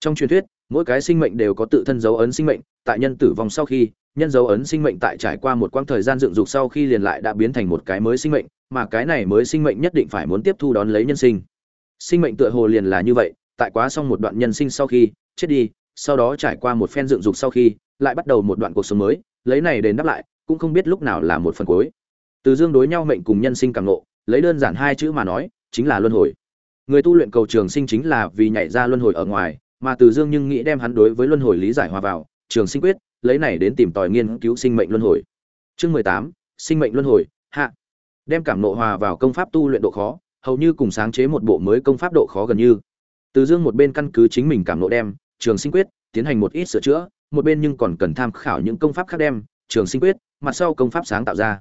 trong truyền thuyết, mỗi cái sinh mệnh đều có tự thân dấu ấn sinh mệnh, tại nhân tử vong sau khi, nhân dấu ấn sinh mệnh tại trải qua một quãng thời gian dựng dục sau khi liền lại đã biến thành một cái mới sinh mệnh, mà cái này mới sinh mệnh nhất định phải muốn tiếp thu đón lấy nhân sinh. Sinh mệnh tựa hồ liền là như vậy, tại quá xong một đoạn nhân sinh sau khi, chết đi, sau đó trải qua một phen dựng dục sau khi, lại bắt đầu một đoạn cuộc sống mới, lấy này đến đáp lại, cũng không biết lúc nào là một phần cuối. Từ dương đối nhau mệnh cùng nhân sinh càng nộ lấy đơn giản hai chữ mà nói, chính là luân hồi. Người tu luyện cầu trường sinh chính là vì nhảy ra luân hồi ở ngoài mà từ dương nhưng nghĩ đem hắn đối với luân hồi lý giải hòa vào, trường sinh quyết, lấy này đến tìm tòi nghiên cứu sinh mệnh luân hồi. Chương mười tám, sinh mệnh luân hồi, hạ. Đem cảm nộ hòa vào công pháp tu luyện độ khó, hầu như cùng sáng chế một bộ mới công pháp độ khó gần như. Từ dương một bên căn cứ chính mình cảm nộ đem, trường sinh quyết, tiến hành một ít sửa chữa, một bên nhưng còn cần tham khảo những công pháp khác đem, trường sinh quyết, mặt sau công pháp sáng tạo ra.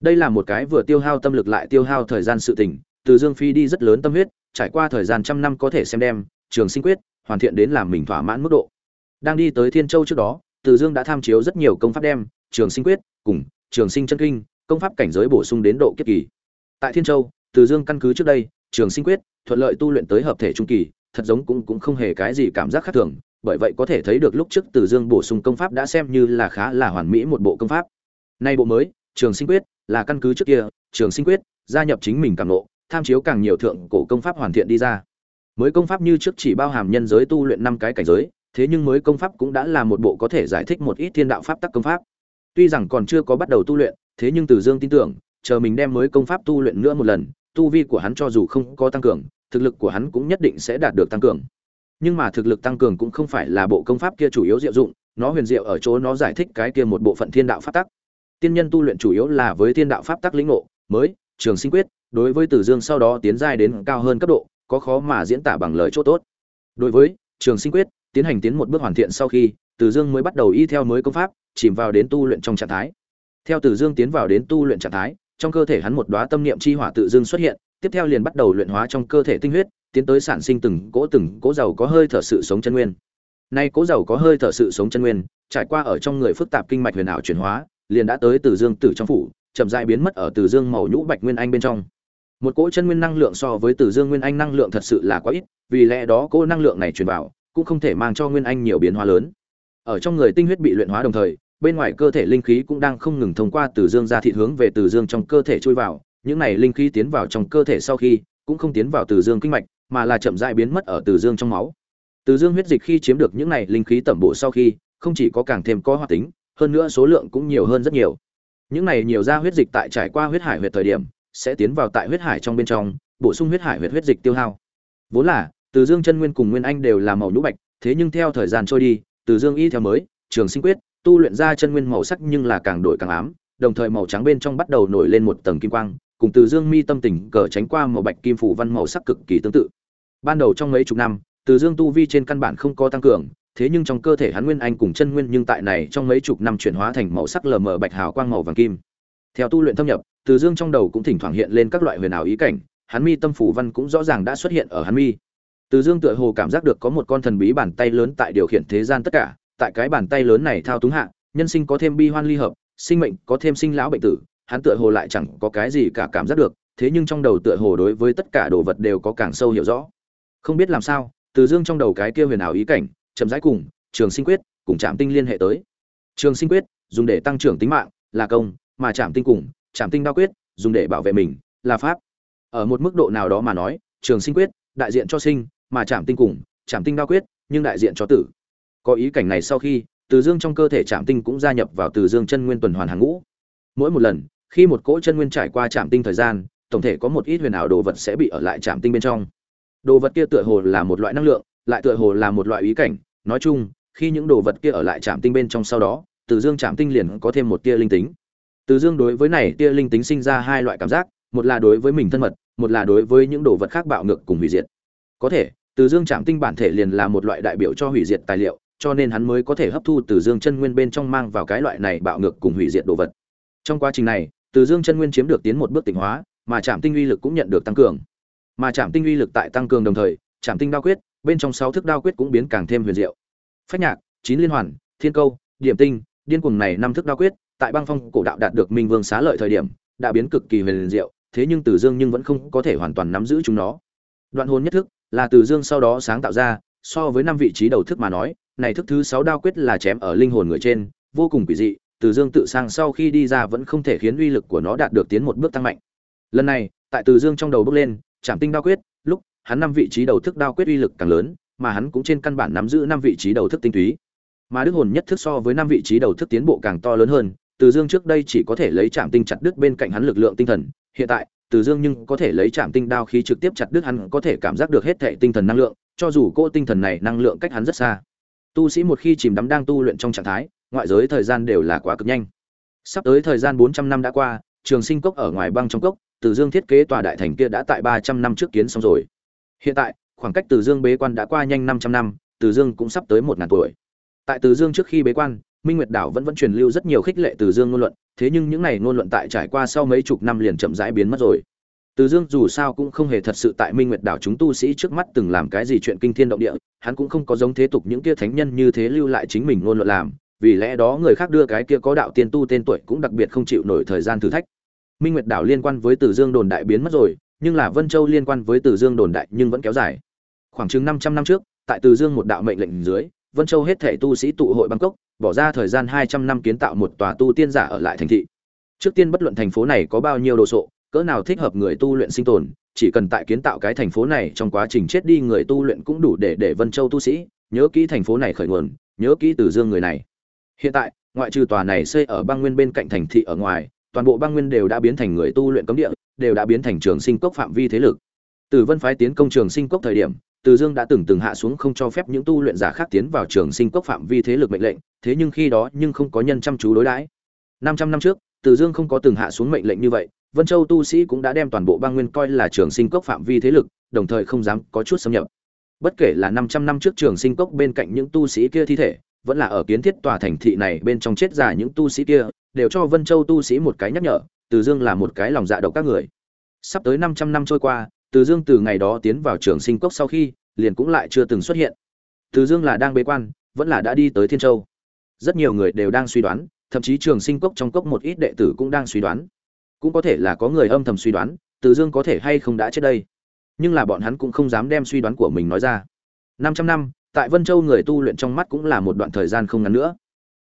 Đây là một cái vừa tiêu hao tâm lực lại tiêu hao thời gian sự tình, từ dương phi đi rất lớn tâm huyết, trải qua thời gian trăm năm có thể xem đem, trường sinh quyết hoàn thiện đến làm mình thỏa mãn mức độ. Đang đi tới thiên châu trước đó, từ dương đã tham chiếu rất nhiều công pháp đem, trường sinh quyết, cùng trường sinh chân kinh, công pháp cảnh giới bổ sung đến độ kiếp kỳ. Tại thiên châu, từ dương căn cứ trước đây, trường sinh quyết, thuận lợi tu luyện tới hợp thể trung kỳ, thật giống cũng cũng không hề cái gì cảm giác khác thường, bởi vậy có thể thấy được lúc trước từ dương bổ sung công pháp đã xem như là khá là hoàn mỹ một bộ công pháp. Nay bộ mới, trường sinh quyết, là căn cứ trước kia, trường sinh quyết, gia nhập chính mình càng lộ, tham chiếu càng nhiều thượng cổ công pháp hoàn thiện đi ra mới công pháp như trước chỉ bao hàm nhân giới tu luyện năm cái cảnh giới, thế nhưng mới công pháp cũng đã là một bộ có thể giải thích một ít thiên đạo pháp tắc công pháp. Tuy rằng còn chưa có bắt đầu tu luyện, thế nhưng từ dương tin tưởng, chờ mình đem mới công pháp tu luyện nữa một lần, tu vi của hắn cho dù không có tăng cường, thực lực của hắn cũng nhất định sẽ đạt được tăng cường. Nhưng mà thực lực tăng cường cũng không phải là bộ công pháp kia chủ yếu diệu dụng, nó huyền diệu ở chỗ nó giải thích cái kia một bộ phận thiên đạo pháp tắc. Tiên nhân tu luyện chủ yếu là với thiên đạo pháp tắc lĩnh ngộ, mới, trường sinh quyết, đối với tử dương sau đó tiến giai đến cao hơn cấp độ có khó mà diễn tả bằng lời chỗ tốt. Đối với trường sinh quyết, tiến hành tiến một bước hoàn thiện sau khi tử dương mới bắt đầu y theo mới công pháp, chìm vào đến tu luyện trong trạng thái. Theo tử dương tiến vào đến tu luyện trạng thái, trong cơ thể hắn một đóa tâm niệm chi hỏa tự dương xuất hiện, tiếp theo liền bắt đầu luyện hóa trong cơ thể tinh huyết, tiến tới sản sinh từng cỗ từng cỗ dầu có hơi thở sự sống chân nguyên. Nay cỗ dầu có hơi thở sự sống chân nguyên, trải qua ở trong người phức tạp kinh mạch huyền ảo chuyển hóa, liền đã tới từ dương tử trong phủ, chậm rãi biến mất ở từ dương màu nhũ bạch nguyên anh bên trong một cỗ chân nguyên năng lượng so với từ dương nguyên anh năng lượng thật sự là quá ít, vì lẽ đó cỗ năng lượng này truyền vào, cũng không thể mang cho nguyên anh nhiều biến hóa lớn. Ở trong người tinh huyết bị luyện hóa đồng thời, bên ngoài cơ thể linh khí cũng đang không ngừng thông qua từ dương ra thị hướng về từ dương trong cơ thể trôi vào. Những này linh khí tiến vào trong cơ thể sau khi, cũng không tiến vào từ dương kinh mạch, mà là chậm rãi biến mất ở từ dương trong máu. Từ dương huyết dịch khi chiếm được những này linh khí tẩm bổ sau khi, không chỉ có càng thêm có hoạt tính, hơn nữa số lượng cũng nhiều hơn rất nhiều. Những này nhiều ra huyết dịch tại trải qua huyết hải huyệt thời điểm sẽ tiến vào tại huyết hải trong bên trong, bổ sung huyết hải huyết huyết dịch tiêu hao vốn là, từ dương chân nguyên cùng nguyên anh đều là màu nhũ bạch, thế nhưng theo thời gian trôi đi, từ dương y theo mới, trường sinh quyết, tu luyện ra chân nguyên màu sắc nhưng là càng đổi càng ám, đồng thời màu trắng bên trong bắt đầu nổi lên một tầng kim quang, cùng từ dương mi tâm tình cờ tránh qua màu bạch kim phủ văn màu sắc cực kỳ tương tự ban đầu trong mấy chục năm, từ dương tu vi trên căn bản không có tăng cường, thế nhưng trong cơ thể hắn nguyên anh cùng chân nguyên nhưng tại này trong mấy chục năm chuyển hóa thành màu sắc lờ mờ bạch hào quang màu vàng kim. Theo tu luyện thâm nhập, Từ Dương trong đầu cũng thỉnh thoảng hiện lên các loại huyền ảo ý cảnh, hắn mi tâm phủ văn cũng rõ ràng đã xuất hiện ở hắn mi. Từ Dương tựa hồ cảm giác được có một con thần bí bàn tay lớn tại điều khiển thế gian tất cả, tại cái bàn tay lớn này thao túng hạ, nhân sinh có thêm bi hoan ly hợp, sinh mệnh có thêm sinh lão bệnh tử, hắn tựa hồ lại chẳng có cái gì cả cảm giác được, thế nhưng trong đầu tựa hồ đối với tất cả đồ vật đều có càng sâu hiểu rõ. Không biết làm sao, Từ Dương trong đầu cái kia huyền ảo ý cảnh, chậm rãi cùng trường sinh quyết cùng chạm tinh liên hệ tới trường sinh quyết dùng để tăng trưởng tính mạng là công mà chạm tinh cùng chạm tinh đao quyết, dùng để bảo vệ mình, là pháp. Ở một mức độ nào đó mà nói, trường sinh quyết, đại diện cho sinh, mà chạm tinh cùng chạm tinh đao quyết, nhưng đại diện cho tử. Có ý cảnh này sau khi, từ dương trong cơ thể chạm tinh cũng gia nhập vào từ dương chân nguyên tuần hoàn hàng ngũ. Mỗi một lần, khi một cỗ chân nguyên trải qua chạm tinh thời gian, tổng thể có một ít huyền ảo đồ vật sẽ bị ở lại chạm tinh bên trong. Đồ vật kia tựa hồ là một loại năng lượng, lại tựa hồ là một loại ý cảnh. Nói chung, khi những đồ vật kia ở lại chạm tinh bên trong sau đó, từ dương chạm tinh liền có thêm một tia linh tính từ dương đối với này tia linh tính sinh ra hai loại cảm giác, một là đối với mình thân mật, một là đối với những đồ vật khác bạo ngược cùng hủy diệt. Có thể, từ dương chạm tinh bản thể liền là một loại đại biểu cho hủy diệt tài liệu, cho nên hắn mới có thể hấp thu từ dương chân nguyên bên trong mang vào cái loại này bạo ngược cùng hủy diệt đồ vật. Trong quá trình này, từ dương chân nguyên chiếm được tiến một bước tỉnh hóa, mà chạm tinh uy lực cũng nhận được tăng cường. Mà chạm tinh uy lực tại tăng cường đồng thời, chạm tinh đao quyết, bên trong sáu thức đao quyết cũng biến càng thêm huyền diệu. Phách nhạc, chín liên hoàn, thiên câu, điểm tinh, điên cuồng này năm thức đao quyết tại băng phong cổ đạo đạt được minh vương xá lợi thời điểm, đã biến cực kỳ huyền diệu, thế nhưng từ dương nhưng vẫn không có thể hoàn toàn nắm giữ chúng nó. Đoạn hồn nhất thức là từ dương sau đó sáng tạo ra, so với năm vị trí đầu thức mà nói, này thức thứ sáu đao quyết là chém ở linh hồn người trên, vô cùng quỷ dị, từ dương tự sang sau khi đi ra vẫn không thể khiến uy lực của nó đạt được tiến một bước tăng mạnh. Lần này, tại từ dương trong đầu bước lên chạm tinh đao quyết, lúc hắn năm vị trí đầu thức đao quyết uy lực càng lớn, mà hắn cũng trên căn bản nắm giữ năm vị trí đầu thức tinh túy. Mà đức hồn nhất thức so với năm vị trí đầu thức tiến bộ càng to lớn hơn từ dương trước đây chỉ có thể lấy chạm tinh chặt đứt bên cạnh hắn lực lượng tinh thần, hiện tại, từ dương nhưng có thể lấy chạm tinh đao khí trực tiếp chặt đứt hắn có thể cảm giác được hết thệ tinh thần năng lượng, cho dù cô tinh thần này năng lượng cách hắn rất xa. Tu sĩ một khi chìm đắm đang tu luyện trong trạng thái, ngoại giới thời gian đều là quá cực nhanh. Sắp tới thời gian bốn trăm năm đã qua, trường sinh cốc ở ngoài băng trong cốc, từ dương thiết kế tòa đại thành kia đã tại ba trăm năm trước kiến xong rồi. Hiện tại, khoảng cách từ dương bế quan đã qua nhanh năm trăm năm, từ dương cũng sắp tới một ngàn tuổi. Tại từ dương trước khi bế quan minh nguyệt đảo vẫn vẫn truyền lưu rất nhiều khích lệ từ dương ngôn luận, thế nhưng những này ngôn luận tại trải qua sau mấy chục năm liền chậm rãi biến mất rồi. Từ dương dù sao cũng không hề thật sự tại minh nguyệt đảo chúng tu sĩ trước mắt từng làm cái gì chuyện kinh thiên động địa, hắn cũng không có giống thế tục những kia thánh nhân như thế lưu lại chính mình ngôn luận làm, vì lẽ đó người khác đưa cái kia có đạo tiên tu tên tuổi cũng đặc biệt không chịu nổi thời gian thử thách. Minh nguyệt đảo liên quan với từ dương đồn đại biến mất rồi, nhưng là vân châu liên quan với từ dương đồn đại nhưng vẫn kéo dài. Khoảng chừng năm trăm năm trước, tại từ dương một đạo mệnh lệnh dưới, vân châu hết thể tu sĩ tụ hội bangkok bỏ ra thời gian hai trăm năm kiến tạo một tòa tu tiên giả ở lại thành thị. Trước tiên bất luận thành phố này có bao nhiêu đồ sộ, cỡ nào thích hợp người tu luyện sinh tồn, chỉ cần tại kiến tạo cái thành phố này trong quá trình chết đi người tu luyện cũng đủ để để vân châu tu sĩ nhớ kỹ thành phố này khởi nguồn, nhớ kỹ từ dương người này. Hiện tại, ngoại trừ tòa này xây ở băng nguyên bên cạnh thành thị ở ngoài, toàn bộ băng nguyên đều đã biến thành người tu luyện cấm địa, đều đã biến thành trường sinh cốc phạm vi thế lực. Từ vân phái tiến công trường sinh cốc thời điểm từ dương đã từng từng hạ xuống không cho phép những tu luyện giả khác tiến vào trường sinh cốc phạm vi thế lực mệnh lệnh, thế nhưng khi đó nhưng không có nhân chăm chú đối đãi. Năm trăm năm trước, từ dương không có từng hạ xuống mệnh lệnh như vậy, vân châu tu sĩ cũng đã đem toàn bộ bang nguyên coi là trường sinh cốc phạm vi thế lực, đồng thời không dám có chút xâm nhập. Bất kể là năm trăm năm trước trường sinh cốc bên cạnh những tu sĩ kia thi thể, vẫn là ở kiến thiết tòa thành thị này bên trong chết giả những tu sĩ kia, đều cho vân châu tu sĩ một cái nhắc nhở, từ dương là một cái lòng dạ độc các người. Sắp tới năm trăm năm trôi qua từ dương từ ngày đó tiến vào trường sinh cốc sau khi, liền cũng lại chưa từng xuất hiện. Từ dương là đang bế quan, vẫn là đã đi tới thiên châu. Rất nhiều người đều đang suy đoán, thậm chí trường sinh cốc trong cốc một ít đệ tử cũng đang suy đoán. Cũng có thể là có người âm thầm suy đoán, từ dương có thể hay không đã chết đây. Nhưng là bọn hắn cũng không dám đem suy đoán của mình nói ra. Năm trăm năm, tại vân châu người tu luyện trong mắt cũng là một đoạn thời gian không ngắn nữa.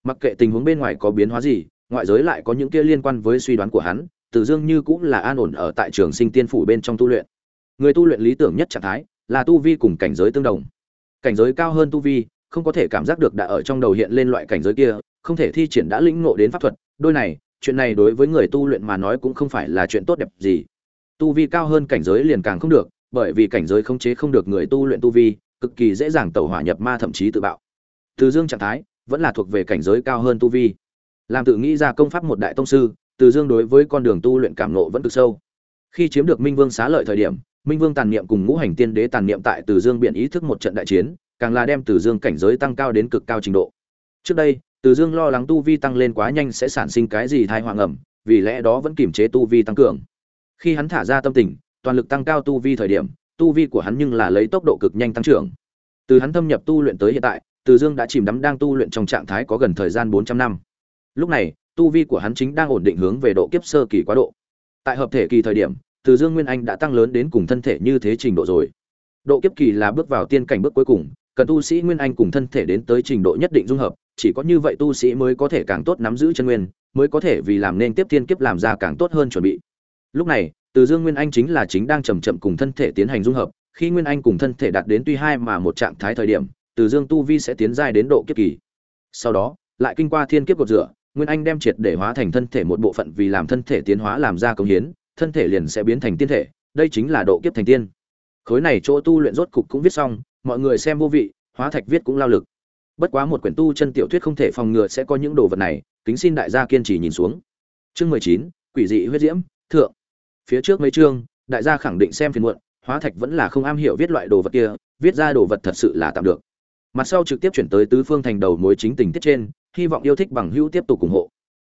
Mặc kệ tình huống bên ngoài có biến hóa gì, ngoại giới lại có những kia liên quan với suy đoán của hắn, từ dương như cũng là an ổn ở tại trường sinh tiên phủ bên trong tu luyện người tu luyện lý tưởng nhất trạng thái là tu vi cùng cảnh giới tương đồng. Cảnh giới cao hơn tu vi, không có thể cảm giác được đã ở trong đầu hiện lên loại cảnh giới kia, không thể thi triển đã lĩnh ngộ đến pháp thuật. Đôi này, chuyện này đối với người tu luyện mà nói cũng không phải là chuyện tốt đẹp gì. Tu vi cao hơn cảnh giới liền càng không được, bởi vì cảnh giới khống chế không được người tu luyện tu vi, cực kỳ dễ dàng tẩu hỏa nhập ma thậm chí tự bạo. Từ dương trạng thái, vẫn là thuộc về cảnh giới cao hơn tu vi. Làm tự nghĩ ra công pháp một đại tông sư, từ dương đối với con đường tu luyện cảm nộ vẫn cực sâu. Khi chiếm được minh vương xá lợi thời điểm minh vương tàn niệm cùng ngũ hành tiên đế tàn niệm tại từ dương biện ý thức một trận đại chiến, càng là đem từ dương cảnh giới tăng cao đến cực cao trình độ. Trước đây, từ dương lo lắng tu vi tăng lên quá nhanh sẽ sản sinh cái gì thai hoàng ẩm vì lẽ đó vẫn kiềm chế tu vi tăng cường. Khi hắn thả ra tâm tình, toàn lực tăng cao tu vi thời điểm, tu vi của hắn nhưng là lấy tốc độ cực nhanh tăng trưởng. Từ hắn thâm nhập tu luyện tới hiện tại, từ dương đã chìm đắm đang tu luyện trong trạng thái có gần thời gian bốn trăm năm. Lúc này, tu vi của hắn chính đang ổn định hướng về độ kiếp sơ kỳ quá độ. Tại hợp thể kỳ thời điểm từ dương nguyên anh đã tăng lớn đến cùng thân thể như thế trình độ rồi. Độ kiếp kỳ là bước vào tiên cảnh bước cuối cùng, cần tu sĩ nguyên anh cùng thân thể đến tới trình độ nhất định dung hợp, chỉ có như vậy tu sĩ mới có thể càng tốt nắm giữ chân nguyên, mới có thể vì làm nên tiếp tiên kiếp làm ra càng tốt hơn chuẩn bị. Lúc này, từ dương nguyên anh chính là chính đang chậm chậm cùng thân thể tiến hành dung hợp, khi nguyên anh cùng thân thể đạt đến tuy hai mà một trạng thái thời điểm, từ dương tu vi sẽ tiến dài đến độ kiếp kỳ. Sau đó, lại kinh qua thiên kiếp cột rửa, nguyên anh đem triệt để hóa thành thân thể một bộ phận vì làm thân thể tiến hóa làm ra công hiến thân thể liền sẽ biến thành tiên thể, đây chính là độ kiếp thành tiên. Khối này chỗ tu luyện rốt cục cũng viết xong, mọi người xem vô vị, hóa thạch viết cũng lao lực. Bất quá một quyển tu chân tiểu thuyết không thể phòng ngừa sẽ có những đồ vật này, kính xin đại gia kiên trì nhìn xuống. Chương mười chín, quỷ dị huyết diễm, thượng. Phía trước mấy chương, đại gia khẳng định xem phiền muộn, hóa thạch vẫn là không am hiểu viết loại đồ vật kia, viết ra đồ vật thật sự là tạm được. Mặt sau trực tiếp chuyển tới tứ phương thành đầu mối chính tình tiết trên, hy vọng yêu thích bằng hữu tiếp tục ủng hộ.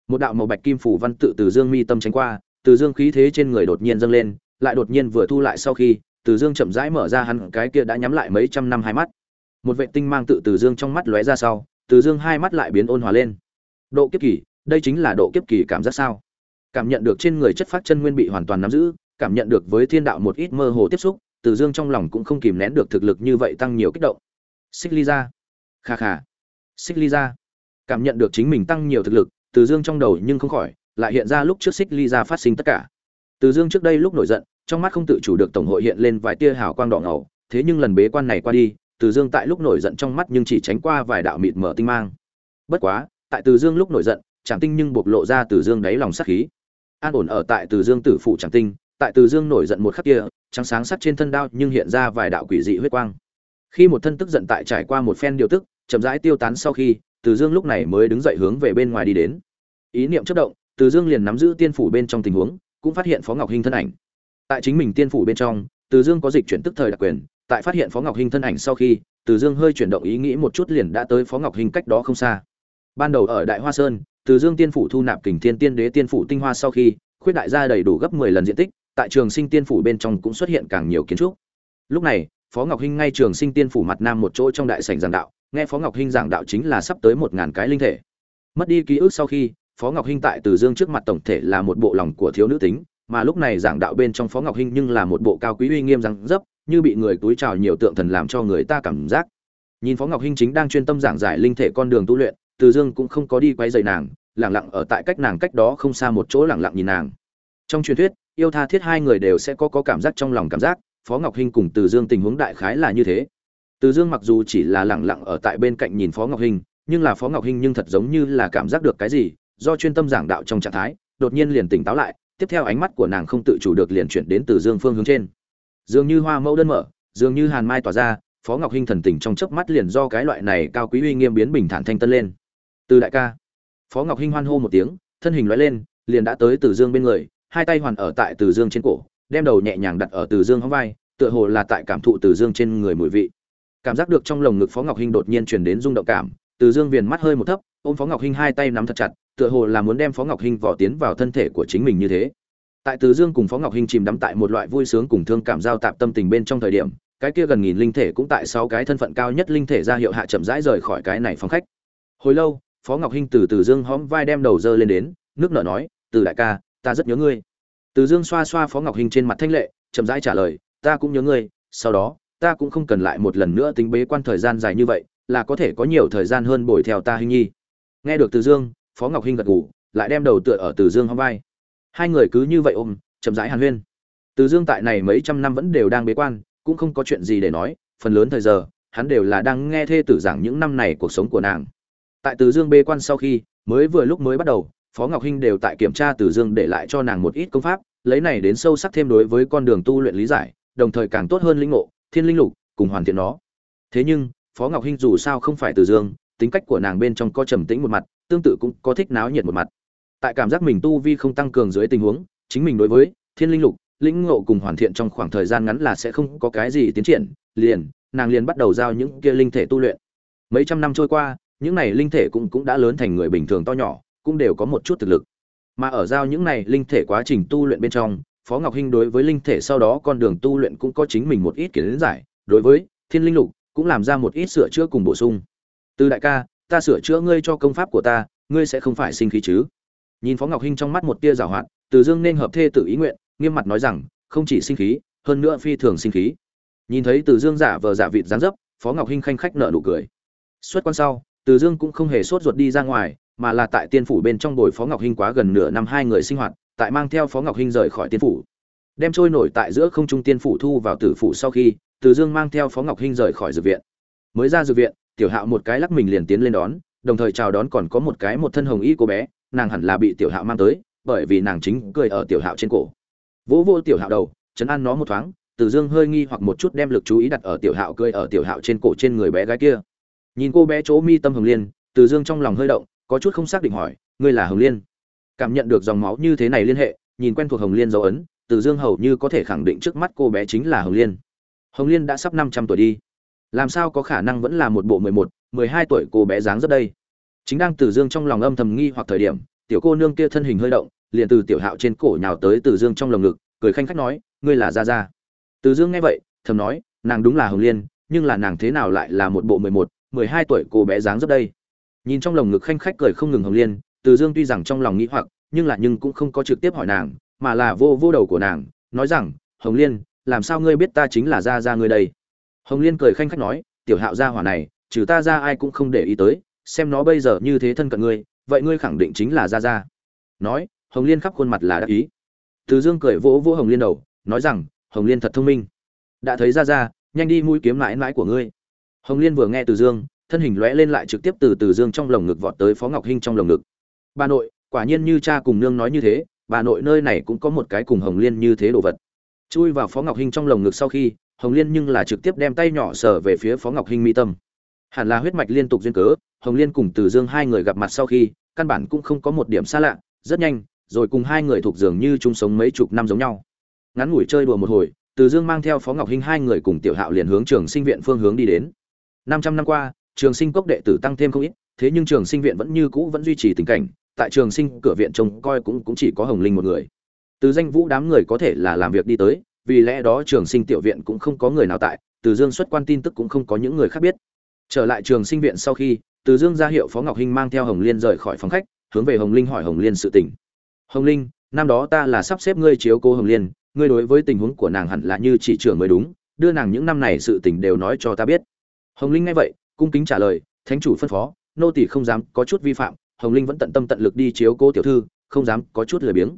Một đạo màu bạch kim phủ văn tự từ dương mi tâm tránh qua từ dương khí thế trên người đột nhiên dâng lên, lại đột nhiên vừa thu lại sau khi, từ dương chậm rãi mở ra hắn cái kia đã nhắm lại mấy trăm năm hai mắt. Một vệ tinh mang tự từ dương trong mắt lóe ra sau, từ dương hai mắt lại biến ôn hòa lên. Độ kiếp kỳ, đây chính là độ kiếp kỳ cảm giác sao? Cảm nhận được trên người chất phát chân nguyên bị hoàn toàn nắm giữ, cảm nhận được với thiên đạo một ít mơ hồ tiếp xúc, từ dương trong lòng cũng không kìm nén được thực lực như vậy tăng nhiều kích động. Xích ly ra kha kha. Xích ly ra cảm nhận được chính mình tăng nhiều thực lực, từ dương trong đầu nhưng không khỏi lại hiện ra lúc trước xích ly ra phát sinh tất cả. Từ dương trước đây lúc nổi giận, trong mắt không tự chủ được tổng hội hiện lên vài tia hào quang đỏ ngầu, thế nhưng lần bế quan này qua đi, từ dương tại lúc nổi giận trong mắt nhưng chỉ tránh qua vài đạo mịt mở tinh mang. Bất quá, tại từ dương lúc nổi giận tràng tinh nhưng bộc lộ ra từ dương đáy lòng sát khí. An ổn ở tại từ dương tử phụ tràng tinh, tại từ dương nổi giận một khắc kia, trắng sáng sắt trên thân đao nhưng hiện ra vài đạo quỷ dị huyết quang. Khi một thân tức giận tại trải qua một phen điều tức, chậm rãi tiêu tán sau khi, từ dương lúc này mới đứng dậy hướng về bên ngoài đi đến. Ý niệm chất động từ dương liền nắm giữ tiên phủ bên trong tình huống, cũng phát hiện phó ngọc hinh thân ảnh. Tại chính mình tiên phủ bên trong, từ dương có dịch chuyển tức thời đặc quyền, tại phát hiện phó ngọc hinh thân ảnh sau khi, từ dương hơi chuyển động ý nghĩ một chút liền đã tới phó ngọc hinh cách đó không xa. Ban đầu ở đại hoa sơn, từ dương tiên phủ thu nạp kình thiên tiên đế tiên phủ tinh hoa sau khi, khuyết đại ra đầy đủ gấp mười lần diện tích, tại trường sinh tiên phủ bên trong cũng xuất hiện càng nhiều kiến trúc. Lúc này, phó ngọc hinh ngay trường sinh tiên phủ mặt nam một chỗ trong đại sảnh giảng đạo, nghe phó ngọc hinh giảng đạo chính là sắp tới một ngàn cái linh thể. Mất đi ký ức sau khi phó ngọc hinh tại từ dương trước mặt tổng thể là một bộ lòng của thiếu nữ tính, mà lúc này giảng đạo bên trong phó ngọc hinh nhưng là một bộ cao quý uy nghiêm răng dấp, như bị người túi trào nhiều tượng thần làm cho người ta cảm giác. Nhìn phó ngọc hinh chính đang chuyên tâm giảng giải linh thể con đường tu luyện, từ dương cũng không có đi quay dày nàng, lẳng lặng ở tại cách nàng cách đó không xa một chỗ lẳng lặng nhìn nàng. Trong truyền thuyết, yêu tha thiết hai người đều sẽ có có cảm giác trong lòng cảm giác, phó ngọc hinh cùng từ dương tình huống đại khái là như thế. Từ dương mặc dù chỉ là lẳng lặng ở tại bên cạnh nhìn phó ngọc hinh, nhưng là phó ngọc hinh nhưng thật giống như là cảm giác được cái gì do chuyên tâm giảng đạo trong trạng thái, đột nhiên liền tỉnh táo lại, tiếp theo ánh mắt của nàng không tự chủ được liền chuyển đến từ dương phương hướng trên. Dường như hoa mẫu đơn mở, dường như hàn mai tỏa ra, phó ngọc hinh thần tình trong chớp mắt liền do cái loại này cao quý uy nghiêm biến bình thản thanh tân lên. Từ đại ca. Phó ngọc hinh hoan hô một tiếng, thân hình lóe lên, liền đã tới từ dương bên người, hai tay hoàn ở tại từ dương trên cổ, đem đầu nhẹ nhàng đặt ở từ dương hông vai, tựa hồ là tại cảm thụ từ dương trên người mùi vị. Cảm giác được trong lồng ngực phó ngọc hinh đột nhiên truyền đến rung động cảm, từ dương viền mắt hơi một thấp, ôm phó ngọc hinh hai tay nắm thật chặt tựa hồ là muốn đem phó ngọc hinh vỏ tiến vào thân thể của chính mình như thế. Tại từ dương cùng phó ngọc hinh chìm đắm tại một loại vui sướng cùng thương cảm giao tạp tâm tình bên trong thời điểm, cái kia gần nghìn linh thể cũng tại sáu cái thân phận cao nhất linh thể ra hiệu hạ chậm rãi rời khỏi cái này phòng khách. Hồi lâu, phó ngọc hinh từ từ dương hõm vai đem đầu dơ lên đến, nước nở nói, từ đại ca, ta rất nhớ ngươi. Từ dương xoa xoa phó ngọc hinh trên mặt thanh lệ, chậm rãi trả lời, ta cũng nhớ ngươi, sau đó, ta cũng không cần lại một lần nữa tính bế quan thời gian dài như vậy, là có thể có nhiều thời gian hơn bồi theo ta hình nhi. Nghe được từ dương phó ngọc hinh gật ngủ lại đem đầu tựa ở từ dương hông vai. Hai người cứ như vậy ôm, chậm rãi hàn huyên. Từ dương tại này mấy trăm năm vẫn đều đang bế quan, cũng không có chuyện gì để nói, phần lớn thời giờ, hắn đều là đang nghe thê tử giảng những năm này cuộc sống của nàng. Tại từ dương bế quan sau khi, mới vừa lúc mới bắt đầu, phó ngọc hinh đều tại kiểm tra từ dương để lại cho nàng một ít công pháp, lấy này đến sâu sắc thêm đối với con đường tu luyện lý giải, đồng thời càng tốt hơn linh ngộ, thiên linh lục, cùng hoàn thiện nó. Thế nhưng, phó ngọc hinh dù sao không phải từ dương tính cách của nàng bên trong có trầm tĩnh một mặt, tương tự cũng có thích náo nhiệt một mặt. Tại cảm giác mình tu vi không tăng cường dưới tình huống, chính mình đối với thiên linh lục, lĩnh ngộ cùng hoàn thiện trong khoảng thời gian ngắn là sẽ không có cái gì tiến triển, liền, nàng liền bắt đầu giao những kia linh thể tu luyện. Mấy trăm năm trôi qua, những này linh thể cũng cũng đã lớn thành người bình thường to nhỏ, cũng đều có một chút thực lực. Mà ở giao những này linh thể quá trình tu luyện bên trong, phó ngọc hinh đối với linh thể sau đó con đường tu luyện cũng có chính mình một ít kiến giải, đối với thiên linh lục cũng làm ra một ít sửa chữa cùng bổ sung từ đại ca, ta sửa chữa ngươi cho công pháp của ta, ngươi sẽ không phải sinh khí chứ? Nhìn phó ngọc hinh trong mắt một tia rào hoạt, từ dương nên hợp thê tự ý nguyện, nghiêm mặt nói rằng, không chỉ sinh khí, hơn nữa phi thường sinh khí. Nhìn thấy từ dương giả vờ giả vịt dán dấp, phó ngọc hinh khanh khách nợ nụ cười. Xuất quan sau, từ dương cũng không hề sốt ruột đi ra ngoài, mà là tại tiên phủ bên trong bồi phó ngọc hinh quá gần nửa năm hai người sinh hoạt, tại mang theo phó ngọc hinh rời khỏi tiên phủ. Đem trôi nổi tại giữa không trung tiên phủ thu vào tử phủ sau khi, từ dương mang theo phó ngọc hinh rời khỏi dược viện. Mới ra dược viện tiểu hạo một cái lắc mình liền tiến lên đón, đồng thời chào đón còn có một cái một thân hồng y cô bé, nàng hẳn là bị tiểu hạo mang tới, bởi vì nàng chính cười ở tiểu hạo trên cổ. Vỗ vô tiểu hạo đầu chấn an nó một thoáng, từ dương hơi nghi hoặc một chút đem lực chú ý đặt ở tiểu hạo cười ở tiểu hạo trên cổ trên người bé gái kia. Nhìn cô bé chỗ mi tâm hồng liên, từ dương trong lòng hơi động, có chút không xác định hỏi, ngươi là hồng liên? Cảm nhận được dòng máu như thế này liên hệ, nhìn quen thuộc hồng liên dấu ấn, từ dương hầu như có thể khẳng định trước mắt cô bé chính là hồng liên. Hồng liên đã sắp năm trăm tuổi đi làm sao có khả năng vẫn là một bộ mười một, mười hai tuổi cô bé dáng rất đây? Chính đang từ dương trong lòng âm thầm nghi hoặc thời điểm, tiểu cô nương kia thân hình hơi động, liền từ tiểu hạo trên cổ nhào tới từ dương trong lồng ngực, cười khanh khách nói, ngươi là gia gia. Từ dương nghe vậy, thầm nói, nàng đúng là hồng liên, nhưng là nàng thế nào lại là một bộ mười một, mười hai tuổi cô bé dáng rất đây? Nhìn trong lồng ngực khanh khách cười không ngừng hồng liên, từ dương tuy rằng trong lòng nghĩ hoặc, nhưng là nhưng cũng không có trực tiếp hỏi nàng, mà là vô vô đầu của nàng, nói rằng, hồng liên, làm sao ngươi biết ta chính là gia gia ngươi đây? Hồng liên cười khanh khách nói, tiểu hạo gia hỏa này, trừ ta ra ai cũng không để ý tới, xem nó bây giờ như thế thân cận ngươi, vậy ngươi khẳng định chính là gia gia. Nói, hồng liên khắp khuôn mặt là đắc ý. Từ dương cười vỗ vỗ hồng liên đầu, nói rằng, hồng liên thật thông minh. Đã thấy gia gia, nhanh đi mũi kiếm mãi mãi của ngươi. Hồng liên vừa nghe từ dương, thân hình lóe lên lại trực tiếp từ từ dương trong lồng ngực vọt tới phó ngọc hinh trong lồng ngực. Bà nội, quả nhiên như cha cùng nương nói như thế, bà nội nơi này cũng có một cái cùng hồng liên như thế đồ vật. Chui vào phó ngọc hinh trong lồng ngực sau khi hồng liên nhưng là trực tiếp đem tay nhỏ sờ về phía phó ngọc hinh mi tâm. Hẳn là huyết mạch liên tục duyên cớ, hồng liên cùng từ dương hai người gặp mặt sau khi, căn bản cũng không có một điểm xa lạ, rất nhanh, rồi cùng hai người thuộc dường như chung sống mấy chục năm giống nhau. Ngắn ngủi chơi đùa một hồi, từ dương mang theo phó ngọc hinh hai người cùng tiểu hạo liền hướng trường sinh viện phương hướng đi đến. Năm trăm năm qua, trường sinh cốc đệ tử tăng thêm không ít, thế nhưng trường sinh viện vẫn như cũ vẫn duy trì tình cảnh, tại trường sinh cửa viện trông coi cũng cũng chỉ có hồng linh một người. Từ danh vũ đám người có thể là làm việc đi tới vì lẽ đó trường sinh tiểu viện cũng không có người nào tại, từ dương xuất quan tin tức cũng không có những người khác biết. Trở lại trường sinh viện sau khi, từ dương ra hiệu phó ngọc hinh mang theo hồng liên rời khỏi phòng khách, hướng về hồng linh hỏi hồng liên sự tình. Hồng linh, năm đó ta là sắp xếp ngươi chiếu cô hồng liên, ngươi đối với tình huống của nàng hẳn là như chỉ trưởng mới đúng, đưa nàng những năm này sự tình đều nói cho ta biết. Hồng linh nghe vậy, cung kính trả lời, thánh chủ phân phó, nô tỳ không dám có chút vi phạm, hồng linh vẫn tận tâm tận lực đi chiếu cố tiểu thư, không dám có chút lười biếng.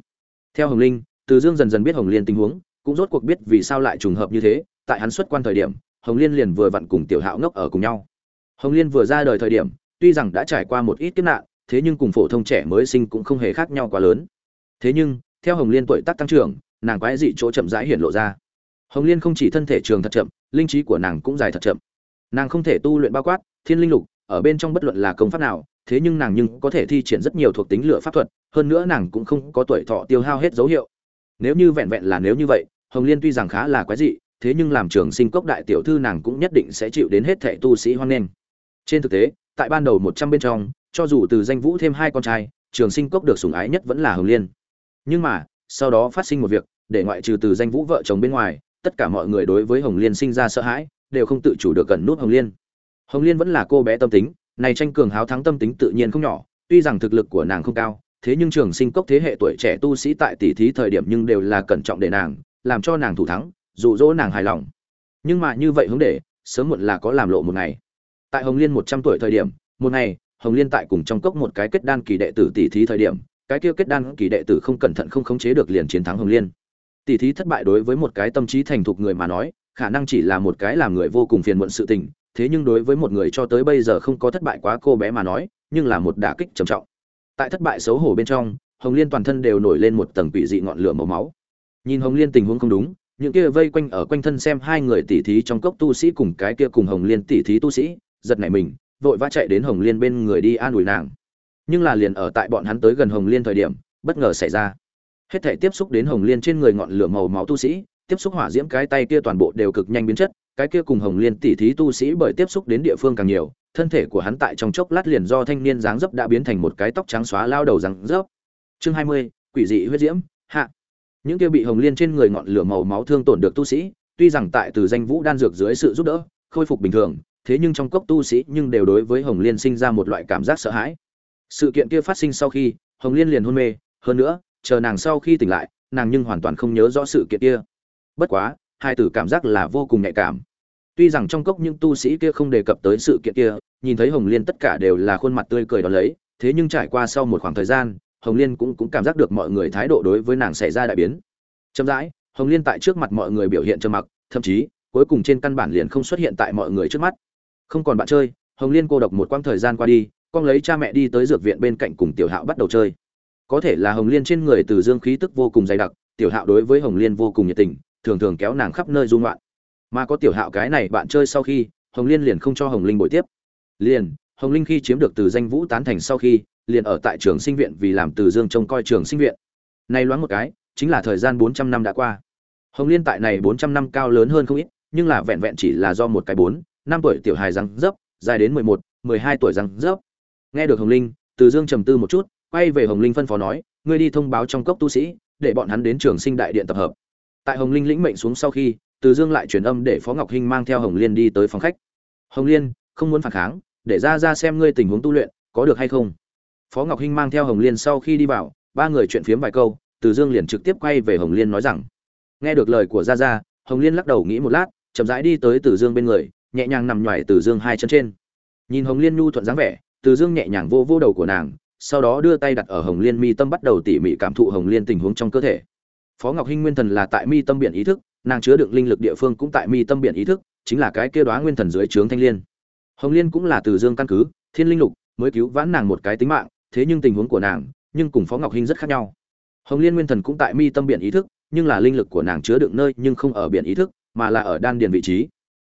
Theo hồng linh, từ dương dần dần biết hồng liên tình huống cũng rốt cuộc biết vì sao lại trùng hợp như thế, tại hắn xuất quan thời điểm, hồng liên liền vừa vặn cùng tiểu hạo ngốc ở cùng nhau. Hồng liên vừa ra đời thời điểm, tuy rằng đã trải qua một ít kiếp nạn, thế nhưng cùng phổ thông trẻ mới sinh cũng không hề khác nhau quá lớn. Thế nhưng, theo hồng liên tuổi tác tăng trưởng, nàng quái dị chỗ chậm rãi hiện lộ ra. Hồng liên không chỉ thân thể trường thật chậm, linh trí của nàng cũng dài thật chậm. Nàng không thể tu luyện bao quát, thiên linh lục, ở bên trong bất luận là công pháp nào, thế nhưng nàng nhưng có thể thi triển rất nhiều thuộc tính lửa pháp thuật, hơn nữa nàng cũng không có tuổi thọ tiêu hao hết dấu hiệu nếu như vẹn vẹn là nếu như vậy, hồng liên tuy rằng khá là quái dị, thế nhưng làm trường sinh cốc đại tiểu thư nàng cũng nhất định sẽ chịu đến hết thệ tu sĩ hoan nghênh. Trên thực tế, tại ban đầu một trăm bên trong, cho dù từ danh vũ thêm hai con trai, trường sinh cốc được sủng ái nhất vẫn là hồng liên. Nhưng mà, sau đó phát sinh một việc, để ngoại trừ từ danh vũ vợ chồng bên ngoài, tất cả mọi người đối với hồng liên sinh ra sợ hãi, đều không tự chủ được gần nút hồng liên. Hồng liên vẫn là cô bé tâm tính, này tranh cường háo thắng tâm tính tự nhiên không nhỏ, tuy rằng thực lực của nàng không cao thế nhưng trường sinh cốc thế hệ tuổi trẻ tu sĩ tại tỷ thí thời điểm nhưng đều là cẩn trọng để nàng, làm cho nàng thủ thắng, dụ dỗ nàng hài lòng. Nhưng mà như vậy hướng để, sớm muộn là có làm lộ một ngày. Tại hồng liên một trăm tuổi thời điểm, một ngày, hồng liên tại cùng trong cốc một cái kết đan kỳ đệ tử tỷ thí thời điểm, cái kia kết đan kỳ đệ tử không cẩn thận không khống chế được liền chiến thắng hồng liên. Tỷ thí thất bại đối với một cái tâm trí thành thục người mà nói, khả năng chỉ là một cái làm người vô cùng phiền muộn sự tình, thế nhưng đối với một người cho tới bây giờ không có thất bại quá cô bé mà nói, nhưng là một đả kích trầm trọng tại thất bại xấu hổ bên trong, hồng liên toàn thân đều nổi lên một tầng quỷ dị ngọn lửa màu máu. Nhìn hồng liên tình huống không đúng, những kia vây quanh ở quanh thân xem hai người tỉ thí trong cốc tu sĩ cùng cái kia cùng hồng liên tỉ thí tu sĩ, giật nảy mình, vội vã chạy đến hồng liên bên người đi an ủi nàng. Nhưng là liền ở tại bọn hắn tới gần hồng liên thời điểm, bất ngờ xảy ra. Hết thể tiếp xúc đến hồng liên trên người ngọn lửa màu máu tu sĩ, tiếp xúc hỏa diễm cái tay kia toàn bộ đều cực nhanh biến chất, cái kia cùng hồng liên tỉ thí tu sĩ bởi tiếp xúc đến địa phương càng nhiều thân thể của hắn tại trong chốc lát liền do thanh niên dáng dấp đã biến thành một cái tóc trắng xóa lao đầu răng dấp. Chương hai mươi, quỷ dị huyết diễm, hạ. Những kia bị hồng liên trên người ngọn lửa màu máu thương tổn được tu sĩ, tuy rằng tại từ danh vũ đan dược dưới sự giúp đỡ, khôi phục bình thường, thế nhưng trong cốc tu sĩ nhưng đều đối với hồng liên sinh ra một loại cảm giác sợ hãi. Sự kiện kia phát sinh sau khi, hồng liên liền hôn mê, hơn nữa, chờ nàng sau khi tỉnh lại, nàng nhưng hoàn toàn không nhớ rõ sự kiện kia. Bất quá, hai tử cảm giác là vô cùng nhạy cảm tuy rằng trong cốc những tu sĩ kia không đề cập tới sự kiện kia, nhìn thấy hồng liên tất cả đều là khuôn mặt tươi cười đón lấy, thế nhưng trải qua sau một khoảng thời gian, hồng liên cũng cũng cảm giác được mọi người thái độ đối với nàng xảy ra đại biến. Chậm rãi, hồng liên tại trước mặt mọi người biểu hiện trầm mặc, thậm chí, cuối cùng trên căn bản liền không xuất hiện tại mọi người trước mắt. Không còn bạn chơi, hồng liên cô độc một quãng thời gian qua đi, con lấy cha mẹ đi tới dược viện bên cạnh cùng tiểu hạo bắt đầu chơi. Có thể là hồng liên trên người từ dương khí tức vô cùng dày đặc, tiểu hạo đối với hồng liên vô cùng nhiệt tình, thường thường kéo nàng khắp nơi dung loạn mà có tiểu hạo cái này bạn chơi sau khi, hồng liên liền không cho hồng linh bội tiếp. Liền, hồng linh khi chiếm được từ danh vũ tán thành sau khi, liền ở tại trường sinh viện vì làm từ dương trông coi trường sinh viện. Nay loáng một cái, chính là thời gian bốn trăm năm đã qua. Hồng liên tại này bốn trăm năm cao lớn hơn không ít, nhưng là vẹn vẹn chỉ là do một cái bốn, năm tuổi tiểu hài răng dấp, dài đến mười một, mười hai tuổi răng dấp. Nghe được hồng linh, từ dương trầm tư một chút, quay về hồng linh phân phó nói, ngươi đi thông báo trong cốc tu sĩ, để bọn hắn đến trường sinh đại điện tập hợp. Tại hồng linh lĩnh mệnh xuống sau khi từ dương lại truyền âm để phó ngọc hinh mang theo hồng liên đi tới phòng khách. Hồng liên không muốn phản kháng để ra ra xem ngươi tình huống tu luyện có được hay không? Phó ngọc hinh mang theo hồng liên sau khi đi vào ba người chuyện phiếm vài câu từ dương liền trực tiếp quay về hồng liên nói rằng nghe được lời của Ra Ra, hồng liên lắc đầu nghĩ một lát chậm rãi đi tới từ dương bên người nhẹ nhàng nằm nhoài từ dương hai chân trên. Nhìn hồng liên nhu thuận dáng vẻ từ dương nhẹ nhàng vô vô đầu của nàng sau đó đưa tay đặt ở hồng liên mi tâm bắt đầu tỉ mỉ cảm thụ hồng liên tình huống trong cơ thể. Phó ngọc hinh nguyên thần là tại mi tâm biển ý thức nàng chứa đựng linh lực địa phương cũng tại mi tâm biển ý thức, chính là cái kia đoá nguyên thần dưới trướng thanh liên. Hồng liên cũng là từ dương căn cứ, thiên linh lục, mới cứu vãn nàng một cái tính mạng, thế nhưng tình huống của nàng, nhưng cùng phó ngọc hinh rất khác nhau. Hồng liên nguyên thần cũng tại mi tâm biển ý thức, nhưng là linh lực của nàng chứa đựng nơi nhưng không ở biển ý thức, mà là ở đan điền vị trí.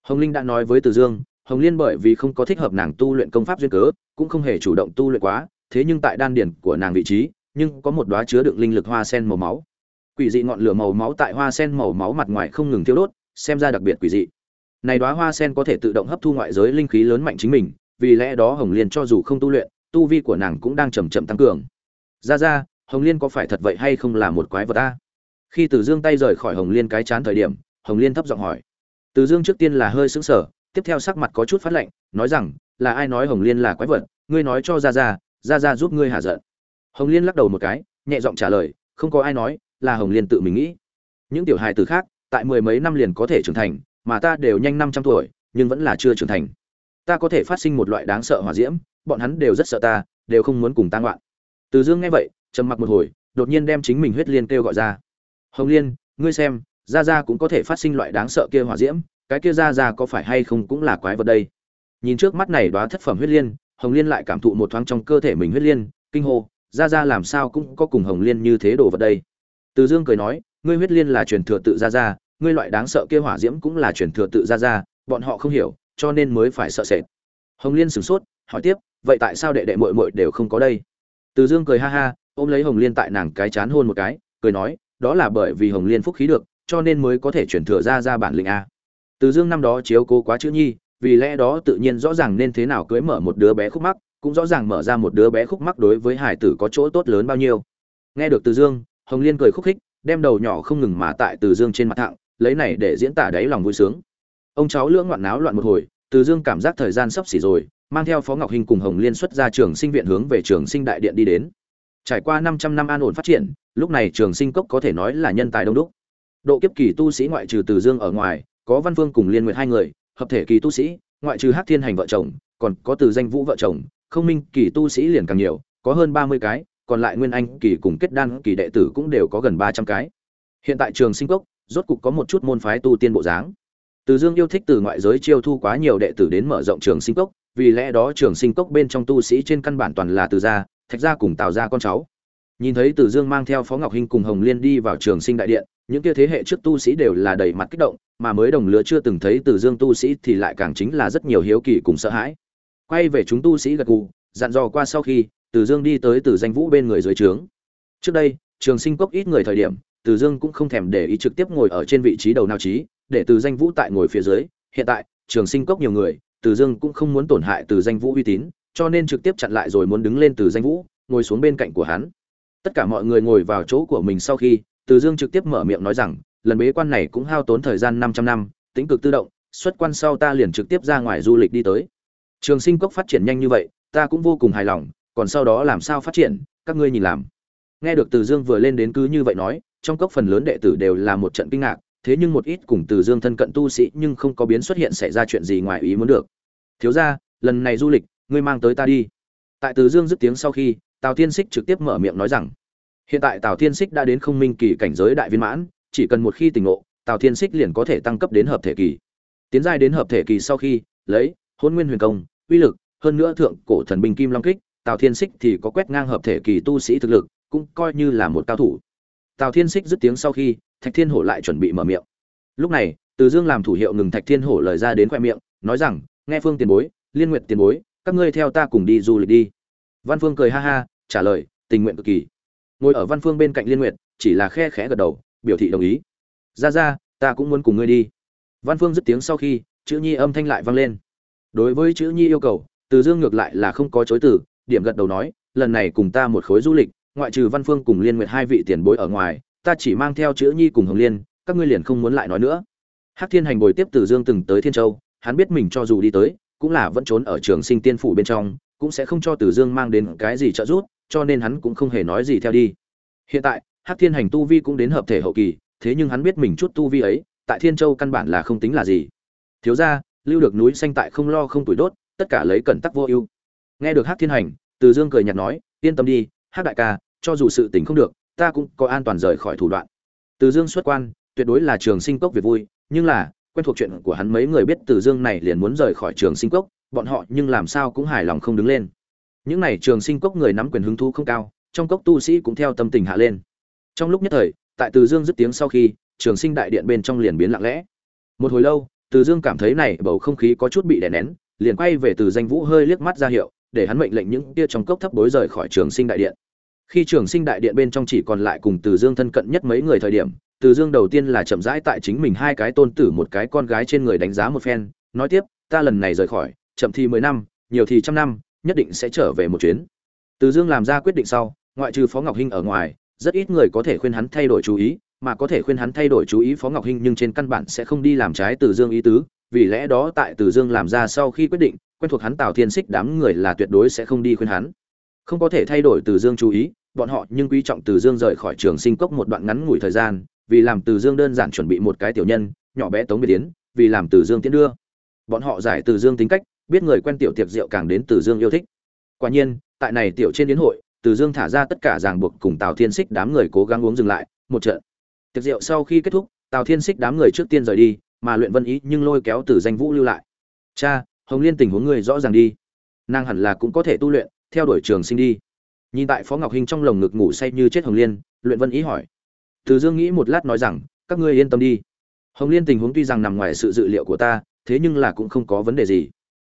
Hồng linh đã nói với từ dương, hồng liên bởi vì không có thích hợp nàng tu luyện công pháp duyên cớ, cũng không hề chủ động tu luyện quá, thế nhưng tại đan điền của nàng vị trí, nhưng có một đóa chứa đựng linh lực hoa sen màu máu quỷ dị ngọn lửa màu máu tại hoa sen màu máu mặt ngoài không ngừng thiêu đốt, xem ra đặc biệt quỷ dị. Này đóa hoa sen có thể tự động hấp thu ngoại giới linh khí lớn mạnh chính mình, vì lẽ đó hồng liên cho dù không tu luyện, tu vi của nàng cũng đang chậm chậm tăng cường. Ra ra, hồng liên có phải thật vậy hay không là một quái vật a khi từ dương tay rời khỏi hồng liên cái chán thời điểm, hồng liên thấp giọng hỏi. Từ dương trước tiên là hơi sững sờ, tiếp theo sắc mặt có chút phát lạnh, nói rằng, là ai nói hồng liên là quái vật? Ngươi nói cho ra ra ra ra giúp ngươi hạ giận. Hồng liên lắc đầu một cái, nhẹ giọng trả lời, không có ai nói là hồng liên tự mình nghĩ. Những tiểu hài từ khác, tại mười mấy năm liền có thể trưởng thành, mà ta đều nhanh năm trăm tuổi, nhưng vẫn là chưa trưởng thành. Ta có thể phát sinh một loại đáng sợ hỏa diễm, bọn hắn đều rất sợ ta, đều không muốn cùng ta ngoạn. Từ dương nghe vậy, trầm mặc một hồi, đột nhiên đem chính mình huyết liên kêu gọi ra. Hồng liên, ngươi xem ra ra cũng có thể phát sinh loại đáng sợ kia hỏa diễm, cái kia ra ra có phải hay không cũng là quái vật đây? Nhìn trước mắt này đoá thất phẩm huyết liên, hồng liên lại cảm thụ một thoáng trong cơ thể mình huyết liên, kinh hô ra ra làm sao cũng có cùng hồng liên như thế đồ vật đây? Từ dương cười nói, ngươi huyết liên là truyền thừa tự ra ra ngươi loại đáng sợ kia hỏa diễm cũng là truyền thừa tự ra ra bọn họ không hiểu, cho nên mới phải sợ sệt. Hồng liên sửng sốt, hỏi tiếp, vậy tại sao đệ đệ muội muội đều không có đây? Từ dương cười ha ha, ôm lấy hồng liên tại nàng cái chán hôn một cái, cười nói, đó là bởi vì hồng liên phúc khí được, cho nên mới có thể chuyển thừa ra ra bản lĩnh a. Từ dương năm đó chiếu cố quá chữ nhi, vì lẽ đó tự nhiên rõ ràng nên thế nào cưới mở một đứa bé khúc mắc, cũng rõ ràng mở ra một đứa bé khúc mắc đối với hải tử có chỗ tốt lớn bao nhiêu. Nghe được từ dương hồng liên cười khúc khích, đem đầu nhỏ không ngừng mà tại từ dương trên mặt thẳng, lấy này để diễn tả đáy lòng vui sướng. Ông cháu lưỡng loạn náo loạn một hồi, từ dương cảm giác thời gian sắp xỉ rồi, mang theo phó ngọc hình cùng hồng liên xuất ra trường sinh viện hướng về trường sinh đại điện đi đến. Trải qua 500 năm an ổn phát triển, lúc này trường sinh cốc có thể nói là nhân tài đông đúc. Độ kiếp kỳ tu sĩ ngoại trừ từ dương ở ngoài, có văn Vương cùng liên nguyệt hai người, hợp thể kỳ tu sĩ, ngoại trừ hắc thiên hành vợ chồng, còn có từ danh vũ vợ chồng, không minh kỳ tu sĩ liền càng nhiều, có hơn 30 cái còn lại nguyên anh kỳ cùng kết đan kỳ đệ tử cũng đều có gần 300 cái. Hiện tại trường sinh cốc, rốt cục có một chút môn phái tu tiên bộ dáng. Từ dương yêu thích từ ngoại giới chiêu thu quá nhiều đệ tử đến mở rộng trường sinh cốc, vì lẽ đó trường sinh cốc bên trong tu sĩ trên căn bản toàn là từ gia, thạch gia cùng tào gia con cháu. Nhìn thấy từ dương mang theo phó ngọc hinh cùng hồng liên đi vào trường sinh đại điện, những kia thế hệ trước tu sĩ đều là đầy mặt kích động, mà mới đồng lứa chưa từng thấy từ dương tu sĩ thì lại càng chính là rất nhiều hiếu kỳ cùng sợ hãi. Quay về chúng tu sĩ gật gù, dặn dò qua sau khi từ dương đi tới từ danh vũ bên người dưới trướng. Trước đây, trường sinh cốc ít người thời điểm, từ dương cũng không thèm để ý trực tiếp ngồi ở trên vị trí đầu nào trí, để từ danh vũ tại ngồi phía dưới. Hiện tại, trường sinh cốc nhiều người, từ dương cũng không muốn tổn hại từ danh vũ uy tín, cho nên trực tiếp chặn lại rồi muốn đứng lên từ danh vũ, ngồi xuống bên cạnh của hắn. Tất cả mọi người ngồi vào chỗ của mình sau khi, từ dương trực tiếp mở miệng nói rằng, lần bế quan này cũng hao tốn thời gian 500 năm, tính cực tự động, xuất quan sau ta liền trực tiếp ra ngoài du lịch đi tới. Trường sinh cốc phát triển nhanh như vậy, ta cũng vô cùng hài lòng còn sau đó làm sao phát triển, các ngươi nhìn làm. Nghe được từ dương vừa lên đến cứ như vậy nói, trong cốc phần lớn đệ tử đều là một trận kinh ngạc, thế nhưng một ít cùng từ dương thân cận tu sĩ nhưng không có biến xuất hiện xảy ra chuyện gì ngoài ý muốn được. Thiếu ra lần này du lịch, ngươi mang tới ta đi. Tại từ dương dứt tiếng sau khi, tào thiên xích trực tiếp mở miệng nói rằng, hiện tại tào thiên xích đã đến không minh kỳ cảnh giới đại viên mãn, chỉ cần một khi tỉnh ngộ, tào thiên xích liền có thể tăng cấp đến hợp thể kỳ. Tiến giai đến hợp thể kỳ sau khi, lấy hôn nguyên huyền công, uy lực, hơn nữa thượng cổ thần binh kim long kích tào thiên xích thì có quét ngang hợp thể kỳ tu sĩ thực lực, cũng coi như là một cao thủ. Tào thiên xích dứt tiếng sau khi, thạch thiên hổ lại chuẩn bị mở miệng. Lúc này, từ dương làm thủ hiệu ngừng thạch thiên hổ lời ra đến khoe miệng, nói rằng, nghe phương tiền bối, liên nguyện tiền bối, các ngươi theo ta cùng đi du lịch đi. Văn phương cười ha ha, trả lời, tình nguyện cực kỳ. Ngồi ở văn phương bên cạnh liên nguyện chỉ là khe khẽ gật đầu, biểu thị đồng ý. Ra ra, ta cũng muốn cùng ngươi đi. Văn phương dứt tiếng sau khi, chữ nhi âm thanh lại vang lên. Đối với chữ nhi yêu cầu, từ dương ngược lại là không có chối từ điểm gật đầu nói, lần này cùng ta một khối du lịch, ngoại trừ văn phương cùng liên nguyệt hai vị tiền bối ở ngoài, ta chỉ mang theo chữ nhi cùng hồng liên, các ngươi liền không muốn lại nói nữa. Hắc thiên hành bồi tiếp từ dương từng tới thiên châu, hắn biết mình cho dù đi tới, cũng là vẫn trốn ở trường sinh tiên phủ bên trong, cũng sẽ không cho từ dương mang đến cái gì trợ giúp, cho nên hắn cũng không hề nói gì theo đi. Hiện tại, hắc thiên hành tu vi cũng đến hợp thể hậu kỳ, thế nhưng hắn biết mình chút tu vi ấy, tại thiên châu căn bản là không tính là gì. Thiếu ra lưu được núi xanh tại không lo không tuổi đốt, tất cả lấy cẩn tắc vô ưu nghe được hát thiên hành, từ dương cười nhạt nói, yên tâm đi hát đại ca, cho dù sự tình không được, ta cũng có an toàn rời khỏi thủ đoạn. Từ dương xuất quan, tuyệt đối là trường sinh cốc việc vui, nhưng là, quen thuộc chuyện của hắn mấy người biết từ dương này liền muốn rời khỏi trường sinh cốc, bọn họ nhưng làm sao cũng hài lòng không đứng lên. Những n à y trường sinh cốc người nắm quyền hứng thú không cao, trong cốc tu sĩ cũng theo tâm tình hạ lên. Trong lúc nhất thời, tại từ dương dứt tiếng sau khi, trường sinh đại điện bên trong liền biến lặng lẽ. Một hồi lâu, từ dương cảm thấy này bầu không khí có chút bị đè nén, liền quay về từ danh vũ hơi liếc mắt ra hiệu để hắn mệnh lệnh những tia trong cốc thấp bối rời khỏi trường sinh đại điện. Khi trường sinh đại điện bên trong chỉ còn lại cùng từ dương thân cận nhất mấy người thời điểm, từ dương đầu tiên là chậm rãi tại chính mình hai cái tôn tử một cái con gái trên người đánh giá một phen, nói tiếp, ta lần này rời khỏi, chậm thì mười năm, nhiều thì trăm năm, nhất định sẽ trở về một chuyến. Từ dương làm ra quyết định sau, ngoại trừ phó ngọc hinh ở ngoài, rất ít người có thể khuyên hắn thay đổi chú ý, mà có thể khuyên hắn thay đổi chú ý phó ngọc hinh nhưng trên căn bản sẽ không đi làm trái từ dương ý tứ, vì lẽ đó tại từ dương làm ra sau khi quyết định quen thuộc hắn tào thiên xích đám người là tuyệt đối sẽ không đi khuyên hắn. Không có thể thay đổi từ dương chú ý, bọn họ nhưng quý trọng từ dương rời khỏi trường sinh cốc một đoạn ngắn ngủi thời gian, vì làm từ dương đơn giản chuẩn bị một cái tiểu nhân, nhỏ bé tống biệt tiến vì làm từ dương tiến đưa. Bọn họ giải từ dương tính cách, biết người quen tiểu tiệc rượu càng đến từ dương yêu thích. Quả nhiên, tại này tiểu trên đến hội, từ dương thả ra tất cả ràng buộc cùng tào thiên xích đám người cố gắng uống dừng lại, một trận. Tiệc rượu sau khi kết thúc, tào thiên xích đám người trước tiên rời đi, mà luyện vân ý nhưng lôi kéo từ danh vũ lưu lại. Cha hồng liên tình huống người rõ ràng đi. Nàng hẳn là cũng có thể tu luyện, theo đuổi trường sinh đi. Nhìn tại phó ngọc hinh trong lồng ngực ngủ say như chết hồng liên, luyện vân ý hỏi. Từ dương nghĩ một lát nói rằng, các ngươi yên tâm đi. Hồng liên tình huống tuy rằng nằm ngoài sự dự liệu của ta, thế nhưng là cũng không có vấn đề gì.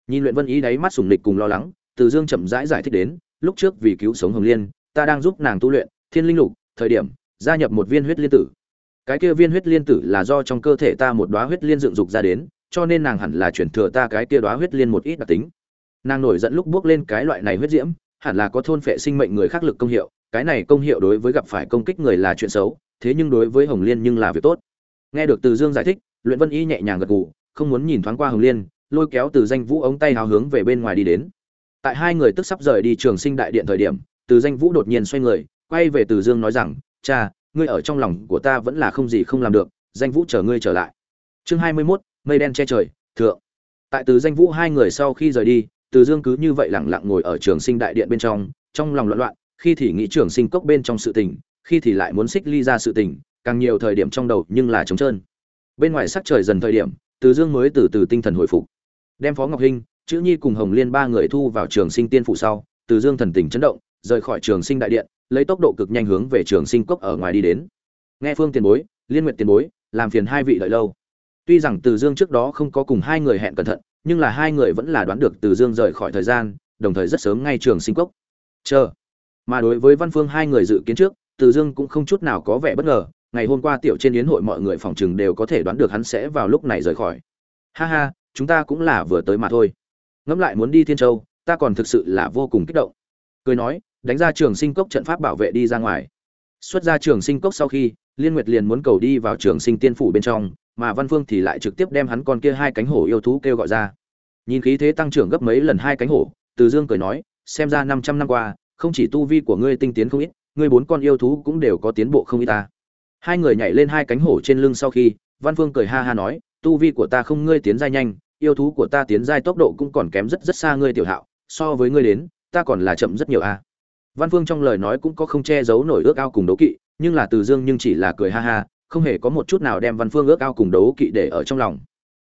Nhìn luyện vân ý đáy mắt sùng nịch cùng lo lắng, từ dương chậm rãi giải thích đến, lúc trước vì cứu sống hồng liên, ta đang giúp nàng tu luyện, thiên linh lục, thời điểm, gia nhập một viên huyết liên tử. Cái kia viên huyết liên tử là do trong cơ thể ta một đóa huyết liên dựng dục ra đến cho nên nàng hẳn là chuyển thừa ta cái kia đóa huyết liên một ít đặc tính. Nàng nổi giận lúc bước lên cái loại này huyết diễm hẳn là có thôn phệ sinh mệnh người khác lực công hiệu cái này công hiệu đối với gặp phải công kích người là chuyện xấu thế nhưng đối với hồng liên nhưng là việc tốt. Nghe được từ dương giải thích luyện vân y nhẹ nhàng gật gù không muốn nhìn thoáng qua hồng liên lôi kéo từ danh vũ ống tay hào hướng về bên ngoài đi đến. Tại hai người tức sắp rời đi trường sinh đại điện thời điểm từ danh vũ đột nhiên xoay người quay về từ dương nói rằng cha ngươi ở trong lòng của ta vẫn là không gì không làm được danh vũ chờ ngươi trở lại. Chương hai mươi 21, mây đen che trời, thượng. Tại từ danh vũ hai người sau khi rời đi, từ dương cứ như vậy lẳng lặng ngồi ở trường sinh đại điện bên trong trong lòng loạn loạn, khi thì nghĩ trường sinh cốc bên trong sự tình, khi thì lại muốn xích ly ra sự tình, càng nhiều thời điểm trong đầu nhưng là trống trơn. Bên ngoài sắc trời dần thời điểm, từ dương mới từ từ tinh thần hồi phục. Đem phó ngọc hinh, chữ nhi cùng hồng liên ba người thu vào trường sinh tiên phủ sau, từ dương thần tình chấn động, rời khỏi trường sinh đại điện, lấy tốc độ cực nhanh hướng về trường sinh cốc ở ngoài đi đến. Nghe phương tiền bối, liên nguyện tiền bối, làm phiền hai vị đợi lâu tuy rằng từ dương trước đó không có cùng hai người hẹn cẩn thận, nhưng là hai người vẫn là đoán được từ dương rời khỏi thời gian, đồng thời rất sớm ngay trường sinh cốc. Chờ. Mà đối với văn phương hai người dự kiến trước, từ dương cũng không chút nào có vẻ bất ngờ, ngày hôm qua tiểu trên yến hội mọi người phòng chừng đều có thể đoán được hắn sẽ vào lúc này rời khỏi. Ha ha, chúng ta cũng là vừa tới mà thôi. Ngẫm lại muốn đi thiên châu, ta còn thực sự là vô cùng kích động. Cười nói, đánh ra trường sinh cốc trận pháp bảo vệ đi ra ngoài. Xuất ra trường sinh cốc sau khi, liên nguyệt liền muốn cầu đi vào trường sinh tiên phủ bên trong mà văn phương thì lại trực tiếp đem hắn con kia hai cánh hổ yêu thú kêu gọi ra. Nhìn khí thế tăng trưởng gấp mấy lần hai cánh hổ, từ dương cười nói, xem ra năm trăm năm qua, không chỉ tu vi của ngươi tinh tiến không ít, ngươi bốn con yêu thú cũng đều có tiến bộ không ít ta. Hai người nhảy lên hai cánh hổ trên lưng sau khi, văn phương cười ha ha nói, tu vi của ta không ngươi tiến giai nhanh, yêu thú của ta tiến giai tốc độ cũng còn kém rất rất xa ngươi tiểu hạo, so với ngươi đến, ta còn là chậm rất nhiều a. Văn phương trong lời nói cũng có không che giấu nổi ước ao cùng đấu kỵ, nhưng là từ dương nhưng chỉ là cười ha ha không hề có một chút nào đem văn phương ước ao cùng đấu kỵ để ở trong lòng.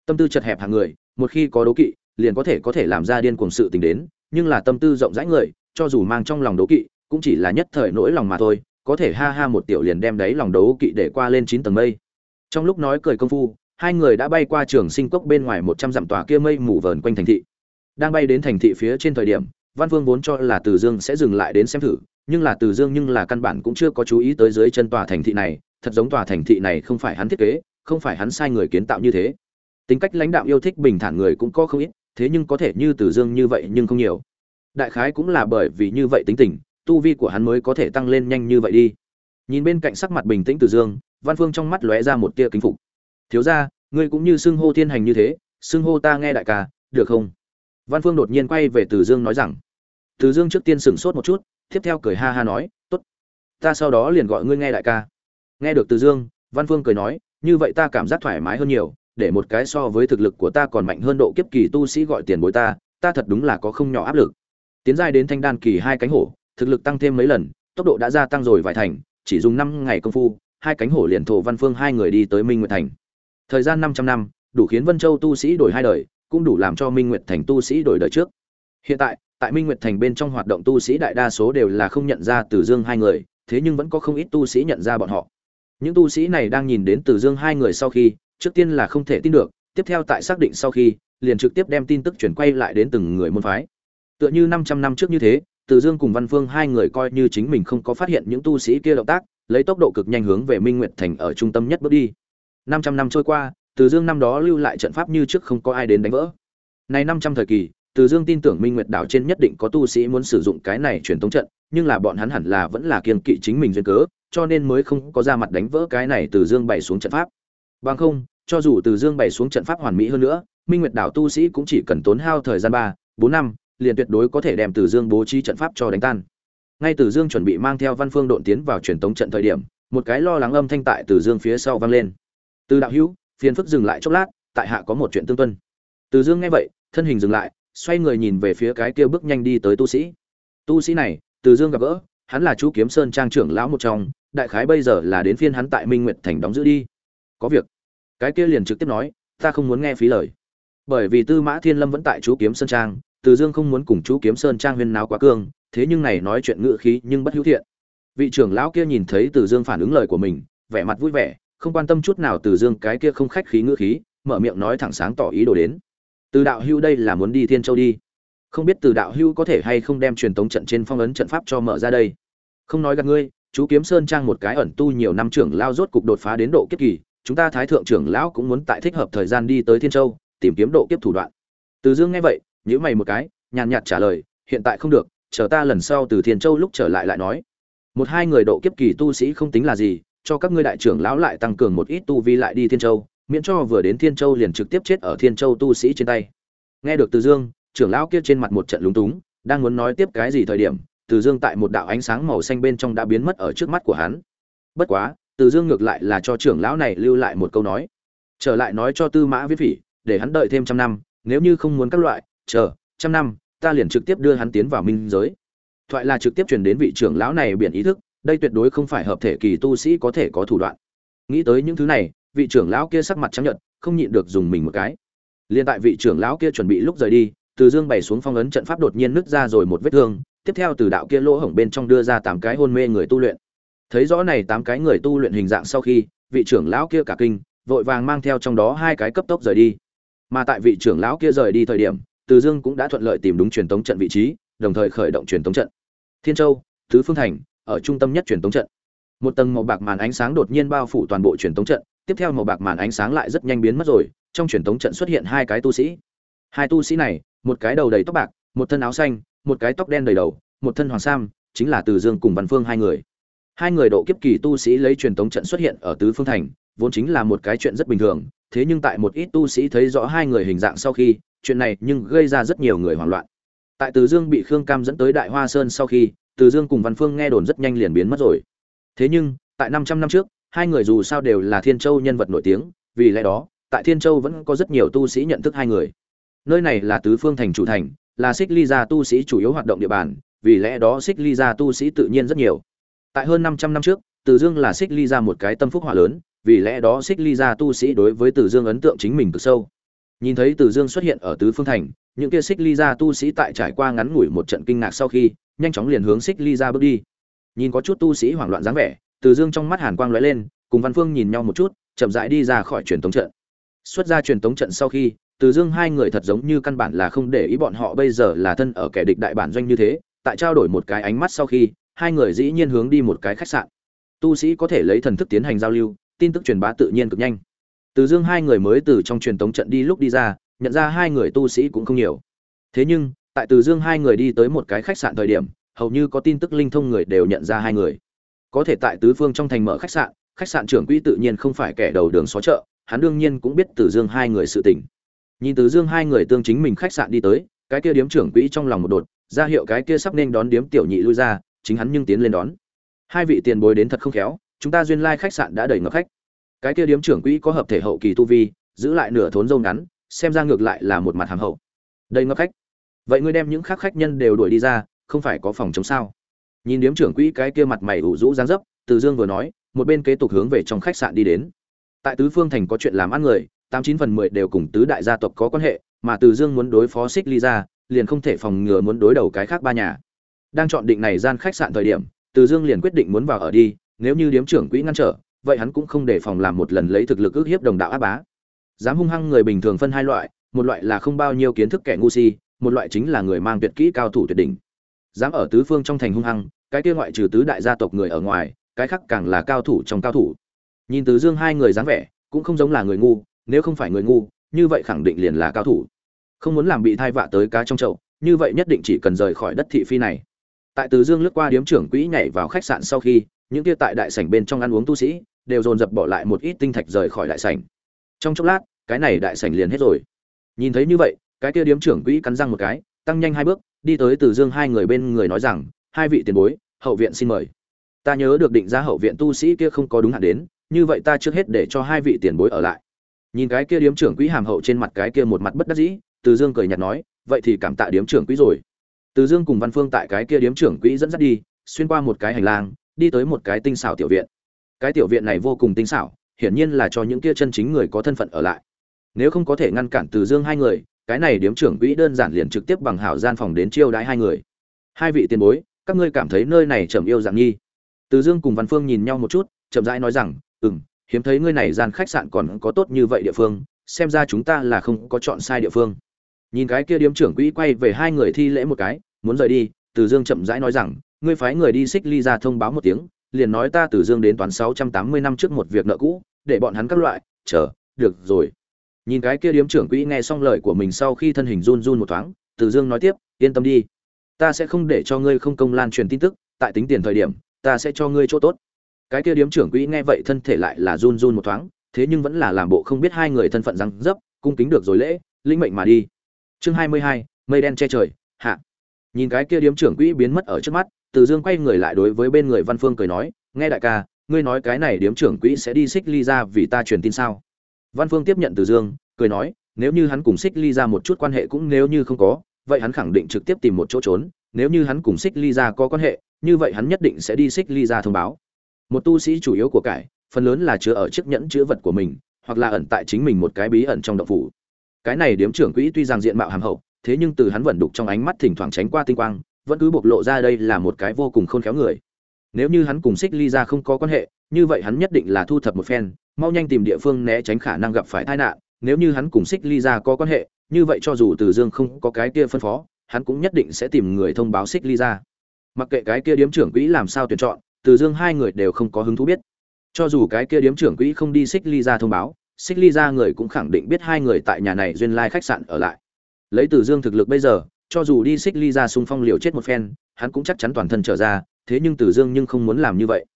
Tâm tư chật hẹp hàng người, một khi có đấu kỵ, liền có thể có thể làm ra điên cuồng sự tình đến, nhưng là tâm tư rộng rãi người, cho dù mang trong lòng đấu kỵ, cũng chỉ là nhất thời nỗi lòng mà thôi, có thể ha ha một tiểu liền đem đấy lòng đấu kỵ để qua lên chín tầng mây. Trong lúc nói cười công phu, hai người đã bay qua trường sinh cốc bên ngoài một trăm dặm tòa kia mây mù vờn quanh thành thị. Đang bay đến thành thị phía trên thời điểm, văn vương vốn cho là từ dương sẽ dừng lại đến xem thử, nhưng là từ dương nhưng là căn bản cũng chưa có chú ý tới dưới chân tòa thành thị này thật giống tòa thành thị này không phải hắn thiết kế, không phải hắn sai người kiến tạo như thế. Tính cách lãnh đạo yêu thích bình thản người cũng có không ít, thế nhưng có thể như từ dương như vậy nhưng không nhiều. Đại khái cũng là bởi vì như vậy tính tình, tu vi của hắn mới có thể tăng lên nhanh như vậy đi. Nhìn bên cạnh sắc mặt bình tĩnh từ dương, văn phương trong mắt lóe ra một tia kính phục. Thiếu ra ngươi cũng như xưng hô thiên hành như thế, xưng hô ta nghe đại ca, được không? Văn phương đột nhiên quay về từ dương nói rằng. Từ dương trước tiên sửng sốt một chút, tiếp theo cười ha ha nói t ố t ta sau đó liền gọi ngươi nghe đại ca nghe được từ dương, văn phương cười nói, như vậy ta cảm giác thoải mái hơn nhiều, để một cái so với thực lực của ta còn mạnh hơn độ kiếp kỳ tu sĩ gọi tiền bối ta ta thật đúng là có không nhỏ áp lực. Tiến giai đến thanh đan kỳ hai cánh hổ, thực lực tăng thêm mấy lần, tốc độ đã gia tăng rồi vài thành, chỉ dùng năm ngày công phu, hai cánh hổ liền thổ văn phương hai người đi tới minh nguyệt thành. Thời gian 500 năm, đủ khiến vân châu tu sĩ đổi hai đời, cũng đủ làm cho minh nguyệt thành tu sĩ đổi đời trước. Hiện tại tại minh nguyệt thành bên trong hoạt động tu sĩ đại đa số đều là không nhận ra từ dương hai người, thế nhưng vẫn có không ít tu sĩ nhận ra bọn họ những tu sĩ này đang nhìn đến từ dương hai người sau khi, trước tiên là không thể tin được, tiếp theo tại xác định sau khi, liền trực tiếp đem tin tức chuyển quay lại đến từng người môn phái. Tựa như 500 năm trước như thế, từ dương cùng văn phương hai người coi như chính mình không có phát hiện những tu sĩ kia động tác, lấy tốc độ cực nhanh hướng về minh nguyệt thành ở trung tâm nhất bước đi. 500 năm trôi qua, từ dương năm đó lưu lại trận pháp như trước không có ai đến đánh vỡ. Này 500 thời kỳ, từ dương tin tưởng minh nguyệt đảo trên nhất định có tu sĩ muốn sử dụng cái này truyền tống trận, nhưng là bọn hắn hẳn là vẫn là kiên kỵ chính mình duyên cớ cho nên mới không có ra mặt đánh vỡ cái này từ dương bày xuống trận pháp. Bằng không, cho dù từ dương bày xuống trận pháp hoàn mỹ hơn nữa, minh nguyệt đảo tu sĩ cũng chỉ cần tốn hao thời gian ba, bốn năm, liền tuyệt đối có thể đem từ dương bố trí trận pháp cho đánh tan. Ngay từ dương chuẩn bị mang theo văn phương độn tiến vào truyền tống trận thời điểm, một cái lo lắng âm thanh tại từ dương phía sau vang lên. Từ đạo hữu, phiền phức dừng lại chốc lát, tại hạ có một chuyện tương tuân. Từ dương nghe vậy, thân hình dừng lại, xoay người nhìn về phía cái kia bước nhanh đi tới tu sĩ. Tu sĩ này, từ dương gặp gỡ hắn là chú kiếm sơn trang trưởng lão một trong, đại khái bây giờ là đến phiên hắn tại minh nguyệt thành đóng giữ đi. Có việc. Cái kia liền trực tiếp nói, ta không muốn nghe phí lời. Bởi vì tư mã thiên lâm vẫn tại chú kiếm sơn trang, từ dương không muốn cùng chú kiếm sơn trang huyên náo quá cương, thế nhưng này nói chuyện ngự khí nhưng bất hữu thiện. Vị trưởng lão kia nhìn thấy từ dương phản ứng lời của mình, vẻ mặt vui vẻ, không quan tâm chút nào từ dương cái kia không khách khí ngự khí, mở miệng nói thẳng sáng tỏ ý đồ đến. Từ đạo hưu đây là muốn đi thiên châu đi không biết từ đạo hưu có thể hay không đem truyền tống trận trên phong ấn trận pháp cho mở ra đây. Không nói gặp ngươi, chú kiếm sơn trang một cái ẩn tu nhiều năm trưởng lao rốt cục đột phá đến độ kiếp kỳ, chúng ta thái thượng trưởng lão cũng muốn tại thích hợp thời gian đi tới thiên châu, tìm kiếm độ kiếp thủ đoạn. Từ dương nghe vậy nhữ mày một cái, nhàn nhạt trả lời, hiện tại không được, chờ ta lần sau từ thiên châu lúc trở lại lại nói. Một hai người độ kiếp kỳ tu sĩ không tính là gì, cho các ngươi đại trưởng lão lại tăng cường một ít tu vi lại đi thiên châu, miễn cho vừa đến thiên châu liền trực tiếp chết ở thiên châu tu sĩ trên tay. Nghe được từ dương trưởng lão kia trên mặt một trận lúng túng, đang muốn nói tiếp cái gì thời điểm, từ dương tại một đạo ánh sáng màu xanh bên trong đã biến mất ở trước mắt của hắn. Bất quá, từ dương ngược lại là cho trưởng lão này lưu lại một câu nói. Trở lại nói cho tư mã Viễn phỉ, để hắn đợi thêm trăm năm, nếu như không muốn các loại, chờ, trăm năm, ta liền trực tiếp đưa hắn tiến vào minh giới. Thoại là trực tiếp truyền đến vị trưởng lão này biển ý thức, đây tuyệt đối không phải hợp thể kỳ tu sĩ có thể có thủ đoạn. Nghĩ tới những thứ này, vị trưởng lão kia sắc mặt trắng nhợt, không nhịn được dùng mình một cái. Liên tại vị trưởng lão kia chuẩn bị lúc rời đi từ dương bày xuống phong ấn trận pháp đột nhiên nứt ra rồi một vết thương, tiếp theo từ đạo kia lỗ hổng bên trong đưa ra tám cái hôn mê người tu luyện. Thấy rõ này tám cái người tu luyện hình dạng sau khi, vị trưởng lão kia cả kinh, vội vàng mang theo trong đó hai cái cấp tốc rời đi. Mà tại vị trưởng lão kia rời đi thời điểm, từ dương cũng đã thuận lợi tìm đúng truyền tống trận vị trí, đồng thời khởi động truyền tống trận. Thiên châu thứ phương thành, ở trung tâm nhất truyền tống trận. Một tầng màu bạc màn ánh sáng đột nhiên bao phủ toàn bộ truyền tống trận, tiếp theo màu bạc màn ánh sáng lại rất nhanh biến mất rồi, trong truyền tống trận xuất hiện hai cái tu sĩ. Hai tu sĩ này một cái đầu đầy tóc bạc, một thân áo xanh, một cái tóc đen đầy đầu, một thân hoàng sam, chính là từ dương cùng văn phương hai người. Hai người độ kiếp kỳ tu sĩ lấy truyền tống trận xuất hiện ở tứ phương thành, vốn chính là một cái chuyện rất bình thường, thế nhưng tại một ít tu sĩ thấy rõ hai người hình dạng sau khi, chuyện này nhưng gây ra rất nhiều người hoảng loạn. Tại từ dương bị khương cam dẫn tới đại hoa sơn sau khi, từ dương cùng văn phương nghe đồn rất nhanh liền biến mất rồi. Thế nhưng, tại năm trăm năm trước, hai người dù sao đều là thiên châu nhân vật nổi tiếng, vì lẽ đó, tại thiên châu vẫn có rất nhiều tu sĩ nhận thức hai người nơi này là tứ phương thành chủ thành, là xích ly gia tu sĩ chủ yếu hoạt động địa bàn, vì lẽ đó xích ly gia tu sĩ tự nhiên rất nhiều. Tại hơn năm trăm năm trước, từ dương là xích ly gia một cái tâm phúc hỏa lớn, vì lẽ đó xích ly gia tu sĩ đối với từ dương ấn tượng chính mình cực sâu. Nhìn thấy từ dương xuất hiện ở tứ phương thành, những kia xích ly gia tu sĩ tại trải qua ngắn ngủi một trận kinh ngạc sau khi, nhanh chóng liền hướng xích ly gia bước đi. Nhìn có chút tu sĩ hoảng loạn dáng vẻ, từ dương trong mắt hàn quang lóe lên, cùng văn phương nhìn nhau một chút, chậm rãi đi ra khỏi truyền tống trận. Xuất ra truyền tống trận sau khi từ dương hai người thật giống như căn bản là không để ý bọn họ bây giờ là thân ở kẻ địch đại bản doanh như thế, tại trao đổi một cái ánh mắt sau khi, hai người dĩ nhiên hướng đi một cái khách sạn. Tu sĩ có thể lấy thần thức tiến hành giao lưu, tin tức truyền bá tự nhiên cực nhanh. Từ dương hai người mới từ trong truyền tống trận đi lúc đi ra, nhận ra hai người tu sĩ cũng không nhiều. Thế nhưng, tại từ dương hai người đi tới một cái khách sạn thời điểm, hầu như có tin tức linh thông người đều nhận ra hai người. Có thể tại tứ phương trong thành mở khách sạn khách sạn trưởng quỹ tự nhiên không phải kẻ đầu đường xó chợ, hắn đương nhiên cũng biết từ dương hai người sự tình nhìn từ dương hai người tương chính mình khách sạn đi tới, cái kia điếm trưởng quỹ trong lòng một đột, ra hiệu cái kia sắp nên đón điếm tiểu nhị lui ra, chính hắn nhưng tiến lên đón. Hai vị tiền bối đến thật không khéo, chúng ta duyên lai khách sạn đã đầy ngập khách. Cái kia điếm trưởng quỹ có hợp thể hậu kỳ tu vi, giữ lại nửa thốn dâu ngắn, xem ra ngược lại là một mặt hàng hậu. Đây ngập khách. Vậy ngươi đem những khác khách nhân đều đuổi đi ra, không phải có phòng chống sao? Nhìn điếm trưởng quỹ cái kia mặt mày ủ rũ dáng dấp, từ dương vừa nói, một bên kế tục hướng về trong khách sạn đi đến. Tại tứ phương thành có chuyện làm ăn người tám chín phần mười đều cùng tứ đại gia tộc có quan hệ, mà từ dương muốn đối phó xích ly ra liền không thể phòng ngừa muốn đối đầu cái khác ba nhà. Đang chọn định này gian khách sạn thời điểm, từ dương liền quyết định muốn vào ở đi, nếu như điếm trưởng quỹ ngăn trở, vậy hắn cũng không để phòng làm một lần lấy thực lực ước hiếp đồng đạo áp bá. Dám hung hăng người bình thường phân hai loại, một loại là không bao nhiêu kiến thức kẻ ngu si, một loại chính là người mang tuyệt kỹ cao thủ tuyệt đỉnh. Dám ở tứ phương trong thành hung hăng, cái kia ngoại trừ tứ đại gia tộc người ở ngoài, cái khác càng là cao thủ trong cao thủ. Nhìn từ dương hai người dáng vẻ, cũng không giống là người ngu nếu không phải người ngu, như vậy khẳng định liền là cao thủ. Không muốn làm bị thai vạ tới cá trong chậu, như vậy nhất định chỉ cần rời khỏi đất thị phi này. Tại từ dương lướt qua điếm trưởng quỹ nhảy vào khách sạn sau khi, những kia tại đại sảnh bên trong ăn uống tu sĩ đều dồn dập bỏ lại một ít tinh thạch rời khỏi đại sảnh. Trong chốc lát, cái này đại sảnh liền hết rồi. Nhìn thấy như vậy, cái kia điếm trưởng quỹ cắn răng một cái, tăng nhanh hai bước, đi tới từ dương hai người bên người nói rằng, hai vị tiền bối, hậu viện xin mời. Ta nhớ được định ra hậu viện tu sĩ kia không có đúng hạn đến, như vậy ta trước hết để cho hai vị tiền bối ở lại nhìn cái kia điếm trưởng quỹ hàm hậu trên mặt cái kia một mặt bất đắc dĩ, từ dương cười nhạt nói, vậy thì cảm tạ điếm trưởng quỹ rồi. Từ dương cùng văn phương tại cái kia điếm trưởng quỹ dẫn dắt đi, xuyên qua một cái hành lang, đi tới một cái tinh xảo tiểu viện. Cái tiểu viện này vô cùng tinh xảo, hiển nhiên là cho những kia chân chính người có thân phận ở lại. Nếu không có thể ngăn cản từ dương hai người, cái này điếm trưởng quỹ đơn giản liền trực tiếp bằng hảo gian phòng đến chiêu đãi hai người. Hai vị tiền bối, các ngươi cảm thấy nơi này trầm yêu dạng nhi từ dương cùng văn phương nhìn nhau một chút, chậm rãi nói rằng ừ m hiếm thấy ngươi này gian khách sạn còn có tốt như vậy địa phương, xem ra chúng ta là không có chọn sai địa phương. Nhìn cái kia điếm trưởng quỹ quay về hai người thi lễ một cái, muốn rời đi, từ dương chậm rãi nói rằng, ngươi phái người đi xích ly ra thông báo một tiếng, liền nói ta từ dương đến toán sáu trăm tám mươi năm trước một việc nợ cũ, để bọn hắn các loại, chờ, được rồi. Nhìn cái kia điếm trưởng quỹ nghe xong lời của mình sau khi thân hình run run một thoáng, từ dương nói tiếp, yên tâm đi, ta sẽ không để cho ngươi không công lan truyền tin tức, tại tính tiền thời điểm, ta sẽ cho ngươi chỗ tốt cái kia điếm trưởng quỹ nghe vậy thân thể lại là run run một thoáng, thế nhưng vẫn là làm bộ không biết hai người thân phận răng dấp, cung kính được rồi lễ linh mệnh mà đi. Chương hai mươi hai, mây đen che trời, hạ. Nhìn cái kia điếm trưởng quỹ biến mất ở trước mắt, từ dương quay người lại đối với bên người văn phương cười nói, nghe đại ca, ngươi nói cái này điếm trưởng quỹ sẽ đi xích ly ra vì ta truyền tin sao? Văn phương tiếp nhận từ dương, cười nói, nếu như hắn cùng xích ly ra một chút quan hệ cũng nếu như không có, vậy hắn khẳng định trực tiếp tìm một chỗ trốn, nếu như hắn cùng xích ly ra có quan hệ, như vậy hắn nhất định sẽ đi xích ly ra thông báo một tu sĩ chủ yếu của cải, phần lớn là chứa ở chiếc nhẫn chứa vật của mình, hoặc là ẩn tại chính mình một cái bí ẩn trong động phủ. Cái này điếm trưởng quỹ tuy rằng diện mạo hàm hậu, thế nhưng từ hắn vẫn đục trong ánh mắt thỉnh thoảng tránh qua tinh quang, vẫn cứ bộc lộ ra đây là một cái vô cùng khôn khéo người. Nếu như hắn cùng xích ly ra không có quan hệ, như vậy hắn nhất định là thu thập một phen, mau nhanh tìm địa phương né tránh khả năng gặp phải tai nạn. Nếu như hắn cùng xích ly ra có quan hệ, như vậy cho dù từ dương không có cái kia phân phó, hắn cũng nhất định sẽ tìm người thông báo xích ly ra mặc kệ cái kia điếm trưởng quỹ làm sao tuyển chọn từ dương hai người đều không có hứng thú biết. Cho dù cái kia điếm trưởng quỹ không đi xích ly ra thông báo, xích ly ra người cũng khẳng định biết hai người tại nhà này duyên lai khách sạn ở lại. Lấy từ dương thực lực bây giờ, cho dù đi xích ly ra xung phong liều chết một phen, hắn cũng chắc chắn toàn thân trở ra, thế nhưng từ dương nhưng không muốn làm như vậy.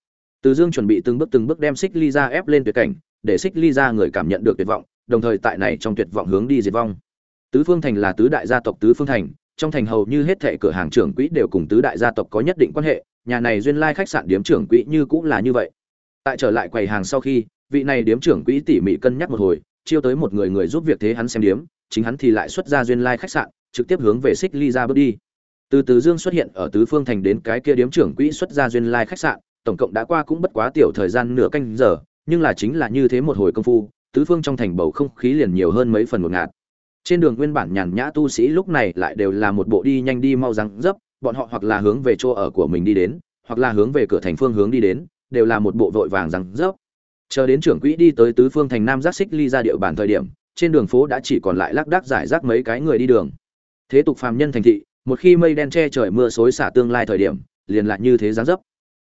Từ dương chuẩn bị từng bước từng bước đem xích ly ra ép lên tuyệt cảnh, để xích ly ra người cảm nhận được tuyệt vọng, đồng thời tại này trong tuyệt vọng hướng đi diệt vong. Tứ phương thành là tứ đại gia tộc tứ phương thành, trong thành hầu như hết thệ cửa hàng trưởng quỹ đều cùng tứ đại gia tộc có nhất định quan hệ nhà này duyên lai khách sạn điếm trưởng quỹ như cũng là như vậy. Tại trở lại quầy hàng sau khi, vị này điếm trưởng quỹ tỉ mỉ cân nhắc một hồi, chiêu tới một người người giúp việc thế hắn xem điếm, chính hắn thì lại xuất ra duyên lai khách sạn, trực tiếp hướng về xích ly ra bước đi. Từ từ dương xuất hiện ở tứ phương thành đến cái kia điếm trưởng quỹ xuất ra duyên lai khách sạn, tổng cộng đã qua cũng bất quá tiểu thời gian nửa canh giờ, nhưng là chính là như thế một hồi công phu, tứ phương trong thành bầu không khí liền nhiều hơn mấy phần một ngạt. Trên đường nguyên bản nhàn nhã tu sĩ lúc này lại đều là một bộ đi nhanh đi mau răng dấp bọn họ hoặc là hướng về chỗ ở của mình đi đến, hoặc là hướng về cửa thành phương hướng đi đến, đều là một bộ vội vàng rằng rớp. Chờ đến trưởng quỹ đi tới tứ phương thành nam giác xích ly ra địa bàn thời điểm, trên đường phố đã chỉ còn lại lác đác giải rác mấy cái người đi đường. Thế tục phàm nhân thành thị, một khi mây đen che trời mưa xối xả tương lai thời điểm, liền lại như thế giáng dấp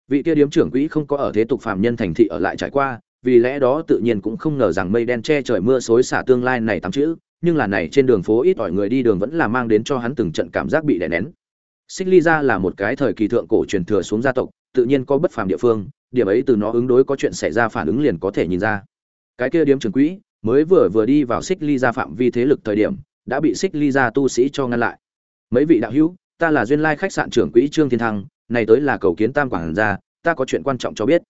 vị kia điếm trưởng quỹ không có ở thế tục phàm nhân thành thị ở lại trải qua, vì lẽ đó tự nhiên cũng không ngờ rằng mây đen che trời mưa xối xả tương lai này tám chữ, nhưng là này trên đường phố ít ỏi người đi đường vẫn là mang đến cho hắn từng trận cảm giác bị đè nén xích ly gia là một cái thời kỳ thượng cổ truyền thừa xuống gia tộc, tự nhiên có bất phàm địa phương, điểm ấy từ nó ứng đối có chuyện xảy ra phản ứng liền có thể nhìn ra. Cái kia điếm trưởng quỹ, mới vừa vừa đi vào xích ly gia phạm vi thế lực thời điểm, đã bị xích ly gia tu sĩ cho ngăn lại. Mấy vị đạo hữu, ta là duyên lai khách sạn trưởng quỹ trương thiên thăng, này tới là cầu kiến tam quảng gia, ta có chuyện quan trọng cho biết.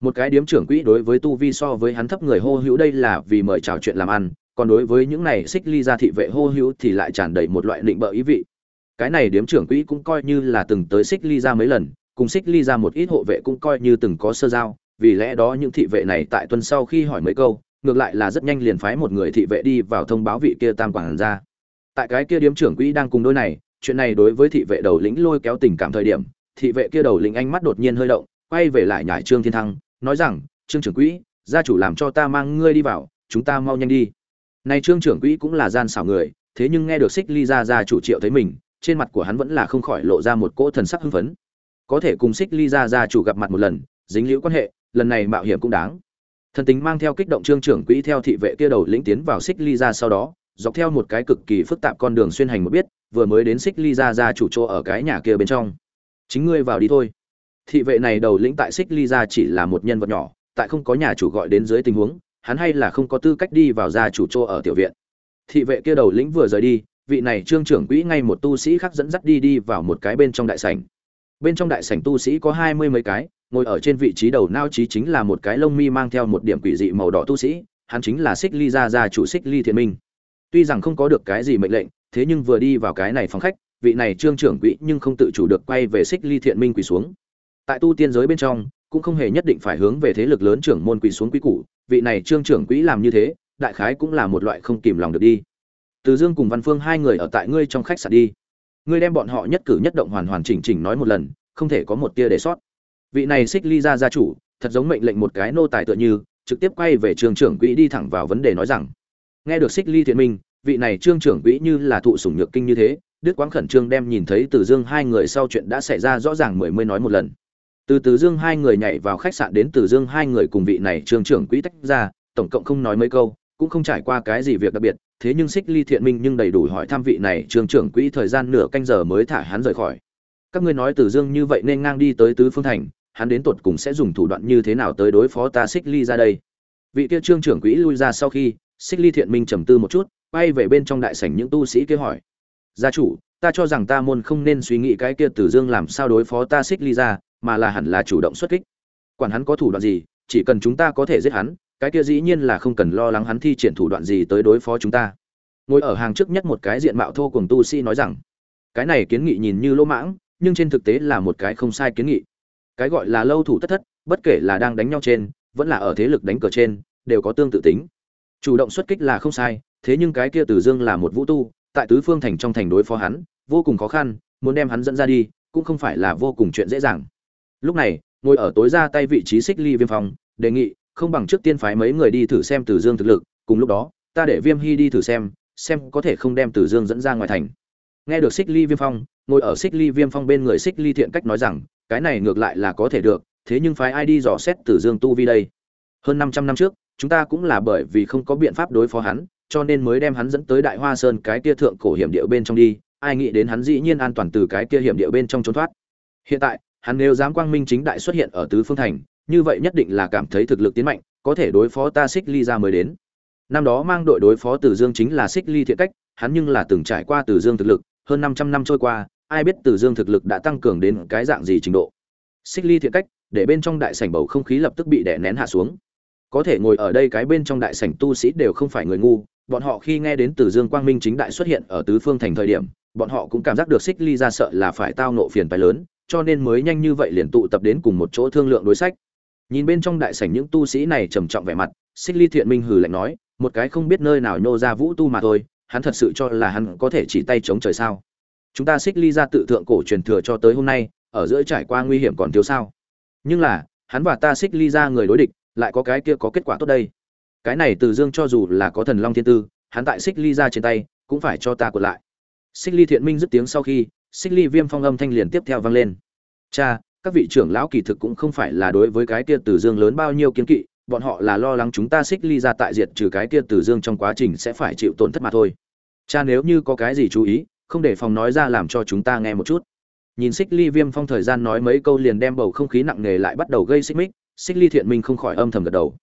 Một cái điếm trưởng quỹ đối với tu vi so với hắn thấp người hô hữu đây là vì mời chào chuyện làm ăn, còn đối với những này xích ly gia thị vệ hô hữu thì lại tràn đầy một loại định bợ ý vị cái này điếm trưởng quỹ cũng coi như là từng tới xích ly ra mấy lần, cùng xích ly ra một ít hộ vệ cũng coi như từng có sơ giao, vì lẽ đó những thị vệ này tại tuần sau khi hỏi mấy câu, ngược lại là rất nhanh liền phái một người thị vệ đi vào thông báo vị kia tam quản ra tại cái kia điếm trưởng quỹ đang cùng đôi này, chuyện này đối với thị vệ đầu lĩnh lôi kéo tình cảm thời điểm, thị vệ kia đầu lĩnh ánh mắt đột nhiên hơi động, quay về lại nhải trương thiên thăng, nói rằng, trương trưởng quỹ, gia chủ làm cho ta mang ngươi đi vào, chúng ta mau nhanh đi. Nay trương trưởng quỹ cũng là gian xảo người, thế nhưng nghe được xích ly ra gia chủ triệu thấy mình trên mặt của hắn vẫn là không khỏi lộ ra một cỗ thần sắc hưng phấn. Có thể cùng xích ly ra gia chủ gặp mặt một lần, dính liễu quan hệ, lần này mạo hiểm cũng đáng. Thần tính mang theo kích động trương trưởng quỹ theo thị vệ kia đầu lĩnh tiến vào xích ly ra sau đó, dọc theo một cái cực kỳ phức tạp con đường xuyên hành một biết, vừa mới đến xích ly ra ra chủ chỗ ở cái nhà kia bên trong. Chính ngươi vào đi thôi. Thị vệ này đầu lĩnh tại xích ly ra chỉ là một nhân vật nhỏ, tại không có nhà chủ gọi đến dưới tình huống, hắn hay là không có tư cách đi vào gia chủ chỗ ở tiểu viện. Thị vệ kia đầu lĩnh vừa rời đi vị này trương trưởng quỹ ngay một tu sĩ khác dẫn dắt đi đi vào một cái bên trong đại sảnh. Bên trong đại sảnh tu sĩ có hai mươi mấy cái, ngồi ở trên vị trí đầu nao trí chính là một cái lông mi mang theo một điểm quỷ dị màu đỏ tu sĩ, hắn chính là xích ly gia gia chủ xích ly thiện minh. Tuy rằng không có được cái gì mệnh lệnh, thế nhưng vừa đi vào cái này phòng khách, vị này trương trưởng quỹ nhưng không tự chủ được quay về xích ly thiện minh quỳ xuống. Tại tu tiên giới bên trong, cũng không hề nhất định phải hướng về thế lực lớn trưởng môn quỳ xuống quý củ vị này trương trưởng quỹ làm như thế, đại khái cũng là một loại không kìm lòng được đi từ dương cùng văn phương hai người ở tại ngươi trong khách sạn đi. Ngươi đem bọn họ nhất cử nhất động hoàn hoàn chỉnh chỉnh nói một lần, không thể có một tia để sót. Vị này xích ly ra gia chủ, thật giống mệnh lệnh một cái nô tài tựa như, trực tiếp quay về trường trưởng quỹ đi thẳng vào vấn đề nói rằng, nghe được xích ly thiện minh, vị này trương trưởng quỹ như là thụ sủng nhược kinh như thế, đức Quán khẩn trương đem nhìn thấy từ dương hai người sau chuyện đã xảy ra rõ ràng mười mươi nói một lần. Từ từ dương hai người nhảy vào khách sạn đến từ dương hai người cùng vị này trương trưởng quỹ tách ra, tổng cộng không nói mấy câu, cũng không trải qua cái gì việc đặc biệt thế nhưng xích ly thiện minh nhưng đầy đủ hỏi tham vị này, trường trưởng quỹ thời gian nửa canh giờ mới thả hắn rời khỏi. Các ngươi nói từ dương như vậy nên ngang đi tới tứ phương thành, hắn đến tột cùng sẽ dùng thủ đoạn như thế nào tới đối phó ta xích ly ra đây? Vị kia trương trưởng quỹ lui ra sau khi xích ly thiện minh trầm tư một chút, quay về bên trong đại sảnh những tu sĩ kia hỏi. Gia chủ, ta cho rằng ta môn không nên suy nghĩ cái kia tử dương làm sao đối phó ta xích ly ra, mà là hẳn là chủ động xuất kích. Quản hắn có thủ đoạn gì, chỉ cần chúng ta có thể giết hắn cái kia dĩ nhiên là không cần lo lắng hắn thi triển thủ đoạn gì tới đối phó chúng ta. Ngồi ở hàng trước nhất một cái diện mạo thô cùng tu sĩ nói rằng cái này kiến nghị nhìn như lỗ mãng nhưng trên thực tế là một cái không sai kiến nghị. Cái gọi là lâu thủ tất thất bất kể là đang đánh nhau trên vẫn là ở thế lực đánh cờ trên đều có tương tự tính. Chủ động xuất kích là không sai thế nhưng cái kia Từ Dương là một vũ tu, tại tứ phương thành trong thành đối phó hắn, vô cùng khó khăn, muốn đem hắn dẫn ra đi, cũng không phải là vô cùng chuyện dễ dàng. Lúc này, ngồi ở tối ra tay vị trí Xích Ly Viêm Phong, đề nghị, không bằng trước tiên phái mấy người đi thử xem Từ Dương thực lực, cùng lúc đó, ta để Viêm Hy đi thử xem, xem có thể không đem Từ Dương dẫn ra ngoài thành. Nghe được Xích Ly Viêm Phong, ngồi ở Xích Ly Viêm Phong bên người Xích Ly Thiện cách nói rằng, cái này ngược lại là có thể được, thế nhưng phái ai đi dò xét Từ Dương tu vi đây? Hơn 500 năm trước, chúng ta cũng là bởi vì không có biện pháp đối phó hắn, cho nên mới đem hắn dẫn tới Đại Hoa Sơn cái kia thượng cổ hiểm địa bên trong đi, ai nghĩ đến hắn dĩ nhiên an toàn từ cái kia hiểm địa bên trong trốn thoát. Hiện tại, hắn nếu dám quang minh chính đại xuất hiện ở tứ phương thành, như vậy nhất định là cảm thấy thực lực tiến mạnh, có thể đối phó ta Xích Ly ra mới đến. Năm đó mang đội đối phó Từ Dương chính là Xích Ly thiện cách, hắn nhưng là từng trải qua Từ Dương thực lực, hơn 500 năm trôi qua, ai biết Từ Dương thực lực đã tăng cường đến cái dạng gì trình độ. Xích Ly thiện cách, để bên trong đại sảnh bầu không khí lập tức bị đè nén hạ xuống. Có thể ngồi ở đây cái bên trong đại sảnh tu sĩ đều không phải người ngu, bọn họ khi nghe đến từ dương quang minh chính đại xuất hiện ở tứ phương thành thời điểm bọn họ cũng cảm giác được xích ly ra sợ là phải tao nộ phiền phái lớn cho nên mới nhanh như vậy liền tụ tập đến cùng một chỗ thương lượng đối sách nhìn bên trong đại sảnh những tu sĩ này trầm trọng vẻ mặt, xích ly thiện minh hừ lạnh nói, một cái không biết nơi nào nhô ra vũ tu mà thôi, hắn thật sự cho là hắn có thể chỉ tay chống trời sao? Chúng ta xích ly ra tự thượng cổ truyền thừa cho tới hôm nay, ở giữa trải qua nguy hiểm còn thiếu sao? Nhưng là, hắn và ta xích ly ra người đối địch, lại có cái kia có kết quả tốt đây. Cái này từ dương cho dù là có thần long thiên tư, hắn tại xích ly ra trên tay, cũng phải cho ta quật lại. Xích ly thiện minh dứt tiếng sau khi, xích ly viêm phong âm thanh liền tiếp theo vang lên. Cha các vị trưởng lão kỳ thực cũng không phải là đối với cái kia từ dương lớn bao nhiêu kiến kỵ, bọn họ là lo lắng chúng ta xích ly ra tại diệt trừ cái kia từ dương trong quá trình sẽ phải chịu tổn thất mà thôi. Cha nếu như có cái gì chú ý, không để phòng nói ra làm cho chúng ta nghe một chút. Nhìn xích ly viêm phong thời gian nói mấy câu liền đem bầu không khí nặng nề lại bắt đầu gây xích mích, xích ly thiện minh không khỏi âm thầm gật đầu.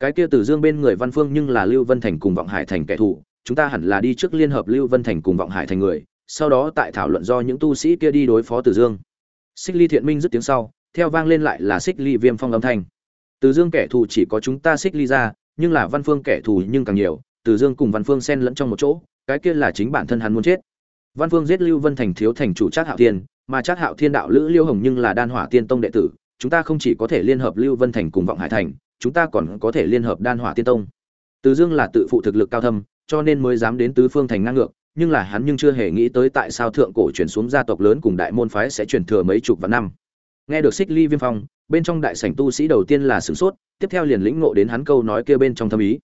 Cái kia từ dương bên người văn phương nhưng là lưu vân thành cùng vọng hải thành kẻ thù, chúng ta hẳn là đi trước liên hợp lưu vân thành cùng vọng hải thành người, sau đó tại thảo luận do những tu sĩ kia đi đối phó từ dương xích ly thiện minh dứt tiếng sau theo vang lên lại là xích ly viêm phong âm thanh từ dương kẻ thù chỉ có chúng ta xích ly ra nhưng là văn phương kẻ thù nhưng càng nhiều Từ Dương cùng Văn Phương xen lẫn trong một chỗ, cái kia là chính bản thân hắn muốn chết. Văn Phương giết Lưu Vân Thành thiếu thành chủ Trác Hạo Thiên, mà Trác Hạo Thiên đạo lữ Liêu Hồng nhưng là Đan Hỏa Tiên Tông đệ tử, chúng ta không chỉ có thể liên hợp Lưu Vân Thành cùng Vọng Hải Thành, chúng ta còn có thể liên hợp Đan Hỏa Tiên Tông. Từ Dương là tự phụ thực lực cao thâm, cho nên mới dám đến tứ phương thành ngang ngược, nhưng là hắn nhưng chưa hề nghĩ tới tại sao thượng cổ chuyển xuống gia tộc lớn cùng đại môn phái sẽ truyền thừa mấy chục vạn năm. Nghe được Xích Ly Viêm Phong, bên trong đại sảnh tu sĩ đầu tiên là sửng sốt, tiếp theo liền lĩnh ngộ đến hắn câu nói kia bên trong thâm ý.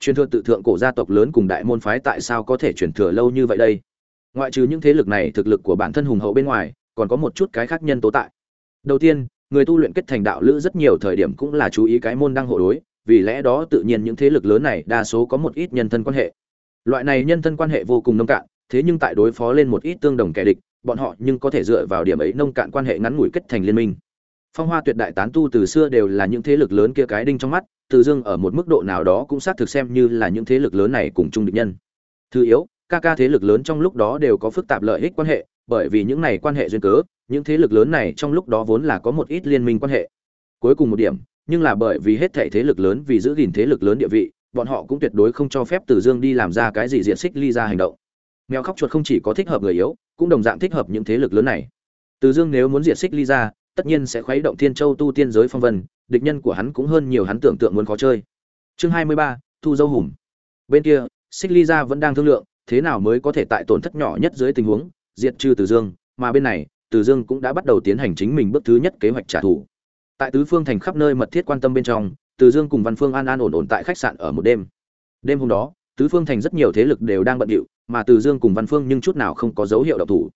Truyền thừa tự thượng cổ gia tộc lớn cùng đại môn phái tại sao có thể truyền thừa lâu như vậy đây? Ngoại trừ những thế lực này, thực lực của bản thân hùng hậu bên ngoài, còn có một chút cái khác nhân tố tại. Đầu tiên, người tu luyện kết thành đạo lữ rất nhiều thời điểm cũng là chú ý cái môn đang hộ đối, vì lẽ đó tự nhiên những thế lực lớn này đa số có một ít nhân thân quan hệ. Loại này nhân thân quan hệ vô cùng nông cạn, thế nhưng tại đối phó lên một ít tương đồng kẻ địch, bọn họ nhưng có thể dựa vào điểm ấy nông cạn quan hệ ngắn ngủi kết thành liên minh. Phong Hoa Tuyệt đại tán tu từ xưa đều là những thế lực lớn kia cái đinh trong mắt, Từ Dương ở một mức độ nào đó cũng xác thực xem như là những thế lực lớn này cùng chung địch nhân. Thứ yếu, ca ca thế lực lớn trong lúc đó đều có phức tạp lợi ích quan hệ, bởi vì những này quan hệ duyên cớ, những thế lực lớn này trong lúc đó vốn là có một ít liên minh quan hệ. Cuối cùng một điểm, nhưng là bởi vì hết thảy thế lực lớn vì giữ gìn thế lực lớn địa vị, bọn họ cũng tuyệt đối không cho phép Từ Dương đi làm ra cái gì diện xích ly ra hành động. Mèo khóc chuột không chỉ có thích hợp người yếu, cũng đồng dạng thích hợp những thế lực lớn này. Từ Dương nếu muốn diệt xích ly ra, tất nhiên sẽ khuấy động Thiên Châu tu tiên giới phong vân, địch nhân của hắn cũng hơn nhiều hắn tưởng tượng muốn khó chơi. Chương 23, Thu dâu hùm. Bên kia, Xích Ly gia vẫn đang thương lượng, thế nào mới có thể tại tổn thất nhỏ nhất dưới tình huống diệt trừ Từ Dương, mà bên này, Từ Dương cũng đã bắt đầu tiến hành chính mình bước thứ nhất kế hoạch trả thù. Tại tứ phương thành khắp nơi mật thiết quan tâm bên trong, từ Dương cùng Văn Phương an an ổn ổn tại khách sạn ở một đêm. Đêm hôm đó, tứ phương thành rất nhiều thế lực đều đang bận rộn, mà Từ Dương cùng Văn Phương nhưng chút nào không có dấu hiệu động thủ.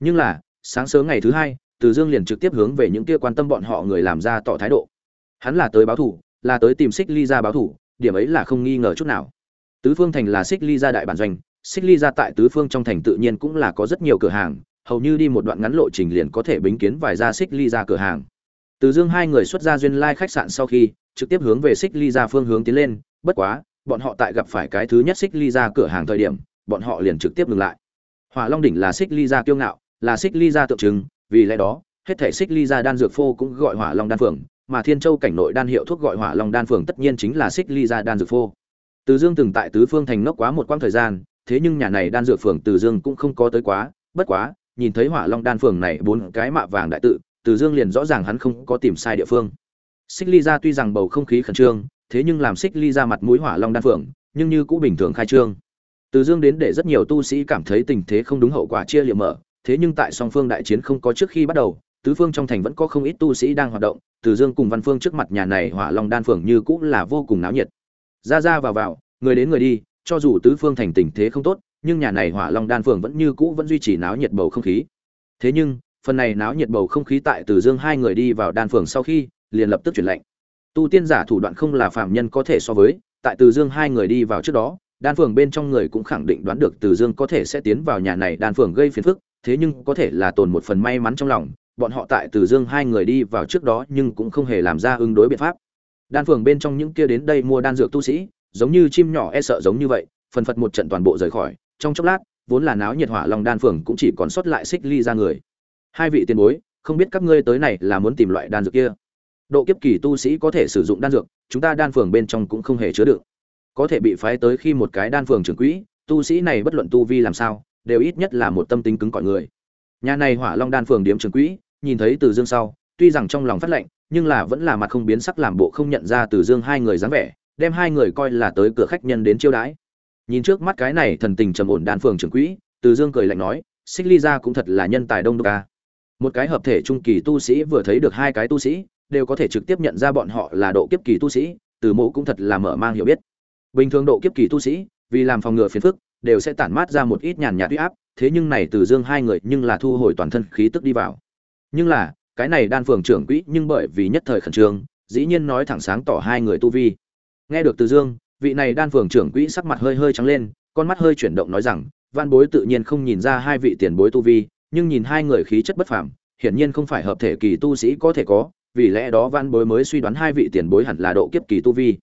Nhưng là, sáng sớm ngày thứ hai, từ dương liền trực tiếp hướng về những kia quan tâm bọn họ người làm ra tỏ thái độ hắn là tới báo thủ là tới tìm xích ly ra báo thủ điểm ấy là không nghi ngờ chút nào tứ phương thành là xích ly ra đại bản doanh xích ly ra tại tứ phương trong thành tự nhiên cũng là có rất nhiều cửa hàng hầu như đi một đoạn ngắn lộ trình liền có thể bính kiến vài ra xích ly ra cửa hàng từ dương hai người xuất ra duyên lai khách sạn sau khi trực tiếp hướng về xích ly ra phương hướng tiến lên, bất quá, bọn họ tại gặp phải cái thứ nhất xích ly ra cửa hàng thời điểm, bọn họ liền trực tiếp ngừng lại. Hỏa long đỉnh là xích ly ra kiêu ngạo, là xích ly ra tượng trưng, vì lẽ đó, hết thể xích ly ra đan dược phô cũng gọi hỏa long đan phường mà thiên châu cảnh nội đan hiệu thuốc gọi hỏa long đan phường tất nhiên chính là xích ly ra đan dược phô. Từ dương từng tại tứ phương thành ngốc quá một quãng thời gian, thế nhưng nhà này đan dược phường từ dương cũng không có tới quá, bất quá, nhìn thấy hỏa long đan phường này bốn cái mạ vàng đại tự, từ dương liền rõ ràng hắn không có tìm sai địa phương xích ly ra tuy rằng bầu không khí khẩn trương thế nhưng làm xích ly ra mặt mũi hỏa long đan phượng, nhưng như cũ bình thường khai trương. Từ dương đến để rất nhiều tu sĩ cảm thấy tình thế không đúng hậu quả chia liệm mở thế nhưng tại song phương đại chiến không có trước khi bắt đầu tứ phương trong thành vẫn có không ít tu sĩ đang hoạt động từ dương cùng văn phương trước mặt nhà này hỏa long đan phượng như cũng là vô cùng náo nhiệt. Ra ra vào vào người đến người đi cho dù tứ phương thành tình thế không tốt nhưng nhà này hỏa long đan phượng vẫn như cũ vẫn duy trì náo nhiệt bầu không khí. Thế nhưng phần này náo nhiệt bầu không khí tại từ dương hai người đi vào đan phượng sau khi liền lập tức chuyển lệnh tu tiên giả thủ đoạn không là phạm nhân có thể so với tại từ dương hai người đi vào trước đó đan phường bên trong người cũng khẳng định đoán được từ dương có thể sẽ tiến vào nhà này đan phường gây phiền phức thế nhưng có thể là tồn một phần may mắn trong lòng bọn họ tại Từ Dương hai người đi vào trước đó nhưng cũng không hề làm ra ứng đối biện pháp. Đan phường bên trong những kia đến đây mua đan dược tu sĩ, giống như chim nhỏ e sợ giống như vậy, phần phật một trận toàn bộ rời khỏi, trong chốc lát, vốn là náo nhiệt hỏa long đan phường cũng chỉ còn sót lại xích ly ra người. Hai vị tiền bối, không biết các ngươi tới này là muốn tìm loại đan dược kia. Độ kiếp kỳ tu sĩ có thể sử dụng đan dược, chúng ta đan phường bên trong cũng không hề chứa đựng. Có thể bị phái tới khi một cái đan phường trưởng quỹ, tu sĩ này bất luận tu vi làm sao, đều ít nhất là một tâm tính cứng cỏi người. Nhà này Hỏa Long đan phường điểm trưởng quỹ, nhìn thấy Từ Dương sau, tuy rằng trong lòng phát lệnh, nhưng là vẫn là mặt không biến sắc làm bộ không nhận ra Từ Dương hai người dáng vẻ, đem hai người coi là tới cửa khách nhân đến chiêu đãi. Nhìn trước mắt cái này thần tình trầm ổn đan phường trưởng quỹ, Từ Dương cười lạnh nói, Xích Ly ra cũng thật là nhân tài đông đô ca Một cái hợp thể trung kỳ tu sĩ vừa thấy được hai cái tu sĩ, đều có thể trực tiếp nhận ra bọn họ là độ kiếp kỳ tu sĩ, Từ Mộ cũng thật là mở mang hiểu biết. Bình thường độ kiếp kỳ tu sĩ, vì làm phòng ngừa phiền phức, đều sẽ tản mát ra một ít nhàn nhạt huy áp, thế nhưng này Từ Dương hai người nhưng là thu hồi toàn thân khí tức đi vào nhưng là cái này đan phường trưởng quỹ nhưng bởi vì nhất thời khẩn trương dĩ nhiên nói thẳng sáng tỏ hai người tu vi nghe được từ dương vị này đan phường trưởng quỹ sắc mặt hơi hơi trắng lên con mắt hơi chuyển động nói rằng văn bối tự nhiên không nhìn ra hai vị tiền bối tu vi nhưng nhìn hai người khí chất bất phàm hiển nhiên không phải hợp thể kỳ tu sĩ có thể có vì lẽ đó văn bối mới suy đoán hai vị tiền bối hẳn là độ kiếp kỳ tu vi.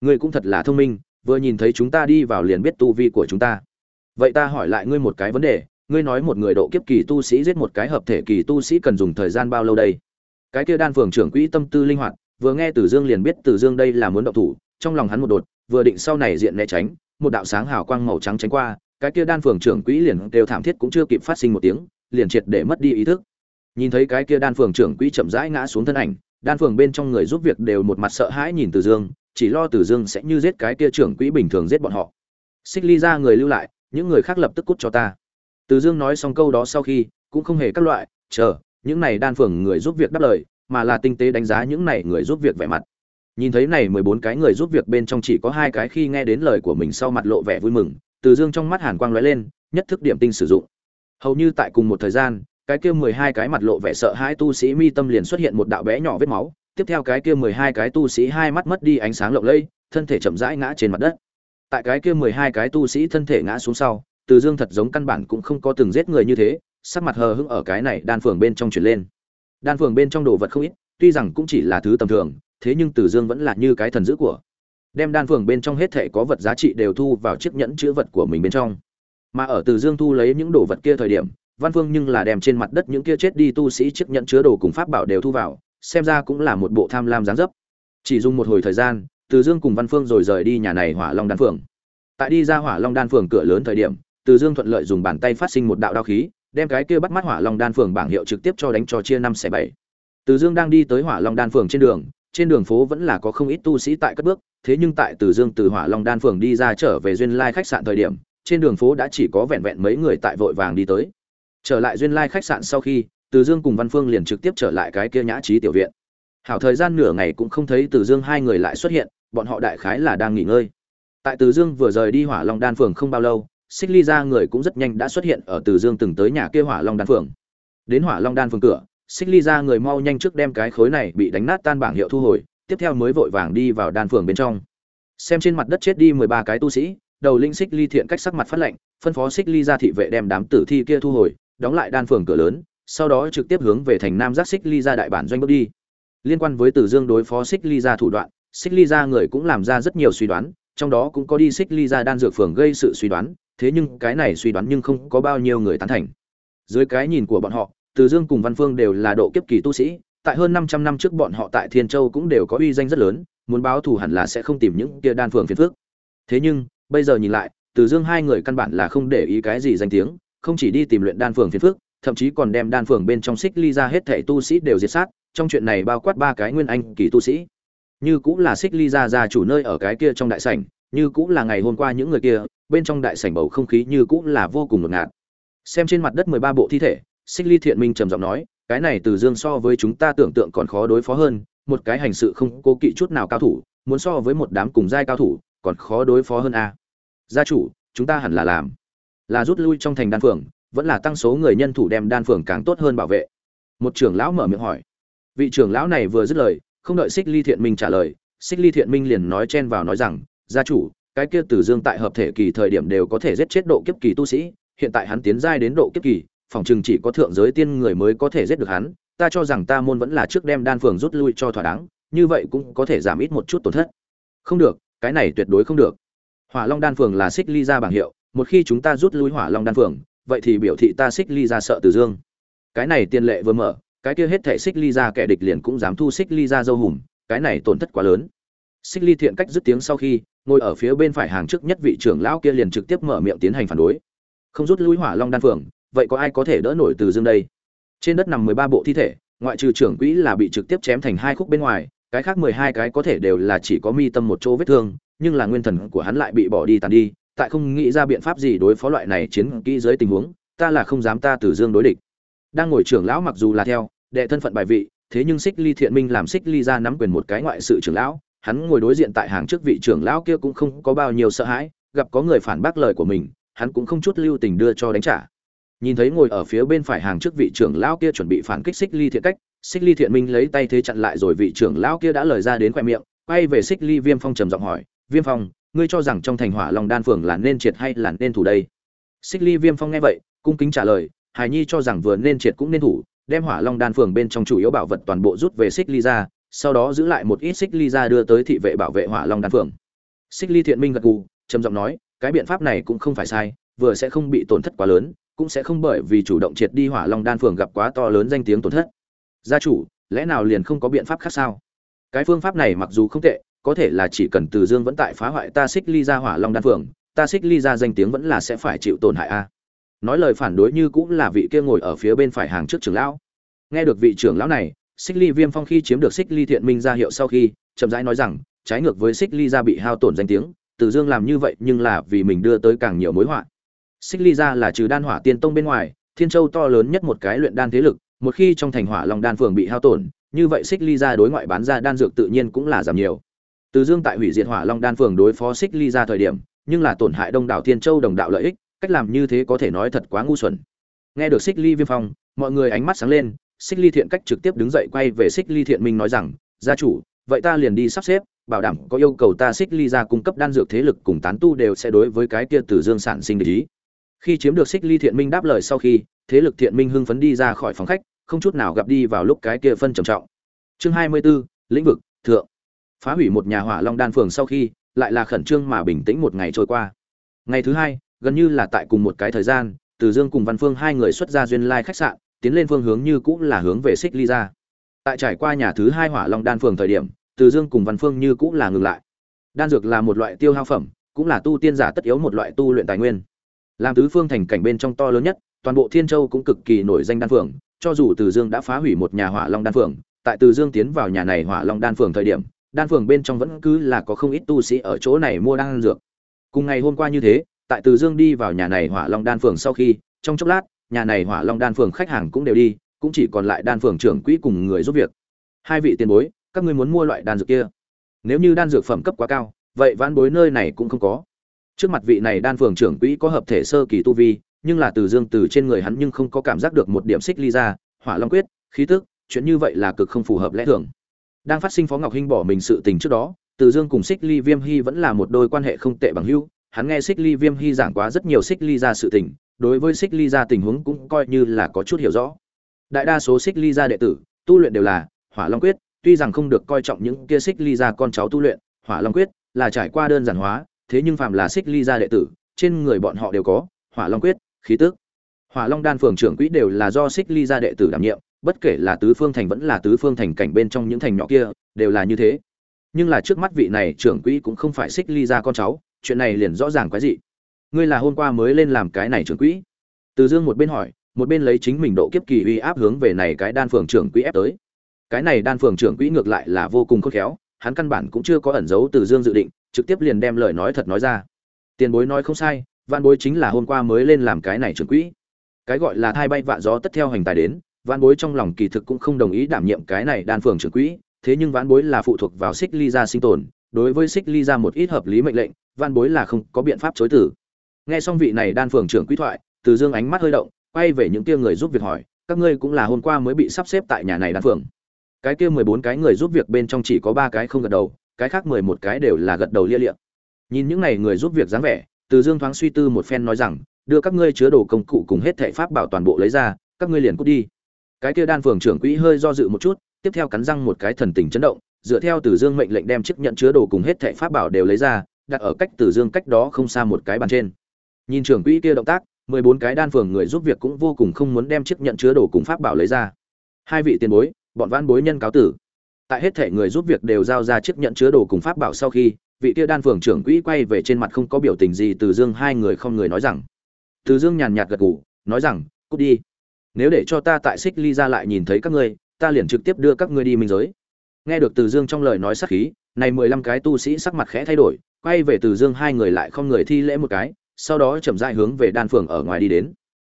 Người cũng thật là thông minh, vừa nhìn thấy chúng ta đi vào liền biết tu vi của chúng ta. Vậy ta hỏi lại ngươi một cái vấn đề, ngươi nói một người độ kiếp kỳ tu sĩ giết một cái hợp thể kỳ tu sĩ cần dùng thời gian bao lâu đây? Cái kia đan phường trưởng quỹ tâm tư linh hoạt, vừa nghe tử dương liền biết tử dương đây là muốn động thủ, trong lòng hắn một đột, vừa định sau này diện né tránh, một đạo sáng hào quang màu trắng tránh qua, cái kia đan phường trưởng quỹ liền đều thảm thiết cũng chưa kịp phát sinh một tiếng, liền triệt để mất đi ý thức nhìn thấy cái kia đan phường trưởng quỹ chậm rãi ngã xuống thân ảnh, đan phường bên trong người giúp việc đều một mặt sợ hãi nhìn từ dương, chỉ lo từ dương sẽ như giết cái kia trưởng quỹ bình thường giết bọn họ. Xích ly ra người lưu lại, những người khác lập tức cút cho ta. Từ dương nói xong câu đó sau khi, cũng không hề các loại, chờ, những này đan phường người giúp việc đáp lời, mà là tinh tế đánh giá những này người giúp việc vẻ mặt. Nhìn thấy này mười bốn cái người giúp việc bên trong chỉ có hai cái khi nghe đến lời của mình sau mặt lộ vẻ vui mừng, từ dương trong mắt hàn quang lóe lên, nhất thức điểm tinh sử dụng. Hầu như tại cùng một thời gian cái kia mười hai cái mặt lộ vẻ sợ hãi tu sĩ mi tâm liền xuất hiện một đạo bé nhỏ vết máu, tiếp theo cái kia mười hai cái tu sĩ hai mắt mất đi ánh sáng lộng lẫy, thân thể chậm rãi ngã trên mặt đất. Tại cái kia mười hai cái tu sĩ thân thể ngã xuống sau, từ dương thật giống căn bản cũng không có từng giết người như thế, sắc mặt hờ hững ở cái này đan phường bên trong chuyển lên. Đan phường bên trong đồ vật không ít, tuy rằng cũng chỉ là thứ tầm thường, thế nhưng từ dương vẫn là như cái thần dữ của. Đem đan phường bên trong hết thể có vật giá trị đều thu vào chiếc nhẫn chữ vật của mình bên trong. Mà ở từ dương thu lấy những đồ vật kia thời điểm văn phương nhưng là đem trên mặt đất những kia chết đi tu sĩ chiếc nhẫn chứa đồ cùng pháp bảo đều thu vào, xem ra cũng là một bộ tham lam dáng dấp. Chỉ dùng một hồi thời gian, từ dương cùng văn phương rồi rời đi nhà này hỏa long đan phường tại đi ra hỏa long đan phường cửa lớn thời điểm, từ dương thuận lợi dùng bàn tay phát sinh một đạo đao khí, đem cái kia bắt mắt hỏa long đan phường bảng hiệu trực tiếp cho đánh cho chia năm xẻ bảy. Từ dương đang đi tới hỏa long đan phường trên đường trên đường phố vẫn là có không ít tu sĩ tại cất bước, thế nhưng tại từ dương từ hỏa long đan phường đi ra trở về duyên lai khách sạn thời điểm, trên đường phố đã chỉ có vẹn vẹn mấy người tại vội vàng đi tới trở lại duyên lai khách sạn sau khi, từ dương cùng văn phương liền trực tiếp trở lại cái kia nhã trí tiểu viện. Hảo thời gian nửa ngày cũng không thấy từ dương hai người lại xuất hiện, bọn họ đại khái là đang nghỉ ngơi. Tại từ dương vừa rời đi hỏa long đan phường không bao lâu, xích ly ra người cũng rất nhanh đã xuất hiện ở từ dương từng tới nhà kia hỏa long đan phường. Đến hỏa long đan phường cửa, xích ly ra người mau nhanh trước đem cái khối này bị đánh nát tan bảng hiệu thu hồi, tiếp theo mới vội vàng đi vào đan phường bên trong. Xem trên mặt đất chết đi mười ba cái tu sĩ, đầu linh xích ly thiện cách sắc mặt phát lệnh phân phó xích ly ra thị vệ đem đám tử thi kia thu hồi đóng lại đan phường cửa lớn, sau đó trực tiếp hướng về thành nam giác xích ly ra đại bản doanh bước đi. Liên quan với tử dương đối phó xích ly ra thủ đoạn, xích ly ra người cũng làm ra rất nhiều suy đoán, trong đó cũng có đi xích ly ra đan dược phường gây sự suy đoán, thế nhưng cái này suy đoán nhưng không có bao nhiêu người tán thành. Dưới cái nhìn của bọn họ, từ dương cùng văn phương đều là độ kiếp kỳ tu sĩ, tại hơn 500 năm trước bọn họ tại thiên châu cũng đều có uy danh rất lớn, muốn báo thù hẳn là sẽ không tìm những kia đan phường phiền phức. Thế nhưng, bây giờ nhìn lại, từ dương hai người căn bản là không để ý cái gì danh tiếng không chỉ đi tìm luyện đan phường phiền phức, thậm chí còn đem đan phường bên trong xích ly ra hết thảy tu sĩ đều diệt sát, trong chuyện này bao quát ba cái nguyên anh kỳ tu sĩ. Như cũng là xích ly ra ra chủ nơi ở cái kia trong đại sảnh, như cũng là ngày hôm qua những người kia, bên trong đại sảnh bầu không khí như cũng là vô cùng ngột ngạt. Xem trên mặt đất mười ba bộ thi thể, xích ly thiện minh trầm giọng nói, cái này từ dương so với chúng ta tưởng tượng còn khó đối phó hơn, một cái hành sự không cố kỵ chút nào cao thủ, muốn so với một đám cùng giai cao thủ, còn khó đối phó hơn a. Gia chủ, chúng ta hẳn là làm là rút lui trong thành đan phường, vẫn là tăng số người nhân thủ đem đan phường càng tốt hơn bảo vệ. Một trưởng lão mở miệng hỏi. Vị trưởng lão này vừa dứt lời, không đợi xích ly thiện minh trả lời, xích ly thiện minh liền nói chen vào nói rằng, gia chủ, cái kia tử dương tại hợp thể kỳ thời điểm đều có thể giết chết độ kiếp kỳ tu sĩ, hiện tại hắn tiến giai đến độ kiếp kỳ, phòng chừng chỉ có thượng giới tiên người mới có thể giết được hắn, ta cho rằng ta môn vẫn là trước đem đan phường rút lui cho thỏa đáng, như vậy cũng có thể giảm ít một chút tổn thất. Không được, cái này tuyệt đối không được. Hỏa long đan phường là xích ly ra bảng hiệu một khi chúng ta rút lui hỏa long đan phường vậy thì biểu thị ta xích ly ra sợ từ dương. Cái này tiên lệ vừa mở, cái kia hết thể xích ly ra kẻ địch liền cũng dám thu xích ly ra dâu hùm, cái này tổn thất quá lớn. Xích ly thiện cách dứt tiếng sau khi, ngồi ở phía bên phải hàng trước nhất vị trưởng lão kia liền trực tiếp mở miệng tiến hành phản đối. Không rút lui hỏa long đan phượng, vậy có ai có thể đỡ nổi từ dương đây? Trên đất nằm mười ba bộ thi thể, ngoại trừ trưởng quỹ là bị trực tiếp chém thành hai khúc bên ngoài, cái khác mười hai cái có thể đều là chỉ có mi tâm một chỗ vết thương, nhưng là nguyên thần của hắn lại bị bỏ đi tàn đi tại không nghĩ ra biện pháp gì đối phó loại này chiến kỹ dưới tình huống, ta là không dám ta từ dương đối địch. Đang ngồi trưởng lão mặc dù là theo, đệ thân phận bài vị, thế nhưng xích ly thiện minh làm xích ly ra nắm quyền một cái ngoại sự trưởng lão, hắn ngồi đối diện tại hàng trước vị trưởng lão kia cũng không có bao nhiêu sợ hãi, gặp có người phản bác lời của mình, hắn cũng không chút lưu tình đưa cho đánh trả. Nhìn thấy ngồi ở phía bên phải hàng trước vị trưởng lão kia chuẩn bị phản kích xích ly thiện cách xích ly thiện minh lấy tay thế chặn lại rồi vị trưởng lão kia đã lời ra đến khoe miệng, quay về xích ly viêm phong trầm giọng hỏi, viêm phong ngươi cho rằng trong thành hỏa long đan phường là nên triệt hay là nên thủ đây xích ly viêm phong nghe vậy cung kính trả lời Hải Nhi cho rằng vừa nên triệt cũng nên thủ, đem Hỏa Long đan phường bên trong chủ yếu bảo vật toàn bộ rút về Xích Ly ra, sau đó giữ lại một ít Xích Ly ra đưa tới thị vệ bảo vệ Hỏa Long đan phường. Xích Ly Thiện Minh gật gù, trầm giọng nói, cái biện pháp này cũng không phải sai, vừa sẽ không bị tổn thất quá lớn, cũng sẽ không bởi vì chủ động triệt đi Hỏa Long đan phường gặp quá to lớn danh tiếng tổn thất. Gia chủ, lẽ nào liền không có biện pháp khác sao? Cái phương pháp này mặc dù không tệ, có thể là chỉ cần Từ Dương vẫn tại phá hoại ta Xích Ly ra Hỏa Long đan phượng, ta xích ly ra danh tiếng vẫn là sẽ phải chịu tổn hại a. Nói lời phản đối như cũng là vị kia ngồi ở phía bên phải hàng trước trưởng lão. Nghe được vị trưởng lão này, xích ly viêm phong khi chiếm được xích ly thiện minh ra hiệu sau khi, chậm rãi nói rằng, trái ngược với xích ly ra bị hao tổn danh tiếng, từ dương làm như vậy nhưng là vì mình đưa tới càng nhiều mối họa. Xích ly ra là trừ đan hỏa tiên tông bên ngoài, thiên châu to lớn nhất một cái luyện đan thế lực, một khi trong thành hỏa long đan phường bị hao tổn, như vậy xích ly ra đối ngoại bán ra đan dược tự nhiên cũng là giảm nhiều từ dương tại hủy diệt hỏa long đan phường đối phó xích ly ra thời điểm nhưng là tổn hại đông đảo thiên châu đồng đạo lợi ích cách làm như thế có thể nói thật quá ngu xuẩn. Nghe được xích ly viêm phong mọi người ánh mắt sáng lên xích ly thiện cách trực tiếp đứng dậy quay về xích ly thiện minh nói rằng gia chủ vậy ta liền đi sắp xếp bảo đảm có yêu cầu ta xích ly ra cung cấp đan dược thế lực cùng tán tu đều sẽ đối với cái kia từ dương sản sinh ý. Khi chiếm được xích ly thiện minh đáp lời sau khi thế lực thiện minh hưng phấn đi ra khỏi phòng khách không chút nào gặp đi vào lúc cái kia phân trầm trọng. Chương hai mươi 24, lĩnh vực thượng phá hủy một nhà hỏa long đan phường sau khi, lại là khẩn trương mà bình tĩnh một ngày trôi qua. Ngày thứ hai, gần như là tại cùng một cái thời gian, từ dương cùng văn phương hai người xuất ra duyên lai khách sạn, tiến lên phương hướng như cũng là hướng về xích ly ra. Tại trải qua nhà thứ hai hỏa long đan phường thời điểm, từ dương cùng văn phương như cũng là ngừng lại. Đan dược là một loại tiêu hao phẩm, cũng là tu tiên giả tất yếu một loại tu luyện tài nguyên. Làm tứ phương thành cảnh bên trong to lớn nhất, toàn bộ thiên châu cũng cực kỳ nổi danh đan phường, cho dù từ dương đã phá hủy một nhà hỏa long đan phường, tại từ dương tiến vào nhà này hỏa long đan phường thời điểm đan phường bên trong vẫn cứ là có không ít tu sĩ ở chỗ này mua đan dược. Cùng ngày hôm qua như thế, tại từ dương đi vào nhà này hỏa long đan phường sau khi, trong chốc lát, nhà này hỏa long đan phường khách hàng cũng đều đi, cũng chỉ còn lại đan phường trưởng quỹ cùng người giúp việc. Hai vị tiền bối, các ngươi muốn mua loại đan dược kia? Nếu như đan dược phẩm cấp quá cao, vậy vãn bối nơi này cũng không có. Trước mặt vị này đan phường trưởng quỹ có hợp thể sơ kỳ tu vi, nhưng là từ dương từ trên người hắn nhưng không có cảm giác được một điểm xích ly ra, hỏa long quyết, khí tức, chuyện như vậy là cực không phù hợp lẽ thường đang phát sinh phó ngọc hinh bỏ mình sự tình trước đó, từ dương cùng xích ly viêm hy vẫn là một đôi quan hệ không tệ bằng hữu. Hắn nghe xích ly viêm hy giảng quá rất nhiều xích ly ra sự tình, đối với xích ly ra tình huống cũng coi như là có chút hiểu rõ. Đại đa số xích ly ra đệ tử, tu luyện đều là hỏa long quyết, tuy rằng không được coi trọng những kia xích ly ra con cháu tu luyện, hỏa long quyết là trải qua đơn giản hóa, thế nhưng phạm là xích ly ra đệ tử, trên người bọn họ đều có hỏa long quyết, khí tức. Hỏa long đan phường trưởng quỹ đều là do xích ly ra đệ tử đảm nhiệm bất kể là tứ phương thành vẫn là tứ phương thành cảnh bên trong những thành nhỏ kia, đều là như thế. Nhưng là trước mắt vị này trưởng quỹ cũng không phải xích ly ra con cháu, chuyện này liền rõ ràng quái dị. Ngươi là hôm qua mới lên làm cái này trưởng quỹ. Từ dương một bên hỏi, một bên lấy chính mình độ kiếp kỳ uy áp hướng về này cái đan phường trưởng quỹ ép tới. Cái này đan phường trưởng quỹ ngược lại là vô cùng khôn khéo, hắn căn bản cũng chưa có ẩn giấu từ dương dự định, trực tiếp liền đem lời nói thật nói ra. Tiền bối nói không sai văn bối chính là hôm qua mới lên làm cái này trưởng quỹ. Cái gọi là thai bay vạ gió tất theo hành tài đến vãn bối trong lòng kỳ thực cũng không đồng ý đảm nhiệm cái này đan phường trưởng quỹ, thế nhưng vãn bối là phụ thuộc vào xích ly gia sinh tồn, đối với xích ly gia một ít hợp lý mệnh lệnh, vãn bối là không có biện pháp chối từ. Nghe xong vị này đan phường trưởng quỹ thoại, từ dương ánh mắt hơi động, quay về những kia người giúp việc hỏi, các ngươi cũng là hôm qua mới bị sắp xếp tại nhà này đan phường? Cái kia mười bốn cái người giúp việc bên trong chỉ có ba cái không gật đầu, cái khác mười một cái đều là gật đầu lia liệm nhìn những này người giúp việc dáng vẻ, từ dương thoáng suy tư một phen nói rằng, đưa các ngươi chứa đồ công cụ cùng hết thệ pháp bảo toàn bộ lấy ra, các ngươi liền cút đi cái kia đan phường trưởng quỹ hơi do dự một chút, tiếp theo cắn răng một cái thần tình chấn động, dựa theo từ dương mệnh lệnh đem chiếc nhận chứa đồ cùng hết thẻ pháp bảo đều lấy ra, đặt ở cách từ dương cách đó không xa một cái bàn trên. Nhìn trưởng quỹ kia động tác, mười bốn cái đan phường người giúp việc cũng vô cùng không muốn đem chiếc nhận chứa đồ cùng pháp bảo lấy ra. Hai vị tiền bối, bọn văn bối nhân cáo tử. Tại hết thể người giúp việc đều giao ra chiếc nhận chứa đồ cùng pháp bảo sau khi, vị kia đan phường trưởng quỹ quay về trên mặt không có biểu tình gì, từ dương hai người không người nói rằng. Từ dương nhàn nhạt gật gù, nói rằng, cút đi nếu để cho ta tại xích ly ra lại nhìn thấy các ngươi, ta liền trực tiếp đưa các ngươi đi minh giới. Nghe được từ dương trong lời nói sắc khí, này mười lăm cái tu sĩ sắc mặt khẽ thay đổi, quay về từ dương hai người lại không người thi lễ một cái, sau đó chậm rãi hướng về đan phường ở ngoài đi đến.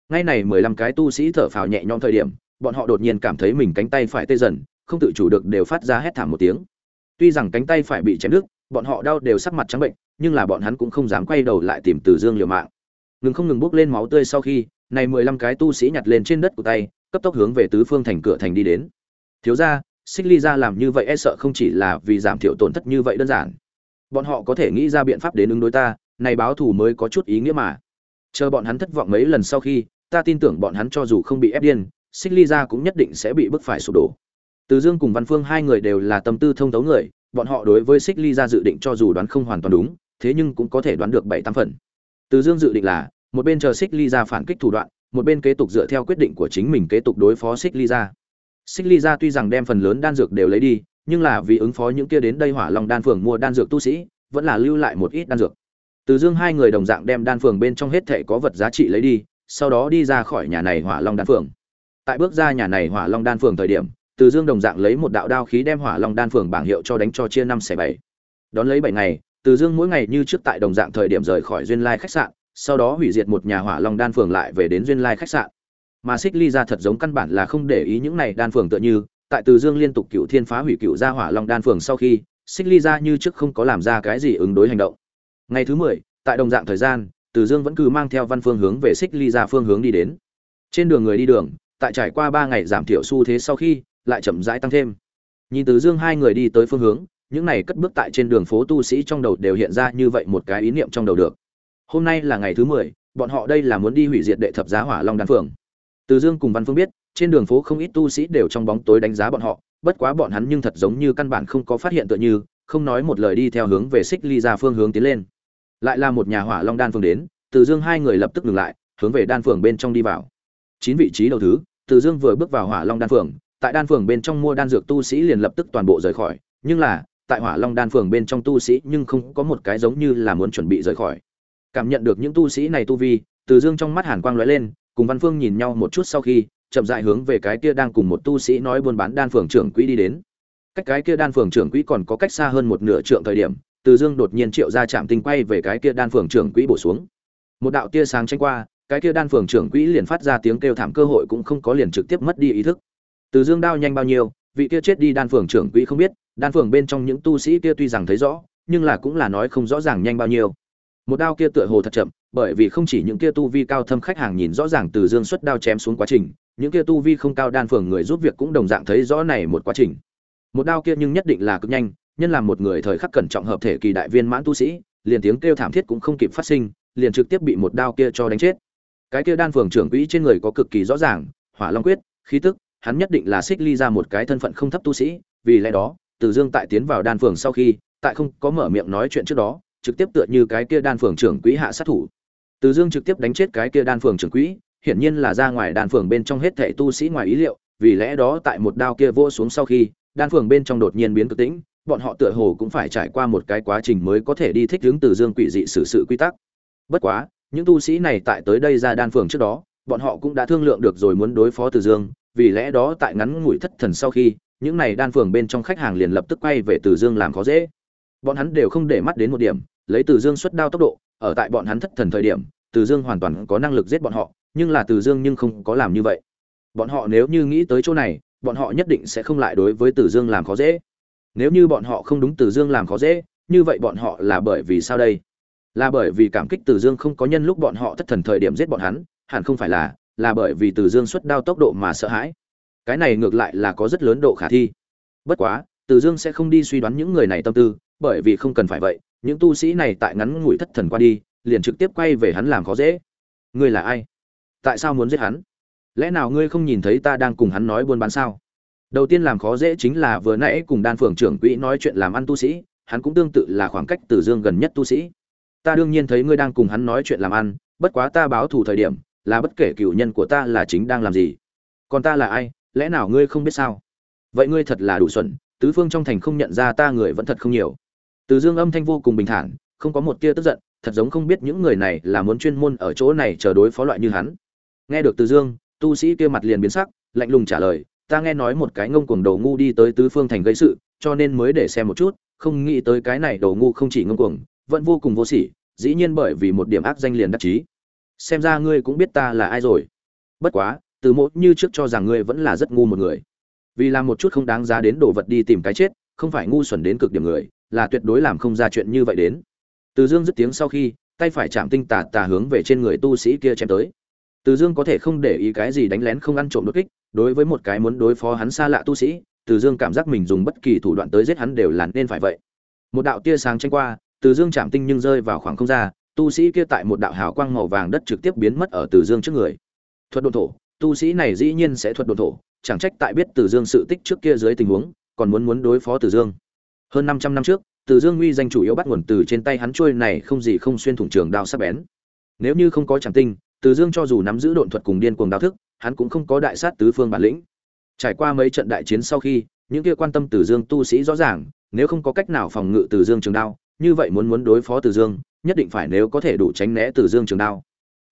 Ngay này mười lăm cái tu sĩ thở phào nhẹ nhõm thời điểm, bọn họ đột nhiên cảm thấy mình cánh tay phải tê dần, không tự chủ được đều phát ra hét thảm một tiếng. Tuy rằng cánh tay phải bị chém đứt, bọn họ đau đều sắc mặt trắng bệnh, nhưng là bọn hắn cũng không dám quay đầu lại tìm từ dương liều mạng. Ngừng không ngừng bốc lên máu tươi sau khi này mười lăm cái tu sĩ nhặt lên trên đất của tay, cấp tốc hướng về tứ phương thành cửa thành đi đến. Thiếu ra xích ly ra làm như vậy e sợ không chỉ là vì giảm thiểu tổn thất như vậy đơn giản. Bọn họ có thể nghĩ ra biện pháp đến ứng đối ta, này báo thù mới có chút ý nghĩa mà. Chờ bọn hắn thất vọng mấy lần sau khi, ta tin tưởng bọn hắn cho dù không bị ép điên, xích ly ra cũng nhất định sẽ bị bức phải sụp đổ. Từ dương cùng văn phương hai người đều là tâm tư thông thấu người, bọn họ đối với xích ly ra dự định cho dù đoán không hoàn toàn đúng, thế nhưng cũng có thể đoán được bảy tám phần. Từ dương dự định là một bên chờ xích ly ra phản kích thủ đoạn, một bên kế tục dựa theo quyết định của chính mình kế tục đối phó xích ly ra. Xích ly ra tuy rằng đem phần lớn đan dược đều lấy đi, nhưng là vì ứng phó những kia đến đây hỏa long đan phường mua đan dược tu sĩ, vẫn là lưu lại một ít đan dược. Từ dương hai người đồng dạng đem đan phường bên trong hết thảy có vật giá trị lấy đi, sau đó đi ra khỏi nhà này hỏa long đan phường. Tại bước ra nhà này hỏa long đan phường thời điểm, từ dương đồng dạng lấy một đạo đao khí đem hỏa long đan phường bảng hiệu cho đánh cho chia năm xẻ bảy. Đón lấy bảy ngày, từ dương mỗi ngày như trước tại đồng dạng thời điểm rời khỏi duyên lai khách sạn sau đó hủy diệt một nhà hỏa long đan phường lại về đến duyên lai khách sạn. Mà xích ly ra thật giống căn bản là không để ý những này đan phường tựa như, tại từ dương liên tục cựu thiên phá hủy cựu gia hỏa long đan phường sau khi, xích ly ra như trước không có làm ra cái gì ứng đối hành động. Ngày thứ mười, tại đồng dạng thời gian, từ dương vẫn cứ mang theo văn phương hướng về xích ly ra phương hướng đi đến. Trên đường người đi đường, tại trải qua ba ngày giảm thiểu xu thế sau khi, lại chậm rãi tăng thêm. Nhìn từ dương hai người đi tới phương hướng, những này cất bước tại trên đường phố tu sĩ trong đầu đều hiện ra như vậy một cái ý niệm trong đầu được hôm nay là ngày thứ mười, bọn họ đây là muốn đi hủy diệt đệ thập giá hỏa long đan phường từ dương cùng văn phương biết, trên đường phố không ít tu sĩ đều trong bóng tối đánh giá bọn họ, bất quá bọn hắn nhưng thật giống như căn bản không có phát hiện tựa như, không nói một lời đi theo hướng về xích ly ra phương hướng tiến lên. Lại là một nhà hỏa long đan phường đến, từ dương hai người lập tức ngừng lại, hướng về đan phường bên trong đi vào. Chín vị trí đầu thứ, từ dương vừa bước vào hỏa long đan phường tại đan phường bên trong mua đan dược tu sĩ liền lập tức toàn bộ rời khỏi, nhưng là, tại hỏa long đan phường bên trong tu sĩ nhưng không có một cái giống như là muốn chuẩn bị rời khỏi cảm nhận được những tu sĩ này tu vi, từ dương trong mắt hàn quang lóe lên, cùng văn phương nhìn nhau một chút sau khi, chậm dại hướng về cái kia đang cùng một tu sĩ nói buôn bán đan phường trưởng quỹ đi đến. Cách cái kia đan phường trưởng quỹ còn có cách xa hơn một nửa trượng thời điểm, từ dương đột nhiên triệu ra chạm tinh quay về cái kia đan phường trưởng quỹ bổ xuống. Một đạo tia sáng tranh qua, cái kia đan phường trưởng quỹ liền phát ra tiếng kêu thảm cơ hội cũng không có liền trực tiếp mất đi ý thức. Từ dương đao nhanh bao nhiêu, vị kia chết đi đan phường trưởng quỹ không biết, đan phường bên trong những tu sĩ kia tuy rằng thấy rõ, nhưng là cũng là nói không rõ ràng nhanh bao nhiêu một đao kia tựa hồ thật chậm, bởi vì không chỉ những kia tu vi cao thâm khách hàng nhìn rõ ràng từ dương xuất đao chém xuống quá trình, những kia tu vi không cao đan phường người giúp việc cũng đồng dạng thấy rõ này một quá trình. Một đao kia nhưng nhất định là cực nhanh, nhân làm một người thời khắc cẩn trọng hợp thể kỳ đại viên mãn tu sĩ, liền tiếng kêu thảm thiết cũng không kịp phát sinh, liền trực tiếp bị một đao kia cho đánh chết. Cái kia đan phường trưởng quỹ trên người có cực kỳ rõ ràng, hỏa long quyết, khí tức, hắn nhất định là xích ly ra một cái thân phận không thấp tu sĩ, vì lẽ đó, từ dương tại tiến vào đan phường sau khi, tại không có mở miệng nói chuyện trước đó trực tiếp tựa như cái kia đan phường trưởng quỹ hạ sát thủ. Từ dương trực tiếp đánh chết cái kia đan phường trưởng quỹ, hiển nhiên là ra ngoài đan phường bên trong hết thảy tu sĩ ngoài ý liệu, vì lẽ đó tại một đao kia vô xuống sau khi, đan phường bên trong đột nhiên biến cực tĩnh, bọn họ tựa hồ cũng phải trải qua một cái quá trình mới có thể đi thích ứng từ dương quỷ dị xử sự quy tắc. Bất quá, những tu sĩ này tại tới đây ra đan phường trước đó, bọn họ cũng đã thương lượng được rồi muốn đối phó từ dương, vì lẽ đó tại ngắn ngủi thất thần sau khi, những này đan phường bên trong khách hàng liền lập tức quay về từ dương làm khó dễ. Bọn hắn đều không để mắt đến một điểm lấy từ dương xuất đao tốc độ, ở tại bọn hắn thất thần thời điểm, từ dương hoàn toàn có năng lực giết bọn họ, nhưng là từ dương nhưng không có làm như vậy. Bọn họ nếu như nghĩ tới chỗ này, bọn họ nhất định sẽ không lại đối với từ dương làm khó dễ. Nếu như bọn họ không đúng từ dương làm khó dễ, như vậy bọn họ là bởi vì sao đây? Là bởi vì cảm kích từ dương không có nhân lúc bọn họ thất thần thời điểm giết bọn hắn, hẳn không phải là là bởi vì từ dương xuất đao tốc độ mà sợ hãi. Cái này ngược lại là có rất lớn độ khả thi. Bất quá, từ dương sẽ không đi suy đoán những người này tâm tư, bởi vì không cần phải vậy những tu sĩ này tại ngắn ngủi thất thần qua đi, liền trực tiếp quay về hắn làm khó dễ. Ngươi là ai? Tại sao muốn giết hắn? Lẽ nào ngươi không nhìn thấy ta đang cùng hắn nói buôn bán sao? Đầu tiên làm khó dễ chính là vừa nãy cùng đan phường trưởng quỹ nói chuyện làm ăn tu sĩ, hắn cũng tương tự là khoảng cách từ dương gần nhất tu sĩ. Ta đương nhiên thấy ngươi đang cùng hắn nói chuyện làm ăn, bất quá ta báo thù thời điểm, là bất kể cựu nhân của ta là chính đang làm gì. Còn ta là ai? Lẽ nào ngươi không biết sao? Vậy ngươi thật là đủ xuẩn, tứ phương trong thành không nhận ra ta người vẫn thật không nhiều từ dương âm thanh vô cùng bình thản, không có một tia tức giận, thật giống không biết những người này là muốn chuyên môn ở chỗ này chờ đối phó loại như hắn. Nghe được từ dương, tu sĩ kia mặt liền biến sắc, lạnh lùng trả lời, ta nghe nói một cái ngông cuồng đầu ngu đi tới tứ phương thành gây sự, cho nên mới để xem một chút, không nghĩ tới cái này đầu ngu không chỉ ngông cuồng, vẫn vô cùng vô sỉ, dĩ nhiên bởi vì một điểm ác danh liền đắc chí. Xem ra ngươi cũng biết ta là ai rồi. Bất quá, từ mộ như trước cho rằng ngươi vẫn là rất ngu một người. Vì làm một chút không đáng giá đến đồ vật đi tìm cái chết, không phải ngu xuẩn đến cực điểm người là tuyệt đối làm không ra chuyện như vậy đến. Từ dương dứt tiếng sau khi, tay phải chạm tinh tà tà hướng về trên người tu sĩ kia chém tới. Từ dương có thể không để ý cái gì đánh lén không ăn trộm đột kích, đối với một cái muốn đối phó hắn xa lạ tu sĩ, từ dương cảm giác mình dùng bất kỳ thủ đoạn tới giết hắn đều là nên phải vậy. Một đạo tia sáng tranh qua, từ dương chạm tinh nhưng rơi vào khoảng không ra, tu sĩ kia tại một đạo hào quang màu vàng đất trực tiếp biến mất ở từ dương trước người. Thuật đồn thổ, tu sĩ này dĩ nhiên sẽ thuật đồn thổ, chẳng trách tại biết từ dương sự tích trước kia dưới tình huống, còn muốn muốn đối phó từ dương hơn 500 năm trước, từ dương uy danh chủ yếu bắt nguồn từ trên tay hắn trôi này không gì không xuyên thủng trường đao sắc bén. Nếu như không có chẳng tinh, từ dương cho dù nắm giữ độn thuật cùng điên cuồng đao thức, hắn cũng không có đại sát tứ phương bản lĩnh. Trải qua mấy trận đại chiến sau khi, những kia quan tâm từ dương tu sĩ rõ ràng, nếu không có cách nào phòng ngự từ dương trường đao, như vậy muốn muốn đối phó từ dương, nhất định phải nếu có thể đủ tránh né từ dương trường đao.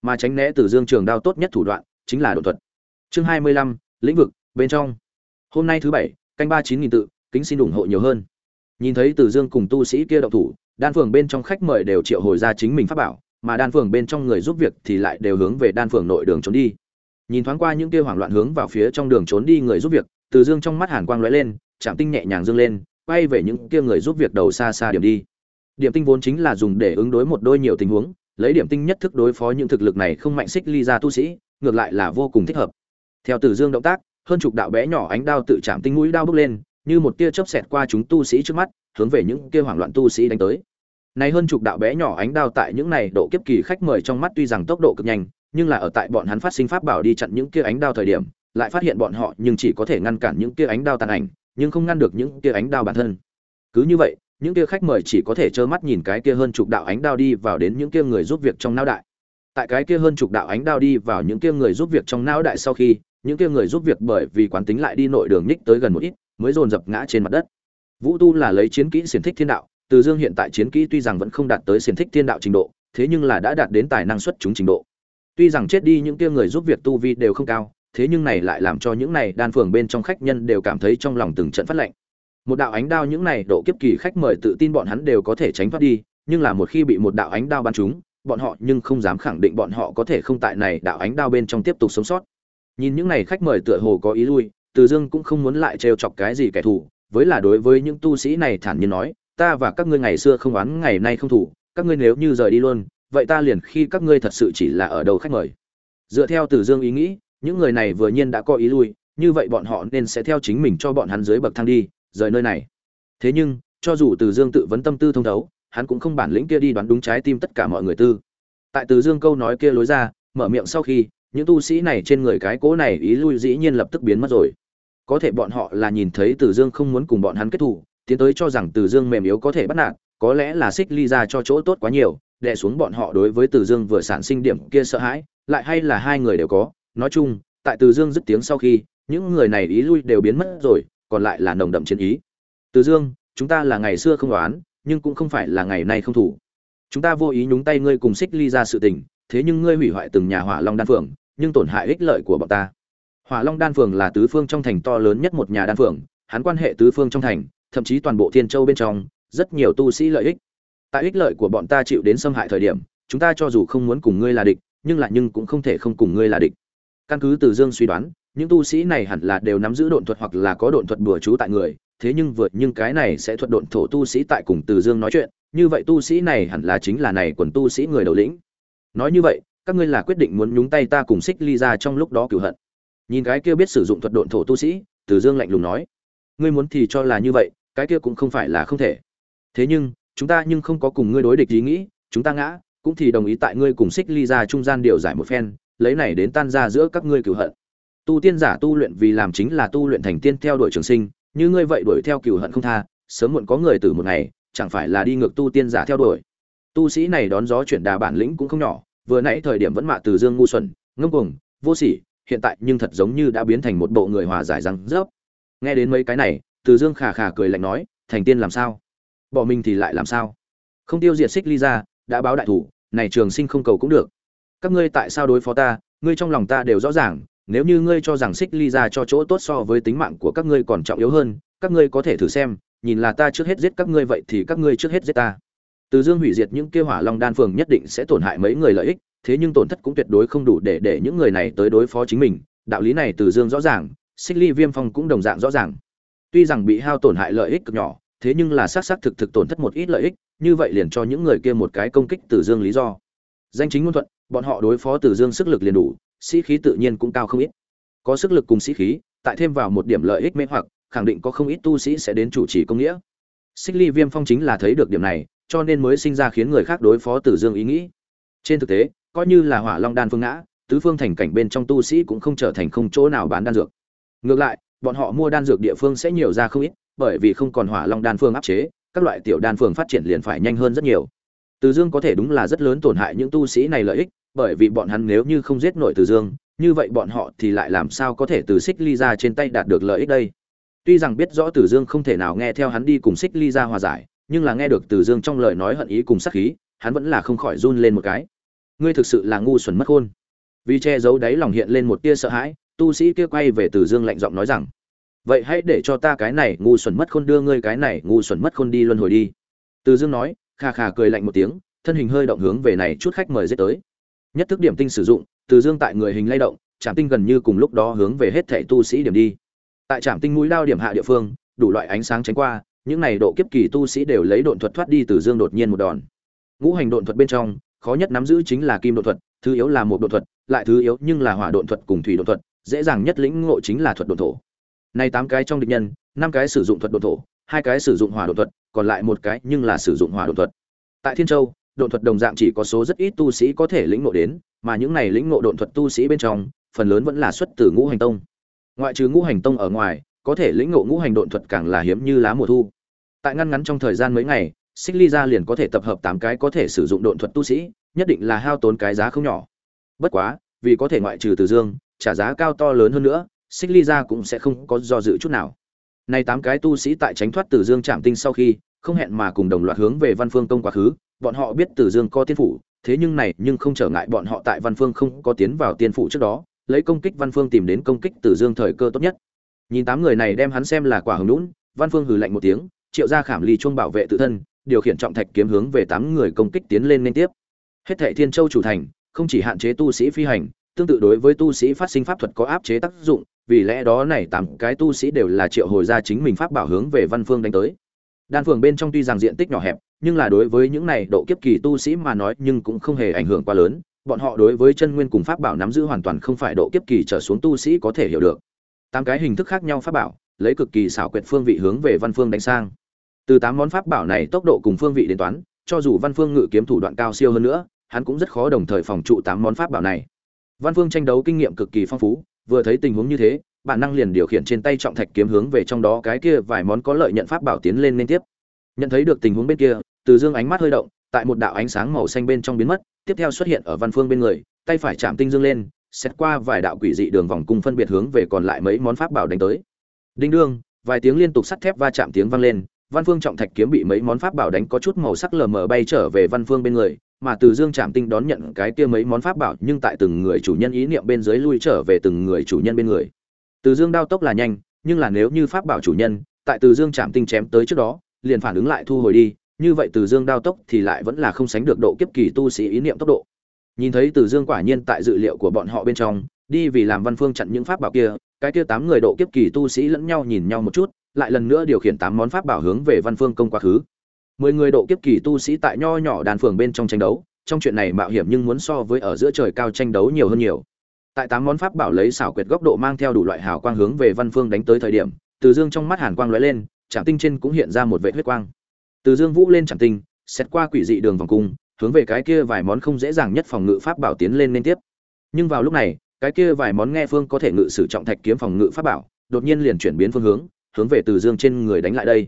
Mà tránh né từ dương trường đao tốt nhất thủ đoạn, chính là đột thuật. Chương hai mươi lăm, lĩnh vực, bên trong. Hôm nay thứ bảy, canh ba chín nghìn tự, kính xin ủng hộ nhiều hơn nhìn thấy từ dương cùng tu sĩ kia động thủ, đan phường bên trong khách mời đều triệu hồi ra chính mình pháp bảo, mà đan phường bên trong người giúp việc thì lại đều hướng về đan phường nội đường trốn đi. Nhìn thoáng qua những kia hoảng loạn hướng vào phía trong đường trốn đi người giúp việc, từ dương trong mắt hàn quang lóe lên, chạm tinh nhẹ nhàng dương lên, quay về những kia người giúp việc đầu xa xa điểm đi. Điểm tinh vốn chính là dùng để ứng đối một đôi nhiều tình huống, lấy điểm tinh nhất thức đối phó những thực lực này không mạnh xích ly ra tu sĩ, ngược lại là vô cùng thích hợp. Theo từ dương động tác, hơn chục đạo bé nhỏ ánh đao tự chạm tinh mũi đao bước lên như một tia chớp xẹt qua chúng tu sĩ trước mắt, hướng về những kia hoảng loạn tu sĩ đánh tới. Này hơn chục đạo bé nhỏ ánh đao tại những này độ kiếp kỳ khách mời trong mắt tuy rằng tốc độ cực nhanh, nhưng là ở tại bọn hắn phát sinh pháp bảo đi chặn những kia ánh đao thời điểm, lại phát hiện bọn họ nhưng chỉ có thể ngăn cản những kia ánh đao tàn ảnh, nhưng không ngăn được những kia ánh đao bản thân. Cứ như vậy, những kia khách mời chỉ có thể trơ mắt nhìn cái kia hơn chục đạo ánh đao đi vào đến những kia người giúp việc trong não đại. Tại cái kia hơn chục đạo ánh đao đi vào những kia người giúp việc trong não đại sau khi, những kia người giúp việc bởi vì quán tính lại đi nội đường nhích tới gần một ít mới dồn dập ngã trên mặt đất. Vũ tu là lấy chiến kỹ xiển thích thiên đạo, từ dương hiện tại chiến kỹ tuy rằng vẫn không đạt tới xiển thích thiên đạo trình độ, thế nhưng là đã đạt đến tài năng xuất chúng trình độ. Tuy rằng chết đi những kia người giúp việc tu vi đều không cao, thế nhưng này lại làm cho những này đan phường bên trong khách nhân đều cảm thấy trong lòng từng trận phát lạnh một đạo ánh đao những này độ kiếp kỳ khách mời tự tin bọn hắn đều có thể tránh thoát đi, nhưng là một khi bị một đạo ánh đao bắn trúng, bọn họ nhưng không dám khẳng định bọn họ có thể không tại này đạo ánh đao bên trong tiếp tục sống sót. Nhìn những này khách mời tựa hồ có ý lui từ dương cũng không muốn lại trêu chọc cái gì kẻ thù, với là đối với những tu sĩ này thản nhiên nói, ta và các ngươi ngày xưa không oán, ngày nay không thủ, các ngươi nếu như rời đi luôn, vậy ta liền khi các ngươi thật sự chỉ là ở đầu khách mời. Dựa theo từ dương ý nghĩ, những người này vừa nhiên đã có ý lui, như vậy bọn họ nên sẽ theo chính mình cho bọn hắn dưới bậc thang đi, rời nơi này. Thế nhưng, cho dù từ dương tự vấn tâm tư thông thấu, hắn cũng không bản lĩnh kia đi đoán đúng trái tim tất cả mọi người tư. Tại từ dương câu nói kia lối ra, mở miệng sau khi, những tu sĩ này trên người cái cố này ý lui dĩ nhiên lập tức biến mất rồi có thể bọn họ là nhìn thấy từ dương không muốn cùng bọn hắn kết thù, tiến tới cho rằng từ dương mềm yếu có thể bắt nạt, có lẽ là xích ly ra cho chỗ tốt quá nhiều, đè xuống bọn họ đối với từ dương vừa sản sinh điểm kia sợ hãi, lại hay là hai người đều có. Nói chung, tại từ dương dứt tiếng sau khi, những người này ý lui đều biến mất rồi, còn lại là nồng đậm chiến ý. Từ dương, chúng ta là ngày xưa không đoán nhưng cũng không phải là ngày nay không thủ. Chúng ta vô ý nhúng tay ngươi cùng xích ly ra sự tình, thế nhưng ngươi hủy hoại từng nhà hỏa long đan phượng, nhưng tổn hại ích lợi của bọn ta hỏa long đan Phường là tứ phương trong thành to lớn nhất một nhà đan phường, hắn quan hệ tứ phương trong thành thậm chí toàn bộ thiên châu bên trong rất nhiều tu sĩ lợi ích. Tại ích lợi của bọn ta chịu đến xâm hại thời điểm chúng ta cho dù không muốn cùng ngươi là địch nhưng lại nhưng cũng không thể không cùng ngươi là địch. Căn cứ từ dương suy đoán những tu sĩ này hẳn là đều nắm giữ độn thuật hoặc là có độn thuật bừa chú tại người thế nhưng vượt nhưng cái này sẽ thuật độn thổ tu sĩ tại cùng từ dương nói chuyện như vậy tu sĩ này hẳn là chính là này quần tu sĩ người đầu lĩnh. Nói như vậy các ngươi là quyết định muốn nhúng tay ta cùng xích ly ra trong lúc đó cửu hận nhìn cái kia biết sử dụng thuật độn thổ tu sĩ, từ dương lạnh lùng nói, ngươi muốn thì cho là như vậy, cái kia cũng không phải là không thể. Thế nhưng, chúng ta nhưng không có cùng ngươi đối địch ý nghĩ, chúng ta ngã, cũng thì đồng ý tại ngươi cùng xích ly ra trung gian điều giải một phen, lấy này đến tan ra giữa các ngươi cửu hận. Tu tiên giả tu luyện vì làm chính là tu luyện thành tiên theo đuổi trường sinh, như ngươi vậy đuổi theo cửu hận không tha, sớm muộn có người từ một ngày, chẳng phải là đi ngược tu tiên giả theo đuổi. Tu sĩ này đón gió chuyển đà bản lĩnh cũng không nhỏ, vừa nãy thời điểm vẫn mạ từ dương ngu xuẩn, ngông cuồng, vô sỉ hiện tại nhưng thật giống như đã biến thành một bộ người hòa giải răng rớp. Nghe đến mấy cái này, từ dương khà khà cười lạnh nói, thành tiên làm sao? Bỏ mình thì lại làm sao? Không tiêu diệt xích ly ra, đã báo đại thủ, này trường sinh không cầu cũng được. Các ngươi tại sao đối phó ta? Ngươi trong lòng ta đều rõ ràng, nếu như ngươi cho rằng xích ly ra cho chỗ tốt so với tính mạng của các ngươi còn trọng yếu hơn, các ngươi có thể thử xem, nhìn là ta trước hết giết các ngươi vậy thì các ngươi trước hết giết ta. Từ dương hủy diệt những kêu hỏa long đan phường nhất định sẽ tổn hại mấy người lợi ích thế nhưng tổn thất cũng tuyệt đối không đủ để để những người này tới đối phó chính mình, đạo lý này từ dương rõ ràng, xích ly viêm phong cũng đồng dạng rõ ràng. Tuy rằng bị hao tổn hại lợi ích cực nhỏ, thế nhưng là xác xác thực thực tổn thất một ít lợi ích, như vậy liền cho những người kia một cái công kích từ dương lý do. Danh chính ngôn thuận, bọn họ đối phó từ dương sức lực liền đủ, sĩ khí tự nhiên cũng cao không ít. Có sức lực cùng sĩ khí, tại thêm vào một điểm lợi ích mê hoặc, khẳng định có không ít tu sĩ sẽ đến chủ trì công nghĩa. Xích ly viêm phong chính là thấy được điểm này, cho nên mới sinh ra khiến người khác đối phó tử dương ý nghĩ. Trên thực tế coi như là hỏa long đan phương ngã, tứ phương thành cảnh bên trong tu sĩ cũng không trở thành không chỗ nào bán đan dược. Ngược lại, bọn họ mua đan dược địa phương sẽ nhiều ra không ít, bởi vì không còn hỏa long đan phương áp chế, các loại tiểu đan phương phát triển liền phải nhanh hơn rất nhiều. Từ dương có thể đúng là rất lớn tổn hại những tu sĩ này lợi ích, bởi vì bọn hắn nếu như không giết nổi từ dương, như vậy bọn họ thì lại làm sao có thể từ xích ly ra trên tay đạt được lợi ích đây? Tuy rằng biết rõ từ dương không thể nào nghe theo hắn đi cùng xích ly ra hòa giải, nhưng là nghe được từ dương trong lời nói hận ý cùng sắc khí, hắn vẫn là không khỏi run lên một cái ngươi thực sự là ngu xuẩn mất khôn. Vì che giấu đáy lòng hiện lên một tia sợ hãi, tu sĩ kia quay về từ dương lạnh giọng nói rằng, vậy hãy để cho ta cái này ngu xuẩn mất khôn đưa ngươi cái này ngu xuẩn mất khôn đi luân hồi đi. Từ dương nói, kha kha cười lạnh một tiếng, thân hình hơi động hướng về này chút khách mời giết tới. Nhất thức điểm tinh sử dụng, từ dương tại người hình lay động, trạm tinh gần như cùng lúc đó hướng về hết thẻ tu sĩ điểm đi. Tại trạm tinh mũi đao điểm hạ địa phương, đủ loại ánh sáng tránh qua, những này độ kiếp kỳ tu sĩ đều lấy độn thuật thoát đi từ dương đột nhiên một đòn. Ngũ hành độn thuật bên trong khó nhất nắm giữ chính là kim độ thuật, thứ yếu là một độ thuật, lại thứ yếu nhưng là hỏa độn thuật cùng thủy độn thuật, dễ dàng nhất lĩnh ngộ chính là thuật độn thổ. Này tám cái trong địch nhân, năm cái sử dụng thuật độn thổ, hai cái sử dụng hỏa độn thuật, còn lại một cái nhưng là sử dụng hỏa độn thuật. Tại thiên châu, độn thuật đồng dạng chỉ có số rất ít tu sĩ có thể lĩnh ngộ đến, mà những này lĩnh ngộ độn thuật tu sĩ bên trong, phần lớn vẫn là xuất từ ngũ hành tông. Ngoại trừ ngũ hành tông ở ngoài, có thể lĩnh ngộ ngũ hành độn thuật càng là hiếm như lá mùa thu. Tại ngăn ngắn trong thời gian mấy ngày xích ly ra liền có thể tập hợp tám cái có thể sử dụng độn thuật tu sĩ, nhất định là hao tốn cái giá không nhỏ. Bất quá, vì có thể ngoại trừ từ dương, trả giá cao to lớn hơn nữa, xích ly ra cũng sẽ không có do dự chút nào. Nay tám cái tu sĩ tại tránh thoát từ dương trạm tinh sau khi, không hẹn mà cùng đồng loạt hướng về văn phương công quá khứ, bọn họ biết từ dương có tiên phủ, thế nhưng này nhưng không trở ngại bọn họ tại văn phương không có tiến vào tiên phủ trước đó, lấy công kích văn phương tìm đến công kích từ dương thời cơ tốt nhất. Nhìn tám người này đem hắn xem là quả hứng lũn văn phương hừ lạnh một tiếng, triệu ra khảm ly chuông bảo vệ tự thân điều khiển trọng thạch kiếm hướng về tám người công kích tiến lên liên tiếp. Hết thệ thiên châu chủ thành, không chỉ hạn chế tu sĩ phi hành, tương tự đối với tu sĩ phát sinh pháp thuật có áp chế tác dụng, vì lẽ đó này tám cái tu sĩ đều là triệu hồi ra chính mình pháp bảo hướng về văn phương đánh tới. Đan phường bên trong tuy rằng diện tích nhỏ hẹp, nhưng là đối với những này độ kiếp kỳ tu sĩ mà nói nhưng cũng không hề ảnh hưởng quá lớn, bọn họ đối với chân nguyên cùng pháp bảo nắm giữ hoàn toàn không phải độ kiếp kỳ trở xuống tu sĩ có thể hiểu được. Tám cái hình thức khác nhau pháp bảo, lấy cực kỳ xảo quyệt phương vị hướng về văn phương đánh sang từ tám món pháp bảo này tốc độ cùng phương vị đến toán, cho dù văn phương ngự kiếm thủ đoạn cao siêu hơn nữa, hắn cũng rất khó đồng thời phòng trụ tám món pháp bảo này. Văn phương tranh đấu kinh nghiệm cực kỳ phong phú, vừa thấy tình huống như thế, bản năng liền điều khiển trên tay trọng thạch kiếm hướng về trong đó cái kia vài món có lợi nhận pháp bảo tiến lên liên tiếp. Nhận thấy được tình huống bên kia, từ dương ánh mắt hơi động, tại một đạo ánh sáng màu xanh bên trong biến mất, tiếp theo xuất hiện ở văn phương bên người, tay phải chạm tinh dương lên, xét qua vài đạo quỷ dị đường vòng cung phân biệt hướng về còn lại mấy món pháp bảo đánh tới. Đinh đương, vài tiếng liên tục sắt thép va chạm tiếng vang lên văn phương trọng thạch kiếm bị mấy món pháp bảo đánh có chút màu sắc lờ mờ bay trở về văn phương bên người, mà từ dương chạm tinh đón nhận cái kia mấy món pháp bảo nhưng tại từng người chủ nhân ý niệm bên dưới lui trở về từng người chủ nhân bên người. Từ dương đao tốc là nhanh, nhưng là nếu như pháp bảo chủ nhân tại từ dương chạm tinh chém tới trước đó, liền phản ứng lại thu hồi đi, như vậy từ dương đao tốc thì lại vẫn là không sánh được độ kiếp kỳ tu sĩ ý niệm tốc độ. Nhìn thấy từ dương quả nhiên tại dự liệu của bọn họ bên trong, đi vì làm văn phương chặn những pháp bảo kia, cái kia tám người độ kiếp kỳ tu sĩ lẫn nhau nhìn nhau một chút lại lần nữa điều khiển tám món pháp bảo hướng về văn phương công quá khứ. Mười người độ kiếp kỳ tu sĩ tại nho nhỏ đàn phường bên trong tranh đấu, trong chuyện này mạo hiểm nhưng muốn so với ở giữa trời cao tranh đấu nhiều hơn nhiều. Tại tám món pháp bảo lấy xảo quyệt góc độ mang theo đủ loại hào quang hướng về văn phương đánh tới thời điểm, từ dương trong mắt hàn quang lóe lên trạm tinh trên cũng hiện ra một vệ huyết quang. Từ dương vũ lên trạm tinh, xét qua quỷ dị đường vòng cung, hướng về cái kia vài món không dễ dàng nhất phòng ngự pháp bảo tiến lên liên tiếp. Nhưng vào lúc này, cái kia vài món nghe phương có thể ngự sử trọng thạch kiếm phòng ngự pháp bảo, đột nhiên liền chuyển biến phương hướng hướng về từ dương trên người đánh lại đây.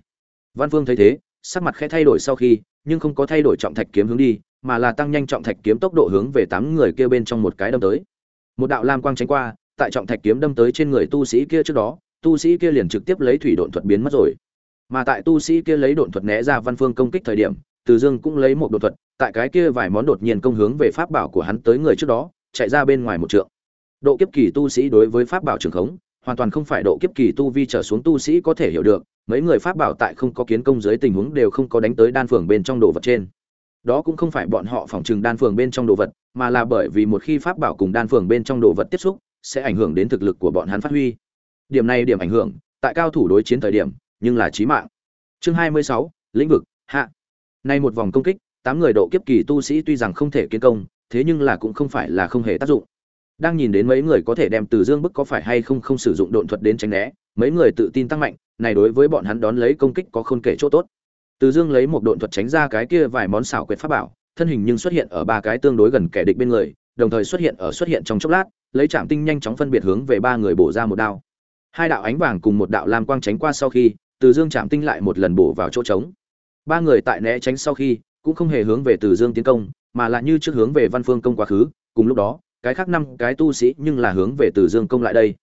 Văn phương thấy thế, sắc mặt khẽ thay đổi sau khi, nhưng không có thay đổi trọng thạch kiếm hướng đi, mà là tăng nhanh trọng thạch kiếm tốc độ hướng về tám người kia bên trong một cái đâm tới. Một đạo lam quang tránh qua, tại trọng thạch kiếm đâm tới trên người tu sĩ kia trước đó, tu sĩ kia liền trực tiếp lấy thủy độn thuật biến mất rồi. Mà tại tu sĩ kia lấy độn thuật né ra văn phương công kích thời điểm, từ dương cũng lấy một độn thuật, tại cái kia vài món đột nhiên công hướng về pháp bảo của hắn tới người trước đó, chạy ra bên ngoài một trượng. Độ kiếp kỳ tu sĩ đối với pháp bảo trường khống hoàn toàn không phải độ kiếp kỳ tu vi trở xuống tu sĩ có thể hiểu được mấy người pháp bảo tại không có kiến công dưới tình huống đều không có đánh tới đan phường bên trong đồ vật trên. Đó cũng không phải bọn họ phòng trừng đan phường bên trong đồ vật mà là bởi vì một khi pháp bảo cùng đan phường bên trong đồ vật tiếp xúc sẽ ảnh hưởng đến thực lực của bọn hắn phát huy. Điểm này điểm ảnh hưởng tại cao thủ đối chiến thời điểm nhưng là chí mạng. Chương 26, lĩnh vực hạ. Nay một vòng công kích tám người độ kiếp kỳ tu sĩ tuy rằng không thể kiến công thế nhưng là cũng không phải là không hề tác dụng đang nhìn đến mấy người có thể đem từ dương bức có phải hay không không sử dụng độn thuật đến tránh né, mấy người tự tin tăng mạnh, này đối với bọn hắn đón lấy công kích có khôn kể chỗ tốt. Từ dương lấy một độn thuật tránh ra cái kia vài món xảo quyệt pháp bảo, thân hình nhưng xuất hiện ở ba cái tương đối gần kẻ địch bên người, đồng thời xuất hiện ở xuất hiện trong chốc lát, lấy trạm tinh nhanh chóng phân biệt hướng về ba người bổ ra một đao. Hai đạo ánh vàng cùng một đạo lam quang tránh qua sau khi, từ dương trạm tinh lại một lần bổ vào chỗ trống. Ba người tại né tránh sau khi, cũng không hề hướng về từ dương tiến công, mà là như trước hướng về văn phương công quá khứ, cùng lúc đó cái khác năm cái tu sĩ nhưng là hướng về từ dương công lại đây.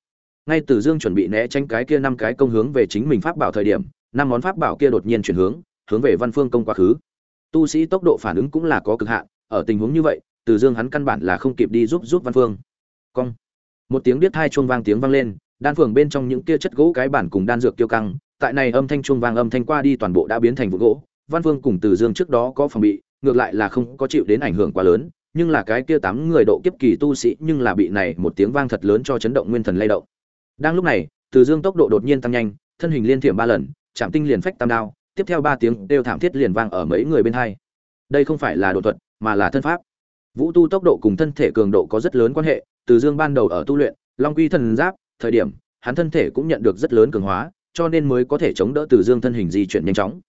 Ngay từ dương chuẩn bị né tránh cái kia năm cái công hướng về chính mình pháp bảo thời điểm, năm món pháp bảo kia đột nhiên chuyển hướng hướng về văn phương công quá khứ. Tu sĩ tốc độ phản ứng cũng là có cực hạn, ở tình huống như vậy, từ dương hắn căn bản là không kịp đi giúp giúp văn phương. Cong. Một tiếng biết hai chuông vang tiếng vang lên, đan phường bên trong những kia chất gỗ cái bản cùng đan dược tiêu căng, tại này âm thanh chuông vang âm thanh qua đi toàn bộ đã biến thành vụ gỗ. Văn phương cùng từ dương trước đó có phòng bị, ngược lại là không có chịu đến ảnh hưởng quá lớn nhưng là cái kia tám người độ kiếp kỳ tu sĩ nhưng là bị này một tiếng vang thật lớn cho chấn động nguyên thần lay động. Đang lúc này, từ dương tốc độ đột nhiên tăng nhanh, thân hình liên thiểm ba lần, chạm tinh liền phách tam đao, tiếp theo ba tiếng đều thảm thiết liền vang ở mấy người bên hai. Đây không phải là độ thuật, mà là thân pháp. Vũ tu tốc độ cùng thân thể cường độ có rất lớn quan hệ, từ dương ban đầu ở tu luyện, long quy thần giáp, thời điểm, hắn thân thể cũng nhận được rất lớn cường hóa, cho nên mới có thể chống đỡ từ dương thân hình di chuyển nhanh chóng.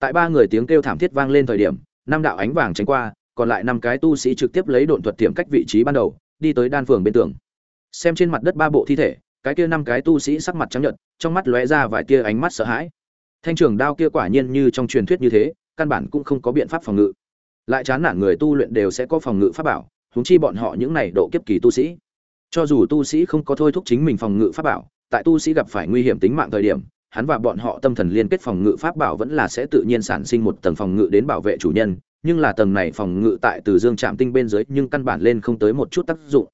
Tại ba người tiếng kêu thảm thiết vang lên thời điểm, năm đạo ánh vàng tránh qua còn lại năm cái tu sĩ trực tiếp lấy độn thuật tiệm cách vị trí ban đầu, đi tới đan phường bên tường. Xem trên mặt đất ba bộ thi thể, cái kia năm cái tu sĩ sắc mặt trắng nhợt, trong mắt lóe ra vài tia ánh mắt sợ hãi. Thanh trường đao kia quả nhiên như trong truyền thuyết như thế, căn bản cũng không có biện pháp phòng ngự. Lại chán nản người tu luyện đều sẽ có phòng ngự pháp bảo, huống chi bọn họ những này độ kiếp kỳ tu sĩ. Cho dù tu sĩ không có thôi thúc chính mình phòng ngự pháp bảo, tại tu sĩ gặp phải nguy hiểm tính mạng thời điểm, hắn và bọn họ tâm thần liên kết phòng ngự pháp bảo vẫn là sẽ tự nhiên sản sinh một tầng phòng ngự đến bảo vệ chủ nhân nhưng là tầng này phòng ngự tại từ dương trạm tinh bên dưới nhưng căn bản lên không tới một chút tác dụng.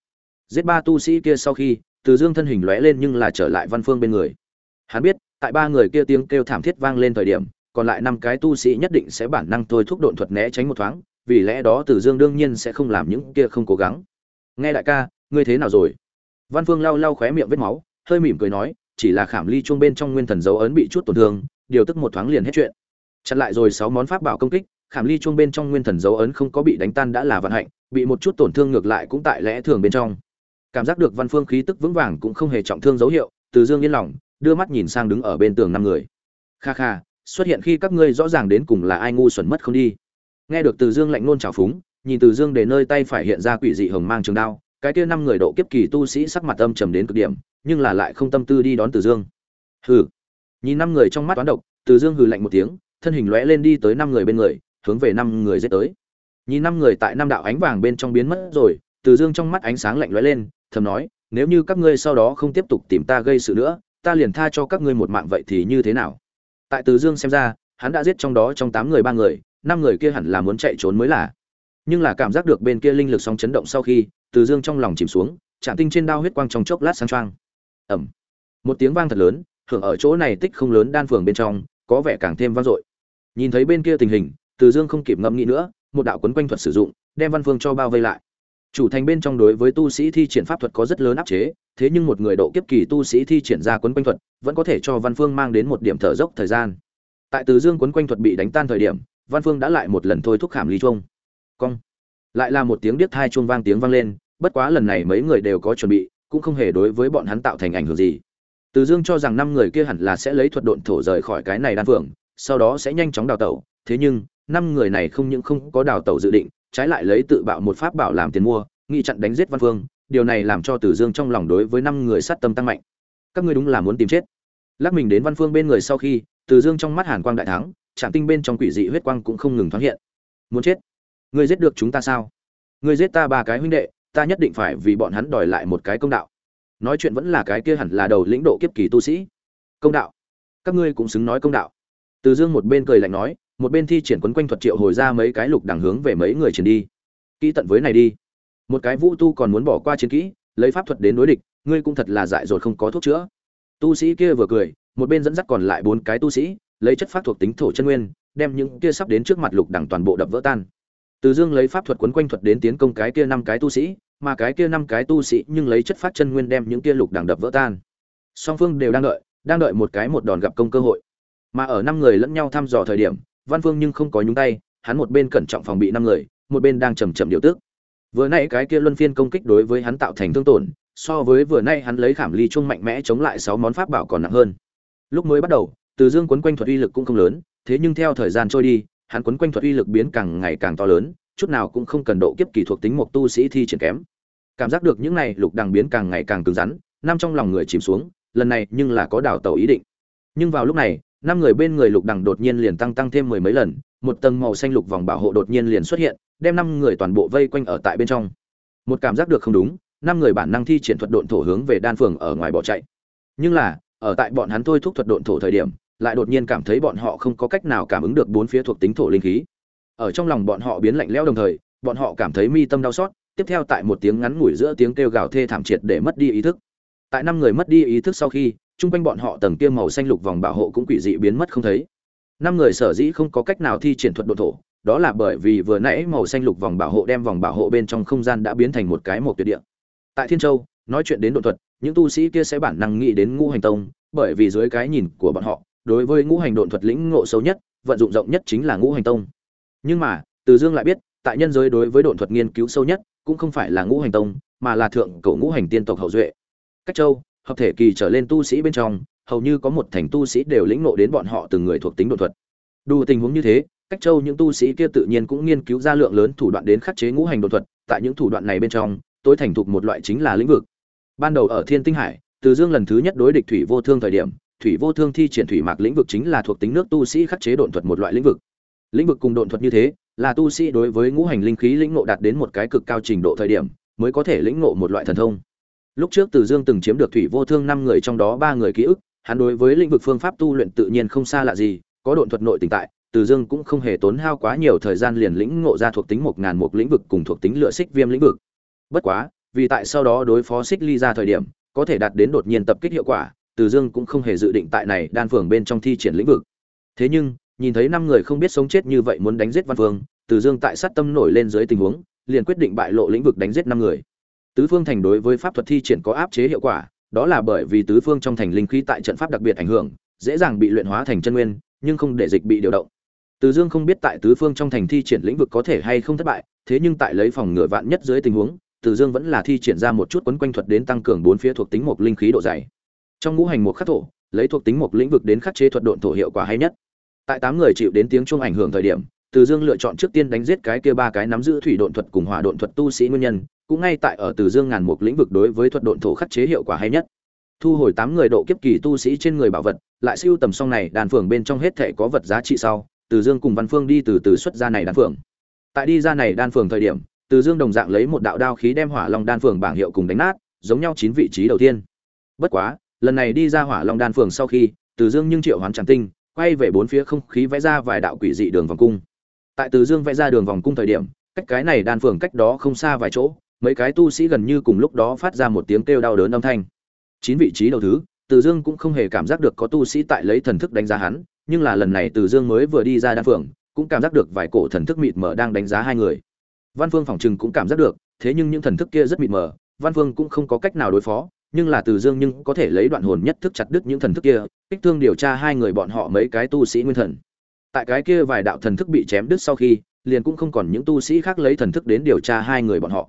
Giết ba tu sĩ kia sau khi, từ dương thân hình lóe lên nhưng là trở lại văn phương bên người. Hắn biết, tại ba người kia tiếng kêu thảm thiết vang lên thời điểm, còn lại năm cái tu sĩ nhất định sẽ bản năng thôi thúc độn thuật né tránh một thoáng, vì lẽ đó từ dương đương nhiên sẽ không làm những kia không cố gắng. Nghe đại ca, ngươi thế nào rồi? Văn phương lau lau khóe miệng vết máu, hơi mỉm cười nói, chỉ là khảm ly chuông bên trong nguyên thần dấu ấn bị chút tổn thương, điều tức một thoáng liền hết chuyện. Chặn lại rồi sáu món pháp bảo công kích khảm ly chuông bên trong nguyên thần dấu ấn không có bị đánh tan đã là vận hạnh, bị một chút tổn thương ngược lại cũng tại lẽ thường bên trong. Cảm giác được văn phương khí tức vững vàng cũng không hề trọng thương dấu hiệu, từ dương yên lòng, đưa mắt nhìn sang đứng ở bên tường năm người. Kha kha, xuất hiện khi các ngươi rõ ràng đến cùng là ai ngu xuẩn mất không đi. Nghe được từ dương lạnh nôn trào phúng, nhìn từ dương để nơi tay phải hiện ra quỷ dị hồng mang trường đao, cái kia năm người độ kiếp kỳ tu sĩ sắc mặt âm trầm đến cực điểm, nhưng là lại không tâm tư đi đón từ dương. Hừ. Nhìn năm người trong mắt toán độc, từ dương hừ lạnh một tiếng, thân hình lóe lên đi tới năm người bên người hướng về năm người giết tới. Nhìn năm người tại năm đạo ánh vàng bên trong biến mất rồi, từ dương trong mắt ánh sáng lạnh lóe lên, thầm nói, nếu như các ngươi sau đó không tiếp tục tìm ta gây sự nữa, ta liền tha cho các ngươi một mạng vậy thì như thế nào? Tại từ dương xem ra, hắn đã giết trong đó trong tám người ba người, năm người kia hẳn là muốn chạy trốn mới là. Nhưng là cảm giác được bên kia linh lực sóng chấn động sau khi, từ dương trong lòng chìm xuống chạm tinh trên đao huyết quang trong chốc lát sang choang. Ẩm một tiếng vang thật lớn, hưởng ở chỗ này tích không lớn đan phường bên trong, có vẻ càng thêm vang dội. Nhìn thấy bên kia tình hình từ dương không kịp ngẫm nghĩ nữa, một đạo quấn quanh thuật sử dụng, đem văn phương cho bao vây lại. Chủ thành bên trong đối với tu sĩ thi triển pháp thuật có rất lớn áp chế, thế nhưng một người độ kiếp kỳ tu sĩ thi triển ra quấn quanh thuật, vẫn có thể cho văn phương mang đến một điểm thở dốc thời gian. Tại từ dương quấn quanh thuật bị đánh tan thời điểm, văn phương đã lại một lần thôi thúc khảm ly chuông. Cong. Lại là một tiếng điếc hai chuông vang tiếng vang lên, bất quá lần này mấy người đều có chuẩn bị, cũng không hề đối với bọn hắn tạo thành ảnh hưởng gì. Từ dương cho rằng năm người kia hẳn là sẽ lấy thuật độn thổ rời khỏi cái này đan phượng, sau đó sẽ nhanh chóng đào tẩu, thế nhưng năm người này không những không có đào tẩu dự định, trái lại lấy tự bạo một pháp bảo làm tiền mua nghị chặn đánh giết văn phương điều này làm cho từ dương trong lòng đối với năm người sát tâm tăng mạnh. Các ngươi đúng là muốn tìm chết. Lắc mình đến văn phương bên người sau khi từ dương trong mắt hàn quang đại thắng trạm tinh bên trong quỷ dị huyết quang cũng không ngừng thoáng hiện. Muốn chết? Ngươi giết được chúng ta sao? Ngươi giết ta ba cái huynh đệ, ta nhất định phải vì bọn hắn đòi lại một cái công đạo. Nói chuyện vẫn là cái kia hẳn là đầu lĩnh độ kiếp kỳ tu sĩ. Công đạo. Các ngươi cũng xứng nói công đạo. Từ dương một bên cười lạnh nói một bên thi triển quấn quanh thuật triệu hồi ra mấy cái lục đằng hướng về mấy người triển đi. Kỹ tận với này đi. Một cái vũ tu còn muốn bỏ qua chiến kỹ, lấy pháp thuật đến đối địch, ngươi cũng thật là dại dột không có thuốc chữa. Tu sĩ kia vừa cười, một bên dẫn dắt còn lại bốn cái tu sĩ, lấy chất pháp thuộc tính thổ chân nguyên, đem những kia sắp đến trước mặt lục đẳng toàn bộ đập vỡ tan. Từ dương lấy pháp thuật quấn quanh thuật đến tiến công cái kia năm cái tu sĩ, mà cái kia năm cái tu sĩ nhưng lấy chất phát chân nguyên đem những kia lục đẳng đập vỡ tan. Song phương đều đang đợi đang đợi một cái một đòn gặp công cơ hội. Mà ở năm người lẫn nhau thăm dò thời điểm văn phương nhưng không có nhúng tay, hắn một bên cẩn trọng phòng bị năm người, một bên đang chầm chậm điều tức. Vừa nãy cái kia luân phiên công kích đối với hắn tạo thành thương tổn, so với vừa nay hắn lấy khảm ly chung mạnh mẽ chống lại sáu món pháp bảo còn nặng hơn. Lúc mới bắt đầu, từ dương quấn quanh thuật uy lực cũng không lớn, thế nhưng theo thời gian trôi đi, hắn quấn quanh thuật uy lực biến càng ngày càng to lớn, chút nào cũng không cần độ kiếp kỳ thuộc tính một tu sĩ thi triển kém. Cảm giác được những này lục đằng biến càng ngày càng cứng rắn, năm trong lòng người chìm xuống, lần này nhưng là có đảo tàu ý định. Nhưng vào lúc này năm người bên người lục đằng đột nhiên liền tăng tăng thêm mười mấy lần, một tầng màu xanh lục vòng bảo hộ đột nhiên liền xuất hiện, đem năm người toàn bộ vây quanh ở tại bên trong. Một cảm giác được không đúng, năm người bản năng thi triển thuật độn thổ hướng về đan phường ở ngoài bỏ chạy. Nhưng là, ở tại bọn hắn thôi thúc thuật độn thổ thời điểm, lại đột nhiên cảm thấy bọn họ không có cách nào cảm ứng được bốn phía thuộc tính thổ linh khí. Ở trong lòng bọn họ biến lạnh lẽo đồng thời, bọn họ cảm thấy mi tâm đau xót, tiếp theo tại một tiếng ngắn ngủi giữa tiếng kêu gào thê thảm triệt để mất đi ý thức. Tại năm người mất đi ý thức sau khi chung quanh bọn họ tầng kia màu xanh lục vòng bảo hộ cũng quỷ dị biến mất không thấy. Năm người sở dĩ không có cách nào thi triển thuật độ thổ, đó là bởi vì vừa nãy màu xanh lục vòng bảo hộ đem vòng bảo hộ bên trong không gian đã biến thành một cái một tuyệt địa. Tại thiên châu, nói chuyện đến độ thuật, những tu sĩ kia sẽ bản năng nghĩ đến ngũ hành tông, bởi vì dưới cái nhìn của bọn họ, đối với ngũ hành độn thuật lĩnh ngộ sâu nhất, vận dụng rộng nhất chính là ngũ hành tông. Nhưng mà, từ dương lại biết, tại nhân giới đối với độn thuật nghiên cứu sâu nhất, cũng không phải là ngũ hành tông, mà là thượng cổ ngũ hành tiên tộc hậu duệ. Cách châu hợp thể kỳ trở lên tu sĩ bên trong, hầu như có một thành tu sĩ đều lĩnh ngộ đến bọn họ từng người thuộc tính đột thuật. Đủ tình huống như thế, cách châu những tu sĩ kia tự nhiên cũng nghiên cứu ra lượng lớn thủ đoạn đến khắc chế ngũ hành đột thuật, tại những thủ đoạn này bên trong, tối thành thục một loại chính là lĩnh vực. Ban đầu ở thiên tinh hải, từ dương lần thứ nhất đối địch thủy vô thương thời điểm, thủy vô thương thi triển thủy mạc lĩnh vực chính là thuộc tính nước tu sĩ khắc chế độn thuật một loại lĩnh vực. Lĩnh vực cùng độn thuật như thế, là tu sĩ đối với ngũ hành linh khí lĩnh ngộ đạt đến một cái cực cao trình độ thời điểm, mới có thể lĩnh ngộ một loại thần thông lúc trước từ dương từng chiếm được thủy vô thương năm người trong đó ba người ký ức, hắn đối với lĩnh vực phương pháp tu luyện tự nhiên không xa lạ gì, có độn thuật nội tình tại, từ dương cũng không hề tốn hao quá nhiều thời gian liền lĩnh ngộ ra thuộc tính một ngàn một lĩnh vực cùng thuộc tính lựa xích viêm lĩnh vực. Bất quá, vì tại sau đó đối phó xích ly ra thời điểm, có thể đạt đến đột nhiên tập kích hiệu quả, từ dương cũng không hề dự định tại này đan phường bên trong thi triển lĩnh vực. Thế nhưng, nhìn thấy năm người không biết sống chết như vậy muốn đánh giết văn phương từ dương tại sát tâm nổi lên dưới tình huống, liền quyết định bại lộ lĩnh vực đánh giết năm người tứ phương thành đối với pháp thuật thi triển có áp chế hiệu quả, đó là bởi vì tứ phương trong thành linh khí tại trận pháp đặc biệt ảnh hưởng, dễ dàng bị luyện hóa thành chân nguyên, nhưng không để dịch bị điều động. Từ dương không biết tại tứ phương trong thành thi triển lĩnh vực có thể hay không thất bại, thế nhưng tại lấy phòng ngựa vạn nhất dưới tình huống, từ dương vẫn là thi triển ra một chút quấn quanh thuật đến tăng cường bốn phía thuộc tính một linh khí độ dày. Trong ngũ hành một khắc thổ, lấy thuộc tính một lĩnh vực đến khắc chế thuật độn thổ hiệu quả hay nhất. Tại tám người chịu đến tiếng chuông ảnh hưởng thời điểm, từ dương lựa chọn trước tiên đánh giết cái kia ba cái nắm giữ thủy độn thuật cùng hỏa độn thuật tu sĩ nguyên nhân cũng ngay tại ở từ dương ngàn một lĩnh vực đối với thuật độn thổ khắc chế hiệu quả hay nhất. Thu hồi tám người độ kiếp kỳ tu sĩ trên người bảo vật, lại siêu tầm xong này đàn phường bên trong hết thể có vật giá trị sau, từ dương cùng văn phương đi từ từ xuất ra này đan phường. Tại đi ra này đan phường thời điểm, từ dương đồng dạng lấy một đạo đao khí đem hỏa long đan phường bảng hiệu cùng đánh nát, giống nhau chín vị trí đầu tiên. Bất quá, lần này đi ra hỏa long đan phường sau khi, từ dương nhưng triệu hoán tràng tinh, quay về bốn phía không khí vẽ ra vài đạo quỷ dị đường vòng cung. Tại từ dương vẽ ra đường vòng cung thời điểm, cách cái này đan phường cách đó không xa vài chỗ mấy cái tu sĩ gần như cùng lúc đó phát ra một tiếng kêu đau đớn âm thanh. Chín vị trí đầu thứ, từ dương cũng không hề cảm giác được có tu sĩ tại lấy thần thức đánh giá hắn, nhưng là lần này từ dương mới vừa đi ra đan phượng, cũng cảm giác được vài cổ thần thức mịt mờ đang đánh giá hai người. Văn phương phòng trừng cũng cảm giác được, thế nhưng những thần thức kia rất mịt mờ, văn phương cũng không có cách nào đối phó, nhưng là từ dương nhưng có thể lấy đoạn hồn nhất thức chặt đứt những thần thức kia, kích thương điều tra hai người bọn họ mấy cái tu sĩ nguyên thần. Tại cái kia vài đạo thần thức bị chém đứt sau khi, liền cũng không còn những tu sĩ khác lấy thần thức đến điều tra hai người bọn họ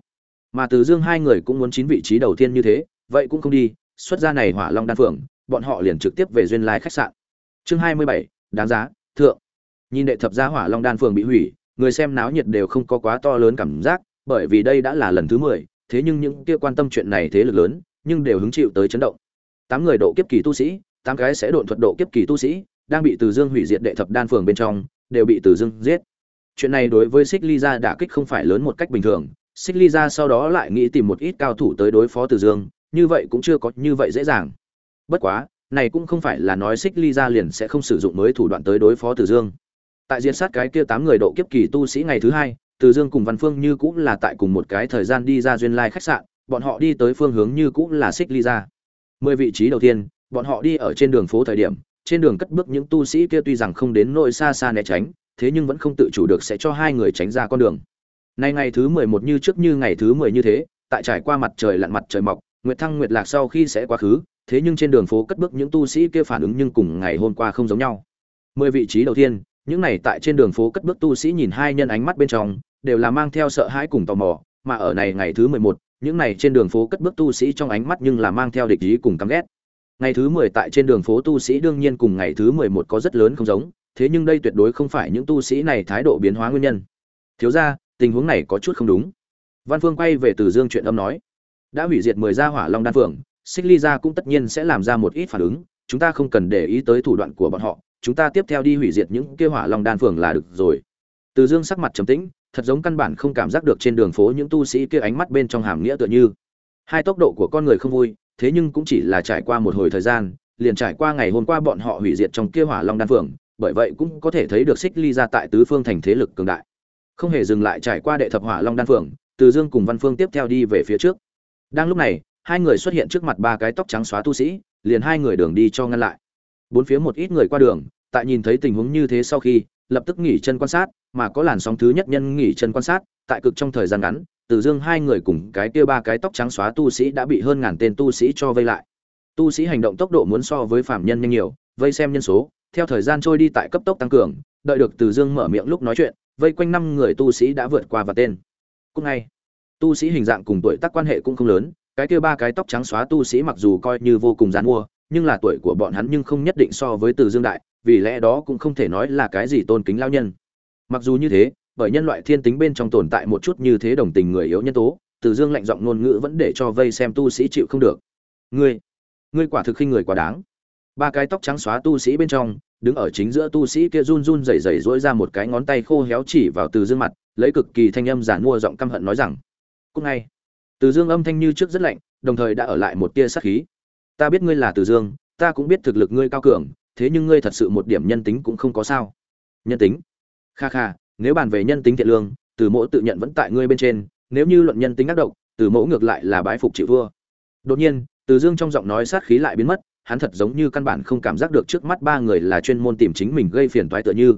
mà từ dương hai người cũng muốn chín vị trí đầu tiên như thế, vậy cũng không đi, xuất ra này hỏa long đan phượng, bọn họ liền trực tiếp về duyên lai khách sạn. Chương hai mươi bảy, đáng giá, thượng. Nhìn đệ thập gia hỏa long đan phường bị hủy, người xem náo nhiệt đều không có quá to lớn cảm giác, bởi vì đây đã là lần thứ mười, thế nhưng những kia quan tâm chuyện này thế lực lớn, nhưng đều hứng chịu tới chấn động. Tám người độ kiếp kỳ tu sĩ, tám cái sẽ độn thuật độ kiếp kỳ tu sĩ, đang bị từ dương hủy diệt đệ thập đan phường bên trong, đều bị từ dương giết. Chuyện này đối với xích ly gia đả kích không phải lớn một cách bình thường xích ly ra sau đó lại nghĩ tìm một ít cao thủ tới đối phó từ dương, như vậy cũng chưa có như vậy dễ dàng. Bất quá, này cũng không phải là nói xích ly ra liền sẽ không sử dụng mới thủ đoạn tới đối phó từ dương. Tại diễn sát cái kia tám người độ kiếp kỳ tu sĩ ngày thứ hai, từ dương cùng văn phương như cũng là tại cùng một cái thời gian đi ra duyên lai khách sạn, bọn họ đi tới phương hướng như cũng là xích ly ra. Mười vị trí đầu tiên, bọn họ đi ở trên đường phố thời điểm, trên đường cất bước những tu sĩ kia tuy rằng không đến nỗi xa xa né tránh, thế nhưng vẫn không tự chủ được sẽ cho hai người tránh ra con đường nay ngày thứ mười một như trước như ngày thứ mười như thế tại trải qua mặt trời lặn mặt trời mọc nguyệt thăng nguyệt lạc sau khi sẽ quá khứ thế nhưng trên đường phố cất bước những tu sĩ kia phản ứng nhưng cùng ngày hôm qua không giống nhau mười vị trí đầu tiên những này tại trên đường phố cất bước tu sĩ nhìn hai nhân ánh mắt bên trong đều là mang theo sợ hãi cùng tò mò mà ở này ngày thứ mười một những này trên đường phố cất bước tu sĩ trong ánh mắt nhưng là mang theo địch ý cùng căm ghét. Ngày thứ 10 tại trên đường phố tu sĩ đương nhiên cùng ngày thứ 11 có rất lớn không giống, thế nhưng đây tuyệt đối không phải những tu sĩ này thái độ biến hóa nguyên nhân. Thiếu gia, tình huống này có chút không đúng. Văn Phương quay về Từ Dương chuyện âm nói, đã hủy diệt 10 gia hỏa long đan phượng, Xích Ly gia cũng tất nhiên sẽ làm ra một ít phản ứng, chúng ta không cần để ý tới thủ đoạn của bọn họ, chúng ta tiếp theo đi hủy diệt những kia hỏa long đan phượng là được rồi. Từ Dương sắc mặt trầm tĩnh, thật giống căn bản không cảm giác được trên đường phố những tu sĩ kia ánh mắt bên trong hàm nghĩa tựa như hai tốc độ của con người không vui thế nhưng cũng chỉ là trải qua một hồi thời gian liền trải qua ngày hôm qua bọn họ hủy diệt trong kia hỏa long đan phượng bởi vậy cũng có thể thấy được xích ly ra tại tứ phương thành thế lực cường đại không hề dừng lại trải qua đệ thập hỏa long đan phượng, từ dương cùng văn phương tiếp theo đi về phía trước. Đang lúc này, hai người xuất hiện trước mặt ba cái tóc trắng xóa tu sĩ, liền hai người đường đi cho ngăn lại. Bốn phía một ít người qua đường, tại nhìn thấy tình huống như thế sau khi, lập tức nghỉ chân quan sát, mà có làn sóng thứ nhất nhân nghỉ chân quan sát, tại cực trong thời gian ngắn, từ dương hai người cùng cái kia ba cái tóc trắng xóa tu sĩ đã bị hơn ngàn tên tu sĩ cho vây lại. Tu sĩ hành động tốc độ muốn so với phạm nhân nhanh nhiều, vây xem nhân số, theo thời gian trôi đi tại cấp tốc tăng cường, đợi được từ dương mở miệng lúc nói chuyện vây quanh năm người tu sĩ đã vượt qua và tên. Cũng ngay tu sĩ hình dạng cùng tuổi tác quan hệ cũng không lớn, cái kia ba cái tóc trắng xóa tu sĩ mặc dù coi như vô cùng dán mua, nhưng là tuổi của bọn hắn nhưng không nhất định so với từ dương đại, vì lẽ đó cũng không thể nói là cái gì tôn kính lao nhân. Mặc dù như thế, bởi nhân loại thiên tính bên trong tồn tại một chút như thế đồng tình người yếu nhân tố, từ dương lạnh giọng ngôn ngữ vẫn để cho vây xem tu sĩ chịu không được. Ngươi ngươi quả thực khinh người quá đáng ba cái tóc trắng xóa tu sĩ bên trong, đứng ở chính giữa tu sĩ kia run run rẩy rẩy dỗi ra một cái ngón tay khô héo chỉ vào từ dương mặt, lấy cực kỳ thanh âm giản mua giọng căm hận nói rằng cúc ngay. Từ dương âm thanh như trước rất lạnh, đồng thời đã ở lại một tia sát khí. Ta biết ngươi là từ dương, ta cũng biết thực lực ngươi cao cường, thế nhưng ngươi thật sự một điểm nhân tính cũng không có sao. Nhân tính? Kha kha, nếu bàn về nhân tính thiện lương, từ Mỗ tự nhận vẫn tại ngươi bên trên, nếu như luận nhân tính ác độc, từ Mỗ ngược lại là bái phục chịu vua đột nhiên, từ dương trong giọng nói sát khí lại biến mất hắn thật giống như căn bản không cảm giác được trước mắt ba người là chuyên môn tìm chính mình gây phiền toái tựa như.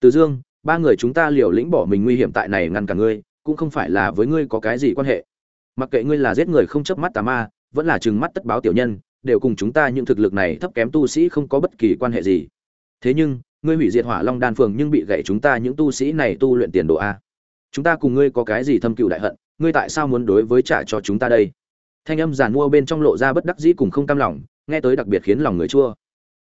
Từ dương, ba người chúng ta liều lĩnh bỏ mình nguy hiểm tại này ngăn cả ngươi, cũng không phải là với ngươi có cái gì quan hệ. Mặc kệ ngươi là giết người không chớp mắt tà ma, vẫn là trừng mắt tất báo tiểu nhân, đều cùng chúng ta những thực lực này thấp kém tu sĩ không có bất kỳ quan hệ gì. Thế nhưng, ngươi hủy diệt hỏa long đan phường nhưng bị gãy chúng ta những tu sĩ này tu luyện tiền đồ a. Chúng ta cùng ngươi có cái gì thâm cừu đại hận, ngươi tại sao muốn đối với trả cho chúng ta đây? Thanh âm giàn mua bên trong lộ ra bất đắc dĩ cùng không cam lòng nghe tới đặc biệt khiến lòng người chua.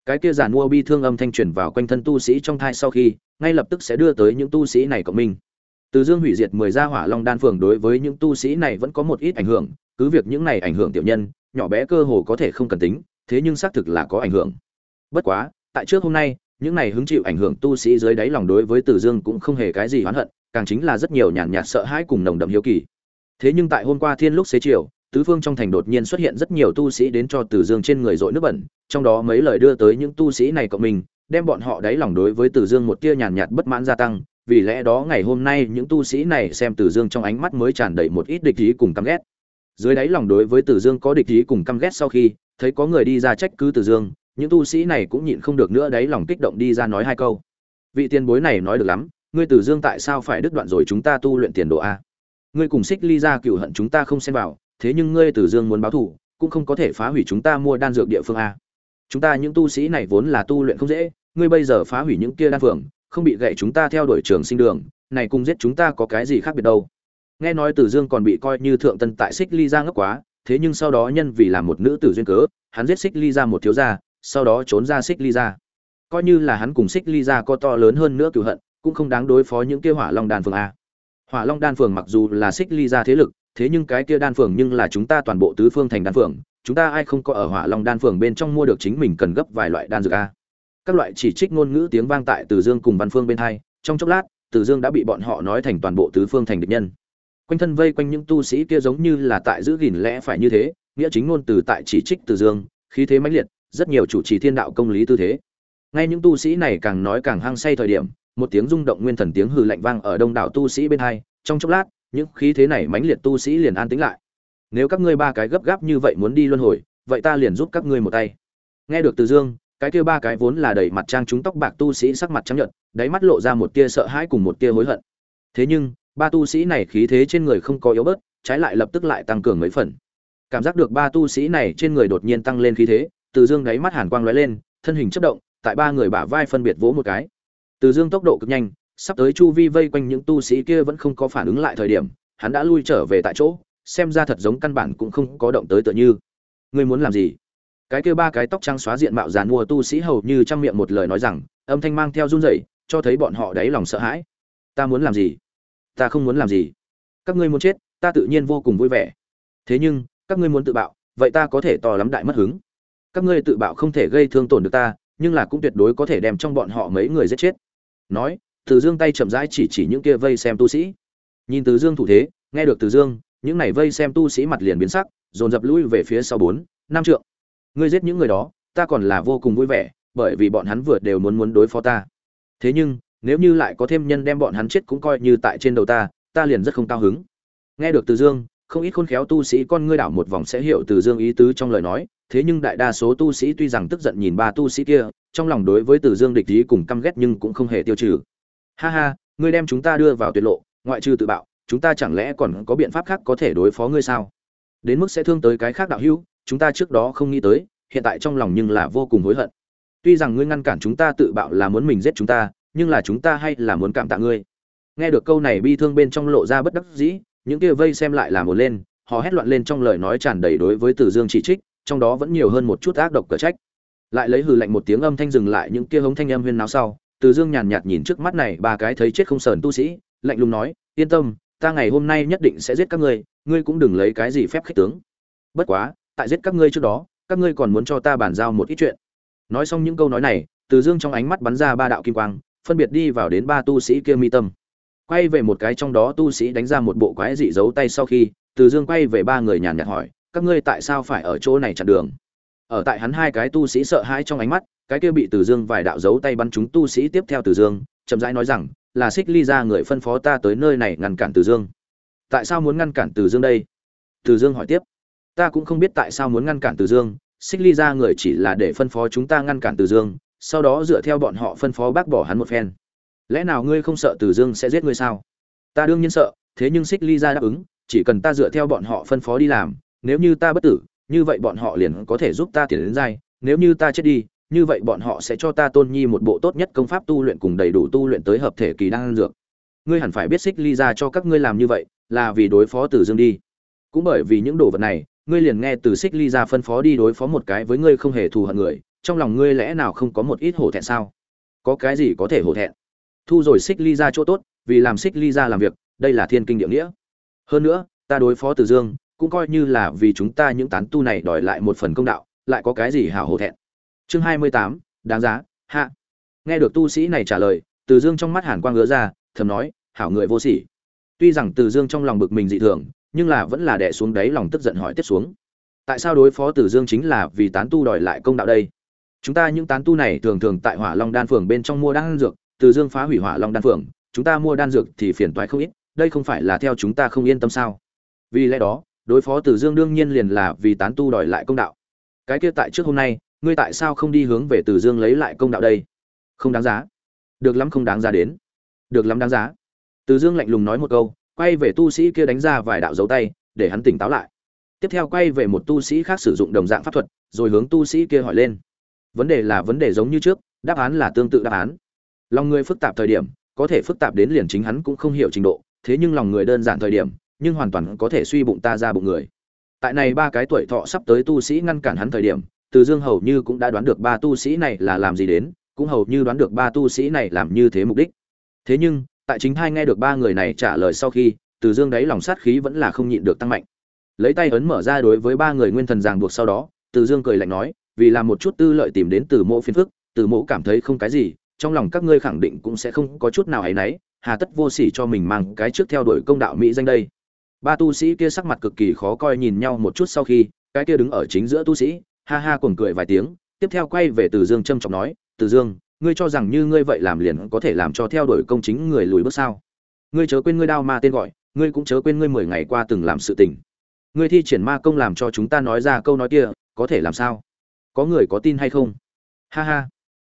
Cái kia giàn mua bi thương âm thanh truyền vào quanh thân tu sĩ trong thai sau khi ngay lập tức sẽ đưa tới những tu sĩ này cộng minh. Từ dương hủy diệt mười gia hỏa long đan phường đối với những tu sĩ này vẫn có một ít ảnh hưởng cứ việc những này ảnh hưởng tiểu nhân nhỏ bé cơ hồ có thể không cần tính thế nhưng xác thực là có ảnh hưởng. Bất quá tại trước hôm nay những này hứng chịu ảnh hưởng tu sĩ dưới đáy lòng đối với Từ Dương cũng không hề cái gì oán hận, càng chính là rất nhiều nhàn nhạt sợ hãi cùng nồng đậm hiếu kỳ. Thế nhưng tại hôm qua thiên lúc xế chiều, tứ phương trong thành đột nhiên xuất hiện rất nhiều tu sĩ đến cho Từ Dương trên người dội nước bẩn, trong đó mấy lời đưa tới những tu sĩ này cộng mình, đem bọn họ đáy lòng đối với Từ Dương một tia nhàn nhạt bất mãn gia tăng, vì lẽ đó ngày hôm nay những tu sĩ này xem Từ Dương trong ánh mắt mới tràn đầy một ít địch ý cùng căm ghét. Dưới đáy lòng đối với Từ Dương có địch ý cùng căm ghét sau khi, thấy có người đi ra trách cứ Từ Dương, những tu sĩ này cũng nhịn không được nữa đấy lòng kích động đi ra nói hai câu vị tiền bối này nói được lắm ngươi tử dương tại sao phải đứt đoạn rồi chúng ta tu luyện tiền độ a ngươi cùng xích ly ra cựu hận chúng ta không xem vào thế nhưng ngươi từ dương muốn báo thù, cũng không có thể phá hủy chúng ta mua đan dược địa phương a. Chúng ta những tu sĩ này vốn là tu luyện không dễ, ngươi bây giờ phá hủy những kia đan phượng, không bị gậy chúng ta theo đuổi trường sinh đường, này cùng giết chúng ta có cái gì khác biệt đâu? Nghe nói tử dương còn bị coi như thượng tân tại xích ly ra ngốc quá, thế nhưng sau đó nhân vì là một nữ tử duyên cớ, hắn giết xích ly ra một thiếu gia, sau đó trốn ra xích ly ra coi như là hắn cùng xích ly ra có to lớn hơn nữa cựu hận, cũng không đáng đối phó những kia hỏa long đan phường a. Hỏa long đan phường mặc dù là xích ly ra thế lực thế nhưng cái kia đan phường nhưng là chúng ta toàn bộ tứ phương thành đan phường, chúng ta ai không có ở hỏa long đan phường bên trong mua được chính mình cần gấp vài loại đan dược a? Các loại chỉ trích ngôn ngữ tiếng vang tại từ dương cùng văn phương bên hai, trong chốc lát, từ dương đã bị bọn họ nói thành toàn bộ tứ phương thành địch nhân. Quanh thân vây quanh những tu sĩ kia giống như là tại giữ gìn lẽ phải như thế, nghĩa chính ngôn từ tại chỉ trích từ dương, khí thế mãnh liệt, rất nhiều chủ trì thiên đạo công lý tư thế. Ngay những tu sĩ này càng nói càng hăng say thời điểm, một tiếng rung động nguyên thần tiếng hừ lạnh vang ở đông đảo tu sĩ bên hai, trong chốc lát những khí thế này mãnh liệt tu sĩ liền an tĩnh lại. Nếu các ngươi ba cái gấp gáp như vậy muốn đi luân hồi, vậy ta liền giúp các ngươi một tay. Nghe được từ dương, cái kia ba cái vốn là đầy mặt trang chúng tóc bạc tu sĩ sắc mặt trắng nhợt, đáy mắt lộ ra một tia sợ hãi cùng một tia hối hận. Thế nhưng, ba tu sĩ này khí thế trên người không có yếu bớt, trái lại lập tức lại tăng cường mấy phần. Cảm giác được ba tu sĩ này trên người đột nhiên tăng lên khí thế, từ dương đáy mắt hàn quang lóe lên, thân hình chớp động, tại ba người bả vai phân biệt vỗ một cái. Từ dương tốc độ cực nhanh sắp tới chu vi vây quanh những tu sĩ kia vẫn không có phản ứng lại thời điểm, hắn đã lui trở về tại chỗ, xem ra thật giống căn bản cũng không có động tới tựa như. Ngươi muốn làm gì? Cái kia ba cái tóc trắng xóa diện mạo giàn mua tu sĩ hầu như trong miệng một lời nói rằng, âm thanh mang theo run rẩy, cho thấy bọn họ đáy lòng sợ hãi. Ta muốn làm gì? Ta không muốn làm gì. Các ngươi muốn chết, ta tự nhiên vô cùng vui vẻ. Thế nhưng, các ngươi muốn tự bạo, vậy ta có thể to lắm đại mất hứng. Các ngươi tự bạo không thể gây thương tổn được ta, nhưng là cũng tuyệt đối có thể đem trong bọn họ mấy người giết chết. Nói từ dương tay chậm rãi chỉ chỉ những kia vây xem tu sĩ. Nhìn từ dương thủ thế, nghe được từ dương, những này vây xem tu sĩ mặt liền biến sắc, dồn dập lui về phía sau bốn, năm trượng. Ngươi giết những người đó, ta còn là vô cùng vui vẻ, bởi vì bọn hắn vừa đều muốn muốn đối phó ta. Thế nhưng, nếu như lại có thêm nhân đem bọn hắn chết cũng coi như tại trên đầu ta ta liền rất không cao hứng. Nghe được từ dương, không ít khôn khéo tu sĩ con ngươi đảo một vòng sẽ hiểu từ dương ý tứ trong lời nói, thế nhưng đại đa số tu sĩ tuy rằng tức giận nhìn ba tu sĩ kia, trong lòng đối với từ dương địch ý cùng căm ghét nhưng cũng không hề tiêu trừ ha ha, ngươi đem chúng ta đưa vào tuyệt lộ, ngoại trừ tự bạo, chúng ta chẳng lẽ còn có biện pháp khác có thể đối phó ngươi sao? Đến mức sẽ thương tới cái khác đạo hữu, chúng ta trước đó không nghĩ tới, hiện tại trong lòng nhưng là vô cùng hối hận. Tuy rằng ngươi ngăn cản chúng ta tự bạo là muốn mình giết chúng ta, nhưng là chúng ta hay là muốn cảm tạ ngươi. Nghe được câu này bi thương bên trong lộ ra bất đắc dĩ, những kia vây xem lại là một lên, họ hét loạn lên trong lời nói tràn đầy đối với từ dương chỉ trích, trong đó vẫn nhiều hơn một chút ác độc cờ trách. Lại lấy hừ lạnh một tiếng âm thanh dừng lại những kia hống thanh âm huyên náo sau từ dương nhàn nhạt nhìn trước mắt này ba cái thấy chết không sờn tu sĩ, lạnh lùng nói, yên tâm, ta ngày hôm nay nhất định sẽ giết các ngươi ngươi cũng đừng lấy cái gì phép khích tướng. Bất quá, tại giết các ngươi trước đó, các ngươi còn muốn cho ta bàn giao một ít chuyện. Nói xong những câu nói này, từ dương trong ánh mắt bắn ra ba đạo kim quang, phân biệt đi vào đến ba tu sĩ kia mi tâm. Quay về một cái trong đó tu sĩ đánh ra một bộ quái dị giấu tay sau khi, từ dương quay về ba người nhàn nhạt hỏi, các ngươi tại sao phải ở chỗ này chặn đường? Ở tại hắn hai cái tu sĩ sợ hãi trong ánh mắt, cái kia bị từ dương vài đạo giấu tay bắn chúng tu sĩ tiếp theo từ dương, chậm rãi nói rằng, là xích ly ra người phân phó ta tới nơi này ngăn cản từ dương. Tại sao muốn ngăn cản từ dương đây? Từ dương hỏi tiếp. Ta cũng không biết tại sao muốn ngăn cản từ dương, xích ly ra người chỉ là để phân phó chúng ta ngăn cản từ dương, sau đó dựa theo bọn họ phân phó bác bỏ hắn một phen. Lẽ nào ngươi không sợ từ dương sẽ giết ngươi sao? Ta đương nhiên sợ, thế nhưng xích ly ra đáp ứng, chỉ cần ta dựa theo bọn họ phân phó đi làm, nếu như ta bất tử như vậy bọn họ liền có thể giúp ta tiền đến giai. nếu như ta chết đi, như vậy bọn họ sẽ cho ta tôn nhi một bộ tốt nhất công pháp tu luyện cùng đầy đủ tu luyện tới hợp thể kỳ đan dược. Ngươi hẳn phải biết xích ly ra cho các ngươi làm như vậy, là vì đối phó tử dương đi. Cũng bởi vì những đồ vật này, ngươi liền nghe từ xích ly ra phân phó đi đối phó một cái với ngươi không hề thù hận người, trong lòng ngươi lẽ nào không có một ít hổ thẹn sao? Có cái gì có thể hổ thẹn? Thu rồi xích ly ra chỗ tốt, vì làm xích ly ra làm việc, đây là thiên kinh địa nghĩa. Hơn nữa, ta đối phó tử dương cũng coi như là vì chúng ta những tán tu này đòi lại một phần công đạo, lại có cái gì hảo hổ thẹn. Chương hai mươi tám, đáng giá, hạ. Nghe được tu sĩ này trả lời, từ dương trong mắt hàn quang ngứa ra, thầm nói, hảo người vô sỉ. Tuy rằng từ dương trong lòng bực mình dị thường, nhưng là vẫn là đè xuống đáy lòng tức giận hỏi tiếp xuống. Tại sao đối phó từ dương chính là vì tán tu đòi lại công đạo đây? Chúng ta những tán tu này thường thường tại hỏa long đan phường bên trong mua đan dược, từ dương phá hủy hỏa long đan phường, chúng ta mua đan dược thì phiền toái không ít, đây không phải là theo chúng ta không yên tâm sao? Vì lẽ đó đối phó từ dương đương nhiên liền là vì tán tu đòi lại công đạo. Cái kia tại trước hôm nay, ngươi tại sao không đi hướng về từ dương lấy lại công đạo đây? Không đáng giá. Được lắm không đáng giá đến. Được lắm đáng giá. Từ dương lạnh lùng nói một câu, quay về tu sĩ kia đánh ra vài đạo dấu tay, để hắn tỉnh táo lại. Tiếp theo quay về một tu sĩ khác sử dụng đồng dạng pháp thuật, rồi hướng tu sĩ kia hỏi lên. Vấn đề là vấn đề giống như trước, đáp án là tương tự đáp án. Lòng người phức tạp thời điểm, có thể phức tạp đến liền chính hắn cũng không hiểu trình độ, thế nhưng lòng người đơn giản thời điểm nhưng hoàn toàn có thể suy bụng ta ra bụng người. Tại này ba cái tuổi thọ sắp tới tu sĩ ngăn cản hắn thời điểm, từ dương hầu như cũng đã đoán được ba tu sĩ này là làm gì đến, cũng hầu như đoán được ba tu sĩ này làm như thế mục đích. Thế nhưng, tại chính hai nghe được ba người này trả lời sau khi, từ dương đáy lòng sát khí vẫn là không nhịn được tăng mạnh. Lấy tay ấn mở ra đối với ba người nguyên thần ràng buộc sau đó, từ dương cười lạnh nói, vì làm một chút tư lợi tìm đến từ mộ phiền phức, từ mộ cảm thấy không cái gì, trong lòng các ngươi khẳng định cũng sẽ không có chút nào hay nấy hà tất vô sỉ cho mình mang cái trước theo đuổi công đạo mỹ danh đây ba tu sĩ kia sắc mặt cực kỳ khó coi nhìn nhau một chút sau khi, cái kia đứng ở chính giữa tu sĩ, ha ha cuồng cười vài tiếng, tiếp theo quay về từ dương trâm trọng nói, từ dương, ngươi cho rằng như ngươi vậy làm liền có thể làm cho theo đuổi công chính người lùi bước sao? Ngươi chớ quên ngươi đao ma tên gọi, ngươi cũng chớ quên ngươi mười ngày qua từng làm sự tình. Ngươi thi triển ma công làm cho chúng ta nói ra câu nói kia, có thể làm sao? Có người có tin hay không? Ha ha.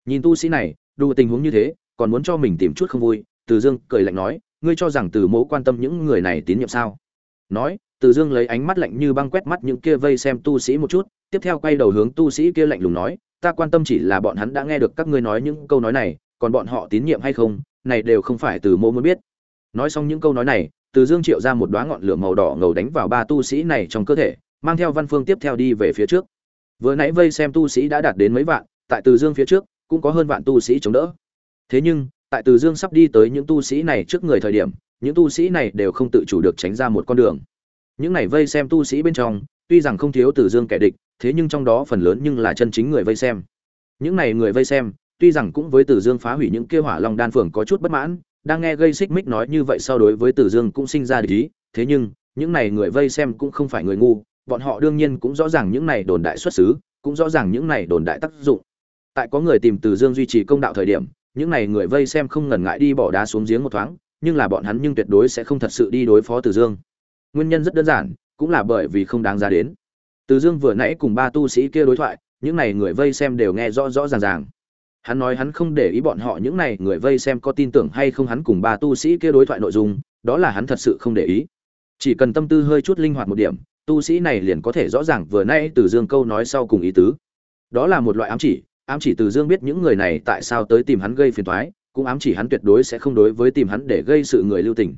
Nhìn tu sĩ này, đủ tình huống như thế, còn muốn cho mình tìm chút không vui, từ dương cười lạnh nói, ngươi cho rằng từ Mỗ quan tâm những người này tín nhiệm sao? Nói, từ dương lấy ánh mắt lạnh như băng quét mắt những kia vây xem tu sĩ một chút, tiếp theo quay đầu hướng tu sĩ kia lạnh lùng nói, ta quan tâm chỉ là bọn hắn đã nghe được các ngươi nói những câu nói này, còn bọn họ tín nhiệm hay không, này đều không phải từ mô muốn biết. Nói xong những câu nói này, từ dương triệu ra một đoá ngọn lửa màu đỏ ngầu đánh vào ba tu sĩ này trong cơ thể, mang theo văn phương tiếp theo đi về phía trước. Vừa nãy vây xem tu sĩ đã đạt đến mấy vạn, tại từ dương phía trước, cũng có hơn vạn tu sĩ chống đỡ. Thế nhưng, tại từ dương sắp đi tới những tu sĩ này trước người thời điểm những tu sĩ này đều không tự chủ được tránh ra một con đường. Những này vây xem tu sĩ bên trong, tuy rằng không thiếu từ dương kẻ địch, thế nhưng trong đó phần lớn nhưng là chân chính người vây xem. Những này người vây xem, tuy rằng cũng với từ dương phá hủy những kia hỏa long đan phường có chút bất mãn, đang nghe gây xích mích nói như vậy so đối với từ dương cũng sinh ra địch ý, thế nhưng, những này người vây xem cũng không phải người ngu, bọn họ đương nhiên cũng rõ ràng những này đồn đại xuất xứ, cũng rõ ràng những này đồn đại tác dụng. Tại có người tìm từ dương duy trì công đạo thời điểm, những này người vây xem không ngần ngại đi bỏ đá xuống giếng một thoáng nhưng là bọn hắn nhưng tuyệt đối sẽ không thật sự đi đối phó từ dương. Nguyên nhân rất đơn giản, cũng là bởi vì không đáng giá đến. Từ dương vừa nãy cùng ba tu sĩ kia đối thoại, những này người vây xem đều nghe rõ rõ ràng ràng. Hắn nói hắn không để ý bọn họ, những này người vây xem có tin tưởng hay không hắn cùng ba tu sĩ kia đối thoại nội dung, đó là hắn thật sự không để ý. Chỉ cần tâm tư hơi chút linh hoạt một điểm, tu sĩ này liền có thể rõ ràng vừa nãy từ dương câu nói sau cùng ý tứ. Đó là một loại ám chỉ ám chỉ từ dương biết những người này tại sao tới tìm hắn gây phiền toái cũng ám chỉ hắn tuyệt đối sẽ không đối với tìm hắn để gây sự người lưu tình.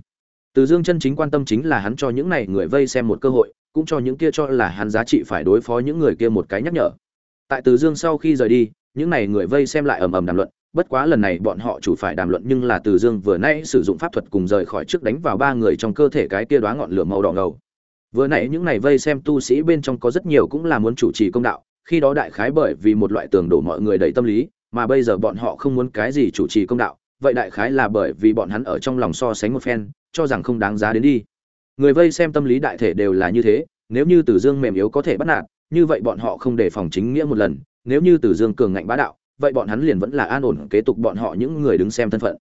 Từ dương chân chính quan tâm chính là hắn cho những này người vây xem một cơ hội, cũng cho những kia cho là hắn giá trị phải đối phó những người kia một cái nhắc nhở. Tại từ dương sau khi rời đi, những này người vây xem lại ầm ầm đàm luận, bất quá lần này bọn họ chủ phải đàm luận nhưng là từ dương vừa nãy sử dụng pháp thuật cùng rời khỏi trước đánh vào ba người trong cơ thể cái kia đóa ngọn lửa màu đỏ ngầu. Vừa nãy những này vây xem tu sĩ bên trong có rất nhiều cũng là muốn chủ trì công đạo, khi đó đại khái bởi vì một loại tường đổ mọi người đầy tâm lý mà bây giờ bọn họ không muốn cái gì chủ trì công đạo vậy đại khái là bởi vì bọn hắn ở trong lòng so sánh một phen cho rằng không đáng giá đến đi người vây xem tâm lý đại thể đều là như thế nếu như Tử Dương mềm yếu có thể bắt nạt, như vậy bọn họ không để phòng chính nghĩa một lần, nếu như Tử Dương cường ngạnh bá đạo, vậy bọn hắn liền vẫn là an ổn kế tục bọn họ những người đứng xem thân phận.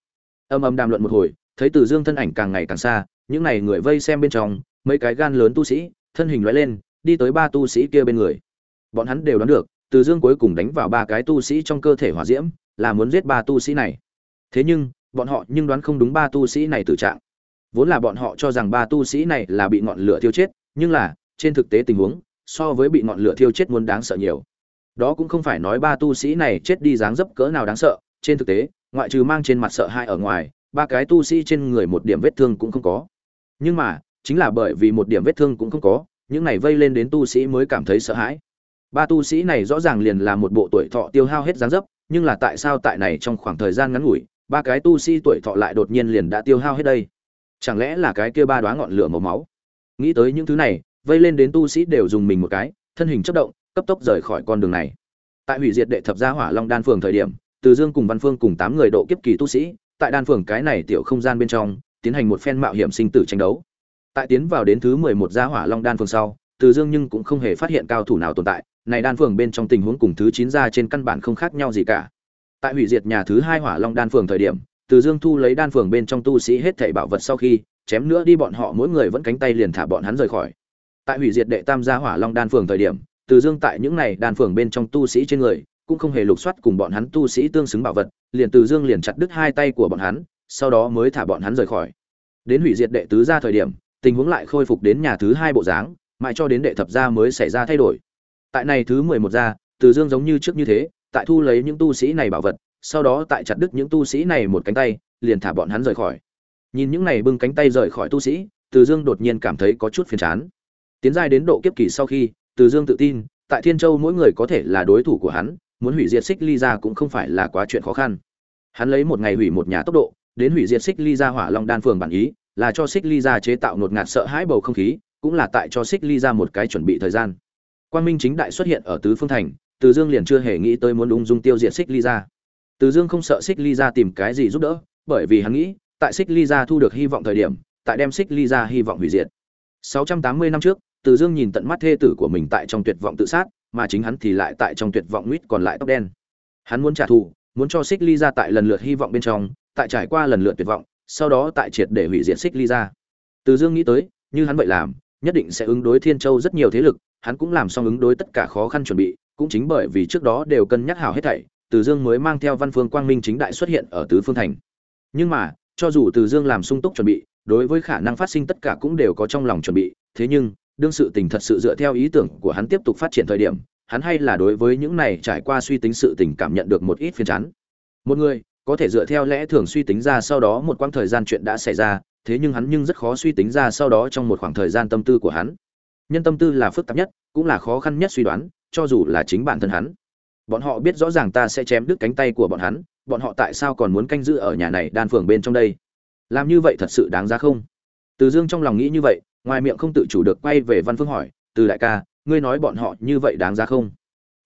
Âm âm đàm luận một hồi, thấy Tử Dương thân ảnh càng ngày càng xa, những này người vây xem bên trong, mấy cái gan lớn tu sĩ, thân hình lóe lên, đi tới ba tu sĩ kia bên người. Bọn hắn đều đoán được, từ Dương cuối cùng đánh vào ba cái tu sĩ trong cơ thể hỏa diễm, là muốn giết ba tu sĩ này. Thế nhưng, bọn họ nhưng đoán không đúng ba tu sĩ này tử trạng. Vốn là bọn họ cho rằng ba tu sĩ này là bị ngọn lửa thiêu chết, nhưng là, trên thực tế tình huống so với bị ngọn lửa thiêu chết muốn đáng sợ nhiều đó cũng không phải nói ba tu sĩ này chết đi dáng dấp cỡ nào đáng sợ trên thực tế ngoại trừ mang trên mặt sợ hãi ở ngoài ba cái tu sĩ trên người một điểm vết thương cũng không có nhưng mà chính là bởi vì một điểm vết thương cũng không có những này vây lên đến tu sĩ mới cảm thấy sợ hãi ba tu sĩ này rõ ràng liền là một bộ tuổi thọ tiêu hao hết dáng dấp, nhưng là tại sao tại này trong khoảng thời gian ngắn ngủi, ba cái tu sĩ tuổi thọ lại đột nhiên liền đã tiêu hao hết đây? Chẳng lẽ là cái kia ba đoá ngọn lửa màu máu? Nghĩ tới những thứ này, vây lên đến tu sĩ đều dùng mình một cái, thân hình chất động, cấp tốc rời khỏi con đường này. Tại hủy diệt đệ thập gia hỏa long đan phường thời điểm, từ dương cùng văn phương cùng tám người độ kiếp kỳ tu sĩ, tại đan phường cái này tiểu không gian bên trong, tiến hành một phen mạo hiểm sinh tử tranh đấu. Tại tiến vào đến thứ mười một gia hỏa long đan phường sau, từ dương nhưng cũng không hề phát hiện cao thủ nào tồn tại này đan phường bên trong tình huống cùng thứ chín gia trên căn bản không khác nhau gì cả. Tại hủy diệt nhà thứ hai hỏa long đan phường thời điểm, từ dương thu lấy đan phường bên trong tu sĩ hết thảy bảo vật sau khi, chém nữa đi bọn họ mỗi người vẫn cánh tay liền thả bọn hắn rời khỏi. Tại hủy diệt đệ tam gia hỏa long đan phường thời điểm, từ dương tại những này đan phường bên trong tu sĩ trên người, cũng không hề lục soát cùng bọn hắn tu sĩ tương xứng bảo vật, liền từ dương liền chặt đứt hai tay của bọn hắn, sau đó mới thả bọn hắn rời khỏi. Đến hủy diệt đệ tứ gia thời điểm, tình huống lại khôi phục đến nhà thứ hai bộ dáng, mãi cho đến đệ thập gia mới xảy ra thay đổi tại này thứ mười một gia từ dương giống như trước như thế, tại thu lấy những tu sĩ này bảo vật, sau đó tại chặt đứt những tu sĩ này một cánh tay, liền thả bọn hắn rời khỏi. Nhìn những này bưng cánh tay rời khỏi tu sĩ, từ dương đột nhiên cảm thấy có chút phiền chán. Tiến giai đến độ kiếp kỳ sau khi, từ dương tự tin, tại thiên châu mỗi người có thể là đối thủ của hắn, muốn hủy diệt xích ly ra cũng không phải là quá chuyện khó khăn. Hắn lấy một ngày hủy một nhà tốc độ, đến hủy diệt xích ly ra hỏa long đan phường bản ý, là cho xích ly ra chế tạo ngột ngạt sợ hãi bầu không khí, cũng là tại cho xích ly ra một cái chuẩn bị thời gian. Quang minh chính đại xuất hiện ở tứ phương thành, từ dương liền chưa hề nghĩ tới muốn ung dung tiêu diệt xích ly gia. từ dương không sợ xích ly gia tìm cái gì giúp đỡ, bởi vì hắn nghĩ, tại xích ly gia thu được hy vọng thời điểm, tại đem xích ly gia hy vọng hủy diệt 680 năm trước, từ dương nhìn tận mắt thê tử của mình tại trong tuyệt vọng tự sát, mà chính hắn thì lại tại trong tuyệt vọng mít còn lại tóc đen hắn muốn trả thù, muốn cho xích ly gia tại lần lượt hy vọng bên trong, tại trải qua lần lượt tuyệt vọng, sau đó tại triệt để hủy diệt xích ly gia. từ dương nghĩ tới, như hắn vậy làm, nhất định sẽ ứng đối thiên châu rất nhiều thế lực hắn cũng làm xong ứng đối tất cả khó khăn chuẩn bị cũng chính bởi vì trước đó đều cân nhắc hảo hết thảy từ dương mới mang theo văn phương quang minh chính đại xuất hiện ở tứ phương thành nhưng mà cho dù từ dương làm sung túc chuẩn bị đối với khả năng phát sinh tất cả cũng đều có trong lòng chuẩn bị thế nhưng đương sự tình thật sự dựa theo ý tưởng của hắn tiếp tục phát triển thời điểm, hắn hay là đối với những này trải qua suy tính sự tình cảm nhận được một ít phiền chán. Một người có thể dựa theo lẽ thường suy tính ra sau đó một quãng thời gian chuyện đã xảy ra, thế nhưng hắn nhưng rất khó suy tính ra sau đó trong một khoảng thời gian tâm tư của hắn. Nhân tâm tư là phức tạp nhất, cũng là khó khăn nhất suy đoán, cho dù là chính bản thân hắn. Bọn họ biết rõ ràng ta sẽ chém đứt cánh tay của bọn hắn, bọn họ tại sao còn muốn canh giữ ở nhà này đan phường bên trong đây? Làm như vậy thật sự đáng giá không? Từ Dương trong lòng nghĩ như vậy, ngoài miệng không tự chủ được quay về văn phương hỏi từ đại ca ngươi nói bọn họ như vậy đáng giá không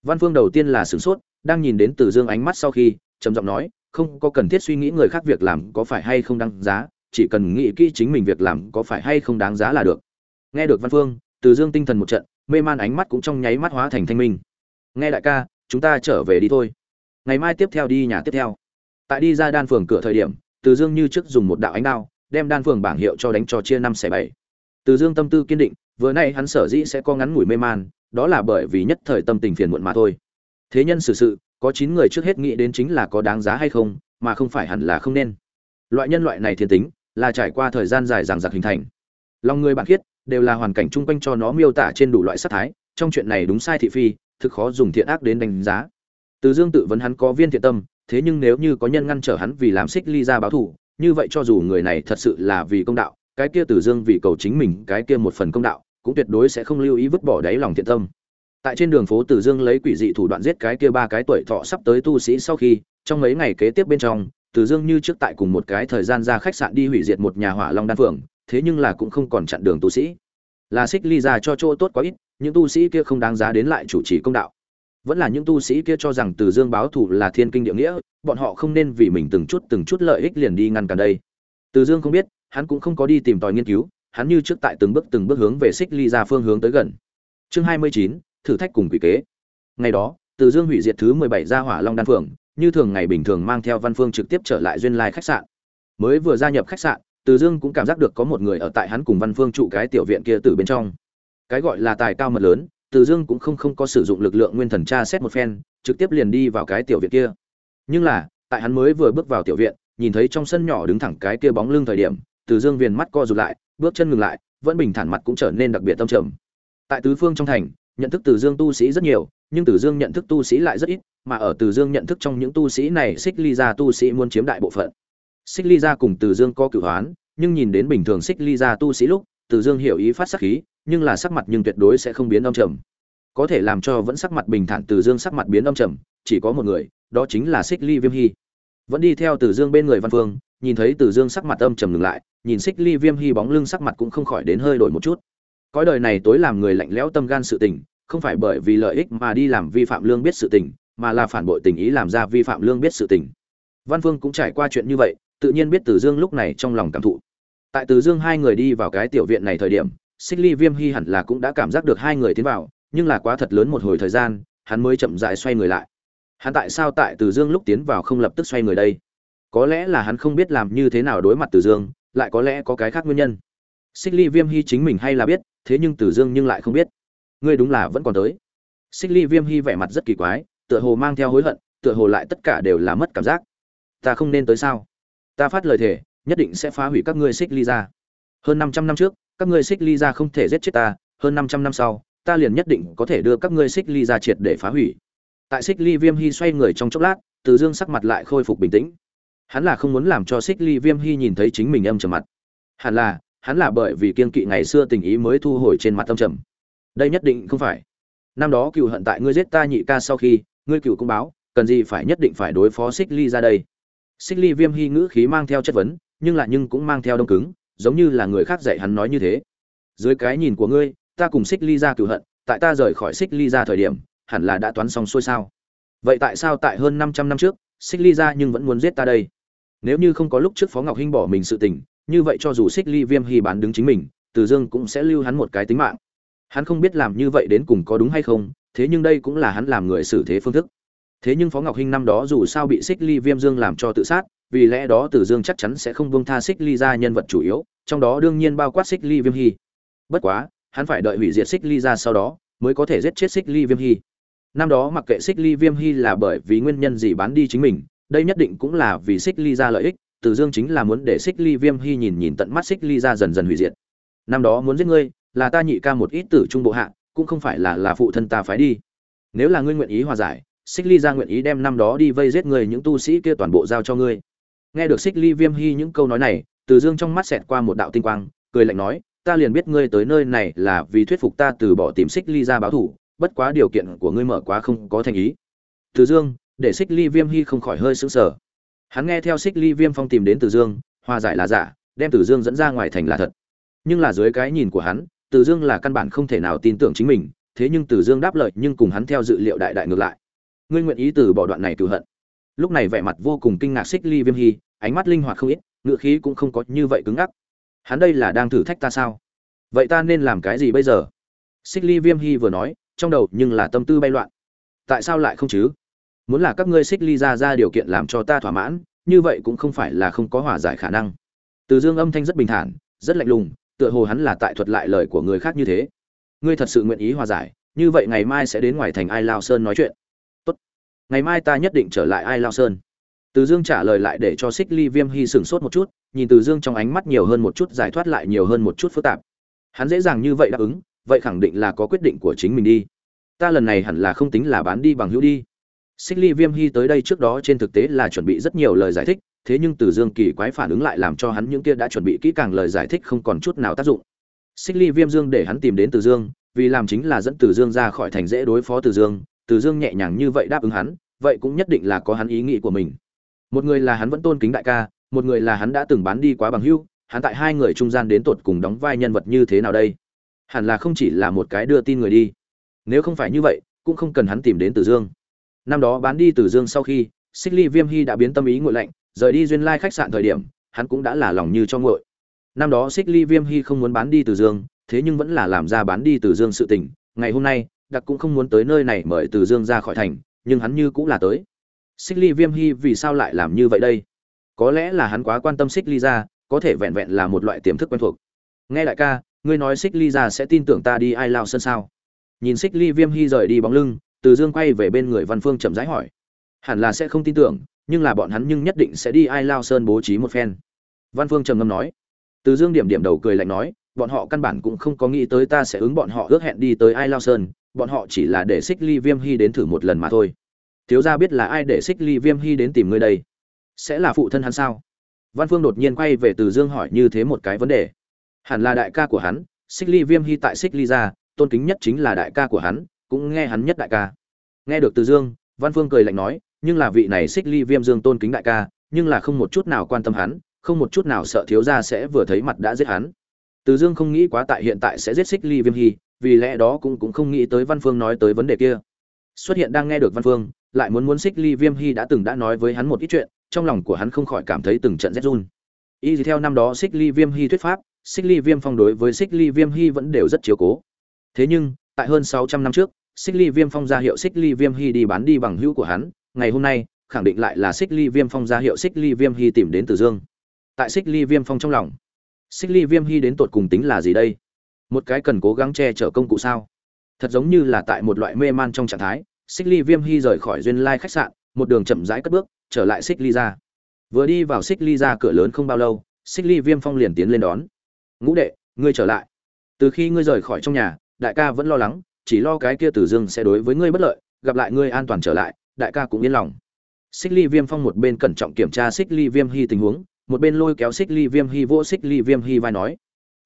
văn phương đầu tiên là sửng sốt đang nhìn đến từ dương ánh mắt sau khi trầm giọng nói không có cần thiết suy nghĩ người khác việc làm có phải hay không đáng giá chỉ cần nghĩ kỹ chính mình việc làm có phải hay không đáng giá là được nghe được văn phương từ dương tinh thần một trận, mê man ánh mắt cũng trong nháy mắt hóa thành thanh minh. Nghe đại ca, chúng ta trở về đi thôi. Ngày mai tiếp theo đi nhà tiếp theo. Tại đi ra đan phường cửa thời điểm, từ dương như trước dùng một đạo ánh đao, đem đan phường bảng hiệu cho đánh cho chia năm xẻ bảy. Từ dương tâm tư kiên định, vừa nay hắn sở dĩ sẽ có ngắn ngủi mê man, đó là bởi vì nhất thời tâm tình phiền muộn mà thôi. Thế nhân xử sự, có chín người trước hết nghĩ đến chính là có đáng giá hay không, mà không phải hẳn là không nên. Loại nhân loại này thiên tính, là trải qua thời gian dài dằng dặc hình thành. Lòng người bạn khiết đều là hoàn cảnh chung quanh cho nó miêu tả trên đủ loại sắc thái, trong chuyện này đúng sai thị phi, thực khó dùng thiện ác đến đánh giá. Từ dương tự vấn hắn có viên thiện tâm, thế nhưng nếu như có nhân ngăn trở hắn vì làm xích ly ra báo thù, như vậy cho dù người này thật sự là vì công đạo, cái kia từ dương vì cầu chính mình cái kia một phần công đạo, cũng tuyệt đối sẽ không lưu ý vứt bỏ đáy lòng thiện tâm. Tại trên đường phố từ dương lấy quỷ dị thủ đoạn giết cái kia ba cái tuổi thọ sắp tới tu sĩ sau khi, trong mấy ngày kế tiếp bên trong, từ dương như trước tại cùng một cái thời gian ra khách sạn đi hủy diệt một nhà hỏa long đan phượng thế nhưng là cũng không còn chặn đường tu sĩ. Là xích ly ra cho chỗ tốt quá ít, những tu sĩ kia không đáng giá đến lại chủ trì công đạo. Vẫn là những tu sĩ kia cho rằng từ dương báo thù là thiên kinh địa nghĩa, bọn họ không nên vì mình từng chút từng chút lợi ích liền đi ngăn cản đây. Từ dương không biết, hắn cũng không có đi tìm tòi nghiên cứu, hắn như trước tại từng bước từng bước hướng về xích ly ra phương hướng tới gần. Chương hai mươi chín, thử thách cùng quỷ kế. Ngày đó, từ dương hủy diệt thứ mười bảy ra hỏa long đan phượng, như thường ngày bình thường mang theo văn phương trực tiếp trở lại duyên lai khách sạn. Mới vừa gia nhập khách sạn từ dương cũng cảm giác được có một người ở tại hắn cùng văn phương trụ cái tiểu viện kia từ bên trong. Cái gọi là tài cao mật lớn, từ dương cũng không không có sử dụng lực lượng nguyên thần tra xét một phen, trực tiếp liền đi vào cái tiểu viện kia. Nhưng là, tại hắn mới vừa bước vào tiểu viện, nhìn thấy trong sân nhỏ đứng thẳng cái kia bóng lưng thời điểm, từ dương viền mắt co rụt lại, bước chân ngừng lại, vẫn bình thản mặt cũng trở nên đặc biệt tâm trầm. Tại tứ phương trong thành, nhận thức từ dương tu sĩ rất nhiều, nhưng từ dương nhận thức tu sĩ lại rất ít, mà ở từ dương nhận thức trong những tu sĩ này, xích ly ra tu sĩ muốn chiếm đại bộ phận xích ly ra cùng từ dương có cửu hoán, nhưng nhìn đến bình thường xích ly ra tu sĩ lúc, từ dương hiểu ý phát sắc khí, nhưng là sắc mặt nhưng tuyệt đối sẽ không biến âm trầm. Có thể làm cho vẫn sắc mặt bình thản từ dương sắc mặt biến âm trầm, chỉ có một người, đó chính là xích ly viêm hy. Vẫn đi theo từ dương bên người văn phương, nhìn thấy từ dương sắc mặt âm trầm ngừng lại, nhìn xích ly viêm hy bóng lưng sắc mặt cũng không khỏi đến hơi đổi một chút. Cõi đời này tối làm người lạnh lẽo tâm gan sự tình, không phải bởi vì lợi ích mà đi làm vi phạm lương biết sự tình, mà là phản bội tình ý làm ra vi phạm lương biết sự tình. Văn phương cũng trải qua chuyện như vậy tự nhiên biết từ dương lúc này trong lòng cảm thụ. Tại từ dương hai người đi vào cái tiểu viện này thời điểm, xích ly viêm hy hẳn là cũng đã cảm giác được hai người tiến vào, nhưng là quá thật lớn một hồi thời gian, hắn mới chậm rãi xoay người lại. Hắn tại sao tại từ dương lúc tiến vào không lập tức xoay người đây? Có lẽ là hắn không biết làm như thế nào đối mặt từ dương, lại có lẽ có cái khác nguyên nhân. Xích ly viêm hy chính mình hay là biết, thế nhưng từ dương nhưng lại không biết. Ngươi đúng là vẫn còn tới. Xích ly viêm hy vẻ mặt rất kỳ quái, tựa hồ mang theo hối hận, tựa hồ lại tất cả đều là mất cảm giác. Ta không nên tới sao? Ta phát lời thề, nhất định sẽ phá hủy các ngươi xích ly ra. Hơn năm trăm năm trước, các ngươi xích ly ra không thể giết chết ta, hơn năm trăm năm sau, ta liền nhất định có thể đưa các ngươi xích ly ra triệt để phá hủy. Tại xích ly viêm hy xoay người trong chốc lát, từ dương sắc mặt lại khôi phục bình tĩnh. Hắn là không muốn làm cho xích ly viêm hy nhìn thấy chính mình âm trầm mặt. Hẳn là, hắn là bởi vì kiên kỵ ngày xưa tình ý mới thu hồi trên mặt âm trầm. Đây nhất định không phải. Năm đó cựu hận tại ngươi giết ta nhị ca sau khi, ngươi cựu cũng báo, cần gì phải nhất định phải đối phó xích ly ra đây? Xích ly viêm hy ngữ khí mang theo chất vấn, nhưng lại nhưng cũng mang theo đông cứng, giống như là người khác dạy hắn nói như thế. Dưới cái nhìn của ngươi, ta cùng xích ly ra cựu hận, tại ta rời khỏi xích ly ra thời điểm, hẳn là đã toán xong xuôi sao? Vậy tại sao tại hơn 500 năm trước, xích ly ra nhưng vẫn muốn giết ta đây? Nếu như không có lúc trước phó ngọc hinh bỏ mình sự tình, như vậy cho dù xích ly viêm hy bán đứng chính mình, từ dương cũng sẽ lưu hắn một cái tính mạng. Hắn không biết làm như vậy đến cùng có đúng hay không, thế nhưng đây cũng là hắn làm người xử thế phương thức thế nhưng phó ngọc hinh năm đó dù sao bị xích ly viêm dương làm cho tự sát, vì lẽ đó tử dương chắc chắn sẽ không buông tha xích ly ra nhân vật chủ yếu, trong đó đương nhiên bao quát xích ly viêm hy. Bất quá, hắn phải đợi hủy diệt xích ly ra sau đó mới có thể giết chết xích ly viêm hy. Năm đó mặc kệ xích ly viêm hy là bởi vì nguyên nhân gì bán đi chính mình, đây nhất định cũng là vì xích ly ra lợi ích, tử dương chính là muốn để xích ly viêm hy nhìn nhìn tận mắt xích ly ra dần dần hủy diệt. Năm đó muốn giết ngươi, là ta nhị ca một ít tử trung bộ hạ, cũng không phải là là phụ thân ta phái đi. Nếu là ngươi nguyện ý hòa giải xích ly ra nguyện ý đem năm đó đi vây giết người những tu sĩ kia toàn bộ giao cho ngươi. Nghe được xích ly viêm hy những câu nói này, từ dương trong mắt xẹt qua một đạo tinh quang, cười lạnh nói, ta liền biết ngươi tới nơi này là vì thuyết phục ta từ bỏ tìm xích ly ra báo thủ bất quá điều kiện của ngươi mở quá không có thành ý. Từ dương, để xích ly viêm hy không khỏi hơi sững sờ. Hắn nghe theo xích ly viêm phong tìm đến từ dương, hòa giải là giả, đem từ dương dẫn ra ngoài thành là thật. Nhưng là dưới cái nhìn của hắn, từ dương là căn bản không thể nào tin tưởng chính mình, thế nhưng từ dương đáp lời nhưng cùng hắn theo dự liệu đại đại ngược lại ngươi nguyện ý từ bỏ đoạn này cựu hận. Lúc này vẻ mặt vô cùng kinh ngạc xích ly viêm hy, ánh mắt linh hoạt không ít, ngựa khí cũng không có như vậy cứng ngắc. Hắn đây là đang thử thách ta sao? Vậy ta nên làm cái gì bây giờ? Xích ly viêm hy vừa nói, trong đầu nhưng là tâm tư bay loạn. Tại sao lại không chứ? Muốn là các ngươi xích ly ra ra điều kiện làm cho ta thỏa mãn, như vậy cũng không phải là không có hòa giải khả năng. Từ dương âm thanh rất bình thản, rất lạnh lùng, tựa hồ hắn là tại thuật lại lời của người khác như thế. Ngươi thật sự nguyện ý hòa giải, như vậy ngày mai sẽ đến ngoài thành ai lao sơn nói chuyện ngày mai ta nhất định trở lại ai lao sơn. Từ dương trả lời lại để cho xích ly viêm hy sửng sốt một chút, nhìn từ dương trong ánh mắt nhiều hơn một chút, giải thoát lại nhiều hơn một chút phức tạp. Hắn dễ dàng như vậy đáp ứng, vậy khẳng định là có quyết định của chính mình đi. Ta lần này hẳn là không tính là bán đi bằng hữu đi. Xích ly viêm hy tới đây trước đó trên thực tế là chuẩn bị rất nhiều lời giải thích, thế nhưng từ dương kỳ quái phản ứng lại làm cho hắn những kia đã chuẩn bị kỹ càng lời giải thích không còn chút nào tác dụng. Xích ly viêm dương để hắn tìm đến từ dương, vì làm chính là dẫn từ dương ra khỏi thành dễ đối phó từ dương từ dương nhẹ nhàng như vậy đáp ứng hắn vậy cũng nhất định là có hắn ý nghĩ của mình. Một người là hắn vẫn tôn kính đại ca một người là hắn đã từng bán đi quá bằng hữu, hắn tại hai người trung gian đến tột cùng đóng vai nhân vật như thế nào đây? Hẳn là không chỉ là một cái đưa tin người đi. Nếu không phải như vậy cũng không cần hắn tìm đến từ dương. Năm đó bán đi từ dương sau khi xích ly viêm hy đã biến tâm ý nguội lạnh rời đi duyên lai khách sạn thời điểm hắn cũng đã là lòng như cho nguội. năm đó xích ly viêm hy không muốn bán đi từ dương thế nhưng vẫn là làm ra bán đi từ dương sự tình. Ngày hôm nay đặc cũng không muốn tới nơi này mời từ dương ra khỏi thành, nhưng hắn như cũng là tới. Xích ly viêm hy vì sao lại làm như vậy đây? Có lẽ là hắn quá quan tâm xích ly ra, có thể vẹn vẹn là một loại tiềm thức quen thuộc. Nghe lại ca, ngươi nói xích ly ra sẽ tin tưởng ta đi ai lao sân sao? Nhìn xích ly viêm hy rời đi bóng lưng, từ dương quay về bên người văn phương chậm rãi hỏi. Hẳn là sẽ không tin tưởng, nhưng là bọn hắn nhưng nhất định sẽ đi ai lao sơn bố trí một phen. Văn phương trầm ngâm nói. Từ dương điểm điểm đầu cười lạnh nói, bọn họ căn bản cũng không có nghĩ tới ta sẽ ứng bọn họ ước hẹn đi tới ai lao sơn bọn họ chỉ là để xích ly viêm hy đến thử một lần mà thôi. Thiếu gia biết là ai để xích ly viêm hy đến tìm ngươi đây? Sẽ là phụ thân hắn sao? Văn phương đột nhiên quay về từ dương hỏi như thế một cái vấn đề. Hẳn là đại ca của hắn xích ly viêm hy tại xích ly gia, tôn kính nhất chính là đại ca của hắn, cũng nghe hắn nhất đại ca. Nghe được từ dương, văn phương cười lạnh nói, nhưng là vị này xích ly viêm dương tôn kính đại ca, nhưng là không một chút nào quan tâm hắn, không một chút nào sợ thiếu gia sẽ vừa thấy mặt đã giết hắn. Từ dương không nghĩ quá tại hiện tại sẽ giết xích ly viêm hy vì lẽ đó cũng cũng không nghĩ tới văn phương nói tới vấn đề kia xuất hiện đang nghe được văn phương lại muốn muốn xích ly viêm hy đã từng đã nói với hắn một ít chuyện trong lòng của hắn không khỏi cảm thấy từng trận rét run y theo năm đó xích ly viêm hy thuyết pháp xích ly viêm phong đối với xích ly viêm hy vẫn đều rất chiếu cố thế nhưng tại hơn sáu trăm năm trước xích ly viêm phong ra hiệu xích ly viêm hy đi bán đi bằng hữu của hắn ngày hôm nay khẳng định lại là xích ly viêm phong ra hiệu xích ly viêm hy tìm đến từ dương tại xích ly viêm phong trong lòng xích ly viêm hy đến tột cùng tính là gì đây một cái cần cố gắng che chở công cụ sao? Thật giống như là tại một loại mê man trong trạng thái, xích ly viêm hy rời khỏi duyên lai khách sạn, một đường chậm rãi cất bước, trở lại xích ly ra. Vừa đi vào xích ly ra cửa lớn không bao lâu, xích ly viêm phong liền tiến lên đón. Ngũ đệ, ngươi trở lại. Từ khi ngươi rời khỏi trong nhà, đại ca vẫn lo lắng, chỉ lo cái kia tử dương sẽ đối với ngươi bất lợi, gặp lại ngươi an toàn trở lại, đại ca cũng yên lòng. Xích ly viêm phong một bên cẩn trọng kiểm tra xích ly viêm hy tình huống, một bên lôi kéo xích ly viêm hy vỗ xích ly viêm hy vai nói,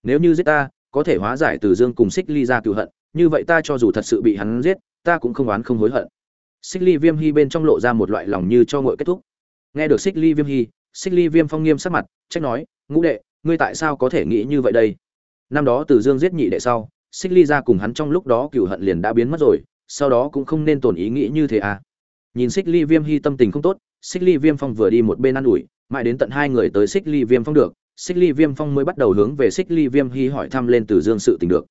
nếu như giết ta có thể hóa giải từ dương cùng xích ly ra cựu hận, như vậy ta cho dù thật sự bị hắn giết, ta cũng không oán không hối hận. Xích ly viêm hy bên trong lộ ra một loại lòng như cho ngội kết thúc. Nghe được xích ly viêm hy, xích ly viêm phong nghiêm sắc mặt, trách nói, ngũ đệ, ngươi tại sao có thể nghĩ như vậy đây? Năm đó từ dương giết nhị đệ sau, xích ly ra cùng hắn trong lúc đó cựu hận liền đã biến mất rồi, sau đó cũng không nên tồn ý nghĩ như thế à. Nhìn xích ly viêm hy tâm tình không tốt, xích ly viêm phong vừa đi một bên ă n ủi, mãi đến tận hai người tới xích ly viêm phong được xích ly viêm phong mới bắt đầu hướng về xích ly viêm hy hỏi thăm lên từ dương sự tình được.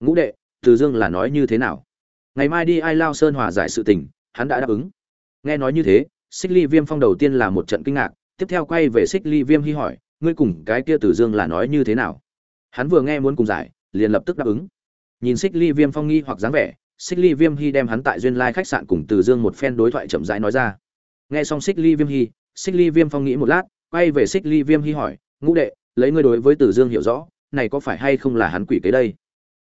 Ngũ đệ, từ dương là nói như thế nào? Ngày mai đi ai lao sơn hòa giải sự tình, hắn đã đáp ứng. Nghe nói như thế, xích ly viêm phong đầu tiên là một trận kinh ngạc, tiếp theo quay về xích ly viêm hy hỏi, ngươi cùng cái kia tử dương là nói như thế nào? Hắn vừa nghe muốn cùng giải, liền lập tức đáp ứng. Nhìn xích ly viêm phong nghi hoặc dáng vẻ, xích ly viêm hy đem hắn tại duyên lai khách sạn cùng tử dương một phen đối thoại chậm rãi nói ra. Nghe xong xích ly viêm hy, xích ly viêm phong nghĩ một lát, quay về xích ly viêm hy hỏi ngũ đệ, lấy ngươi đối với tử dương hiểu rõ, này có phải hay không là hắn quỷ kế đây?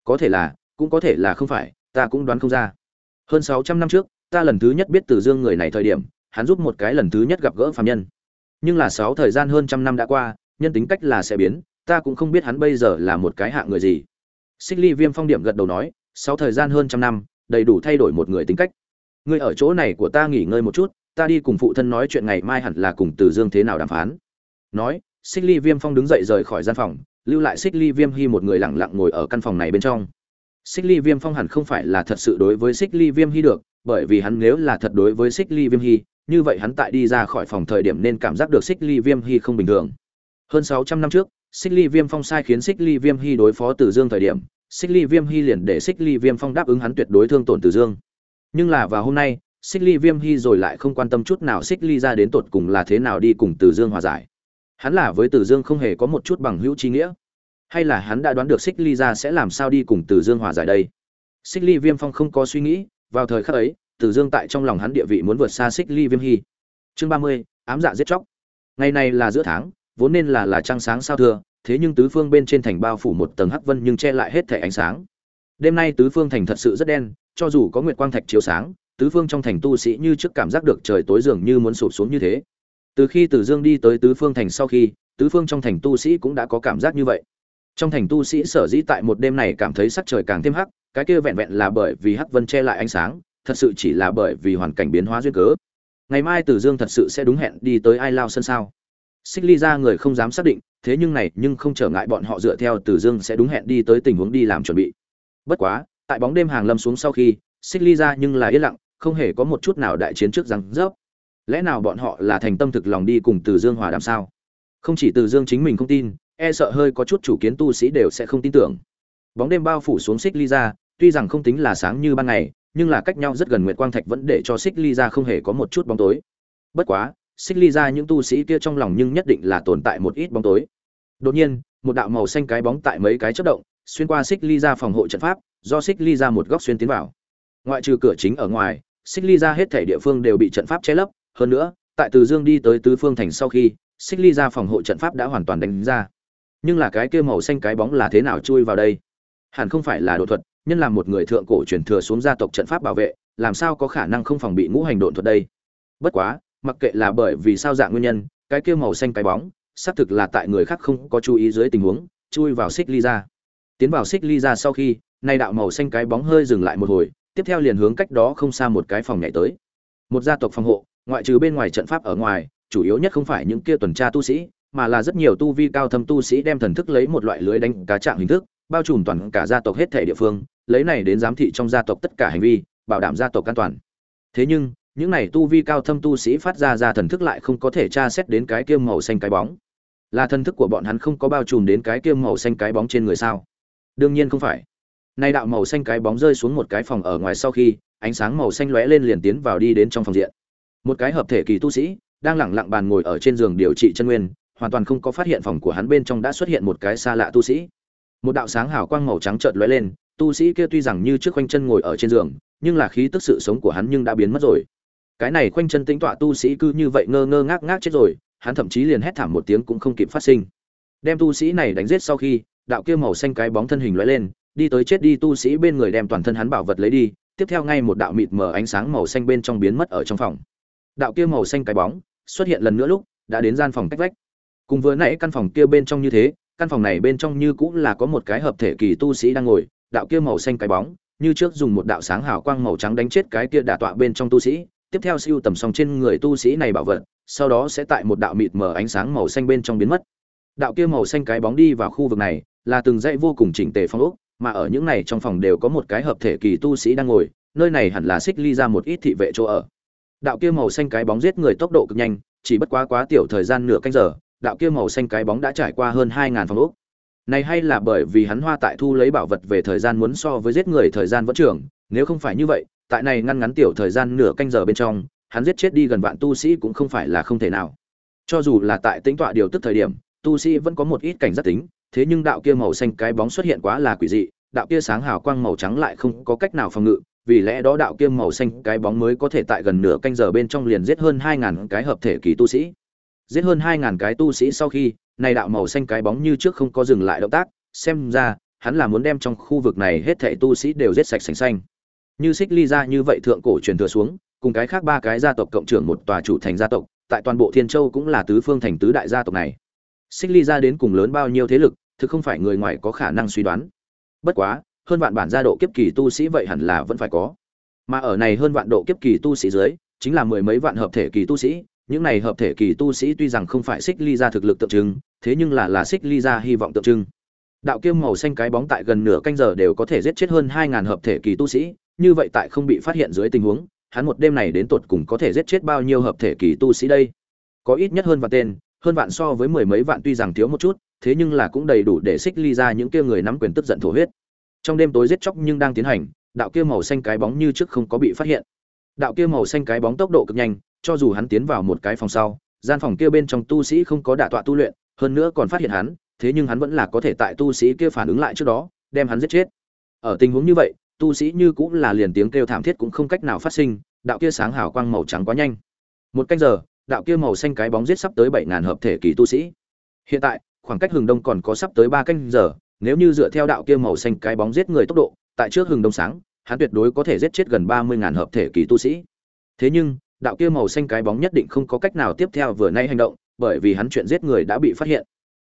Có thể là, cũng có thể là không phải, ta cũng đoán không ra. Hơn sáu trăm năm trước, ta lần thứ nhất biết tử dương người này thời điểm, hắn giúp một cái lần thứ nhất gặp gỡ phàm nhân. Nhưng là sáu thời gian hơn trăm năm đã qua, nhân tính cách là sẽ biến, ta cũng không biết hắn bây giờ là một cái hạng người gì. Xích ly viêm phong điểm gật đầu nói, sáu thời gian hơn trăm năm, đầy đủ thay đổi một người tính cách. Ngươi ở chỗ này của ta nghỉ ngơi một chút, ta đi cùng phụ thân nói chuyện ngày mai hẳn là cùng từ dương thế nào đàm phán. Nói xích ly viêm phong đứng dậy rời khỏi gian phòng lưu lại xích ly viêm hy một người lẳng lặng ngồi ở căn phòng này bên trong xích ly viêm phong hẳn không phải là thật sự đối với xích ly viêm hy được bởi vì hắn nếu là thật đối với xích ly viêm hy như vậy hắn tại đi ra khỏi phòng thời điểm nên cảm giác được xích ly viêm hy không bình thường hơn sáu trăm năm trước xích ly viêm phong sai khiến xích ly viêm hy đối phó tử dương thời điểm xích ly viêm hy liền để xích ly viêm phong đáp ứng hắn tuyệt đối thương tổn tử dương nhưng là vào hôm nay xích ly viêm hy rồi lại không quan tâm chút nào xích ly ra đến tột cùng là thế nào đi cùng từ dương hòa giải hắn là với từ dương không hề có một chút bằng hữu trí nghĩa. Hay là hắn đã đoán được xích ly ra sẽ làm sao đi cùng từ dương hòa giải đây? Xích ly viêm phong không có suy nghĩ, vào thời khắc ấy, từ dương tại trong lòng hắn địa vị muốn vượt xa xích ly viêm hy. Chương ba mươi, ám dạ giết chóc. Ngày này là giữa tháng, vốn nên là là trăng sáng sao thưa, thế nhưng tứ phương bên trên thành bao phủ một tầng hắc vân nhưng che lại hết thể ánh sáng. Đêm nay tứ phương thành thật sự rất đen, cho dù có nguyệt quang thạch chiếu sáng, tứ phương trong thành tu sĩ như trước cảm giác được trời tối dường như muốn sụp xuống như thế từ khi tử dương đi tới tứ phương thành sau khi, tứ phương trong thành tu sĩ cũng đã có cảm giác như vậy. Trong thành tu sĩ sở dĩ tại một đêm này cảm thấy sắc trời càng thêm hắc, cái kia vẹn vẹn là bởi vì hắc vân che lại ánh sáng, thật sự chỉ là bởi vì hoàn cảnh biến hóa duyên cớ. Ngày mai tử dương thật sự sẽ đúng hẹn đi tới ai lao sân sao? Xích ly ra người không dám xác định, thế nhưng này, nhưng không trở ngại bọn họ dựa theo tử dương sẽ đúng hẹn đi tới tình huống đi làm chuẩn bị. Bất quá, tại bóng đêm hàng lâm xuống sau khi, xích ly ra nhưng là yên lặng, không hề có một chút nào đại chiến trước rằng rớp lẽ nào bọn họ là thành tâm thực lòng đi cùng từ dương hòa đàm sao? Không chỉ từ dương chính mình không tin e sợ hơi có chút chủ kiến tu sĩ đều sẽ không tin tưởng. Bóng đêm bao phủ xuống xích ly ra, tuy rằng không tính là sáng như ban ngày, nhưng là cách nhau rất gần nguyệt quang thạch vẫn để cho xích ly ra không hề có một chút bóng tối. Bất quá, xích ly ra những tu sĩ kia trong lòng nhưng nhất định là tồn tại một ít bóng tối. Đột nhiên, một đạo màu xanh cái bóng tại mấy cái chất động, xuyên qua xích ly ra phòng hộ trận pháp, do xích ly ra một góc xuyên tiến vào. Ngoại trừ cửa chính ở ngoài, xích ly ra hết thể địa phương đều bị trận pháp che lấp hơn nữa, tại từ dương đi tới tứ phương thành sau khi, xích ly ra phòng hộ trận pháp đã hoàn toàn đánh ra. Nhưng là cái kia màu xanh cái bóng là thế nào chui vào đây? Hẳn không phải là đột thuật, nhân làm một người thượng cổ truyền thừa xuống gia tộc trận pháp bảo vệ, làm sao có khả năng không phòng bị ngũ hành độn thuật đây? Bất quá, mặc kệ là bởi vì sao dạng nguyên nhân, cái kia màu xanh cái bóng, xác thực là tại người khác không có chú ý dưới tình huống, chui vào xích ly ra. Tiến vào xích ly ra sau khi, nay đạo màu xanh cái bóng hơi dừng lại một hồi, tiếp theo liền hướng cách đó không xa một cái phòng nhảy tới. Một gia tộc phòng hộ ngoại trừ bên ngoài trận pháp ở ngoài, chủ yếu nhất không phải những kia tuần tra tu sĩ, mà là rất nhiều tu vi cao thâm tu sĩ đem thần thức lấy một loại lưới đánh cá trạng hình thức, bao trùm toàn cả gia tộc hết thể địa phương, lấy này đến giám thị trong gia tộc tất cả hành vi, bảo đảm gia tộc an toàn. Thế nhưng, những này tu vi cao thâm tu sĩ phát ra ra thần thức lại không có thể tra xét đến cái kiêm màu xanh cái bóng. Là thần thức của bọn hắn không có bao trùm đến cái kiêm màu xanh cái bóng trên người sao? Đương nhiên không phải. Nay đạo màu xanh cái bóng rơi xuống một cái phòng ở ngoài sau khi, ánh sáng màu xanh lóe lên liền tiến vào đi đến trong phòng diện một cái hợp thể kỳ tu sĩ, đang lẳng lặng bàn ngồi ở trên giường điều trị chân nguyên, hoàn toàn không có phát hiện phòng của hắn bên trong đã xuất hiện một cái xa lạ tu sĩ. Một đạo sáng hào quang màu trắng chợt lóe lên, tu sĩ kia tuy rằng như trước khoanh chân ngồi ở trên giường, nhưng là khí tức sự sống của hắn nhưng đã biến mất rồi. Cái này khoanh chân tính tọa tu sĩ cứ như vậy ngơ ngơ ngác ngác chết rồi, hắn thậm chí liền hét thảm một tiếng cũng không kịp phát sinh. Đem tu sĩ này đánh giết sau khi, đạo kia màu xanh cái bóng thân hình lóe lên, đi tới chết đi tu sĩ bên người đem toàn thân hắn bảo vật lấy đi, tiếp theo ngay một đạo mịt mờ ánh sáng màu xanh bên trong biến mất ở trong phòng đạo kia màu xanh cái bóng xuất hiện lần nữa lúc đã đến gian phòng cách vách. Cùng vừa nãy căn phòng kia bên trong như thế, căn phòng này bên trong như cũng là có một cái hợp thể kỳ tu sĩ đang ngồi, đạo kia màu xanh cái bóng như trước dùng một đạo sáng hào quang màu trắng đánh chết cái kia đả tọa bên trong tu sĩ, tiếp theo siêu tầm xong trên người tu sĩ này bảo vật, sau đó sẽ tại một đạo mịt mờ ánh sáng màu xanh bên trong biến mất. Đạo kia màu xanh cái bóng đi vào khu vực này là từng dãy vô cùng chỉnh tề phong ốc, mà ở những này trong phòng đều có một cái hợp thể kỳ tu sĩ đang ngồi, nơi này hẳn là xích ly ra một ít thị vệ chỗ ở đạo kia màu xanh cái bóng giết người tốc độ cực nhanh, chỉ bất quá quá tiểu thời gian nửa canh giờ, đạo kia màu xanh cái bóng đã trải qua hơn hai ngàn phòng ốc. Này hay là bởi vì hắn hoa tại thu lấy bảo vật về thời gian muốn so với giết người thời gian vẫn trường, nếu không phải như vậy, tại này ngăn ngắn tiểu thời gian nửa canh giờ bên trong, hắn giết chết đi gần vạn tu sĩ cũng không phải là không thể nào. Cho dù là tại tính tọa điều tức thời điểm, tu sĩ vẫn có một ít cảnh giác tính, thế nhưng đạo kia màu xanh cái bóng xuất hiện quá là quỷ dị, đạo kia sáng hào quang màu trắng lại không có cách nào phòng ngự vì lẽ đó đạo kiêm màu xanh cái bóng mới có thể tại gần nửa canh giờ bên trong liền giết hơn hai ngàn cái hợp thể kỳ tu sĩ. Giết hơn hai ngàn cái tu sĩ sau khi, này đạo màu xanh cái bóng như trước không có dừng lại động tác, xem ra, hắn là muốn đem trong khu vực này hết thảy tu sĩ đều giết sạch sành xanh. Như xích ly ra như vậy thượng cổ truyền thừa xuống, cùng cái khác ba cái gia tộc cộng trưởng một tòa chủ thành gia tộc, tại toàn bộ thiên châu cũng là tứ phương thành tứ đại gia tộc này. Xích ly ra đến cùng lớn bao nhiêu thế lực, thực không phải người ngoài có khả năng suy đoán. Bất quá hơn vạn bản gia độ kiếp kỳ tu sĩ vậy hẳn là vẫn phải có. Mà ở này hơn vạn độ kiếp kỳ tu sĩ dưới, chính là mười mấy vạn hợp thể kỳ tu sĩ, những này hợp thể kỳ tu sĩ tuy rằng không phải xích ly ra thực lực tượng trưng, thế nhưng là là xích ly ra hy vọng tượng trưng. Đạo kiêm màu xanh cái bóng tại gần nửa canh giờ đều có thể giết chết hơn hai ngàn hợp thể kỳ tu sĩ, như vậy tại không bị phát hiện dưới tình huống, hắn một đêm này đến tột cùng có thể giết chết bao nhiêu hợp thể kỳ tu sĩ đây? Có ít nhất hơn vạn tên, hơn vạn so với mười mấy vạn tuy rằng thiếu một chút, thế nhưng là cũng đầy đủ để xích ly ra những kia người nắm quyền tức giận thổ huyết trong đêm tối giết chóc nhưng đang tiến hành, đạo kia màu xanh cái bóng như trước không có bị phát hiện. Đạo kia màu xanh cái bóng tốc độ cực nhanh, cho dù hắn tiến vào một cái phòng sau, gian phòng kia bên trong tu sĩ không có đả tọa tu luyện, hơn nữa còn phát hiện hắn, thế nhưng hắn vẫn là có thể tại tu sĩ kia phản ứng lại trước đó, đem hắn giết chết. Ở tình huống như vậy, tu sĩ như cũng là liền tiếng kêu thảm thiết cũng không cách nào phát sinh, đạo kia sáng hào quang màu trắng quá nhanh. Một canh giờ, đạo kia màu xanh cái bóng giết sắp tới bảy ngàn hợp thể kỳ tu sĩ. Hiện tại, khoảng cách hừng đông còn có sắp tới ba canh giờ nếu như dựa theo đạo kia màu xanh cái bóng giết người tốc độ, tại trước hừng đông sáng, hắn tuyệt đối có thể giết chết gần ba mươi ngàn hợp thể kỳ tu sĩ. Thế nhưng, đạo kia màu xanh cái bóng nhất định không có cách nào tiếp theo vừa nay hành động, bởi vì hắn chuyện giết người đã bị phát hiện.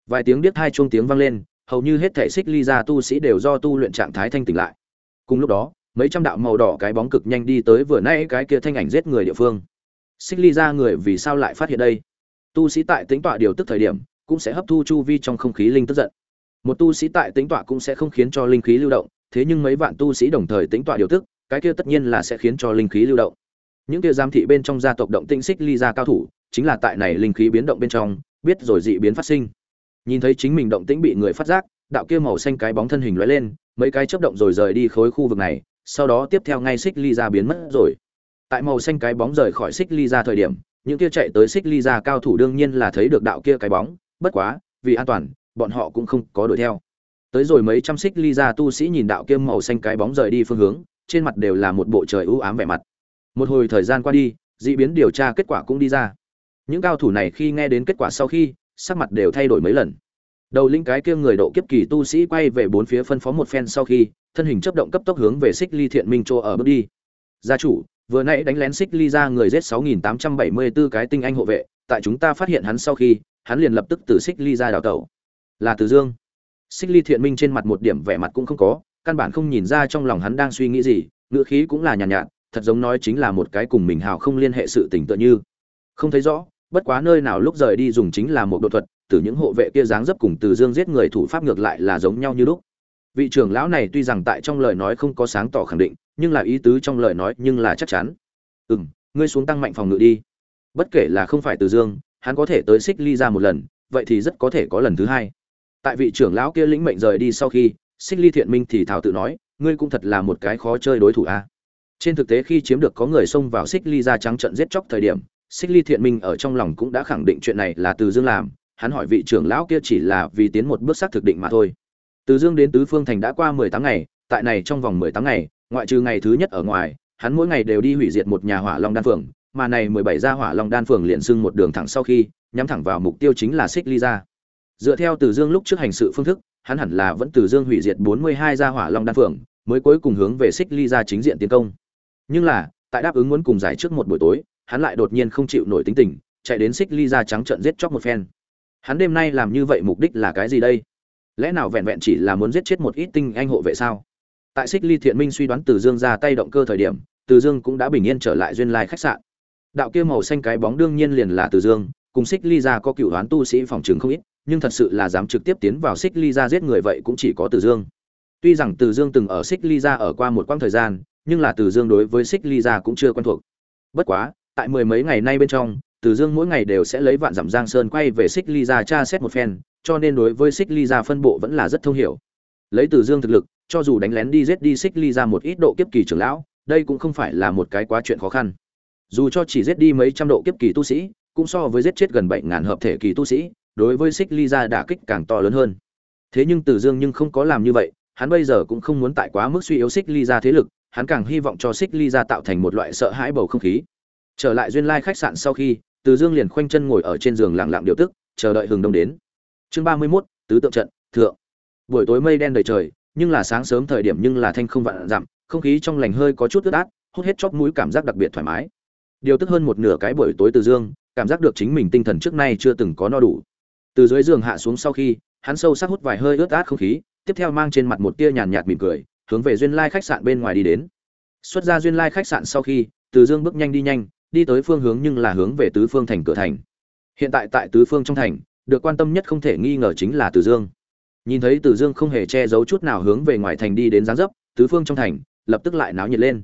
Vài tiếng biết hai chuông tiếng vang lên, hầu như hết thể xích ly ra tu sĩ đều do tu luyện trạng thái thanh tỉnh lại. Cùng lúc đó, mấy trăm đạo màu đỏ cái bóng cực nhanh đi tới vừa nay cái kia thanh ảnh giết người địa phương. Xích ly ra người vì sao lại phát hiện đây? Tu sĩ tại tính tọa điều tức thời điểm, cũng sẽ hấp thu chu vi trong không khí linh tức giận một tu sĩ tại tính tọa cũng sẽ không khiến cho linh khí lưu động, thế nhưng mấy vạn tu sĩ đồng thời tính tọa điều tức, cái kia tất nhiên là sẽ khiến cho linh khí lưu động. Những kia giám thị bên trong gia tộc động tinh xích ly ra cao thủ, chính là tại này linh khí biến động bên trong, biết rồi dị biến phát sinh. Nhìn thấy chính mình động tĩnh bị người phát giác, đạo kia màu xanh cái bóng thân hình lóe lên, mấy cái chớp động rồi rời đi khối khu vực này, sau đó tiếp theo ngay xích ly ra biến mất rồi. Tại màu xanh cái bóng rời khỏi xích ly ra thời điểm, những kia chạy tới xích ly ra cao thủ đương nhiên là thấy được đạo kia cái bóng, bất quá, vì an toàn bọn họ cũng không có đuổi theo. Tới rồi mấy trăm xích ly ra tu sĩ nhìn đạo kia màu xanh cái bóng rời đi phương hướng, trên mặt đều là một bộ trời ưu ám vẻ mặt. Một hồi thời gian qua đi, dị biến điều tra kết quả cũng đi ra. Những cao thủ này khi nghe đến kết quả sau khi, sắc mặt đều thay đổi mấy lần. Đầu linh cái kia người độ kiếp kỳ tu sĩ quay về bốn phía phân phó một phen sau khi, thân hình chấp động cấp tốc hướng về xích ly thiện minh chỗ ở bước đi. Gia chủ, vừa nãy đánh lén xích ly ra người giết 6.874 cái tinh anh hộ vệ, tại chúng ta phát hiện hắn sau khi, hắn liền lập tức từ xích ly ra đào tẩu là từ dương. Xích ly thiện minh trên mặt một điểm vẻ mặt cũng không có căn bản không nhìn ra trong lòng hắn đang suy nghĩ gì ngữ khí cũng là nhàn nhạt, nhạt thật giống nói chính là một cái cùng mình hào không liên hệ sự tình tựa như. Không thấy rõ bất quá nơi nào lúc rời đi dùng chính là một độ thuật từ những hộ vệ kia dáng dấp cùng từ dương giết người thủ pháp ngược lại là giống nhau như lúc. Vị trưởng lão này tuy rằng tại trong lời nói không có sáng tỏ khẳng định nhưng là ý tứ trong lời nói nhưng là chắc chắn. Ừ m ngươi xuống tăng mạnh phòng ngự đi. Bất kể là không phải từ dương hắn có thể tới xích ly ra một lần vậy thì rất có thể có lần thứ hai tại vị trưởng lão kia lĩnh mệnh rời đi sau khi, xích ly thiện minh thì thảo tự nói, ngươi cũng thật là một cái khó chơi đối thủ a. Trên thực tế khi chiếm được có người xông vào xích ly ra trắng trận giết chóc thời điểm, xích ly thiện minh ở trong lòng cũng đã khẳng định chuyện này là từ dương làm, hắn hỏi vị trưởng lão kia chỉ là vì tiến một bước xác thực định mà thôi. Từ dương đến tứ phương thành đã qua mười tám ngày, tại này trong vòng mười tám ngày, ngoại trừ ngày thứ nhất ở ngoài, hắn mỗi ngày đều đi hủy diệt một nhà hỏa long đan phường mà này mười bảy gia hỏa long đan phường liền xưng một đường thẳng sau khi, nhắm thẳng vào mục tiêu chính là xích ly ra dựa theo từ dương lúc trước hành sự phương thức hắn hẳn là vẫn từ dương hủy diệt bốn mươi hai gia hỏa long đan phượng, mới cuối cùng hướng về xích ly ra chính diện tiến công. Nhưng là tại đáp ứng muốn cùng giải trước một buổi tối hắn lại đột nhiên không chịu nổi tính tình chạy đến xích ly ra trắng trận giết chóc một phen. Hắn đêm nay làm như vậy mục đích là cái gì đây? Lẽ nào vẹn vẹn chỉ là muốn giết chết một ít tinh anh hộ vệ sao? Tại xích ly thiện minh suy đoán từ dương ra tay động cơ thời điểm từ dương cũng đã bình yên trở lại duyên lai khách sạn. Đạo kia màu xanh cái bóng đương nhiên liền là từ dương cùng xích ly ra có cựu đoán tu sĩ phòng trường không ít nhưng thật sự là dám trực tiếp tiến vào xích ly ra giết người vậy cũng chỉ có từ dương. Tuy rằng từ dương từng ở xích ly ra ở qua một quãng thời gian, nhưng là từ dương đối với xích ly ra cũng chưa quen thuộc. Bất quá, tại mười mấy ngày nay bên trong, từ dương mỗi ngày đều sẽ lấy vạn dặm giang sơn quay về xích ly ra tra xét một phen, cho nên đối với xích ly ra phân bộ vẫn là rất thông hiểu. Lấy từ dương thực lực, cho dù đánh lén đi giết đi xích ly ra một ít độ kiếp kỳ trưởng lão, đây cũng không phải là một cái quá chuyện khó khăn. Dù cho chỉ giết đi mấy trăm độ kiếp kỳ tu sĩ, cũng so với giết chết gần bảy ngàn hợp thể kỳ tu sĩ đối với xích ly ra đả kích càng to lớn hơn. Thế nhưng từ dương nhưng không có làm như vậy, hắn bây giờ cũng không muốn tại quá mức suy yếu xích ly ra thế lực, hắn càng hy vọng cho xích ly ra tạo thành một loại sợ hãi bầu không khí. Trở lại duyên lai khách sạn sau khi, từ dương liền khoanh chân ngồi ở trên giường lặng lặng điều tức, chờ đợi hừng đông đến. Chương ba mươi mốt, tứ tượng trận, thượng. Buổi tối mây đen đầy trời, nhưng là sáng sớm thời điểm nhưng là thanh không vạn dặm, không khí trong lành hơi có chút ướt át, hút hết chóp mũi cảm giác đặc biệt thoải mái. Điều tức hơn một nửa cái buổi tối từ dương, cảm giác được chính mình tinh thần trước nay chưa từng có no đủ từ dưới giường hạ xuống sau khi, hắn sâu sắc hút vài hơi ướt át không khí, tiếp theo mang trên mặt một tia nhàn nhạt mỉm cười, hướng về duyên lai khách sạn bên ngoài đi đến. Xuất ra duyên lai khách sạn sau khi, từ dương bước nhanh đi nhanh, đi tới phương hướng nhưng là hướng về tứ phương thành cửa thành. Hiện tại tại tứ phương trong thành, được quan tâm nhất không thể nghi ngờ chính là từ dương. Nhìn thấy từ dương không hề che giấu chút nào hướng về ngoài thành đi đến gián dấp, tứ phương trong thành, lập tức lại náo nhiệt lên.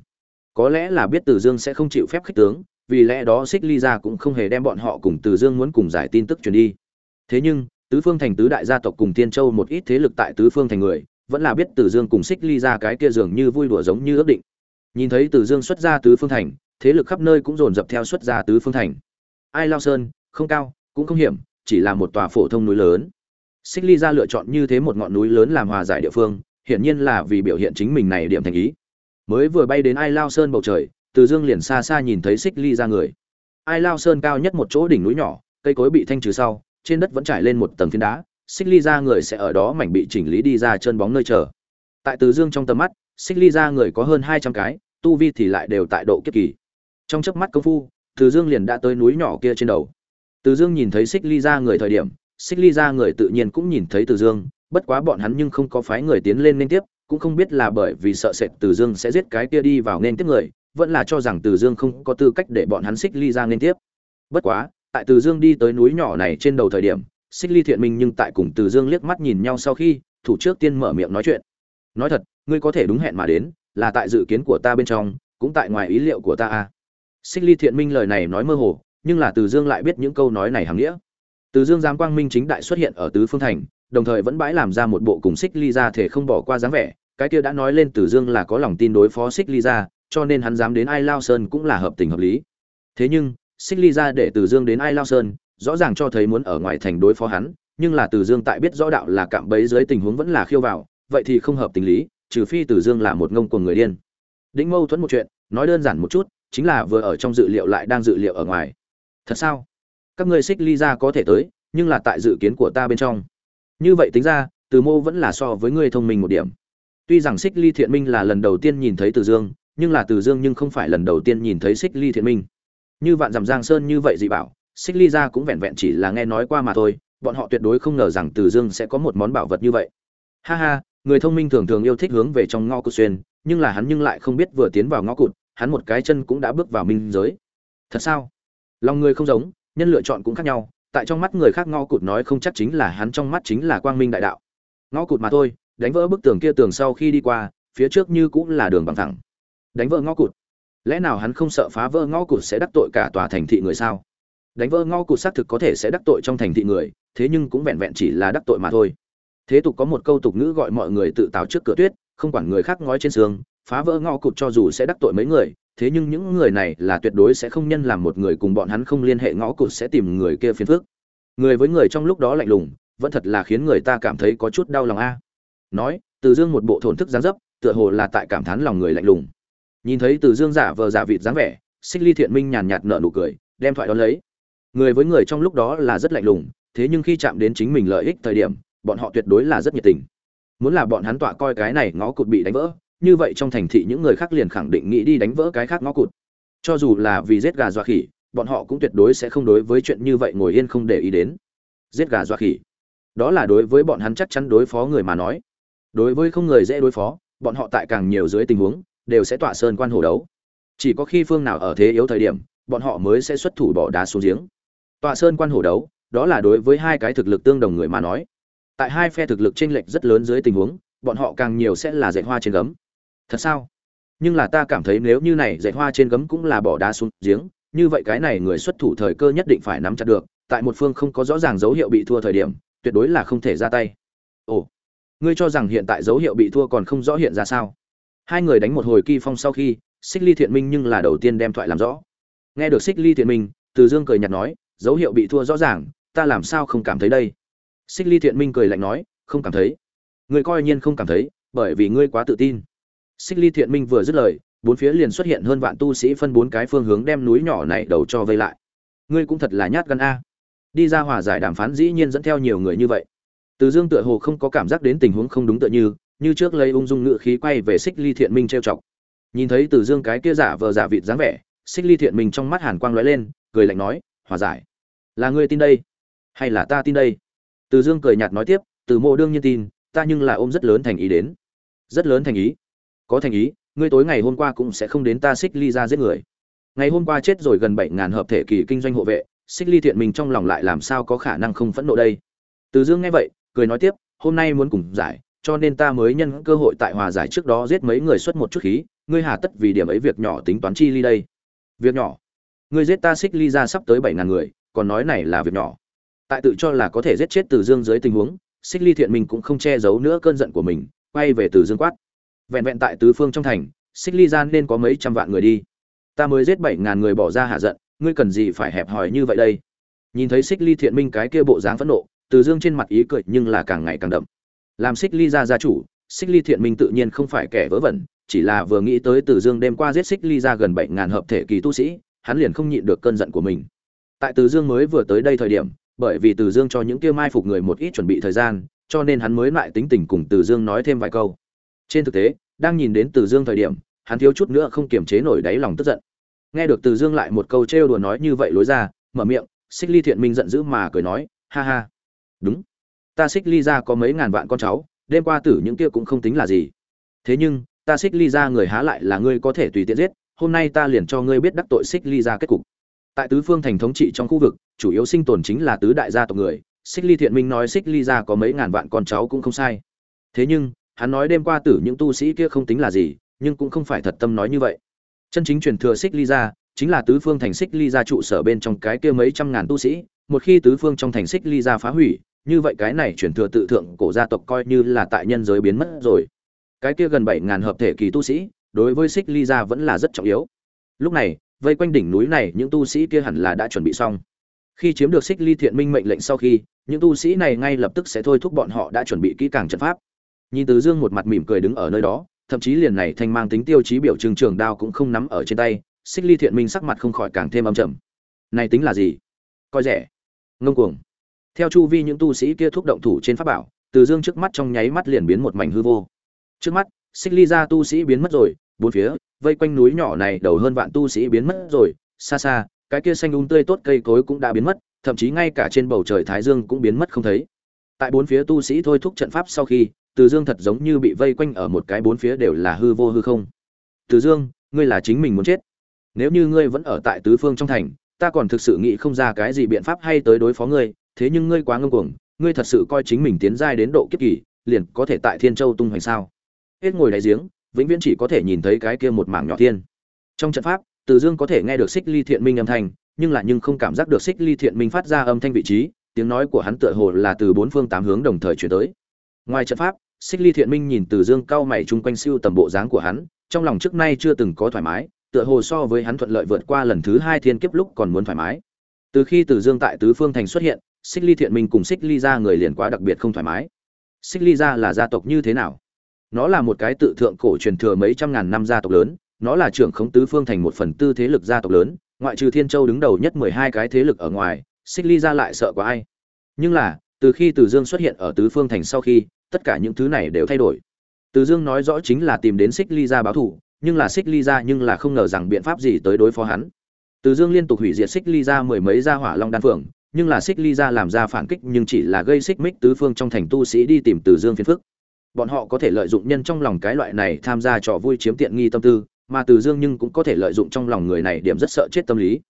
Có lẽ là biết từ dương sẽ không chịu phép khích tướng, vì lẽ đó xích ly ra cũng không hề đem bọn họ cùng từ dương muốn cùng giải tin tức truyền đi thế nhưng, tứ phương thành tứ đại gia tộc cùng tiên châu một ít thế lực tại tứ phương thành người, vẫn là biết từ dương cùng xích ly ra cái kia dường như vui đùa giống như ước định. Nhìn thấy từ dương xuất ra tứ phương thành, thế lực khắp nơi cũng dồn dập theo xuất ra tứ phương thành. Ai lao sơn, không cao, cũng không hiểm, chỉ là một tòa phổ thông núi lớn. Xích ly ra lựa chọn như thế một ngọn núi lớn làm hòa giải địa phương, hiển nhiên là vì biểu hiện chính mình này điểm thành ý. Mới vừa bay đến ai lao sơn bầu trời, từ dương liền xa xa nhìn thấy xích ly ra người. Ai lao sơn cao nhất một chỗ đỉnh núi nhỏ, cây cối bị thanh trừ sau trên đất vẫn trải lên một tầng phiến đá, xích ly ra người sẽ ở đó mảnh bị chỉnh lý đi ra chân bóng nơi chờ. Tại từ dương trong tầm mắt, xích ly ra người có hơn hai trăm cái, tu vi thì lại đều tại độ kiếp kỳ. Trong chớp mắt công phu, từ dương liền đã tới núi nhỏ kia trên đầu. Từ dương nhìn thấy xích ly ra người thời điểm, xích ly ra người tự nhiên cũng nhìn thấy từ dương, bất quá bọn hắn nhưng không có phái người tiến lên nên tiếp, cũng không biết là bởi vì sợ sệt từ dương sẽ giết cái kia đi vào nên tiếp người, vẫn là cho rằng từ dương không có tư cách để bọn hắn xích ly ra nên tiếp. Bất quá tại từ dương đi tới núi nhỏ này trên đầu thời điểm, xích ly thiện minh nhưng tại cùng từ dương liếc mắt nhìn nhau sau khi, thủ trước tiên mở miệng nói chuyện. Nói thật, ngươi có thể đúng hẹn mà đến, là tại dự kiến của ta bên trong, cũng tại ngoài ý liệu của ta a xích ly thiện minh lời này nói mơ hồ, nhưng là từ dương lại biết những câu nói này hàm nghĩa. Từ dương giám quang minh chính đại xuất hiện ở tứ phương thành, đồng thời vẫn bãi làm ra một bộ cùng xích ly ra thể không bỏ qua dáng vẻ, cái kia đã nói lên từ dương là có lòng tin đối phó xích ly ra, cho nên hắn dám đến ai lao sơn cũng là hợp tình hợp lý. Thế nhưng xích ly ra để từ dương đến ai lao sơn, rõ ràng cho thấy muốn ở ngoài thành đối phó hắn, nhưng là từ dương tại biết rõ đạo là cạm bẫy dưới tình huống vẫn là khiêu vào, vậy thì không hợp tình lý, trừ phi từ dương là một ngông cuồng người điên. Đĩnh mâu thuẫn một chuyện, nói đơn giản một chút, chính là vừa ở trong dự liệu lại đang dự liệu ở ngoài. Thật sao? Các ngươi xích ly ra có thể tới, nhưng là tại dự kiến của ta bên trong. Như vậy tính ra, từ mô vẫn là so với ngươi thông minh một điểm. Tuy rằng xích ly thiện minh là lần đầu tiên nhìn thấy từ dương, nhưng là từ dương nhưng không phải lần đầu tiên nhìn thấy xích ly thiện minh như vạn dằm giang sơn như vậy dị bảo, xích ly ra cũng vẹn vẹn chỉ là nghe nói qua mà thôi, bọn họ tuyệt đối không ngờ rằng từ dương sẽ có một món bảo vật như vậy. Ha ha, người thông minh thường thường yêu thích hướng về trong ngõ cụt xuyên, nhưng là hắn nhưng lại không biết vừa tiến vào ngõ cụt, hắn một cái chân cũng đã bước vào minh giới. Thật sao? Lòng người không giống, nhân lựa chọn cũng khác nhau, tại trong mắt người khác ngõ cụt nói không chắc chính là hắn, trong mắt chính là quang minh đại đạo. Ngõ cụt mà thôi, đánh vỡ bức tường kia tường sau khi đi qua, phía trước như cũng là đường bằng thẳng. Đánh vỡ ngõ cụt lẽ nào hắn không sợ phá vỡ ngõ cụt sẽ đắc tội cả tòa thành thị người sao? Đánh vỡ ngõ cụt xác thực có thể sẽ đắc tội trong thành thị người, thế nhưng cũng vẹn vẹn chỉ là đắc tội mà thôi. Thế tục có một câu tục ngữ gọi mọi người tự táo trước cửa tuyết, không quản người khác ngói trên xương phá vỡ ngõ cụt cho dù sẽ đắc tội mấy người, thế nhưng những người này là tuyệt đối sẽ không nhân làm một người cùng bọn hắn không liên hệ ngõ cụt sẽ tìm người kia phiền phức. Người với người trong lúc đó lạnh lùng, vẫn thật là khiến người ta cảm thấy có chút đau lòng a. Nói, từ dương một bộ thổn thức gián dấp, tựa hồ là tại cảm thán lòng người lạnh lùng nhìn thấy từ dương giả vờ giả vịt dáng vẻ, xích ly thiện minh nhàn nhạt nở nụ cười, đem thoại đón lấy. Người với người trong lúc đó là rất lạnh lùng, thế nhưng khi chạm đến chính mình lợi ích thời điểm, bọn họ tuyệt đối là rất nhiệt tình. Muốn là bọn hắn tọa coi cái này ngõ cụt bị đánh vỡ, như vậy trong thành thị những người khác liền khẳng định nghĩ đi đánh vỡ cái khác ngõ cụt. Cho dù là vì giết gà dọa khỉ, bọn họ cũng tuyệt đối sẽ không đối với chuyện như vậy ngồi yên không để ý đến. Giết gà dọa khỉ. Đó là đối với bọn hắn chắc chắn đối phó người mà nói. Đối với không người dễ đối phó, bọn họ tại càng nhiều dưới tình huống đều sẽ tọa sơn quan hồ đấu. Chỉ có khi phương nào ở thế yếu thời điểm, bọn họ mới sẽ xuất thủ bỏ đá xuống giếng. Tọa sơn quan hồ đấu, đó là đối với hai cái thực lực tương đồng người mà nói. Tại hai phe thực lực chênh lệch rất lớn dưới tình huống, bọn họ càng nhiều sẽ là dạy hoa trên gấm. Thật sao? Nhưng là ta cảm thấy nếu như này dạy hoa trên gấm cũng là bỏ đá xuống giếng, như vậy cái này người xuất thủ thời cơ nhất định phải nắm chặt được, tại một phương không có rõ ràng dấu hiệu bị thua thời điểm, tuyệt đối là không thể ra tay. Ồ, ngươi cho rằng hiện tại dấu hiệu bị thua còn không rõ hiện ra sao? Hai người đánh một hồi kỳ phong sau khi, xích ly thiện minh nhưng là đầu tiên đem thoại làm rõ. Nghe được xích ly thiện minh, từ dương cười nhạt nói, dấu hiệu bị thua rõ ràng, ta làm sao không cảm thấy đây? Xích ly thiện minh cười lạnh nói, không cảm thấy. Ngươi coi nhiên không cảm thấy, bởi vì ngươi quá tự tin. Xích ly thiện minh vừa dứt lời, bốn phía liền xuất hiện hơn vạn tu sĩ phân bốn cái phương hướng đem núi nhỏ này đầu cho vây lại. Ngươi cũng thật là nhát gan a. Đi ra hòa giải đàm phán dĩ nhiên dẫn theo nhiều người như vậy. Từ dương tựa hồ không có cảm giác đến tình huống không đúng tựa như như trước lấy ung dung ngựa khí quay về xích ly thiện minh trêu chọc. Nhìn thấy từ dương cái kia giả vờ giả vịt dáng vẻ, xích ly thiện minh trong mắt hàn quang lóe lên, cười lạnh nói, hòa giải. Là ngươi tin đây? Hay là ta tin đây? Từ dương cười nhạt nói tiếp, từ mộ đương nhiên tin, ta nhưng là ôm rất lớn thành ý đến. Rất lớn thành ý? Có thành ý, ngươi tối ngày hôm qua cũng sẽ không đến ta xích ly ra giết người. Ngày hôm qua chết rồi gần bảy ngàn hợp thể kỳ kinh doanh hộ vệ, xích ly thiện mình trong lòng lại làm sao có khả năng không phẫn nộ đây? Từ dương nghe vậy, cười nói tiếp, hôm nay muốn cùng giải cho nên ta mới nhân cơ hội tại hòa giải trước đó giết mấy người xuất một chút khí, ngươi hà tất vì điểm ấy việc nhỏ tính toán chi ly đây. Việc nhỏ. Ngươi giết ta xích ly ra sắp tới bảy ngàn người, còn nói này là việc nhỏ. Tại tự cho là có thể giết chết từ dương dưới tình huống, xích ly thiện mình cũng không che giấu nữa cơn giận của mình, quay về từ dương quát. Vẹn vẹn tại tứ phương trong thành, xích ly gian nên có mấy trăm vạn người đi. Ta mới giết bảy ngàn người bỏ ra hạ giận, ngươi cần gì phải hẹp hòi như vậy đây? Nhìn thấy xích ly thiện minh cái kia bộ dáng phẫn nộ, từ dương trên mặt ý cười nhưng là càng ngày càng đậm làm xích ly ra gia chủ, xích ly thiện minh tự nhiên không phải kẻ vớ vẩn, chỉ là vừa nghĩ tới từ dương đêm qua giết xích ly ra gần bảy ngàn hợp thể kỳ tu sĩ, hắn liền không nhịn được cơn giận của mình. Tại từ dương mới vừa tới đây thời điểm, bởi vì từ dương cho những kia mai phục người một ít chuẩn bị thời gian, cho nên hắn mới lại tính tình cùng từ dương nói thêm vài câu. Trên thực tế, đang nhìn đến từ dương thời điểm, hắn thiếu chút nữa không kiềm chế nổi đáy lòng tức giận. Nghe được từ dương lại một câu trêu đùa nói như vậy lối ra, mở miệng, xích ly thiện minh giận dữ mà cười nói, ha ha. Đúng ta xích ly ra có mấy ngàn vạn con cháu, đêm qua tử những kia cũng không tính là gì. Thế nhưng, ta xích ly ra người há lại là ngươi có thể tùy tiện giết, hôm nay ta liền cho ngươi biết đắc tội xích ly ra kết cục. Tại tứ phương thành thống trị trong khu vực, chủ yếu sinh tồn chính là tứ đại gia tộc người, xích ly thiện minh nói xích ly ra có mấy ngàn vạn con cháu cũng không sai. Thế nhưng, hắn nói đêm qua tử những tu sĩ kia không tính là gì, nhưng cũng không phải thật tâm nói như vậy. Chân chính truyền thừa xích ly ra, chính là tứ phương thành xích ly ra trụ sở bên trong cái kia mấy trăm ngàn tu sĩ, một khi tứ phương trong thành xích ly ra phá hủy như vậy cái này truyền thừa tự thượng cổ gia tộc coi như là tại nhân giới biến mất rồi. Cái kia gần bảy ngàn hợp thể kỳ tu sĩ, đối với xích ly gia vẫn là rất trọng yếu. Lúc này, vây quanh đỉnh núi này, những tu sĩ kia hẳn là đã chuẩn bị xong. Khi chiếm được xích ly thiện minh mệnh lệnh sau khi, những tu sĩ này ngay lập tức sẽ thôi thúc bọn họ đã chuẩn bị kỹ càng trận pháp. Nhìn từ dương một mặt mỉm cười đứng ở nơi đó, thậm chí liền này thanh mang tính tiêu chí biểu trưng trường đao cũng không nắm ở trên tay, xích ly thiện minh sắc mặt không khỏi càng thêm âm trầm. Này tính là gì? Coi rẻ. Ngông cuồng theo chu vi những tu sĩ kia thúc động thủ trên pháp bảo, từ dương trước mắt trong nháy mắt liền biến một mảnh hư vô. Trước mắt, xích ly ra tu sĩ biến mất rồi, bốn phía, vây quanh núi nhỏ này đầu hơn vạn tu sĩ biến mất rồi, xa xa, cái kia xanh úng tươi tốt cây cối cũng đã biến mất, thậm chí ngay cả trên bầu trời thái dương cũng biến mất không thấy. Tại bốn phía tu sĩ thôi thúc trận pháp sau khi, từ dương thật giống như bị vây quanh ở một cái bốn phía đều là hư vô hư không. Từ dương, ngươi là chính mình muốn chết. Nếu như ngươi vẫn ở tại tứ phương trong thành, ta còn thực sự nghĩ không ra cái gì biện pháp hay tới đối phó ngươi thế nhưng ngươi quá ngông cuồng, ngươi thật sự coi chính mình tiến giai đến độ kiếp kỳ, liền có thể tại thiên châu tung hoành sao? Hết ngồi đáy giếng, vĩnh viễn chỉ có thể nhìn thấy cái kia một mảng nhỏ thiên. Trong trận pháp, từ dương có thể nghe được xích ly thiện minh âm thanh, nhưng lại nhưng không cảm giác được xích ly thiện minh phát ra âm thanh vị trí, tiếng nói của hắn tựa hồ là từ bốn phương tám hướng đồng thời chuyển tới. Ngoài trận pháp, xích ly thiện minh nhìn từ dương cao mày chung quanh siêu tầm bộ dáng của hắn, trong lòng trước nay chưa từng có thoải mái, tựa hồ so với hắn thuận lợi vượt qua lần thứ hai thiên kiếp lúc còn muốn thoải mái. Từ khi từ dương tại tứ phương thành xuất hiện xích ly thiện minh cùng xích ly ra người liền quá đặc biệt không thoải mái. Xích ly ra là gia tộc như thế nào? Nó là một cái tự thượng cổ truyền thừa mấy trăm ngàn năm gia tộc lớn, nó là trưởng khống tứ phương thành một phần tư thế lực gia tộc lớn, ngoại trừ thiên châu đứng đầu nhất mười hai cái thế lực ở ngoài, xích ly ra lại sợ có ai. Nhưng là, từ khi từ dương xuất hiện ở tứ phương thành sau khi, tất cả những thứ này đều thay đổi. Từ dương nói rõ chính là tìm đến xích ly ra báo thù, nhưng là xích ly ra nhưng là không ngờ rằng biện pháp gì tới đối phó hắn. Từ dương liên tục hủy diệt xích ly ra mười mấy gia hỏa long đan phượng nhưng là xích ly ra làm ra phản kích nhưng chỉ là gây xích mích tứ phương trong thành tu sĩ đi tìm từ dương phiền phức. Bọn họ có thể lợi dụng nhân trong lòng cái loại này tham gia trò vui chiếm tiện nghi tâm tư, mà từ dương nhưng cũng có thể lợi dụng trong lòng người này điểm rất sợ chết tâm lý.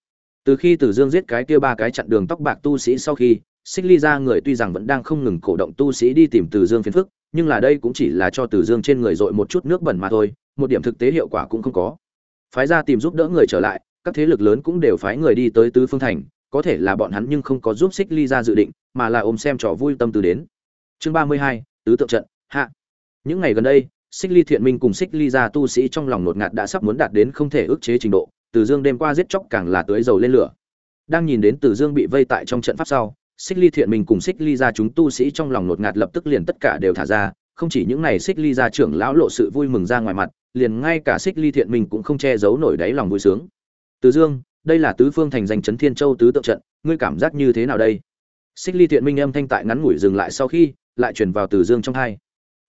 Từ khi từ dương giết cái kia ba cái chặn đường tóc bạc tu sĩ sau khi, xích ly ra người tuy rằng vẫn đang không ngừng cổ động tu sĩ đi tìm từ dương phiền phức, nhưng là đây cũng chỉ là cho từ dương trên người dội một chút nước bẩn mà thôi, một điểm thực tế hiệu quả cũng không có. Phái ra tìm giúp đỡ người trở lại, các thế lực lớn cũng đều phái người đi tới tứ phương thành có thể là bọn hắn nhưng không có giúp xích ly ra dự định, mà là ôm xem trò vui tâm từ đến. Chương ba mươi hai, tứ tượng trận, hạ. Những ngày gần đây xích ly thiện minh cùng xích ly ra tu sĩ trong lòng ngột ngạt đã sắp muốn đạt đến không thể ức chế trình độ, từ dương đêm qua giết chóc càng là tưới dầu lên lửa. Đang nhìn đến từ dương bị vây tại trong trận pháp sau xích ly thiện minh cùng xích ly ra chúng tu sĩ trong lòng ngột ngạt lập tức liền tất cả đều thả ra, không chỉ những này xích ly ra trưởng lão lộ sự vui mừng ra ngoài mặt, liền ngay cả xích ly thiện minh cũng không che giấu nổi đáy lòng vui sướng. Từ dương đây là tứ phương thành danh chấn thiên châu tứ tượng trận, ngươi cảm giác như thế nào đây? Xích ly thiện minh âm thanh tại ngắn ngủi dừng lại sau khi, lại chuyển vào từ dương trong hai.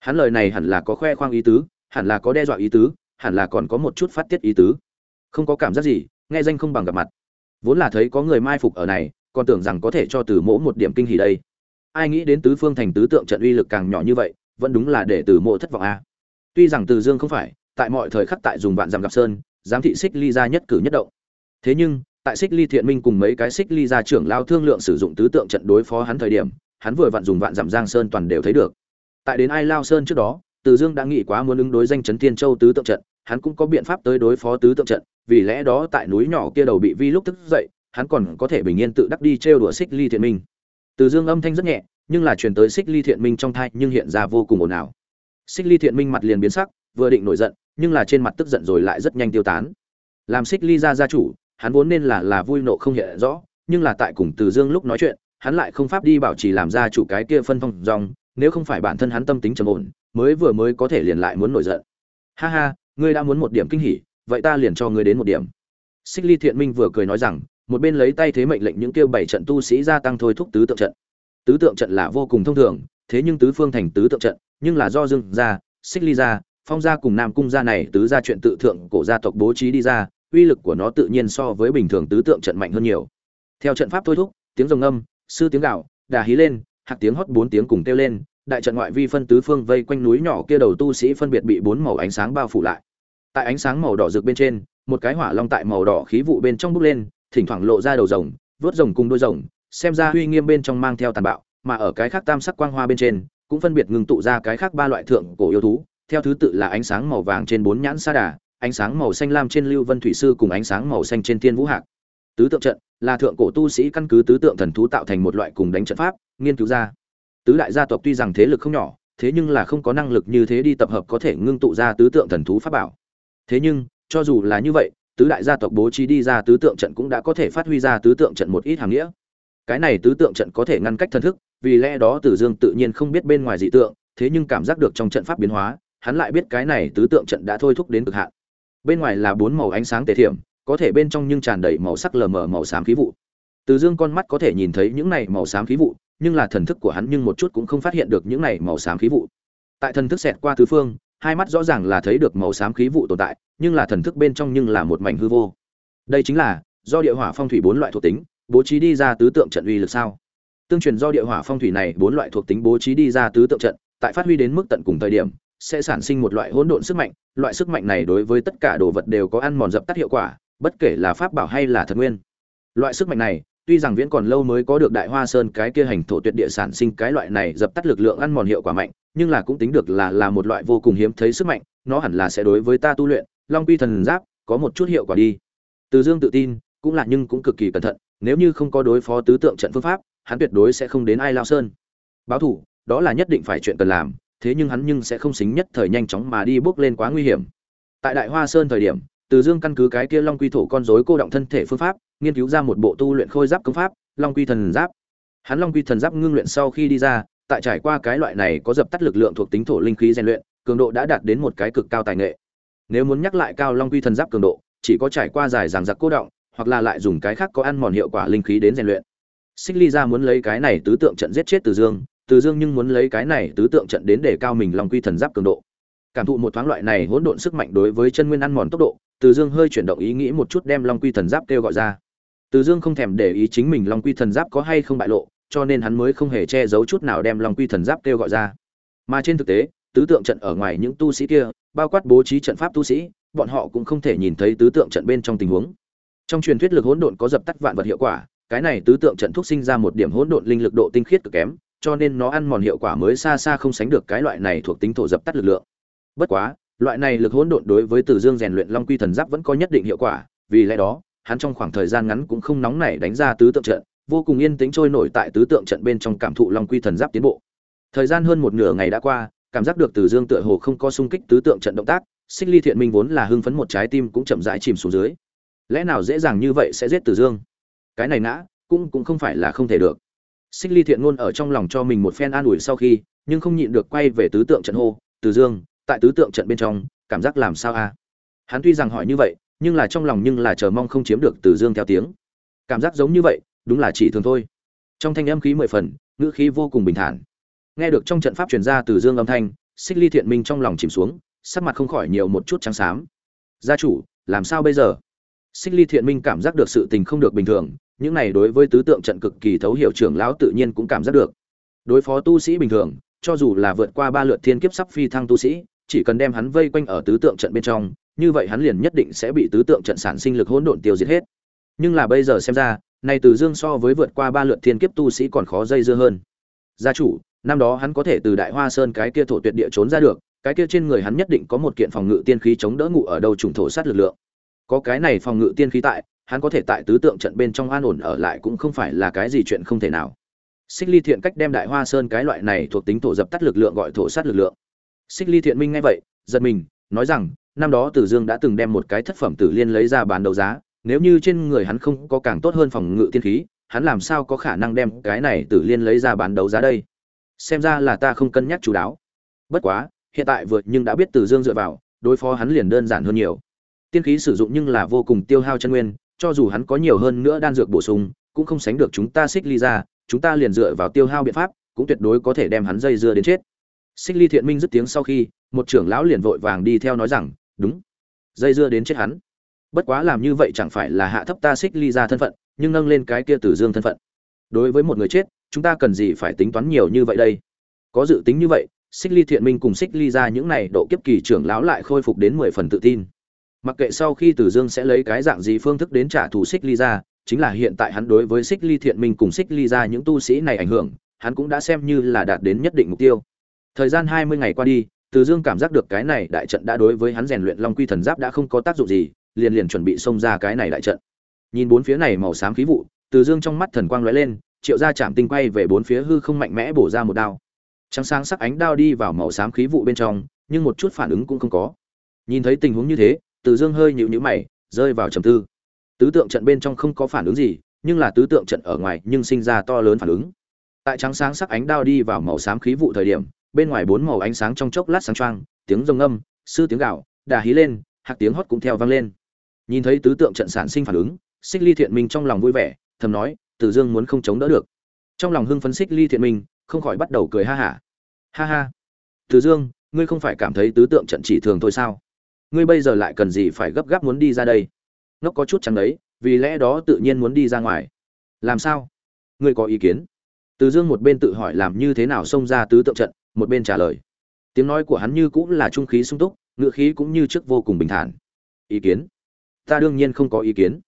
Hắn lời này hẳn là có khoe khoang ý tứ, hẳn là có đe dọa ý tứ, hẳn là còn có một chút phát tiết ý tứ. Không có cảm giác gì, nghe danh không bằng gặp mặt. Vốn là thấy có người mai phục ở này, còn tưởng rằng có thể cho từ mỗ một điểm kinh hỉ đây. Ai nghĩ đến tứ phương thành tứ tượng trận uy lực càng nhỏ như vậy, vẫn đúng là để từ mộ thất vọng a. Tuy rằng từ dương không phải, tại mọi thời khắc tại dùng vạn dằm gặp sơn, giám thị xích ly ra nhất cử nhất động thế nhưng, tại xích ly thiện minh cùng mấy cái xích ly ra trưởng lao thương lượng sử dụng tứ tượng trận đối phó hắn thời điểm, hắn vừa vặn dùng vạn giảm giang sơn toàn đều thấy được. Tại đến ai lao sơn trước đó, từ dương đã nghĩ quá muốn ứng đối danh chấn thiên châu tứ tượng trận, hắn cũng có biện pháp tới đối phó tứ tượng trận, vì lẽ đó tại núi nhỏ kia đầu bị vi lúc thức dậy, hắn còn có thể bình yên tự đắc đi trêu đùa xích ly thiện minh. Từ dương âm thanh rất nhẹ, nhưng là truyền tới xích ly thiện minh trong thai nhưng hiện ra vô cùng ồn ào. Xích ly thiện minh mặt liền biến sắc, vừa định nổi giận, nhưng là trên mặt tức giận rồi lại rất nhanh tiêu tán. Làm xích ly gia gia chủ hắn vốn nên là là vui nộ không hiện rõ, nhưng là tại cùng từ dương lúc nói chuyện, hắn lại không pháp đi bảo trì làm ra chủ cái kia phân phong dòng, nếu không phải bản thân hắn tâm tính trầm ổn, mới vừa mới có thể liền lại muốn nổi giận. Ha ha, ngươi đã muốn một điểm kinh hỉ, vậy ta liền cho ngươi đến một điểm. Xích ly thiện minh vừa cười nói rằng, một bên lấy tay thế mệnh lệnh những kêu bảy trận tu sĩ gia tăng thôi thúc tứ tượng trận. Tứ tượng trận là vô cùng thông thường, thế nhưng tứ phương thành tứ tượng trận, nhưng là do dương gia, xích ly gia, phong gia cùng nam cung gia này tứ gia chuyện tự thượng cổ gia tộc bố trí đi ra uy lực của nó tự nhiên so với bình thường tứ tượng trận mạnh hơn nhiều. Theo trận pháp thôi thúc, tiếng rồng âm sư tiếng gạo đà hí lên, hạc tiếng hót bốn tiếng cùng kêu lên, đại trận ngoại vi phân tứ phương vây quanh núi nhỏ kia đầu tu sĩ phân biệt bị bốn màu ánh sáng bao phủ lại. Tại ánh sáng màu đỏ rực bên trên, một cái hỏa long tại màu đỏ khí vụ bên trong bốc lên, thỉnh thoảng lộ ra đầu rồng, vớt rồng cùng đuôi rồng, xem ra uy nghiêm bên trong mang theo tàn bạo, mà ở cái khác tam sắc quang hoa bên trên, cũng phân biệt ngừng tụ ra cái khác ba loại thượng cổ yêu thú, theo thứ tự là ánh sáng màu vàng trên bốn nhãn sa đà ánh sáng màu xanh lam trên lưu vân thủy sư cùng ánh sáng màu xanh trên thiên vũ hạc. Tứ tượng trận là thượng cổ tu sĩ căn cứ tứ tượng thần thú tạo thành một loại cùng đánh trận pháp, nghiên cứu ra. Tứ đại gia tộc tuy rằng thế lực không nhỏ, thế nhưng là không có năng lực như thế đi tập hợp có thể ngưng tụ ra tứ tượng thần thú pháp bảo. Thế nhưng, cho dù là như vậy, tứ đại gia tộc bố trí đi ra tứ tượng trận cũng đã có thể phát huy ra tứ tượng trận một ít hàng nghĩa. Cái này tứ tượng trận có thể ngăn cách thần thức, vì lẽ đó tử dương tự nhiên không biết bên ngoài dị tượng, thế nhưng cảm giác được trong trận pháp biến hóa, hắn lại biết cái này tứ tượng trận đã thôi thúc đến cực hạn bên ngoài là bốn màu ánh sáng tề thiểm, có thể bên trong nhưng tràn đầy màu sắc lờ mờ màu xám khí vụ. Từ dương con mắt có thể nhìn thấy những này màu xám khí vụ, nhưng là thần thức của hắn nhưng một chút cũng không phát hiện được những này màu xám khí vụ. Tại thần thức xẹt qua tứ phương, hai mắt rõ ràng là thấy được màu xám khí vụ tồn tại, nhưng là thần thức bên trong nhưng là một mảnh hư vô. Đây chính là do địa hỏa phong thủy bốn loại thuộc tính, bố trí đi ra tứ tượng trận uy lực sao? Tương truyền do địa hỏa phong thủy này bốn loại thuộc tính bố trí đi ra tứ tượng trận, tại phát huy đến mức tận cùng thời điểm sẽ sản sinh một loại hỗn độn sức mạnh, loại sức mạnh này đối với tất cả đồ vật đều có ăn mòn dập tắt hiệu quả, bất kể là pháp bảo hay là thật nguyên. Loại sức mạnh này, tuy rằng viễn còn lâu mới có được đại hoa sơn cái kia hành thổ tuyệt địa sản sinh cái loại này dập tắt lực lượng ăn mòn hiệu quả mạnh, nhưng là cũng tính được là là một loại vô cùng hiếm thấy sức mạnh, nó hẳn là sẽ đối với ta tu luyện, long quy thần giáp, có một chút hiệu quả đi. Từ dương tự tin, cũng là nhưng cũng cực kỳ cẩn thận, nếu như không có đối phó tứ tượng trận phương pháp, hắn tuyệt đối sẽ không đến ai lao sơn. Báo thủ, đó là nhất định phải chuyện cần làm thế nhưng hắn nhưng sẽ không xính nhất thời nhanh chóng mà đi bước lên quá nguy hiểm. Tại đại hoa sơn thời điểm, từ dương căn cứ cái kia long quy thổ con rối cô động thân thể phương pháp, nghiên cứu ra một bộ tu luyện khôi giáp công pháp, long quy thần giáp. Hắn long quy thần giáp ngưng luyện sau khi đi ra, tại trải qua cái loại này có dập tắt lực lượng thuộc tính thổ linh khí rèn luyện, cường độ đã đạt đến một cái cực cao tài nghệ. Nếu muốn nhắc lại cao long quy thần giáp cường độ, chỉ có trải qua dài dằng dặc cố động, hoặc là lại dùng cái khác có ăn mòn hiệu quả linh khí đến rèn luyện. Xích ly ra muốn lấy cái này tứ tượng trận giết chết từ dương từ dương nhưng muốn lấy cái này tứ tượng trận đến để cao mình long quy thần giáp cường độ. Cảm thụ một thoáng loại này hỗn độn sức mạnh đối với chân nguyên ăn mòn tốc độ, từ dương hơi chuyển động ý nghĩ một chút đem long quy thần giáp kêu gọi ra. Từ dương không thèm để ý chính mình long quy thần giáp có hay không bại lộ, cho nên hắn mới không hề che giấu chút nào đem long quy thần giáp kêu gọi ra. Mà trên thực tế, tứ tượng trận ở ngoài những tu sĩ kia, bao quát bố trí trận pháp tu sĩ, bọn họ cũng không thể nhìn thấy tứ tượng trận bên trong tình huống. Trong truyền thuyết lực hỗn độn có dập tắt vạn vật hiệu quả, cái này tứ tượng trận thúc sinh ra một điểm hỗn độn linh lực độ tinh khiết cực kém cho nên nó ăn mòn hiệu quả mới xa xa không sánh được cái loại này thuộc tính thổ dập tắt lực lượng bất quá loại này lực hỗn độn đối với Từ Dương rèn luyện Long Quy thần giáp vẫn có nhất định hiệu quả, vì lẽ đó, hắn trong khoảng thời gian ngắn cũng không nóng nảy đánh ra tứ tượng trận, vô cùng yên tĩnh trôi nổi tại tứ tượng trận bên trong cảm thụ Long Quy thần giáp tiến bộ. Thời gian hơn một nửa ngày đã qua, cảm giác được Từ Dương tựa hồ không có xung kích tứ tượng trận động tác, Xích Ly Thiện Minh vốn là hưng phấn một trái tim cũng chậm rãi chìm xuống dưới. Lẽ nào dễ dàng như vậy sẽ giết Từ Dương? Cái này nã cũng cũng không phải là không thể được. Xích Ly Thiện ngôn ở trong lòng cho mình một phen an ủi sau khi, nhưng không nhịn được quay về tứ tượng trận hô, "Từ Dương, tại tứ tượng trận bên trong cảm giác làm sao a? Hắn tuy rằng hỏi như vậy nhưng là trong lòng nhưng là chờ mong không chiếm được từ dương theo tiếng. Cảm giác giống như vậy đúng là chỉ thường thôi. Trong thanh âm khí mười phần ngữ khí vô cùng bình thản. Nghe được trong trận pháp truyền ra từ dương âm thanh xích ly thiện minh trong lòng chìm xuống sắc mặt không khỏi nhiều một chút trắng xám. Gia chủ làm sao bây giờ? Xích ly thiện minh cảm giác được sự tình không được bình thường những này đối với tứ tượng trận cực kỳ thấu hiểu trưởng lão tự nhiên cũng cảm giác được đối phó tu sĩ bình thường cho dù là vượt qua ba lượt thiên kiếp sắp phi thăng tu sĩ chỉ cần đem hắn vây quanh ở tứ tượng trận bên trong, như vậy hắn liền nhất định sẽ bị tứ tượng trận sản sinh lực hỗn độn tiêu diệt hết. Nhưng là bây giờ xem ra, này Từ Dương so với vượt qua ba lượt thiên kiếp tu sĩ còn khó dây dưa hơn. Gia chủ, năm đó hắn có thể từ Đại Hoa Sơn cái kia thổ tuyệt địa trốn ra được, cái kia trên người hắn nhất định có một kiện phòng ngự tiên khí chống đỡ ngụ ở đầu trùng thổ sát lực lượng. Có cái này phòng ngự tiên khí tại, hắn có thể tại tứ tượng trận bên trong an ổn ở lại cũng không phải là cái gì chuyện không thể nào. Xích Ly Thiện cách đem Đại Hoa Sơn cái loại này thuộc tính thổ dập tắt lực lượng gọi thổ sát lực lượng xích ly thiện minh nghe vậy giật mình nói rằng năm đó Tử Dương đã từng đem một cái thất phẩm tử liên lấy ra bán đấu giá, nếu như trên người hắn không có càng tốt hơn phòng ngự tiên khí, hắn làm sao có khả năng đem cái này tử liên lấy ra bán đấu giá đây? Xem ra là ta không cân nhắc chú đáo. Bất quá, hiện tại vượt nhưng đã biết Tử Dương dựa vào, đối phó hắn liền đơn giản hơn nhiều. Tiên khí sử dụng nhưng là vô cùng tiêu hao chân nguyên, cho dù hắn có nhiều hơn nữa đan dược bổ sung, cũng không sánh được chúng ta xích ly ra, chúng ta liền dựa vào tiêu hao biện pháp, cũng tuyệt đối có thể đem hắn dây dưa đến chết. Xích ly thiện minh dứt tiếng sau khi, một trưởng lão liền vội vàng đi theo nói rằng, đúng, dây dưa đến chết hắn. Bất quá làm như vậy chẳng phải là hạ thấp ta xích ly ra thân phận, nhưng nâng lên cái kia tử dương thân phận. Đối với một người chết, chúng ta cần gì phải tính toán nhiều như vậy đây? Có dự tính như vậy, xích ly thiện minh cùng xích ly ra những này độ kiếp kỳ trưởng lão lại khôi phục đến mười phần tự tin mặc kệ sau khi tử dương sẽ lấy cái dạng gì phương thức đến trả thù xích ly ra, chính là hiện tại hắn đối với xích ly thiện minh cùng xích ly ra những tu sĩ này ảnh hưởng, hắn cũng đã xem như là đạt đến nhất định mục tiêu. Thời gian hai mươi ngày qua đi tử dương cảm giác được cái này đại trận đã đối với hắn rèn luyện long quy thần giáp đã không có tác dụng gì, liền liền chuẩn bị xông ra cái này đại trận. Nhìn bốn phía này màu xám khí vụ tử dương trong mắt thần quang lóe lên, triệu ra chạm tinh quay về bốn phía hư không mạnh mẽ bổ ra một đao. Trắng sáng sắc ánh đao đi vào màu xám khí vụ bên trong, nhưng một chút phản ứng cũng không có. Nhìn thấy tình huống như thế từ dương hơi nhịu nhữ mày, rơi vào trầm tư. Tứ tượng trận bên trong không có phản ứng gì, nhưng là tứ tượng trận ở ngoài nhưng sinh ra to lớn phản ứng. Tại trắng sáng sắc ánh đao đi vào màu xám khí vụ thời điểm, bên ngoài bốn màu ánh sáng trong chốc lát sáng choang, tiếng rồng âm sư tiếng gạo đà hí lên, hạc tiếng hót cũng theo vang lên. Nhìn thấy tứ tượng trận sản sinh phản ứng, xích ly thiện minh trong lòng vui vẻ, thầm nói, từ dương muốn không chống đỡ được. Trong lòng hưng phấn xích ly thiện minh, không khỏi bắt đầu cười ha hả. Ha. ha ha. Từ dương, ngươi không phải cảm thấy tứ tượng trận chỉ thường thôi sao? Ngươi bây giờ lại cần gì phải gấp gáp muốn đi ra đây? Nó có chút chẳng đấy vì lẽ đó tự nhiên muốn đi ra ngoài. Làm sao? Ngươi có ý kiến? Từ dương một bên tự hỏi làm như thế nào xông ra tứ tượng trận, một bên trả lời. Tiếng nói của hắn như cũng là trung khí sung túc ngựa khí cũng như trước vô cùng bình thản. Ý kiến? Ta đương nhiên không có ý kiến.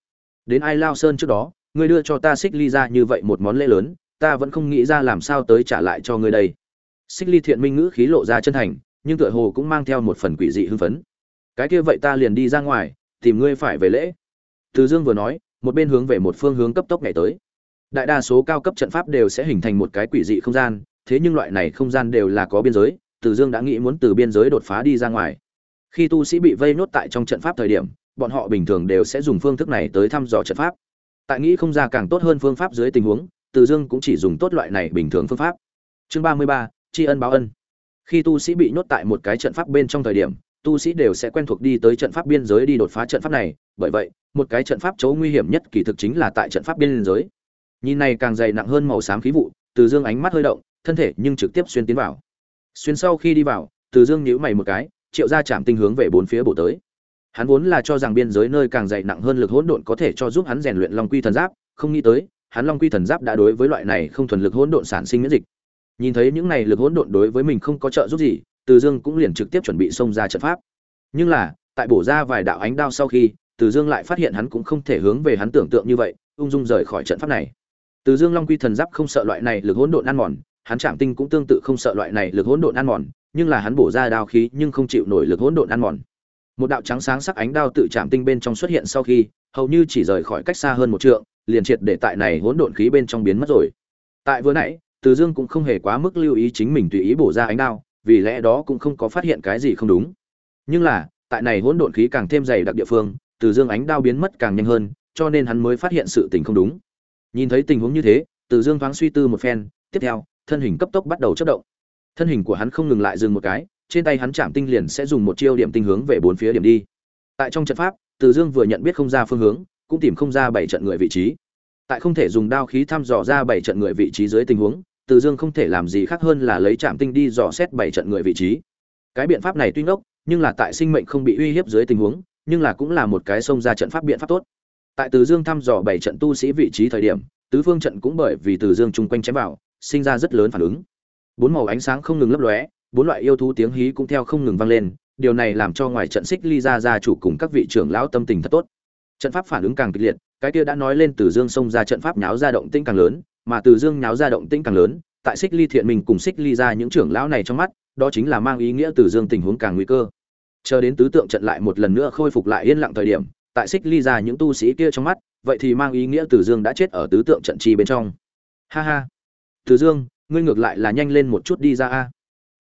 Đến ai lao sơn trước đó, ngươi đưa cho ta xích ly ra như vậy một món lễ lớn, ta vẫn không nghĩ ra làm sao tới trả lại cho ngươi đây. Xích ly thiện minh ngữ khí lộ ra chân thành, nhưng tựa hồ cũng mang theo một phần quỷ dị hưng phấn cái kia vậy ta liền đi ra ngoài, tìm ngươi phải về lễ. Từ dương vừa nói, một bên hướng về một phương hướng cấp tốc ngày tới. Đại đa số cao cấp trận pháp đều sẽ hình thành một cái quỷ dị không gian, thế nhưng loại này không gian đều là có biên giới, từ dương đã nghĩ muốn từ biên giới đột phá đi ra ngoài. Khi tu sĩ bị vây nốt tại trong trận pháp thời điểm, bọn họ bình thường đều sẽ dùng phương thức này tới thăm dò trận pháp. Tại nghĩ không ra càng tốt hơn phương pháp dưới tình huống, từ dương cũng chỉ dùng tốt loại này bình thường phương pháp. Chương ba mươi ba, tri ân báo ân. Khi tu sĩ bị nhốt tại một cái trận pháp bên trong thời điểm tu sĩ đều sẽ quen thuộc đi tới trận pháp biên giới đi đột phá trận pháp này. Bởi vậy, một cái trận pháp chỗ nguy hiểm nhất kỳ thực chính là tại trận pháp biên giới. Nhìn này càng dày nặng hơn màu xám khí vụ, từ dương ánh mắt hơi động, thân thể nhưng trực tiếp xuyên tiến vào. Xuyên sau khi đi vào, từ dương nhíu mày một cái, triệu ra chạm tinh hướng về bốn phía bổ tới. Hắn vốn là cho rằng biên giới nơi càng dày nặng hơn lực hỗn độn có thể cho giúp hắn rèn luyện long quy thần giáp, không nghĩ tới, hắn long quy thần giáp đã đối với loại này không thuần lực hỗn độn sản sinh miễn dịch. Nhìn thấy những này lực hỗn độn đối với mình không có trợ giúp gì từ dương cũng liền trực tiếp chuẩn bị xông ra trận pháp. Nhưng là, tại bổ ra vài đạo ánh đao sau khi, từ dương lại phát hiện hắn cũng không thể hướng về hắn tưởng tượng như vậy, ung dung rời khỏi trận pháp này. Từ dương long quy thần giáp không sợ loại này lực hỗn độn ăn mòn, hắn Trạm tinh cũng tương tự không sợ loại này lực hỗn độn ăn mòn, nhưng là hắn bổ ra đao khí nhưng không chịu nổi lực hỗn độn ăn mòn. Một đạo trắng sáng sắc ánh đao tự Trạm tinh bên trong xuất hiện sau khi, hầu như chỉ rời khỏi cách xa hơn một trượng, liền triệt để tại này hỗn độn khí bên trong biến mất rồi. Tại vừa nãy, từ dương cũng không hề quá mức lưu ý chính mình tùy ý bổ ra ánh đao vì lẽ đó cũng không có phát hiện cái gì không đúng. Nhưng là, tại này hỗn độn khí càng thêm dày đặc địa phương, từ dương ánh đao biến mất càng nhanh hơn, cho nên hắn mới phát hiện sự tình không đúng. Nhìn thấy tình huống như thế, từ dương thoáng suy tư một phen, tiếp theo, thân hình cấp tốc bắt đầu chất động. Thân hình của hắn không ngừng lại dừng một cái, trên tay hắn chạm tinh liền sẽ dùng một chiêu điểm tinh hướng về bốn phía điểm đi. Tại trong trận pháp, từ dương vừa nhận biết không ra phương hướng, cũng tìm không ra bảy trận người vị trí. Tại không thể dùng đao khí thăm dò ra bảy trận người vị trí dưới tình huống từ dương không thể làm gì khác hơn là lấy chạm tinh đi dò xét bảy trận người vị trí. Cái biện pháp này tuy ngốc, nhưng là tại sinh mệnh không bị uy hiếp dưới tình huống, nhưng là cũng là một cái xông ra trận pháp biện pháp tốt. Tại từ dương thăm dò bảy trận tu sĩ vị trí thời điểm, tứ phương trận cũng bởi vì từ dương chung quanh chém vào, sinh ra rất lớn phản ứng. Bốn màu ánh sáng không ngừng lấp lóe, bốn loại yêu thú tiếng hí cũng theo không ngừng vang lên, điều này làm cho ngoài trận xích ly ra gia chủ cùng các vị trưởng lão tâm tình thật tốt. Trận pháp phản ứng càng kịch liệt, cái kia đã nói lên từ dương xông ra trận pháp nháo ra động tĩnh càng lớn mà từ dương nháo ra động tĩnh càng lớn, tại xích ly thiện mình cùng xích ly ra những trưởng lão này trong mắt, đó chính là mang ý nghĩa từ dương tình huống càng nguy cơ. Chờ đến tứ tượng trận lại một lần nữa khôi phục lại yên lặng thời điểm, tại xích ly ra những tu sĩ kia trong mắt, vậy thì mang ý nghĩa từ dương đã chết ở tứ tượng trận chi bên trong. Ha ha. Từ dương, ngươi ngược lại là nhanh lên một chút đi ra a.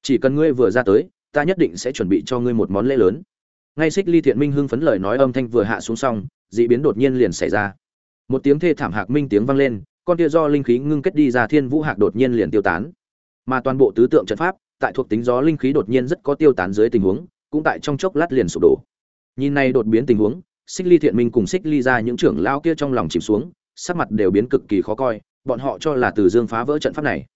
Chỉ cần ngươi vừa ra tới, ta nhất định sẽ chuẩn bị cho ngươi một món lễ lớn. Ngay xích ly thiện minh hưng phấn lời nói âm thanh vừa hạ xuống xong, dị biến đột nhiên liền xảy ra. Một tiếng thê thảm hạc minh tiếng vang lên con kia do linh khí ngưng kết đi ra thiên vũ hạc đột nhiên liền tiêu tán. Mà toàn bộ tứ tượng trận pháp, tại thuộc tính gió linh khí đột nhiên rất có tiêu tán dưới tình huống, cũng tại trong chốc lát liền sụp đổ. Nhìn này đột biến tình huống, xích ly thiện minh cùng xích ly ra những trưởng lao kia trong lòng chìm xuống, sắc mặt đều biến cực kỳ khó coi, bọn họ cho là từ dương phá vỡ trận pháp này.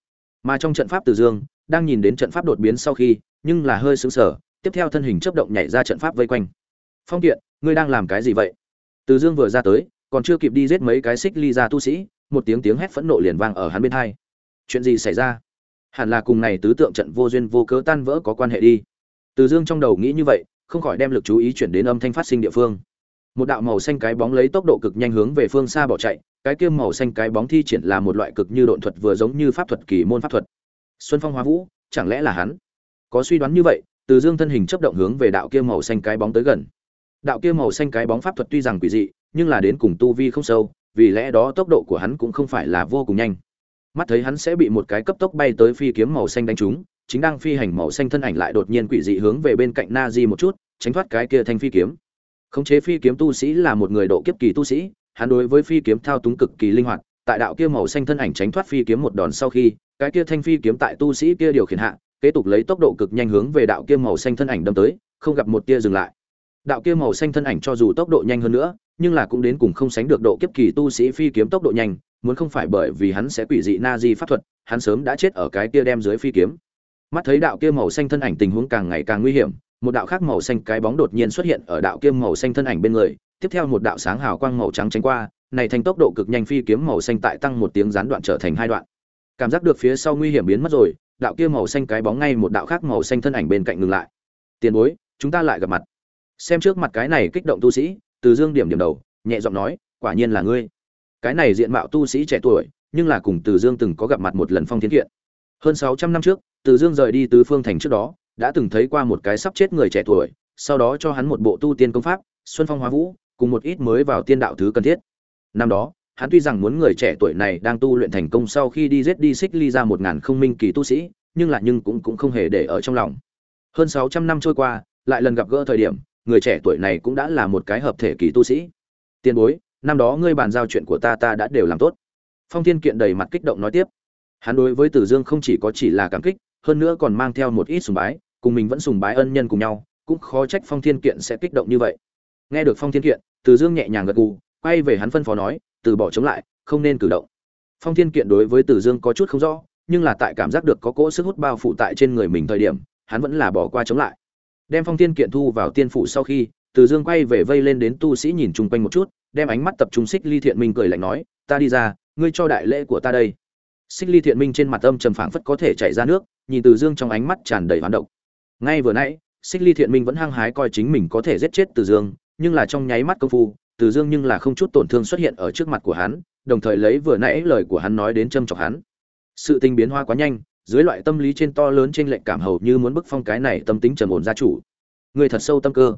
Mà trong trận pháp từ dương, đang nhìn đến trận pháp đột biến sau khi, nhưng là hơi sững sờ, tiếp theo thân hình chớp động nhảy ra trận pháp vây quanh. Phong kiện, ngươi đang làm cái gì vậy? Từ dương vừa ra tới, còn chưa kịp đi giết mấy cái xích ly ra tu sĩ một tiếng tiếng hét phẫn nộ liền vang ở hắn bên hai. Chuyện gì xảy ra? Hẳn là cùng này tứ tượng trận vô duyên vô cớ tan vỡ có quan hệ đi. Từ dương trong đầu nghĩ như vậy, không khỏi đem lực chú ý chuyển đến âm thanh phát sinh địa phương. Một đạo màu xanh cái bóng lấy tốc độ cực nhanh hướng về phương xa bỏ chạy, cái kia màu xanh cái bóng thi triển là một loại cực như độn thuật vừa giống như pháp thuật kỳ môn pháp thuật. Xuân phong hóa vũ, chẳng lẽ là hắn? Có suy đoán như vậy, từ dương thân hình chấp động hướng về đạo kia màu xanh cái bóng tới gần. Đạo kia màu xanh cái bóng pháp thuật tuy rằng quỷ dị, nhưng là đến cùng tu vi không sâu vì lẽ đó tốc độ của hắn cũng không phải là vô cùng nhanh. Mắt thấy hắn sẽ bị một cái cấp tốc bay tới phi kiếm màu xanh đánh trúng, chính đang phi hành màu xanh thân ảnh lại đột nhiên quỷ dị hướng về bên cạnh na di một chút, tránh thoát cái kia thanh phi kiếm. Khống chế phi kiếm tu sĩ là một người độ kiếp kỳ tu sĩ, hắn đối với phi kiếm thao túng cực kỳ linh hoạt, tại đạo kia màu xanh thân ảnh tránh thoát phi kiếm một đòn sau khi, cái kia thanh phi kiếm tại tu sĩ kia điều khiển hạ, kế tục lấy tốc độ cực nhanh hướng về đạo kia màu xanh thân ảnh đâm tới, không gặp một tia dừng lại. Đạo kia màu xanh thân ảnh cho dù tốc độ nhanh hơn nữa nhưng là cũng đến cùng không sánh được độ kiếp kỳ tu sĩ phi kiếm tốc độ nhanh, muốn không phải bởi vì hắn sẽ quỷ dị na di pháp thuật, hắn sớm đã chết ở cái kia đem dưới phi kiếm. Mắt thấy đạo kia màu xanh thân ảnh tình huống càng ngày càng nguy hiểm, một đạo khác màu xanh cái bóng đột nhiên xuất hiện ở đạo kia màu xanh thân ảnh bên người, tiếp theo một đạo sáng hào quang màu trắng tránh qua, này thành tốc độ cực nhanh phi kiếm màu xanh tại tăng một tiếng gián đoạn trở thành hai đoạn. Cảm giác được phía sau nguy hiểm biến mất rồi, đạo kia màu xanh cái bóng ngay một đạo khác màu xanh thân ảnh bên cạnh ngừng lại. Tiền bối, chúng ta lại gặp mặt. Xem trước mặt cái này kích động tu sĩ từ dương điểm điểm đầu, nhẹ giọng nói, quả nhiên là ngươi. Cái này diện mạo tu sĩ trẻ tuổi, nhưng là cùng từ dương từng có gặp mặt một lần phong thiên kiện. Hơn sáu trăm năm trước, từ dương rời đi tứ phương thành trước đó, đã từng thấy qua một cái sắp chết người trẻ tuổi, sau đó cho hắn một bộ tu tiên công pháp, xuân phong hóa vũ, cùng một ít mới vào tiên đạo thứ cần thiết. Năm đó, hắn tuy rằng muốn người trẻ tuổi này đang tu luyện thành công sau khi đi giết đi xích ly ra một ngàn không minh kỳ tu sĩ, nhưng lại nhưng cũng cũng không hề để ở trong lòng. Hơn sáu trăm năm trôi qua, lại lần gặp gỡ thời điểm người trẻ tuổi này cũng đã là một cái hợp thể kỳ tu sĩ. Tiền bối, năm đó ngươi bàn giao chuyện của ta ta đã đều làm tốt. Phong thiên kiện đầy mặt kích động nói tiếp. Hắn đối với tử dương không chỉ có chỉ là cảm kích, hơn nữa còn mang theo một ít sùng bái, cùng mình vẫn sùng bái ân nhân cùng nhau, cũng khó trách phong thiên kiện sẽ kích động như vậy. Nghe được phong thiên kiện tử dương nhẹ nhàng gật gù, quay về hắn phân phó nói, từ bỏ chống lại, không nên cử động. Phong thiên kiện đối với tử dương có chút không rõ, nhưng là tại cảm giác được có cỗ sức hút bao phủ tại trên người mình thời điểm, hắn vẫn là bỏ qua chống lại đem phong tiên kiện thu vào tiên phủ sau khi, từ dương quay về vây lên đến tu sĩ nhìn chung quanh một chút, đem ánh mắt tập trung xích ly thiện minh cười lạnh nói, ta đi ra, ngươi cho đại lễ của ta đây. Xích ly thiện minh trên mặt âm trầm phảng phất có thể chảy ra nước, nhìn từ dương trong ánh mắt tràn đầy hoán động ngay vừa nãy, xích ly thiện minh vẫn hăng hái coi chính mình có thể giết chết từ dương, nhưng là trong nháy mắt công phu, từ dương nhưng là không chút tổn thương xuất hiện ở trước mặt của hắn, đồng thời lấy vừa nãy lời của hắn nói đến châm chọc hắn. Sự tình biến hoa quá nhanh dưới loại tâm lý trên to lớn trên lệnh cảm hầu như muốn bức phong cái này tâm tính trầm ổn gia chủ. Người thật sâu tâm cơ.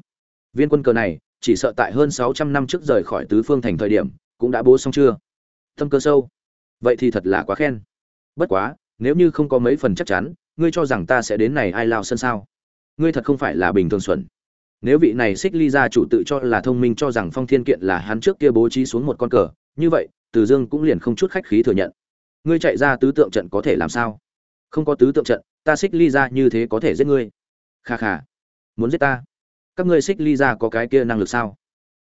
Viên quân cờ này, chỉ sợ tại hơn sáu trăm năm trước rời khỏi tứ phương thành thời điểm, cũng đã bố xong chưa? Tâm cơ sâu. Vậy thì thật là quá khen. Bất quá, nếu như không có mấy phần chắc chắn, ngươi cho rằng ta sẽ đến này ai lao sân sao? Ngươi thật không phải là bình thường xuẩn. Nếu vị này xích ly gia chủ tự cho là thông minh cho rằng phong thiên kiện là hắn trước kia bố trí xuống một con cờ, như vậy, từ dương cũng liền không chút khách khí thừa nhận. Ngươi chạy ra tứ tượng trận có thể làm sao? Không có tứ tượng trận, ta xích ly ra như thế có thể giết ngươi. Kha kha. Muốn giết ta? Các ngươi xích ly ra có cái kia năng lực sao?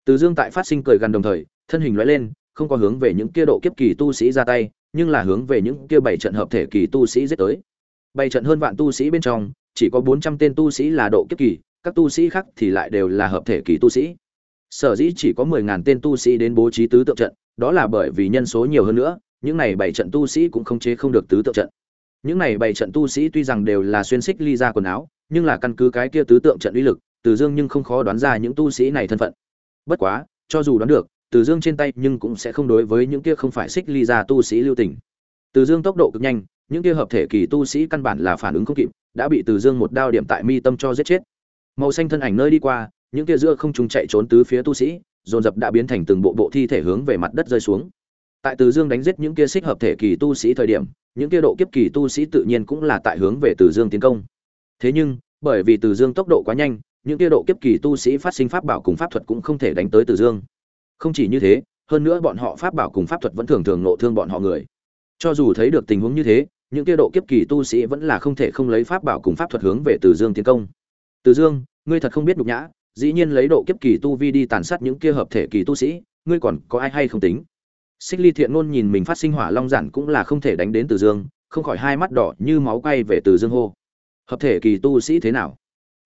Từ dương tại phát sinh cười gần đồng thời, thân hình lóe lên, không có hướng về những kia độ kiếp kỳ tu sĩ ra tay, nhưng là hướng về những kia bảy trận hợp thể kỳ tu sĩ giết tới. Bảy trận hơn vạn tu sĩ bên trong, chỉ có bốn trăm tên tu sĩ là độ kiếp kỳ, các tu sĩ khác thì lại đều là hợp thể kỳ tu sĩ. Sở dĩ chỉ có mười ngàn tên tu sĩ đến bố trí tứ tượng trận, đó là bởi vì nhân số nhiều hơn nữa, những này bảy trận tu sĩ cũng không chế không được tứ tượng trận những này bảy trận tu sĩ tuy rằng đều là xuyên xích ly ra quần áo, nhưng là căn cứ cái kia tứ tượng trận uy lực, từ dương nhưng không khó đoán ra những tu sĩ này thân phận. Bất quá, cho dù đoán được, từ dương trên tay nhưng cũng sẽ không đối với những kia không phải xích ly ra tu sĩ lưu tình. Từ dương tốc độ cực nhanh, những kia hợp thể kỳ tu sĩ căn bản là phản ứng không kịp, đã bị từ dương một đao điểm tại mi tâm cho giết chết. Màu xanh thân ảnh nơi đi qua, những kia giữa không trùng chạy trốn tứ phía tu sĩ, dồn dập đã biến thành từng bộ bộ thi thể hướng về mặt đất rơi xuống tại từ dương đánh giết những kia xích hợp thể kỳ tu sĩ thời điểm những kia độ kiếp kỳ tu sĩ tự nhiên cũng là tại hướng về từ dương tiến công thế nhưng bởi vì từ dương tốc độ quá nhanh những kia độ kiếp kỳ tu sĩ phát sinh pháp bảo cùng pháp thuật cũng không thể đánh tới Từ Dương. Không chỉ như thế, hơn nữa bọn họ pháp bảo cùng pháp thuật vẫn thường thường nộ thương bọn họ người. Cho dù thấy được tình huống như thế, những kia độ kiếp kỳ tu sĩ vẫn là không thể không lấy pháp bảo cùng pháp thuật hướng về Từ Dương tiến công. Từ Dương, ngươi thật không biết nhục nhã, dĩ nhiên lấy độ kiếp kỳ tu vi đi tàn sát những kia hợp thể kỳ tu sĩ, ngươi còn có ai hay không tính? Xích Ly Thiện ngôn nhìn mình phát sinh hỏa long giản cũng là không thể đánh đến Từ Dương, không khỏi hai mắt đỏ như máu quay về Từ Dương hô. Hợp thể kỳ tu sĩ thế nào?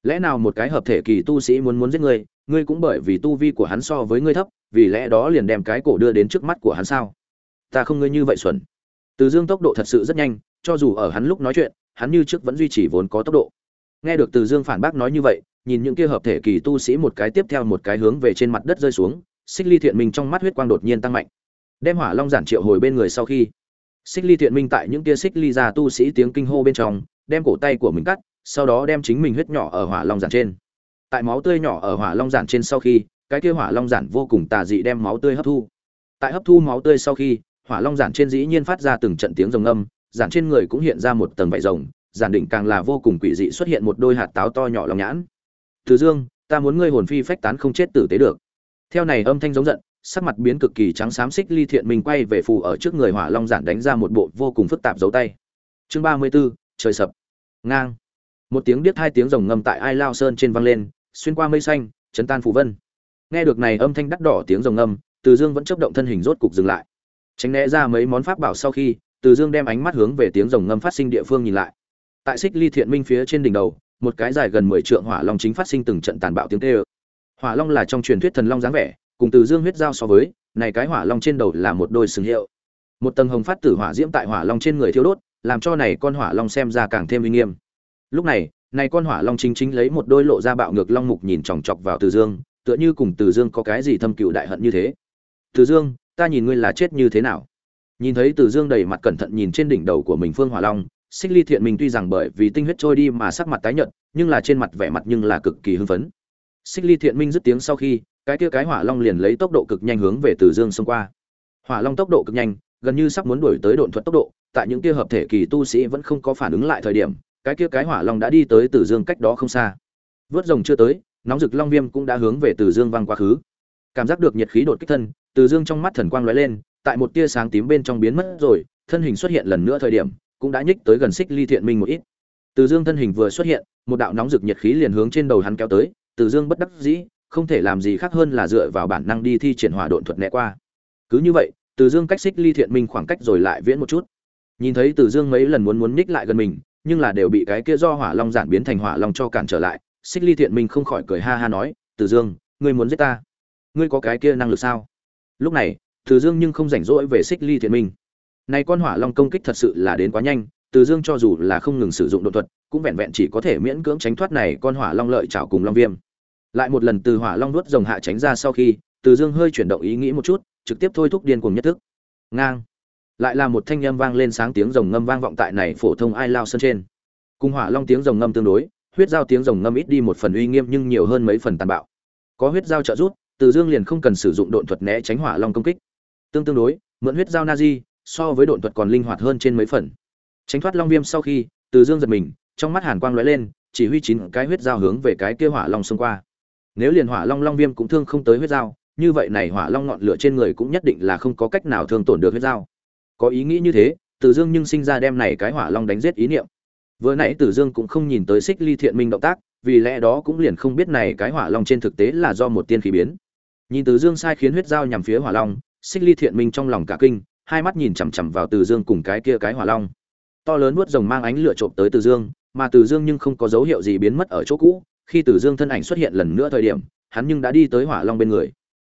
Lẽ nào một cái hợp thể kỳ tu sĩ muốn muốn giết ngươi, ngươi cũng bởi vì tu vi của hắn so với ngươi thấp, vì lẽ đó liền đem cái cổ đưa đến trước mắt của hắn sao? Ta không ngươi như vậy xuẩn. Từ Dương tốc độ thật sự rất nhanh, cho dù ở hắn lúc nói chuyện, hắn như trước vẫn duy trì vốn có tốc độ. Nghe được Từ Dương phản bác nói như vậy, nhìn những kia hợp thể kỳ tu sĩ một cái tiếp theo một cái hướng về trên mặt đất rơi xuống, Xích Ly Thiện mình trong mắt huyết quang đột nhiên tăng mạnh. Đem Hỏa Long giản triệu hồi bên người sau khi, Xích Ly Thiện Minh tại những kia Xích Ly già tu sĩ tiếng kinh hô bên trong, đem cổ tay của mình cắt, sau đó đem chính mình huyết nhỏ ở Hỏa Long giản trên. Tại máu tươi nhỏ ở Hỏa Long giản trên sau khi, cái kia Hỏa Long giản vô cùng tà dị đem máu tươi hấp thu. Tại hấp thu máu tươi sau khi, Hỏa Long giản trên dĩ nhiên phát ra từng trận tiếng rồng âm, giản trên người cũng hiện ra một tầng vảy rồng, giản đỉnh càng là vô cùng quỷ dị xuất hiện một đôi hạt táo to nhỏ lòng nhãn. Từ Dương, ta muốn ngươi hồn phi phách tán không chết tử tế được. Theo này âm thanh giống giận, sắc mặt biến cực kỳ trắng xám xích ly thiện mình quay về phù ở trước người hỏa long giản đánh ra một bộ vô cùng phức tạp dấu tay. Chương ba mươi 34, trời sập. Ngang. Một tiếng điếc hai tiếng rồng ngầm tại Ai Lao Sơn trên vang lên, xuyên qua mây xanh, chấn tan phù vân. Nghe được này âm thanh đắt đỏ tiếng rồng ngầm, Từ Dương vẫn chớp động thân hình rốt cục dừng lại. Tránh né ra mấy món pháp bảo sau khi, Từ Dương đem ánh mắt hướng về tiếng rồng ngâm phát sinh địa phương nhìn lại. Tại xích ly thiện minh phía trên đỉnh đầu, một cái dài gần mười trượng hỏa long chính phát sinh từng trận tàn bạo tiếng kêu. Hỏa long là trong truyền thuyết thần long dáng vẻ, cùng Từ Dương huyết giao so với, này cái hỏa long trên đầu là một đôi sừng hiệu. Một tầng hồng phát tử hỏa diễm tại hỏa long trên người thiêu đốt, làm cho này con hỏa long xem ra càng thêm uy nghiêm. Lúc này, này con hỏa long chính chính lấy một đôi lộ ra bạo ngược long mục nhìn chòng chọc vào Từ Dương, tựa như cùng Từ Dương có cái gì thâm cựu đại hận như thế. Từ Dương, ta nhìn ngươi là chết như thế nào? Nhìn thấy Từ Dương đầy mặt cẩn thận nhìn trên đỉnh đầu của mình Phương Hỏa Long, Xích Ly Thiện mình tuy rằng bởi vì tinh huyết trôi đi mà sắc mặt tái nhợt, nhưng là trên mặt vẻ mặt nhưng là cực kỳ hưng phấn. Xích Ly Thiện Minh dứt tiếng sau khi, cái kia cái hỏa long liền lấy tốc độ cực nhanh hướng về Từ Dương xông qua. Hỏa long tốc độ cực nhanh, gần như sắp muốn đuổi tới độn thuật tốc độ, tại những kia hợp thể kỳ tu sĩ vẫn không có phản ứng lại thời điểm, cái kia cái hỏa long đã đi tới Từ Dương cách đó không xa. Vớt rồng chưa tới, nóng rực long viêm cũng đã hướng về Từ Dương văng quá khứ. Cảm giác được nhiệt khí đột kích thân, Từ Dương trong mắt thần quang lóe lên, tại một tia sáng tím bên trong biến mất rồi, thân hình xuất hiện lần nữa thời điểm, cũng đã nhích tới gần xích ly thiện minh một ít từ dương thân hình vừa xuất hiện một đạo nóng rực nhiệt khí liền hướng trên đầu hắn kéo tới từ dương bất đắc dĩ không thể làm gì khác hơn là dựa vào bản năng đi thi triển hỏa độn thuật né qua. Cứ như vậy từ dương cách xích ly thiện minh khoảng cách rồi lại viễn một chút. Nhìn thấy từ dương mấy lần muốn muốn nhích lại gần mình nhưng là đều bị cái kia do hỏa long giản biến thành hỏa long cho cản trở lại xích ly thiện minh không khỏi cười ha ha nói từ dương ngươi muốn giết ta? Ngươi có cái kia năng lực sao? Lúc này từ dương nhưng không rảnh rỗi về xích ly thiện minh. Này con hỏa long công kích thật sự là đến quá nhanh, Từ Dương cho dù là không ngừng sử dụng độ thuật, cũng vẹn vẹn chỉ có thể miễn cưỡng tránh thoát này con hỏa long lợi chảo cùng long viêm. Lại một lần từ hỏa long nuốt rồng hạ tránh ra sau khi, Từ Dương hơi chuyển động ý nghĩ một chút, trực tiếp thôi thúc điên cuồng nhất thức. Ngang. Lại là một thanh âm vang lên sáng tiếng rồng ngâm vang vọng tại này phổ thông ai lao sân trên. Cùng hỏa long tiếng rồng ngâm tương đối, huyết giao tiếng rồng ngâm ít đi một phần uy nghiêm nhưng nhiều hơn mấy phần tàn bạo. Có huyết giao trợ giúp, Từ Dương liền không cần sử dụng độn thuật né tránh hỏa long công kích. Tương tương đối, mượn huyết giao di so với độn thuật còn linh hoạt hơn trên mấy phần tránh thoát long viêm sau khi từ dương giật mình trong mắt hàn quang lóe lên chỉ huy chín cái huyết dao hướng về cái kia hỏa long xông qua nếu liền hỏa long long viêm cũng thương không tới huyết dao như vậy này hỏa long ngọn lửa trên người cũng nhất định là không có cách nào thương tổn được huyết dao. Có ý nghĩ như thế từ dương nhưng sinh ra đem này cái hỏa long đánh giết ý niệm. Vừa nãy từ dương cũng không nhìn tới xích ly thiện minh động tác vì lẽ đó cũng liền không biết này cái hỏa long trên thực tế là do một tiên khí biến. Nhìn từ dương sai khiến huyết dao nhằm phía hỏa long xích ly thiện minh trong lòng cả kinh hai mắt nhìn chằm chằm vào Từ Dương cùng cái kia cái hỏa long. To lớn nuốt rồng mang ánh lửa trộm tới Từ Dương, mà Từ Dương nhưng không có dấu hiệu gì biến mất ở chỗ cũ, khi Tử Dương thân ảnh xuất hiện lần nữa thời điểm, hắn nhưng đã đi tới hỏa long bên người.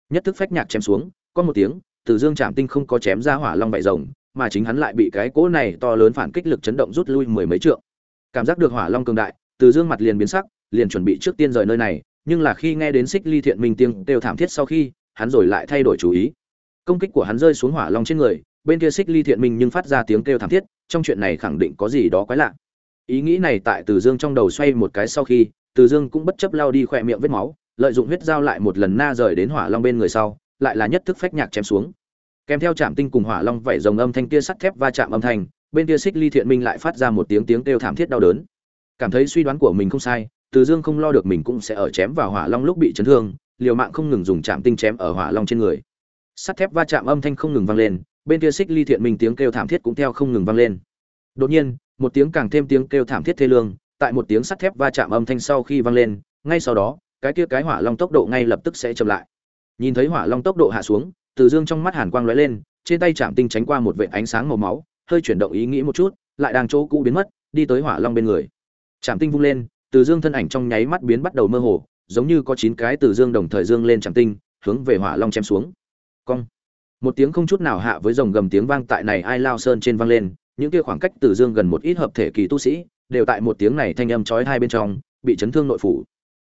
Nhất thức phách nhạc chém xuống, có một tiếng, Tử Dương chạm tinh không có chém ra hỏa long bại rồng, mà chính hắn lại bị cái cỗ này to lớn phản kích lực chấn động rút lui mười mấy trượng. Cảm giác được hỏa long cường đại, Tử Dương mặt liền biến sắc, liền chuẩn bị trước tiên rời nơi này, nhưng là khi nghe đến Xích Ly Thiện Minh tiếng đều thảm thiết sau khi, hắn rồi lại thay đổi chú ý công kích của hắn rơi xuống hỏa long trên người bên kia xích ly thiện minh nhưng phát ra tiếng kêu thảm thiết trong chuyện này khẳng định có gì đó quái lạ ý nghĩ này tại từ dương trong đầu xoay một cái sau khi từ dương cũng bất chấp lao đi khỏe miệng vết máu, lợi dụng huyết dao lại một lần na rời đến hỏa long bên người sau, lại là nhất thức phách nhạc chém xuống. Kèm theo chạm tinh cùng hỏa long vẩy dòng âm thanh kia sắt thép va chạm âm thanh, bên kia xích ly thiện minh lại phát ra một tiếng tiếng kêu thảm thiết đau đớn. Cảm thấy suy đoán của mình không sai, từ dương không lo được mình cũng sẽ ở chém vào hỏa long lúc bị chấn thương, liều mạng không ngừng dùng chạm tinh chém ở hỏa long trên người. Sắt thép va chạm âm thanh không ngừng vang lên, bên kia xích ly thiện minh tiếng kêu thảm thiết cũng theo không ngừng vang lên. Đột nhiên, một tiếng càng thêm tiếng kêu thảm thiết thê lương tại một tiếng sắt thép va chạm âm thanh sau khi vang lên, ngay sau đó, cái kia cái hỏa long tốc độ ngay lập tức sẽ chậm lại. Nhìn thấy hỏa long tốc độ hạ xuống, từ dương trong mắt hàn quang lóe lên, trên tay chạm tinh tránh qua một vệt ánh sáng màu máu, hơi chuyển động ý nghĩ một chút, lại đang chỗ cũ biến mất, đi tới hỏa long bên người. Chạm tinh vung lên, từ dương thân ảnh trong nháy mắt biến bắt đầu mơ hồ, giống như có chín cái từ dương đồng thời dương lên chạm tinh, hướng về hỏa long chém xuống. Cong. Một tiếng không chút nào hạ với dòng gầm tiếng vang tại này ai lao sơn trên vang lên, những kia khoảng cách từ dương gần một ít hợp thể kỳ tu sĩ đều tại một tiếng này thanh âm chói tai bên trong, bị chấn thương nội phủ.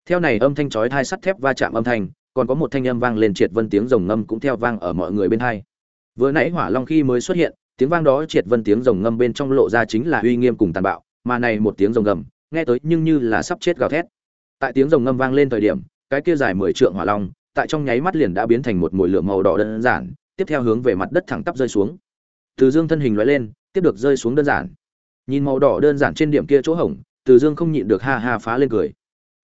Theo này âm thanh chói tai sắt thép va chạm âm thanh, còn có một thanh âm vang lên triệt vân tiếng rồng ngâm cũng theo vang ở mọi người bên hai. Vừa nãy hỏa long khi mới xuất hiện, tiếng vang đó triệt vân tiếng rồng ngâm bên trong lộ ra chính là uy nghiêm cùng tàn bạo, mà này một tiếng rồng ngầm, nghe tới nhưng như là sắp chết gào thét. Tại tiếng rồng ngâm vang lên thời điểm, cái kia dài mười trượng hỏa long, tại trong nháy mắt liền đã biến thành một mùi lửa màu đỏ đơn giản, tiếp theo hướng về mặt đất thẳng tắp rơi xuống. Từ dương thân hình lóe lên, tiếp được rơi xuống đơn giản nhìn màu đỏ đơn giản trên điểm kia chỗ hổng, từ dương không nhịn được ha ha phá lên cười.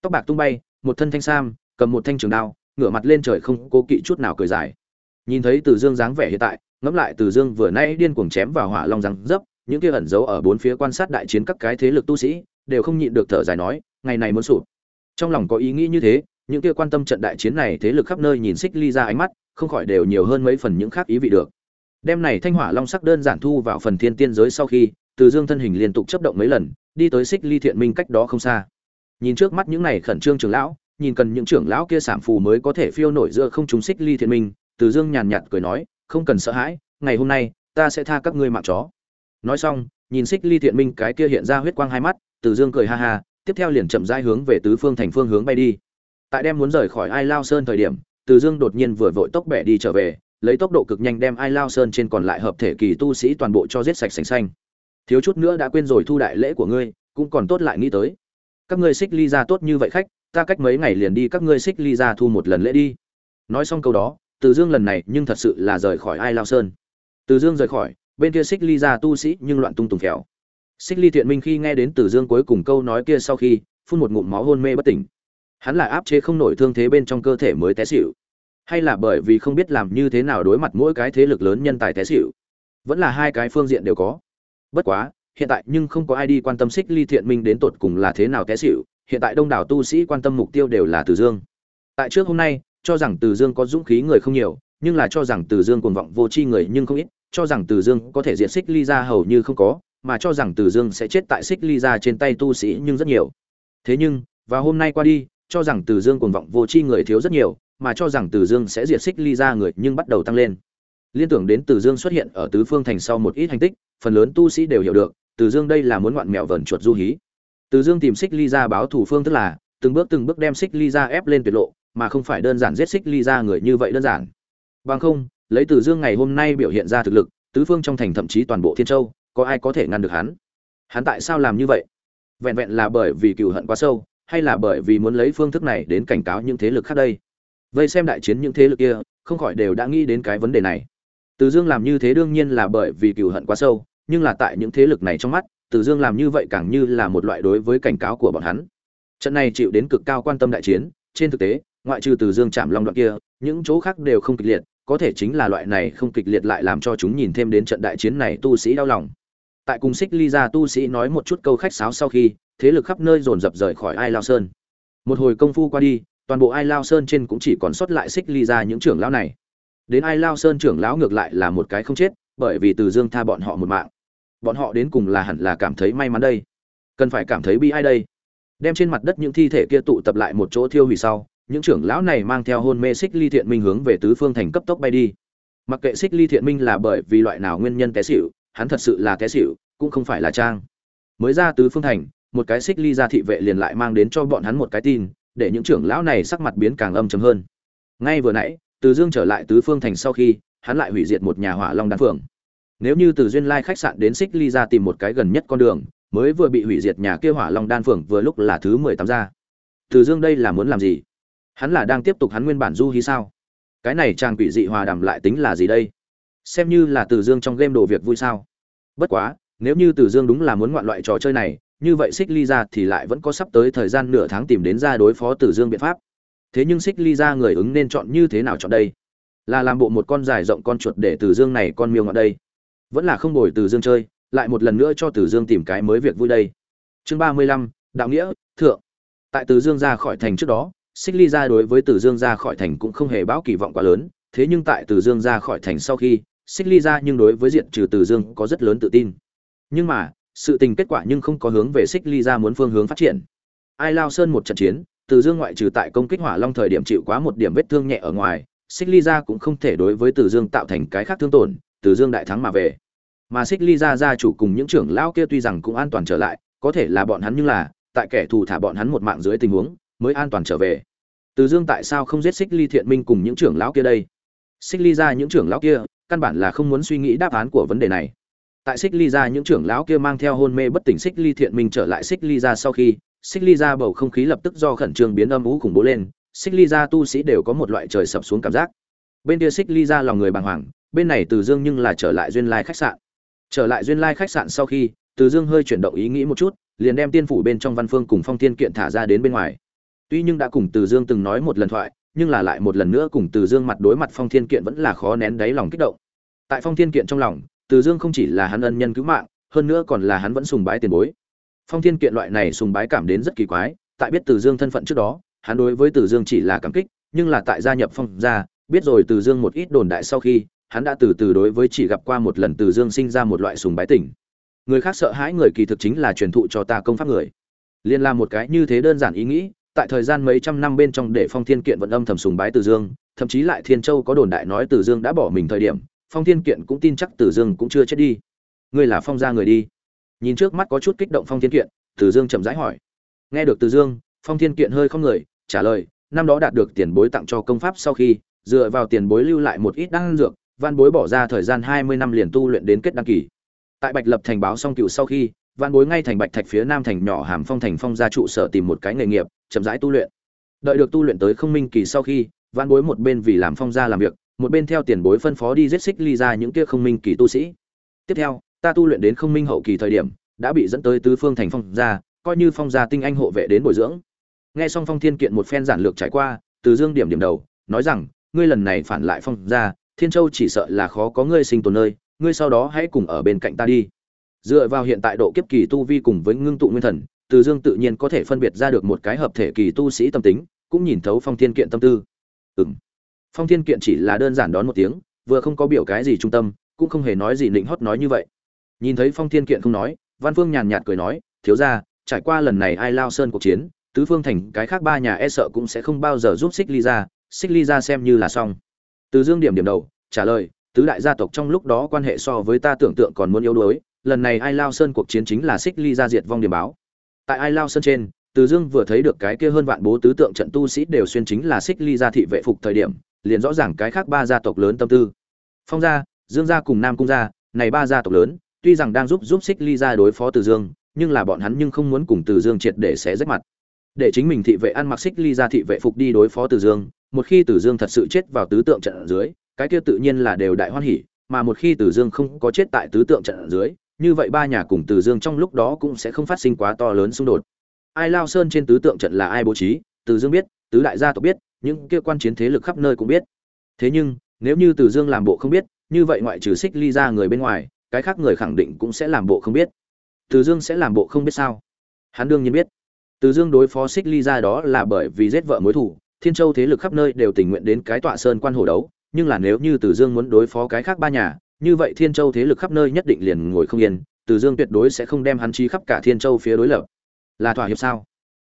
Tóc bạc tung bay, một thân thanh sam, cầm một thanh trường đao, ngửa mặt lên trời không cố kỵ chút nào cười dài. Nhìn thấy từ dương dáng vẻ hiện tại, ngẫm lại từ dương vừa nay điên cuồng chém vào hỏa long răng dấp, những kia ẩn giấu ở bốn phía quan sát đại chiến các cái thế lực tu sĩ, đều không nhịn được thở dài nói, ngày này muốn sụp. Trong lòng có ý nghĩ như thế, những kia quan tâm trận đại chiến này thế lực khắp nơi nhìn xích ly ra ánh mắt, không khỏi đều nhiều hơn mấy phần những khác ý vị được. Đêm này thanh hỏa long sắc đơn giản thu vào phần thiên tiên giới sau khi từ dương thân hình liên tục chấp động mấy lần, đi tới xích ly thiện minh cách đó không xa. Nhìn trước mắt những này khẩn trương trưởng lão, nhìn cần những trưởng lão kia sảm phù mới có thể phiêu nổi giữa không chúng xích ly thiện minh, từ dương nhàn nhạt cười nói, không cần sợ hãi, ngày hôm nay, ta sẽ tha các ngươi mạng chó. Nói xong, nhìn xích ly thiện minh cái kia hiện ra huyết quang hai mắt, từ dương cười ha ha, tiếp theo liền chậm rãi hướng về tứ phương thành phương hướng bay đi. Tại đem muốn rời khỏi ai lao sơn thời điểm, từ dương đột nhiên vừa vội tốc bẻ đi trở về, lấy tốc độ cực nhanh đem ai lao sơn trên còn lại hợp thể kỳ tu sĩ toàn bộ cho giết sạch sành xanh thiếu chút nữa đã quên rồi thu đại lễ của ngươi, cũng còn tốt lại nghĩ tới. Các ngươi xích ly ra tốt như vậy khách, ta cách mấy ngày liền đi các ngươi xích ly ra thu một lần lễ đi. Nói xong câu đó, từ dương lần này nhưng thật sự là rời khỏi ai lao sơn. Từ dương rời khỏi, bên kia xích ly ra tu sĩ nhưng loạn tung tùng khéo xích ly thiện minh khi nghe đến từ dương cuối cùng câu nói kia sau khi, phun một ngụm máu hôn mê bất tỉnh. Hắn là áp chế không nổi thương thế bên trong cơ thể mới té xịu hay là bởi vì không biết làm như thế nào đối mặt mỗi cái thế lực lớn nhân tài té xịu vẫn là hai cái phương diện đều có bất quá, hiện tại nhưng không có ai đi quan tâm xích ly thiện minh đến tột cùng là thế nào té xịu hiện tại đông đảo tu sĩ quan tâm mục tiêu đều là từ dương. Tại trước hôm nay, cho rằng từ dương có dũng khí người không nhiều, nhưng là cho rằng từ dương cuồng vọng vô tri người nhưng không ít, cho rằng từ dương có thể diệt xích ly ra hầu như không có, mà cho rằng từ dương sẽ chết tại xích ly ra trên tay tu sĩ nhưng rất nhiều. Thế nhưng và hôm nay qua đi, cho rằng từ dương cuồng vọng vô tri người thiếu rất nhiều, mà cho rằng từ dương sẽ diệt xích ly ra người nhưng bắt đầu tăng lên liên tưởng đến từ dương xuất hiện ở tứ phương thành sau một ít hành tích, phần lớn tu sĩ đều hiểu được, từ dương đây là muốn ngoạn mèo vẩn chuột du hí. Từ dương tìm xích ly ra báo thủ phương tức là, từng bước từng bước đem xích ly ra ép lên tuyệt lộ, mà không phải đơn giản giết xích ly ra người như vậy đơn giản. Bằng không, lấy từ dương ngày hôm nay biểu hiện ra thực lực, tứ phương trong thành thậm chí toàn bộ thiên châu, có ai có thể ngăn được hắn? Hắn tại sao làm như vậy? Vẹn vẹn là bởi vì cựu hận quá sâu, hay là bởi vì muốn lấy phương thức này đến cảnh cáo những thế lực khác đây? Vây xem đại chiến những thế lực kia, không khỏi đều đã nghĩ đến cái vấn đề này từ dương làm như thế đương nhiên là bởi vì cừu hận quá sâu, nhưng là tại những thế lực này trong mắt, từ dương làm như vậy càng như là một loại đối với cảnh cáo của bọn hắn. Trận này chịu đến cực cao quan tâm đại chiến, trên thực tế, ngoại trừ từ dương chạm long đoạn kia, những chỗ khác đều không kịch liệt, có thể chính là loại này không kịch liệt lại làm cho chúng nhìn thêm đến trận đại chiến này tu sĩ đau lòng. Tại cùng xích ly ra tu sĩ nói một chút câu khách sáo sau khi, thế lực khắp nơi dồn dập rời khỏi ai lao sơn. Một hồi công phu qua đi, toàn bộ ai lao sơn trên cũng chỉ còn sót lại xích ly ra những trưởng lão này đến ai lao sơn trưởng lão ngược lại là một cái không chết, bởi vì từ dương tha bọn họ một mạng. Bọn họ đến cùng là hẳn là cảm thấy may mắn đây. Cần phải cảm thấy bi ai đây. Đem trên mặt đất những thi thể kia tụ tập lại một chỗ thiêu hủy sau, những trưởng lão này mang theo hôn mê xích ly thiện minh hướng về tứ phương thành cấp tốc bay đi. Mặc kệ xích ly thiện minh là bởi vì loại nào nguyên nhân té xỉu, hắn thật sự là té xỉu, cũng không phải là trang. Mới ra tứ phương thành, một cái xích ly ra thị vệ liền lại mang đến cho bọn hắn một cái tin, để những trưởng lão này sắc mặt biến càng âm chấm hơn. Ngay vừa nãy từ dương trở lại tứ phương thành sau khi, hắn lại hủy diệt một nhà hỏa long đan phượng. Nếu như từ duyên lai khách sạn đến xích ly ra tìm một cái gần nhất con đường, mới vừa bị hủy diệt nhà kia hỏa long đan phượng vừa lúc là thứ mười tám ra. Từ dương đây là muốn làm gì? Hắn là đang tiếp tục hắn nguyên bản du hí sao? Cái này trang quỷ dị hòa đàm lại tính là gì đây? Xem như là từ dương trong game đồ việc vui sao? Bất quá, nếu như từ dương đúng là muốn ngoạn loại trò chơi này, như vậy xích ly ra thì lại vẫn có sắp tới thời gian nửa tháng tìm đến ra đối phó tử dương biện pháp thế nhưng xích ly ra người ứng nên chọn như thế nào chọn đây? Là làm bộ một con dài rộng con chuột để tử dương này con miêu ngọn đây. Vẫn là không bồi tử dương chơi, lại một lần nữa cho tử dương tìm cái mới việc vui đây. Chương ba mươi lăm, đạo nghĩa, thượng. Tại tử dương ra khỏi thành trước đó xích ly ra đối với tử dương ra khỏi thành cũng không hề báo kỳ vọng quá lớn. Thế nhưng tại tử dương ra khỏi thành sau khi xích ly ra nhưng đối với diện trừ tử dương có rất lớn tự tin. Nhưng mà, sự tình kết quả nhưng không có hướng về xích ly ra muốn phương hướng phát triển. Ai lao sơn một trận chiến từ dương ngoại trừ tại công kích hỏa long thời điểm chịu quá một điểm vết thương nhẹ ở ngoài, xích ly ra cũng không thể đối với từ dương tạo thành cái khác thương tổn, từ dương đại thắng mà về. Mà xích ly ra gia chủ cùng những trưởng lão kia tuy rằng cũng an toàn trở lại, có thể là bọn hắn nhưng là, tại kẻ thù thả bọn hắn một mạng dưới tình huống, mới an toàn trở về. Từ dương tại sao không giết xích ly thiện minh cùng những trưởng lão kia đây? Xích ly ra những trưởng lão kia, căn bản là không muốn suy nghĩ đáp án của vấn đề này. Tại xích ly ra những trưởng lão kia mang theo hôn mê bất tỉnh xích ly thiện minh trở lại xích ly ra sau khi xích ly ra bầu không khí lập tức do khẩn trương biến âm ú khủng bố lên, xích ly ra tu sĩ đều có một loại trời sập xuống cảm giác. Bên kia xích ly ra lòng người bàng hoàng, bên này từ dương nhưng là trở lại duyên lai khách sạn. Trở lại duyên lai khách sạn sau khi, từ dương hơi chuyển động ý nghĩ một chút, liền đem tiên phủ bên trong văn phương cùng phong thiên kiện thả ra đến bên ngoài. Tuy nhưng đã cùng từ dương từng nói một lần thoại, nhưng là lại một lần nữa cùng từ dương mặt đối mặt phong thiên kiện vẫn là khó nén đáy lòng kích động. Tại phong thiên kiện trong lòng, từ dương không chỉ là hắn ân nhân cứu mạng, hơn nữa còn là hắn vẫn sùng bái tiền bối phong thiên kiện loại này sùng bái cảm đến rất kỳ quái, tại biết từ dương thân phận trước đó, hắn đối với từ dương chỉ là cảm kích, nhưng là tại gia nhập phong gia, biết rồi từ dương một ít đồn đại sau khi, hắn đã từ từ đối với chỉ gặp qua một lần từ dương sinh ra một loại sùng bái tỉnh người khác sợ hãi người kỳ thực chính là truyền thụ cho ta công pháp người. Liên làm một cái như thế đơn giản ý nghĩ, tại thời gian mấy trăm năm bên trong để phong thiên kiện vận âm thầm sùng bái từ dương, thậm chí lại thiên châu có đồn đại nói từ dương đã bỏ mình thời điểm, phong thiên kiện cũng tin chắc từ dương cũng chưa chết đi. Ngươi là phong gia người đi nhìn trước mắt có chút kích động phong thiên kiện, từ dương chậm rãi hỏi. Nghe được từ dương, phong thiên kiện hơi không người, trả lời, năm đó đạt được tiền bối tặng cho công pháp sau khi, dựa vào tiền bối lưu lại một ít đan dược văn bối bỏ ra thời gian hai mươi năm liền tu luyện đến kết đăng kỳ. Tại bạch lập thành báo song cựu sau khi văn bối ngay thành bạch thạch phía nam thành nhỏ hàm phong thành phong gia trụ sở tìm một cái nghề nghiệp, chậm rãi tu luyện. Đợi được tu luyện tới không minh kỳ sau khi văn bối một bên vì làm phong gia làm việc, một bên theo tiền bối phân phó đi giết xích ly ra những kia không minh kỳ tu sĩ. Tiếp theo ta tu luyện đến không minh hậu kỳ thời điểm, đã bị dẫn tới tứ phương thành phong gia, coi như phong gia tinh anh hộ vệ đến bồi dưỡng. Nghe xong phong thiên kiện một phen giản lược trải qua, từ dương điểm điểm đầu, nói rằng, ngươi lần này phản lại phong gia, thiên châu chỉ sợ là khó có ngươi sinh tồn nơi, ngươi sau đó hãy cùng ở bên cạnh ta đi. Dựa vào hiện tại độ kiếp kỳ tu vi cùng với ngưng tụ nguyên thần, từ dương tự nhiên có thể phân biệt ra được một cái hợp thể kỳ tu sĩ tâm tính, cũng nhìn thấu phong thiên kiện tâm tư. Ừng phong thiên kiện chỉ là đơn giản đón một tiếng, vừa không có biểu cái gì trung tâm, cũng không hề nói gì nịnh hót nói như vậy nhìn thấy phong thiên kiện không nói, văn phương nhàn nhạt cười nói, thiếu ra trải qua lần này ai lao sơn cuộc chiến, tứ phương thành cái khác ba nhà e sợ cũng sẽ không bao giờ giúp xích ly ra xích ly ra xem như là xong. Từ dương điểm điểm đầu, trả lời, tứ đại gia tộc trong lúc đó quan hệ so với ta tưởng tượng còn muốn yếu đuối, lần này ai lao sơn cuộc chiến chính là xích ly ra diệt vong điểm báo. Tại ai lao sơn trên, từ dương vừa thấy được cái kia hơn vạn bố tứ tượng trận tu sĩ đều xuyên chính là xích ly ra thị vệ phục thời điểm, liền rõ ràng cái khác ba gia tộc lớn tâm tư. Phong gia, dương gia cùng nam cung gia, này ba gia tộc lớn tuy rằng đang giúp giúp xích ly ra đối phó từ dương, nhưng là bọn hắn nhưng không muốn cùng từ dương triệt để xé rách mặt. Để chính mình thị vệ ăn mặc xích ly ra thị vệ phục đi đối phó từ dương, một khi từ dương thật sự chết vào tứ tượng trận ở dưới, cái kia tự nhiên là đều đại hoan hỉ, mà một khi từ dương không có chết tại tứ tượng trận ở dưới, như vậy ba nhà cùng từ dương trong lúc đó cũng sẽ không phát sinh quá to lớn xung đột. Ai lao sơn trên tứ tượng trận là ai bố trí, từ dương biết, tứ đại gia tộc biết, những kia quan chiến thế lực khắp nơi cũng biết. Thế nhưng, nếu như từ dương làm bộ không biết, như vậy ngoại trừ xích ly ra người bên ngoài cái khác người khẳng định cũng sẽ làm bộ không biết. Từ dương sẽ làm bộ không biết sao? Hắn đương nhiên biết. Từ dương đối phó xích ly ra đó là bởi vì giết vợ mối thủ, thiên châu thế lực khắp nơi đều tình nguyện đến cái tọa sơn quan hồ đấu, nhưng là nếu như từ dương muốn đối phó cái khác ba nhà, như vậy thiên châu thế lực khắp nơi nhất định liền ngồi không yên, từ dương tuyệt đối sẽ không đem hắn trí khắp cả thiên châu phía đối lập. Là thỏa hiệp sao?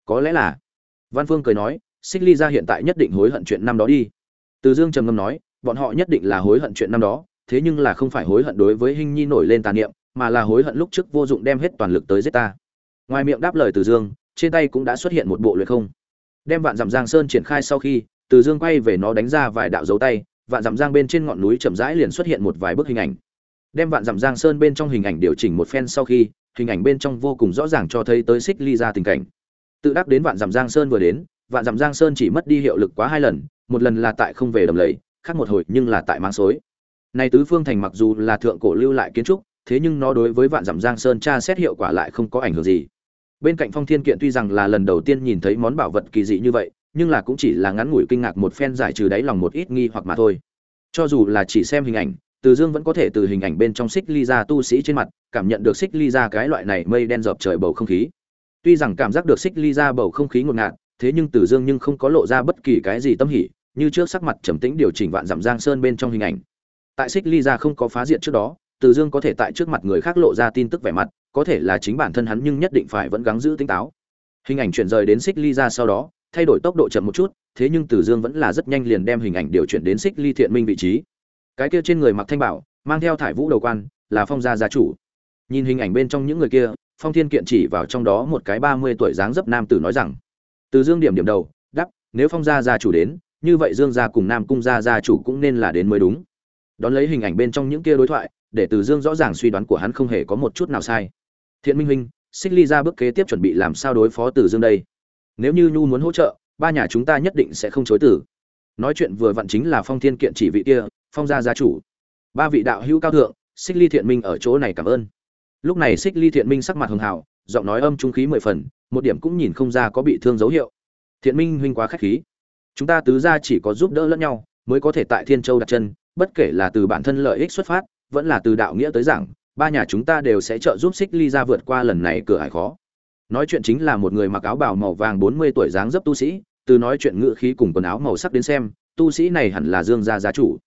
Có lẽ là. Văn phương cười nói, xích ly ra hiện tại nhất định hối hận chuyện năm đó đi. Từ dương trầm ngâm nói, bọn họ nhất định là hối hận chuyện năm đó thế nhưng là không phải hối hận đối với hình nhi nổi lên tàn niệm, mà là hối hận lúc trước vô dụng đem hết toàn lực tới giết ta. Ngoài miệng đáp lời từ dương, trên tay cũng đã xuất hiện một bộ luyện không. Đem vạn dặm giang sơn triển khai sau khi, từ dương quay về nó đánh ra vài đạo dấu tay, vạn dặm giang bên trên ngọn núi chậm rãi liền xuất hiện một vài bức hình ảnh. Đem vạn dặm giang sơn bên trong hình ảnh điều chỉnh một phen sau khi, hình ảnh bên trong vô cùng rõ ràng cho thấy tới xích ly ra tình cảnh. Tự đắc đến vạn dặm giang sơn vừa đến, vạn dặm giang sơn chỉ mất đi hiệu lực quá hai lần, một lần là tại không về đầm lầy, khác một hồi nhưng là tại mang xối này tứ phương thành mặc dù là thượng cổ lưu lại kiến trúc, thế nhưng nó đối với vạn dặm giang sơn tra xét hiệu quả lại không có ảnh hưởng gì. Bên cạnh phong thiên kiện tuy rằng là lần đầu tiên nhìn thấy món bảo vật kỳ dị như vậy, nhưng là cũng chỉ là ngắn ngủi kinh ngạc một phen giải trừ đáy lòng một ít nghi hoặc mà thôi. Cho dù là chỉ xem hình ảnh, từ dương vẫn có thể từ hình ảnh bên trong xích ly ra tu sĩ trên mặt, cảm nhận được xích ly ra cái loại này mây đen dập trời bầu không khí. Tuy rằng cảm giác được xích ly ra bầu không khí ngột ngạt, thế nhưng từ dương nhưng không có lộ ra bất kỳ cái gì tâm hỉ, như trước sắc mặt trầm tĩnh điều chỉnh vạn dặm giang sơn bên trong hình ảnh tại xích ly ra không có phá diện trước đó, từ dương có thể tại trước mặt người khác lộ ra tin tức vẻ mặt, có thể là chính bản thân hắn nhưng nhất định phải vẫn gắng giữ tỉnh táo. Hình ảnh chuyển rời đến xích ly ra sau đó, thay đổi tốc độ chậm một chút, thế nhưng từ dương vẫn là rất nhanh liền đem hình ảnh điều chuyển đến xích ly thiện minh vị trí. Cái kia trên người mặc thanh bảo, mang theo thải vũ đầu quan, là phong gia gia chủ. Nhìn hình ảnh bên trong những người kia, phong thiên kiện chỉ vào trong đó một cái ba mươi tuổi dáng dấp nam tử nói rằng, từ dương điểm điểm đầu đắp nếu phong gia gia chủ đến, như vậy dương gia cùng nam cung gia gia chủ cũng nên là đến mới đúng đón lấy hình ảnh bên trong những kia đối thoại, để từ dương rõ ràng suy đoán của hắn không hề có một chút nào sai. Thiện minh huynh, xích ly ra bước kế tiếp chuẩn bị làm sao đối phó từ dương đây? Nếu như nhu muốn hỗ trợ, ba nhà chúng ta nhất định sẽ không chối từ. Nói chuyện vừa vặn chính là phong thiên kiện chỉ vị kia, phong gia gia chủ. Ba vị đạo hữu cao thượng, xích ly thiện minh ở chỗ này cảm ơn. Lúc này xích ly thiện minh sắc mặt hường hào, giọng nói âm trung khí mười phần, một điểm cũng nhìn không ra có bị thương dấu hiệu. Thiện minh huynh quá khách khí. Chúng ta tứ gia chỉ có giúp đỡ lẫn nhau, mới có thể tại thiên châu đặt chân bất kể là từ bản thân lợi ích xuất phát, vẫn là từ đạo nghĩa tới giảng, ba nhà chúng ta đều sẽ trợ giúp xích ly ra vượt qua lần này cửa hải khó. Nói chuyện chính là một người mặc áo bào màu vàng bốn mươi tuổi dáng dấp tu sĩ, từ nói chuyện ngự khí cùng quần áo màu sắc đến xem, tu sĩ này hẳn là dương gia gia chủ.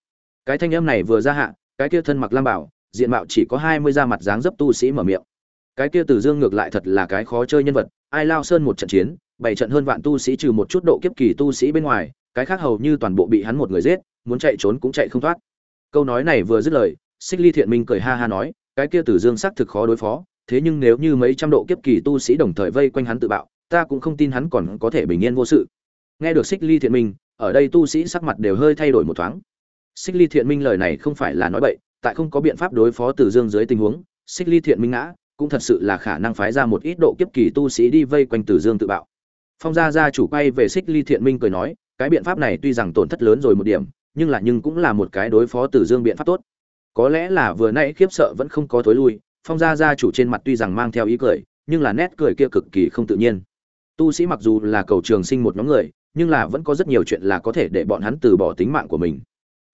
Cái thanh âm này vừa ra hạ, cái kia thân mặc lam bảo, diện mạo chỉ có hai mươi da mặt dáng dấp tu sĩ mở miệng. Cái kia từ dương ngược lại thật là cái khó chơi nhân vật, ai lao sơn một trận chiến, bảy trận hơn vạn tu sĩ trừ một chút độ kiếp kỳ tu sĩ bên ngoài, cái khác hầu như toàn bộ bị hắn một người giết muốn chạy trốn cũng chạy không thoát. Câu nói này vừa dứt lời, xích ly thiện minh cười ha ha nói, cái kia tử dương xác thực khó đối phó, thế nhưng nếu như mấy trăm độ kiếp kỳ tu sĩ đồng thời vây quanh hắn tự bạo, ta cũng không tin hắn còn có thể bình yên vô sự. Nghe được xích ly thiện minh, ở đây tu sĩ sắc mặt đều hơi thay đổi một thoáng. Xích ly thiện minh lời này không phải là nói bậy, tại không có biện pháp đối phó tử dương dưới tình huống, xích ly thiện minh ngã, cũng thật sự là khả năng phái ra một ít độ kiếp kỳ tu sĩ đi vây quanh tử dương tự bạo. Phong gia gia chủ quay về xích ly thiện minh cười nói, cái biện pháp này tuy rằng tổn thất lớn rồi một điểm nhưng là nhưng cũng là một cái đối phó tử dương biện pháp tốt. Có lẽ là vừa nãy khiếp sợ vẫn không có thối lui, phong gia gia chủ trên mặt tuy rằng mang theo ý cười, nhưng là nét cười kia cực kỳ không tự nhiên. Tu sĩ mặc dù là cầu trường sinh một nhóm người, nhưng là vẫn có rất nhiều chuyện là có thể để bọn hắn từ bỏ tính mạng của mình.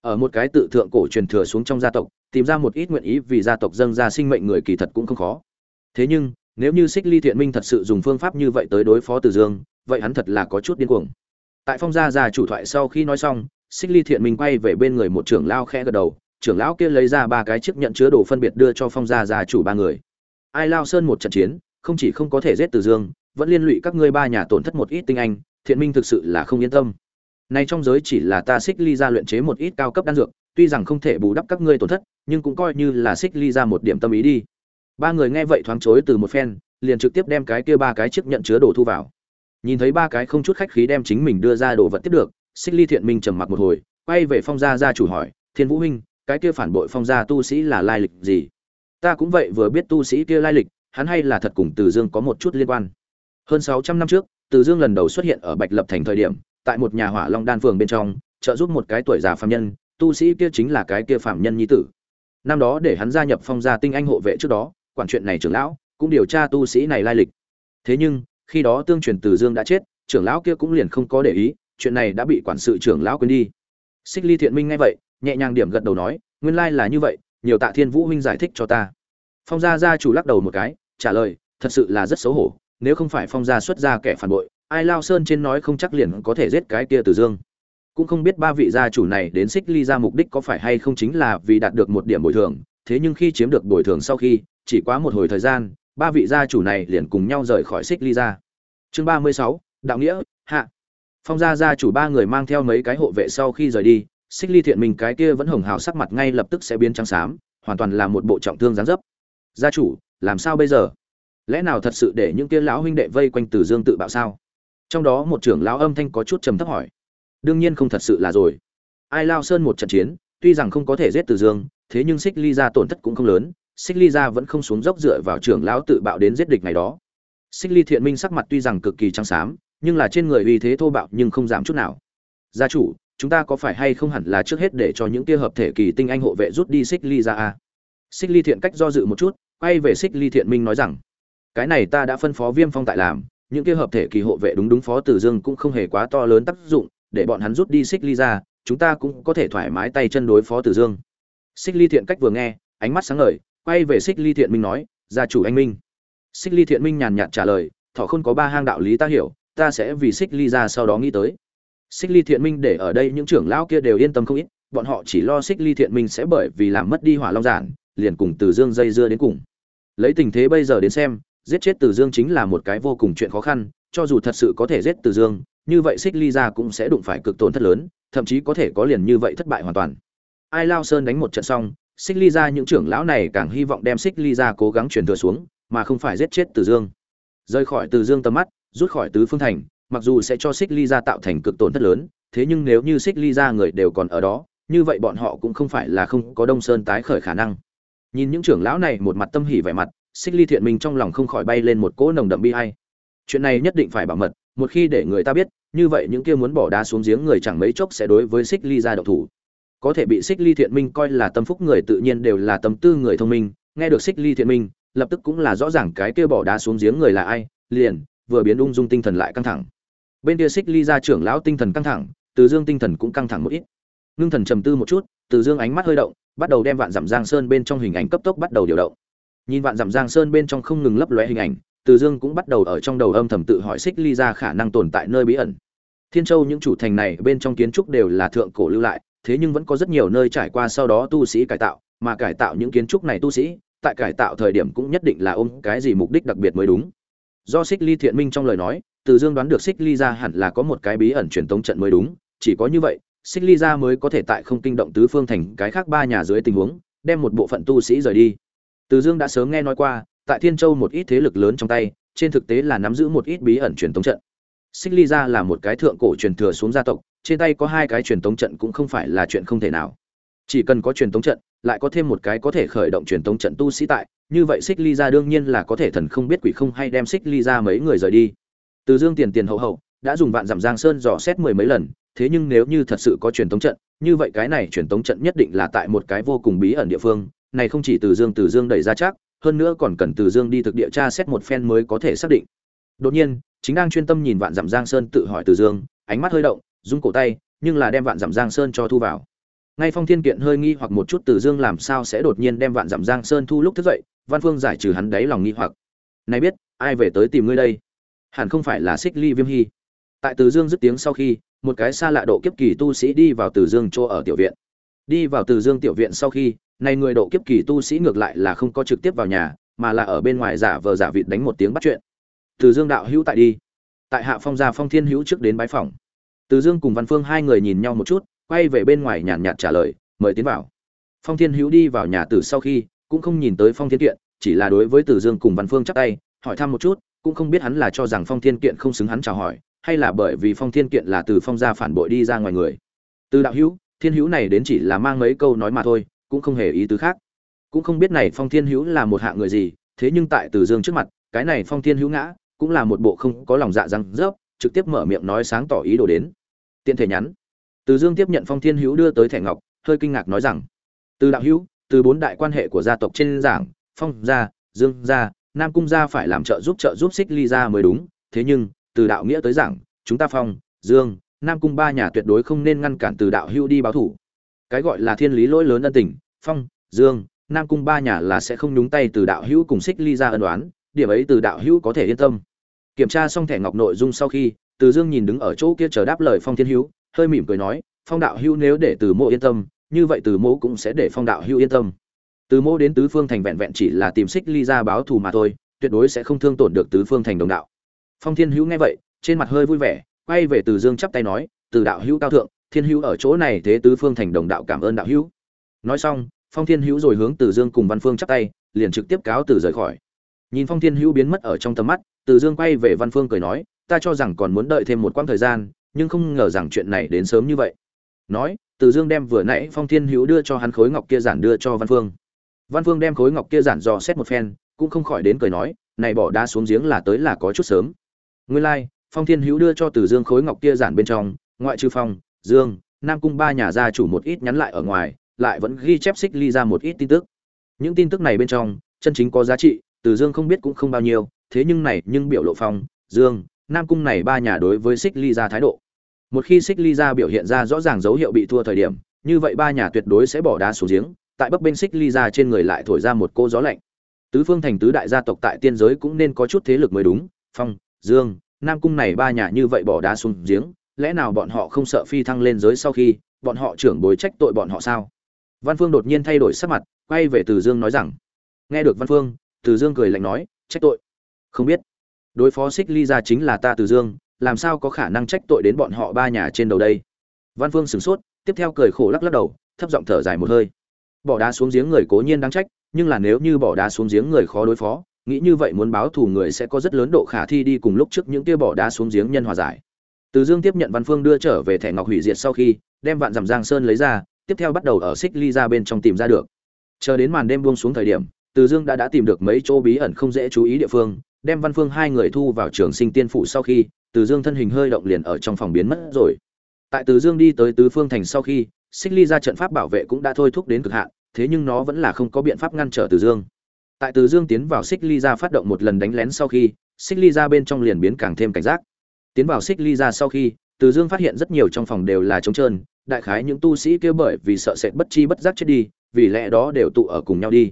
Ở một cái tự thượng cổ truyền thừa xuống trong gia tộc, tìm ra một ít nguyện ý vì gia tộc dâng ra sinh mệnh người kỳ thật cũng không khó. Thế nhưng, nếu như xích ly thiện minh thật sự dùng phương pháp như vậy tới đối phó từ dương, vậy hắn thật là có chút điên cuồng. Tại phong gia gia chủ thoại sau khi nói xong xích ly thiện minh quay về bên người một trưởng lao khẽ gật đầu, trưởng lão kia lấy ra ba cái chiếc nhận chứa đồ phân biệt đưa cho phong gia gia chủ ba người. Ai lao sơn một trận chiến, không chỉ không có thể giết từ dương, vẫn liên lụy các ngươi ba nhà tổn thất một ít tinh anh, thiện minh thực sự là không yên tâm. Nay trong giới chỉ là ta xích ly ra luyện chế một ít cao cấp đan dược, tuy rằng không thể bù đắp các ngươi tổn thất, nhưng cũng coi như là xích ly ra một điểm tâm ý đi. Ba người nghe vậy thoáng chối từ một phen, liền trực tiếp đem cái kia ba cái chiếc nhận chứa đồ thu vào. Nhìn thấy ba cái không chút khách khí đem chính mình đưa ra đồ vật tiếp được xích ly thiện minh trầm mặc một hồi, quay về phong gia gia chủ hỏi, thiên vũ huynh, cái kia phản bội phong gia tu sĩ là lai lịch gì? Ta cũng vậy vừa biết tu sĩ kia lai lịch, hắn hay là thật cùng từ dương có một chút liên quan. Hơn sáu trăm năm trước, từ dương lần đầu xuất hiện ở bạch lập thành thời điểm, tại một nhà hỏa long đan phường bên trong, trợ giúp một cái tuổi già phạm nhân, tu sĩ kia chính là cái kia phạm nhân nhi tử. Năm đó để hắn gia nhập phong gia tinh anh hộ vệ trước đó, quản chuyện này trưởng lão cũng điều tra tu sĩ này lai lịch. Thế nhưng, khi đó tương truyền từ dương đã chết, trưởng lão kia cũng liền không có để ý chuyện này đã bị quản sự trưởng lão quên đi. Xích ly thiện minh nghe vậy, nhẹ nhàng điểm gật đầu nói, nguyên lai là như vậy, nhiều tạ thiên vũ huynh giải thích cho ta. Phong gia gia chủ lắc đầu một cái, trả lời, thật sự là rất xấu hổ, nếu không phải phong gia xuất ra kẻ phản bội, ai lao sơn trên nói không chắc liền có thể giết cái kia từ dương. Cũng không biết ba vị gia chủ này đến xích ly ra mục đích có phải hay không chính là vì đạt được một điểm bồi thường, thế nhưng khi chiếm được bồi thường sau khi, chỉ quá một hồi thời gian, ba vị gia chủ này liền cùng nhau rời khỏi xích ly ra. Chương ba mươi sáu, đạo nghĩa, hạ phong gia gia chủ ba người mang theo mấy cái hộ vệ sau khi rời đi, xích ly thiện mình cái kia vẫn hồng hào sắc mặt ngay lập tức sẽ biến trắng xám, hoàn toàn là một bộ trọng thương gián dấp. Gia chủ, làm sao bây giờ? Lẽ nào thật sự để những kia lão huynh đệ vây quanh từ dương tự bạo sao? Trong đó một trưởng lão âm thanh có chút trầm thấp hỏi. Đương nhiên không thật sự là rồi. Ai lao sơn một trận chiến, tuy rằng không có thể giết từ dương, thế nhưng xích ly ra tổn thất cũng không lớn, xích ly ra vẫn không xuống dốc dựa vào trưởng lão tự bạo đến giết địch ngày đó. Xích ly thiện minh sắc mặt tuy rằng cực kỳ trắng xám nhưng là trên người uy thế thô bạo nhưng không giảm chút nào. Gia chủ, chúng ta có phải hay không hẳn là trước hết để cho những kia hợp thể kỳ tinh anh hộ vệ rút đi xích ly ra a xích ly thiện cách do dự một chút, quay về xích ly thiện minh nói rằng, cái này ta đã phân phó viêm phong tại làm, những kia hợp thể kỳ hộ vệ đúng đúng phó tử dương cũng không hề quá to lớn tác dụng, để bọn hắn rút đi xích ly ra, chúng ta cũng có thể thoải mái tay chân đối phó tử dương. Xích ly thiện cách vừa nghe, ánh mắt sáng ngời, quay về xích ly thiện minh nói, gia chủ anh minh. Xích ly thiện minh nhàn nhạt trả lời, thọ không có ba hang đạo lý ta hiểu ta sẽ vì xích ly ra sau đó nghĩ tới. Xích ly thiện minh để ở đây những trưởng lão kia đều yên tâm không ít, bọn họ chỉ lo xích ly thiện minh sẽ bởi vì làm mất đi hỏa long giản, liền cùng từ dương dây dưa đến cùng. Lấy tình thế bây giờ đến xem, giết chết từ dương chính là một cái vô cùng chuyện khó khăn, cho dù thật sự có thể giết từ dương, như vậy xích ly ra cũng sẽ đụng phải cực tổn thất lớn, thậm chí có thể có liền như vậy thất bại hoàn toàn. Ai lao sơn đánh một trận xong, xích ly ra những trưởng lão này càng hy vọng đem xích ly ra cố gắng truyền thừa xuống, mà không phải giết chết từ dương. Rời khỏi từ dương tầm mắt rút khỏi tứ phương thành, mặc dù sẽ cho xích ly ra tạo thành cực tổn thất lớn, thế nhưng nếu như xích ly ra người đều còn ở đó, như vậy bọn họ cũng không phải là không có đông sơn tái khởi khả năng. Nhìn những trưởng lão này một mặt tâm hỉ vẻ mặt, xích ly thiện minh trong lòng không khỏi bay lên một cỗ nồng đậm bi hay chuyện này nhất định phải bảo mật, một khi để người ta biết, như vậy những kia muốn bỏ đá xuống giếng người chẳng mấy chốc sẽ đối với xích ly ra độc thủ. Có thể bị xích ly thiện minh coi là tâm phúc người tự nhiên đều là tâm tư người thông minh, nghe được xích ly thiện minh, lập tức cũng là rõ ràng cái kia bỏ đá xuống giếng người là ai, liền vừa biến ung dung tinh thần lại căng thẳng. Bên kia xích ly ra trưởng lão tinh thần căng thẳng, từ dương tinh thần cũng căng thẳng một ít. Ngưng thần trầm tư một chút, từ dương ánh mắt hơi động, bắt đầu đem vạn dặm giang sơn bên trong hình ảnh cấp tốc bắt đầu điều động. Nhìn vạn dặm giang sơn bên trong không ngừng lấp lóe hình ảnh, từ dương cũng bắt đầu ở trong đầu âm thầm tự hỏi xích ly ra khả năng tồn tại nơi bí ẩn. Thiên châu những chủ thành này bên trong kiến trúc đều là thượng cổ lưu lại, thế nhưng vẫn có rất nhiều nơi trải qua sau đó tu sĩ cải tạo, mà cải tạo những kiến trúc này tu sĩ, tại cải tạo thời điểm cũng nhất định là ôm cái gì mục đích đặc biệt mới đúng do xích ly thiện minh trong lời nói, từ dương đoán được xích ly ra hẳn là có một cái bí ẩn truyền tống trận mới đúng, chỉ có như vậy xích ly ra mới có thể tại không kinh động tứ phương thành cái khác ba nhà dưới tình huống, đem một bộ phận tu sĩ rời đi. Từ dương đã sớm nghe nói qua, tại thiên châu một ít thế lực lớn trong tay, trên thực tế là nắm giữ một ít bí ẩn truyền tống trận. Xích ly ra là một cái thượng cổ truyền thừa xuống gia tộc, trên tay có hai cái truyền tống trận cũng không phải là chuyện không thể nào. Chỉ cần có truyền tống trận, lại có thêm một cái có thể khởi động truyền tống trận tu sĩ tại như vậy xích ly ra đương nhiên là có thể thần không biết quỷ không hay đem xích ly ra mấy người rời đi. Từ dương tiền tiền hậu hậu, đã dùng vạn dặm giang sơn dò xét mười mấy lần, thế nhưng nếu như thật sự có truyền tống trận, như vậy cái này truyền tống trận nhất định là tại một cái vô cùng bí ẩn địa phương, này không chỉ từ dương từ dương đẩy ra chắc, hơn nữa còn cần từ dương đi thực địa tra xét một phen mới có thể xác định. Đột nhiên, chính đang chuyên tâm nhìn vạn dặm giang sơn tự hỏi từ dương, ánh mắt hơi động, rung cổ tay, nhưng là đem vạn dặm giang sơn cho thu vào. Ngay phong thiên kiện hơi nghi hoặc một chút từ dương làm sao sẽ đột nhiên đem vạn dặm giang sơn thu lúc thức dậy văn phương giải trừ hắn đáy lòng nghi hoặc. Này biết, ai về tới tìm ngươi đây? Hẳn không phải là xích ly viêm hy. Tại từ dương dứt tiếng sau khi, một cái xa lạ độ kiếp kỳ tu sĩ đi vào từ dương chỗ ở tiểu viện. Đi vào từ dương tiểu viện sau khi, này người độ kiếp kỳ tu sĩ ngược lại là không có trực tiếp vào nhà, mà là ở bên ngoài giả vờ giả vịt đánh một tiếng bắt chuyện. Từ dương đạo hữu tại đi. Tại hạ phong gia phong thiên hữu trước đến bái phòng từ dương cùng văn phương hai người nhìn nhau một chút, quay về bên ngoài nhàn nhạt trả lời, mời tiến vào. Phong thiên hữu đi vào nhà từ sau khi cũng không nhìn tới phong thiên kiện, chỉ là đối với Tử dương cùng văn phương chắp tay, hỏi thăm một chút, cũng không biết hắn là cho rằng phong thiên kiện không xứng hắn chào hỏi, hay là bởi vì phong thiên kiện là từ phong gia phản bội đi ra ngoài người. Từ đạo hữu, thiên hữu này đến chỉ là mang mấy câu nói mà thôi, cũng không hề ý tứ khác. Cũng không biết này phong thiên hữu là một hạ người gì, thế nhưng tại từ dương trước mặt, cái này phong thiên hữu ngã, cũng là một bộ không có lòng dạ răng rớp, trực tiếp mở miệng nói sáng tỏ ý đồ đến. Tiện thể nhắn. Từ dương tiếp nhận phong thiên hữu đưa tới thẻ ngọc, hơi kinh ngạc nói rằng, từ đạo hữu từ bốn đại quan hệ của gia tộc trên giảng, phong gia, dương gia, nam cung gia phải làm trợ giúp trợ giúp xích ly gia mới đúng. Thế nhưng, từ đạo nghĩa tới giảng, chúng ta phong, dương, nam cung ba nhà tuyệt đối không nên ngăn cản từ đạo hưu đi báo thủ. Cái gọi là thiên lý lỗi lớn ân tình, phong, dương, nam cung ba nhà là sẽ không nhúng tay từ đạo hữu cùng xích ly ra ân đoán điểm ấy từ đạo hữu có thể yên tâm. Kiểm tra xong thẻ ngọc nội dung sau khi, từ dương nhìn đứng ở chỗ kia chờ đáp lời phong thiên hữu, hơi mỉm cười nói, phong đạo hữu nếu để từ mộ yên tâm như vậy từ mẫu cũng sẽ để phong đạo hưu yên tâm. Từ mẫu đến tứ phương thành vẹn vẹn chỉ là tìm xích ly ra báo thù mà thôi, tuyệt đối sẽ không thương tổn được tứ phương thành đồng đạo. Phong thiên hữu nghe vậy, trên mặt hơi vui vẻ, quay về từ dương chắp tay nói, từ đạo hữu cao thượng, thiên hữu ở chỗ này thế tứ phương thành đồng đạo cảm ơn đạo hữu. Nói xong, phong thiên hữu rồi hướng từ dương cùng văn phương chắp tay, liền trực tiếp cáo từ rời khỏi. Nhìn phong thiên hữu biến mất ở trong tầm mắt, từ dương quay về văn phương cười nói, ta cho rằng còn muốn đợi thêm một quãng thời gian, nhưng không ngờ rằng chuyện này đến sớm như vậy. Nói từ dương đem vừa nãy phong thiên hữu đưa cho hắn khối ngọc kia giản đưa cho văn phương. Văn phương đem khối ngọc kia giản dò xét một phen cũng không khỏi đến cười nói này bỏ đá xuống giếng là tới là có chút sớm. Nguyên lai like, phong thiên hữu đưa cho từ dương khối ngọc kia giản bên trong ngoại trừ phong dương nam cung ba nhà gia chủ một ít nhắn lại ở ngoài lại vẫn ghi chép xích ly ra một ít tin tức. Những tin tức này bên trong chân chính có giá trị từ dương không biết cũng không bao nhiêu thế nhưng này nhưng biểu lộ phong dương nam cung này ba nhà đối với xích ly ra thái độ một khi xích ly ra biểu hiện ra rõ ràng dấu hiệu bị thua thời điểm, như vậy ba nhà tuyệt đối sẽ bỏ đá xuống giếng, tại bấp bên xích ly ra trên người lại thổi ra một cô gió lạnh. Tứ phương thành tứ đại gia tộc tại tiên giới cũng nên có chút thế lực mới đúng, phong, dương, nam cung này ba nhà như vậy bỏ đá xuống giếng, lẽ nào bọn họ không sợ phi thăng lên giới sau khi, bọn họ trưởng bối trách tội bọn họ sao? Văn phương đột nhiên thay đổi sắc mặt, quay về từ dương nói rằng, nghe được văn phương, từ dương cười lạnh nói, trách tội. Không biết. Đối phó xích ly ra chính là ta từ dương làm sao có khả năng trách tội đến bọn họ ba nhà trên đầu đây? Văn phương sửng sốt, tiếp theo cười khổ lắc lắc đầu, thấp giọng thở dài một hơi. Bỏ đá xuống giếng người cố nhiên đáng trách, nhưng là nếu như bỏ đá xuống giếng người khó đối phó, nghĩ như vậy muốn báo thù người sẽ có rất lớn độ khả thi đi cùng lúc trước những kia bỏ đá xuống giếng nhân hòa giải. Từ dương tiếp nhận văn phương đưa trở về thẻ ngọc hủy diệt sau khi, đem vạn dằm giang sơn lấy ra, tiếp theo bắt đầu ở xích ly ra bên trong tìm ra được. Chờ đến màn đêm buông xuống thời điểm, từ dương đã đã tìm được mấy chỗ bí ẩn không dễ chú ý địa phương đem văn phương hai người thu vào trường sinh tiên phủ sau khi, từ dương thân hình hơi động liền ở trong phòng biến mất rồi. Tại từ dương đi tới tứ phương thành sau khi, xích ly ra trận pháp bảo vệ cũng đã thôi thúc đến cực hạn, thế nhưng nó vẫn là không có biện pháp ngăn trở từ dương. Tại từ dương tiến vào xích ly ra phát động một lần đánh lén sau khi, xích ly ra bên trong liền biến càng thêm cảnh giác. Tiến vào xích ly ra sau khi, từ dương phát hiện rất nhiều trong phòng đều là trống trơn, đại khái những tu sĩ kia bởi vì sợ sệt bất chi bất giác chết đi, vì lẽ đó đều tụ ở cùng nhau đi.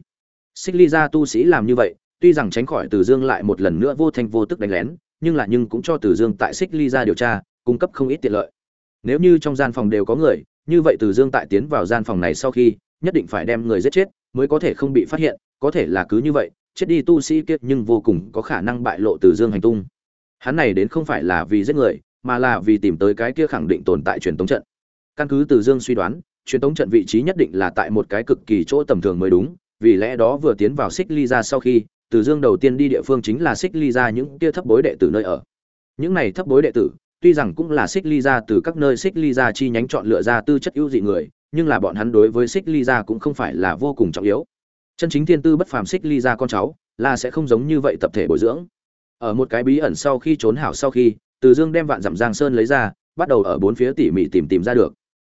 Xích ly ra tu sĩ làm như vậy tuy rằng tránh khỏi từ dương lại một lần nữa vô thanh vô tức đánh lén, nhưng là nhưng cũng cho từ dương tại xích ly ra điều tra, cung cấp không ít tiện lợi. Nếu như trong gian phòng đều có người, như vậy từ dương tại tiến vào gian phòng này sau khi, nhất định phải đem người giết chết, mới có thể không bị phát hiện, có thể là cứ như vậy, chết đi tu sĩ kiệt nhưng vô cùng có khả năng bại lộ từ dương hành tung. Hắn này đến không phải là vì giết người, mà là vì tìm tới cái kia khẳng định tồn tại truyền tống trận. Căn cứ từ dương suy đoán, truyền tống trận vị trí nhất định là tại một cái cực kỳ chỗ tầm thường mới đúng, vì lẽ đó vừa tiến vào xích ly ra sau khi từ dương đầu tiên đi địa phương chính là xích ly ra những kia thấp bối đệ tử nơi ở. Những này thấp bối đệ tử, tuy rằng cũng là xích ly ra từ các nơi xích ly ra chi nhánh chọn lựa ra tư chất ưu dị người, nhưng là bọn hắn đối với xích ly ra cũng không phải là vô cùng trọng yếu. Chân chính thiên tư bất phàm xích ly ra con cháu, là sẽ không giống như vậy tập thể bồi dưỡng. Ở một cái bí ẩn sau khi trốn hảo sau khi, từ dương đem vạn dặm giang sơn lấy ra, bắt đầu ở bốn phía tỉ mỉ tìm tìm ra được.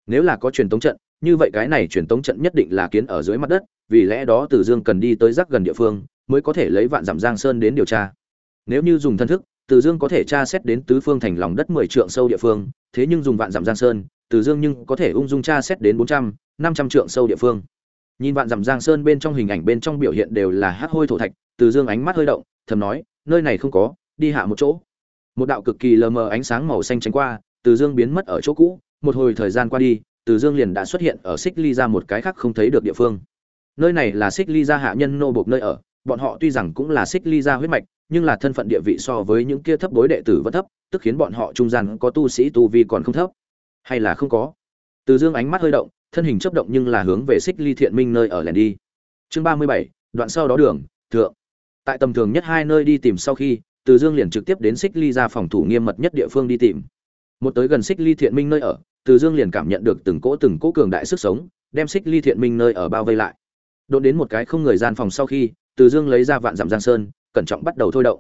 Nếu là có truyền tống trận, như vậy cái này truyền tống trận nhất định là kiến ở dưới mặt đất, vì lẽ đó từ dương cần đi tới rắc gần địa phương mới có thể lấy vạn dặm giang sơn đến điều tra. Nếu như dùng thân thức, từ dương có thể tra xét đến tứ phương thành lòng đất mười trượng sâu địa phương, thế nhưng dùng vạn dặm giang sơn, từ dương nhưng có thể ung dung tra xét đến bốn trăm, năm trăm trượng sâu địa phương. Nhìn vạn dặm giang sơn bên trong hình ảnh bên trong biểu hiện đều là hát hôi thổ thạch, từ dương ánh mắt hơi động, thầm nói, nơi này không có, đi hạ một chỗ. Một đạo cực kỳ lờ mờ ánh sáng màu xanh tránh qua, từ dương biến mất ở chỗ cũ. Một hồi thời gian qua đi, từ dương liền đã xuất hiện ở xích ly ra một cái khác không thấy được địa phương. Nơi này là xích ly ra hạ nhân nô bộc nơi ở bọn họ tuy rằng cũng là xích ly ra huyết mạch, nhưng là thân phận địa vị so với những kia thấp bối đệ tử vẫn thấp, tức khiến bọn họ trung gian có tu sĩ tu vi còn không thấp. Hay là không có? Từ dương ánh mắt hơi động, thân hình chấp động nhưng là hướng về xích ly thiện minh nơi ở lẻn đi. Chương ba mươi bảy, đoạn sau đó đường, thượng. Tại tầm thường nhất hai nơi đi tìm sau khi, từ dương liền trực tiếp đến xích ly ra phòng thủ nghiêm mật nhất địa phương đi tìm. Một tới gần xích ly thiện minh nơi ở, từ dương liền cảm nhận được từng cỗ từng cỗ cường đại sức sống, đem xích ly thiện minh nơi ở bao vây lại. Đột đến một cái không người gian phòng sau khi từ dương lấy ra vạn dặm giang sơn, cẩn trọng bắt đầu thôi động.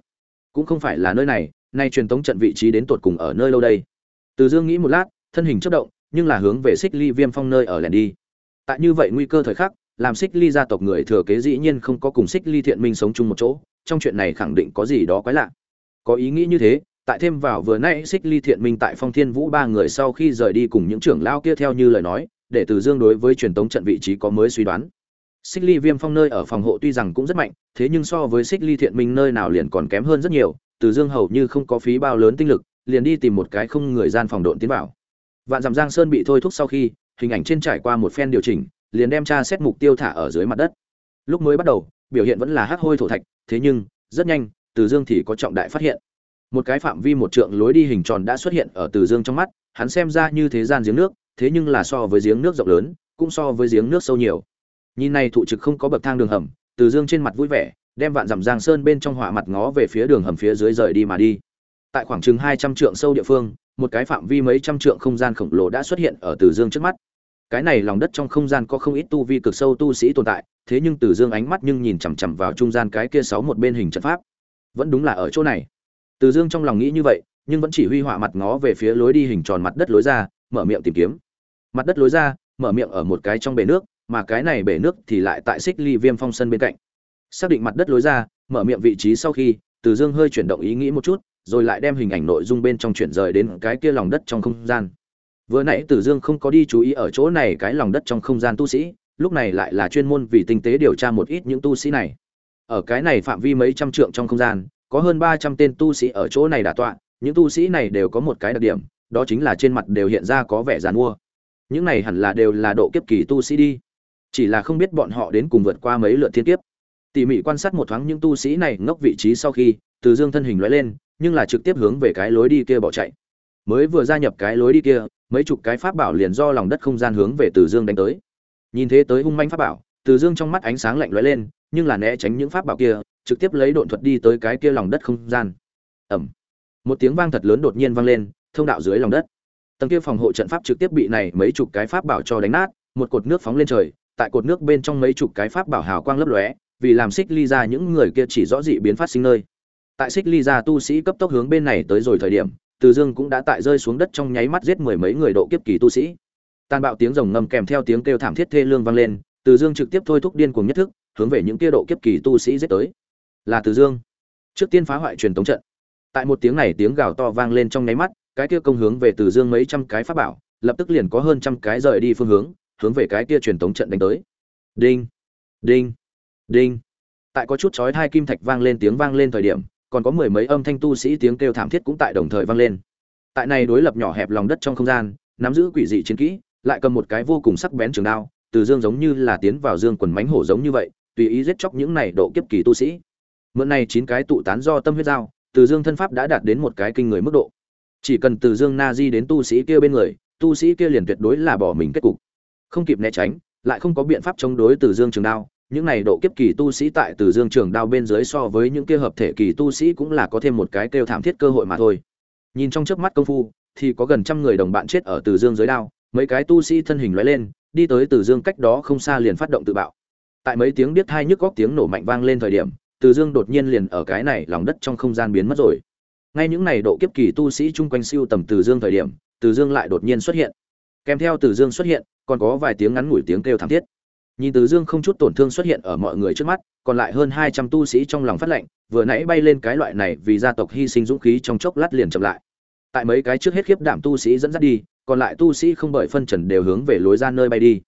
Cũng không phải là nơi này, nay truyền tống trận vị trí đến tột cùng ở nơi lâu đây? Từ dương nghĩ một lát, thân hình chất động, nhưng là hướng về xích ly viêm phong nơi ở lẻn đi. Tại như vậy nguy cơ thời khắc, làm xích ly gia tộc người thừa kế dĩ nhiên không có cùng xích ly thiện minh sống chung một chỗ, trong chuyện này khẳng định có gì đó quái lạ. Có ý nghĩ như thế, tại thêm vào vừa nãy xích ly thiện minh tại phong thiên vũ ba người sau khi rời đi cùng những trưởng lao kia theo như lời nói, để từ dương đối với truyền tống trận vị trí có mới suy đoán xích ly viêm phong nơi ở phòng hộ tuy rằng cũng rất mạnh, thế nhưng so với xích ly thiện minh nơi nào liền còn kém hơn rất nhiều, từ dương hầu như không có phí bao lớn tinh lực, liền đi tìm một cái không người gian phòng độn tiến vào. Vạn dặm giang sơn bị thôi thúc sau khi, hình ảnh trên trải qua một phen điều chỉnh, liền đem tra xét mục tiêu thả ở dưới mặt đất. Lúc mới bắt đầu, biểu hiện vẫn là hắc hôi thổ thạch, thế nhưng, rất nhanh, từ dương thì có trọng đại phát hiện. Một cái phạm vi một trượng lối đi hình tròn đã xuất hiện ở từ dương trong mắt, hắn xem ra như thế gian giếng nước, thế nhưng là so với giếng nước rộng lớn, cũng so với giếng nước sâu nhiều nhìn này thụ trực không có bậc thang đường hầm, từ dương trên mặt vui vẻ, đem vạn dặm giang sơn bên trong hỏa mặt ngó về phía đường hầm phía dưới rời đi mà đi. Tại khoảng chừng hai trăm trượng sâu địa phương, một cái phạm vi mấy trăm trượng không gian khổng lồ đã xuất hiện ở từ dương trước mắt. Cái này lòng đất trong không gian có không ít tu vi cực sâu tu sĩ tồn tại, thế nhưng từ dương ánh mắt nhưng nhìn chằm chằm vào trung gian cái kia sáu một bên hình trận pháp. Vẫn đúng là ở chỗ này. Từ dương trong lòng nghĩ như vậy, nhưng vẫn chỉ huy họa mặt ngó về phía lối đi hình tròn mặt đất lối ra, mở miệng tìm kiếm. Mặt đất lối ra, mở miệng ở một cái trong bể nước mà cái này bể nước thì lại tại xích ly viêm phong sân bên cạnh. Xác định mặt đất lối ra, mở miệng vị trí sau khi, từ dương hơi chuyển động ý nghĩ một chút, rồi lại đem hình ảnh nội dung bên trong chuyển rời đến cái kia lòng đất trong không gian. Vừa nãy từ dương không có đi chú ý ở chỗ này cái lòng đất trong không gian tu sĩ, lúc này lại là chuyên môn vì tinh tế điều tra một ít những tu sĩ này. Ở cái này phạm vi mấy trăm trượng trong không gian, có hơn ba trăm tên tu sĩ ở chỗ này đả tọa, những tu sĩ này đều có một cái đặc điểm, đó chính là trên mặt đều hiện ra có vẻ giàn mua. Những này hẳn là đều là độ kiếp kỳ tu sĩ đi chỉ là không biết bọn họ đến cùng vượt qua mấy lượt thiên kiếp. Tỉ mỉ quan sát một thoáng những tu sĩ này ngốc vị trí sau khi, từ dương thân hình lóe lên, nhưng là trực tiếp hướng về cái lối đi kia bỏ chạy. Mới vừa gia nhập cái lối đi kia, mấy chục cái pháp bảo liền do lòng đất không gian hướng về từ dương đánh tới. Nhìn thế tới hung manh pháp bảo, từ dương trong mắt ánh sáng lạnh lóe lên, nhưng là né tránh những pháp bảo kia, trực tiếp lấy độn thuật đi tới cái kia lòng đất không gian. Ẩm một tiếng vang thật lớn đột nhiên vang lên, thông đạo dưới lòng đất. Tầng kia phòng hộ trận pháp trực tiếp bị này mấy chục cái pháp bảo cho đánh nát, một cột nước phóng lên trời tại cột nước bên trong mấy chục cái pháp bảo hào quang lấp lóe, vì làm xích ly ra những người kia chỉ rõ dị biến phát sinh nơi. Tại xích ly ra tu sĩ cấp tốc hướng bên này tới rồi thời điểm, từ dương cũng đã tại rơi xuống đất trong nháy mắt giết mười mấy người độ kiếp kỳ tu sĩ. Tàn bạo tiếng rồng ngầm kèm theo tiếng kêu thảm thiết thê lương vang lên, từ dương trực tiếp thôi thúc điên cuồng nhất thức, hướng về những kia độ kiếp kỳ tu sĩ giết tới. Là từ dương. Trước tiên phá hoại truyền tống trận. Tại một tiếng này tiếng gào to vang lên trong nháy mắt, cái kia công hướng về từ dương mấy trăm cái pháp bảo, lập tức liền có hơn trăm cái rời đi phương hướng hướng về cái kia truyền tống trận đánh tới. Đinh đinh đinh. Tại có chút chói hai kim thạch vang lên tiếng vang lên thời điểm, còn có mười mấy âm thanh tu sĩ tiếng kêu thảm thiết cũng tại đồng thời vang lên. Tại này đối lập nhỏ hẹp lòng đất trong không gian, nắm giữ quỷ dị chiến kỹ, lại cầm một cái vô cùng sắc bén trường đao, từ dương giống như là tiến vào dương quần mánh hổ giống như vậy, tùy ý giết chóc những này độ kiếp kỳ tu sĩ. Mượn này chín cái tụ tán do tâm huyết dao từ dương thân pháp đã đạt đến một cái kinh người mức độ. Chỉ cần từ dương na di đến tu sĩ kia bên người, tu sĩ kia liền tuyệt đối là bỏ mình kết cục không kịp né tránh, lại không có biện pháp chống đối từ dương trường đao. Những này độ kiếp kỳ tu sĩ tại từ dương trường đao bên dưới so với những kia hợp thể kỳ tu sĩ cũng là có thêm một cái kêu thảm thiết cơ hội mà thôi. Nhìn trong chớp mắt công phu, thì có gần trăm người đồng bạn chết ở từ dương dưới đao. Mấy cái tu sĩ thân hình lóe lên, đi tới từ dương cách đó không xa liền phát động tự bạo. Tại mấy tiếng biết hai nhức góc tiếng nổ mạnh vang lên thời điểm, từ dương đột nhiên liền ở cái này lòng đất trong không gian biến mất rồi. Ngay những này độ kiếp kỳ tu sĩ chung quanh siêu tầm từ dương thời điểm, từ dương lại đột nhiên xuất hiện kèm theo từ dương xuất hiện, còn có vài tiếng ngắn ngủi tiếng kêu thảm thiết. Nhìn từ dương không chút tổn thương xuất hiện ở mọi người trước mắt, còn lại hơn hai trăm tu sĩ trong lòng phát lệnh, vừa nãy bay lên cái loại này vì gia tộc hy sinh dũng khí trong chốc lát liền chậm lại. Tại mấy cái trước hết khiếp đảm tu sĩ dẫn dắt đi, còn lại tu sĩ không bởi phân trần đều hướng về lối ra nơi bay đi.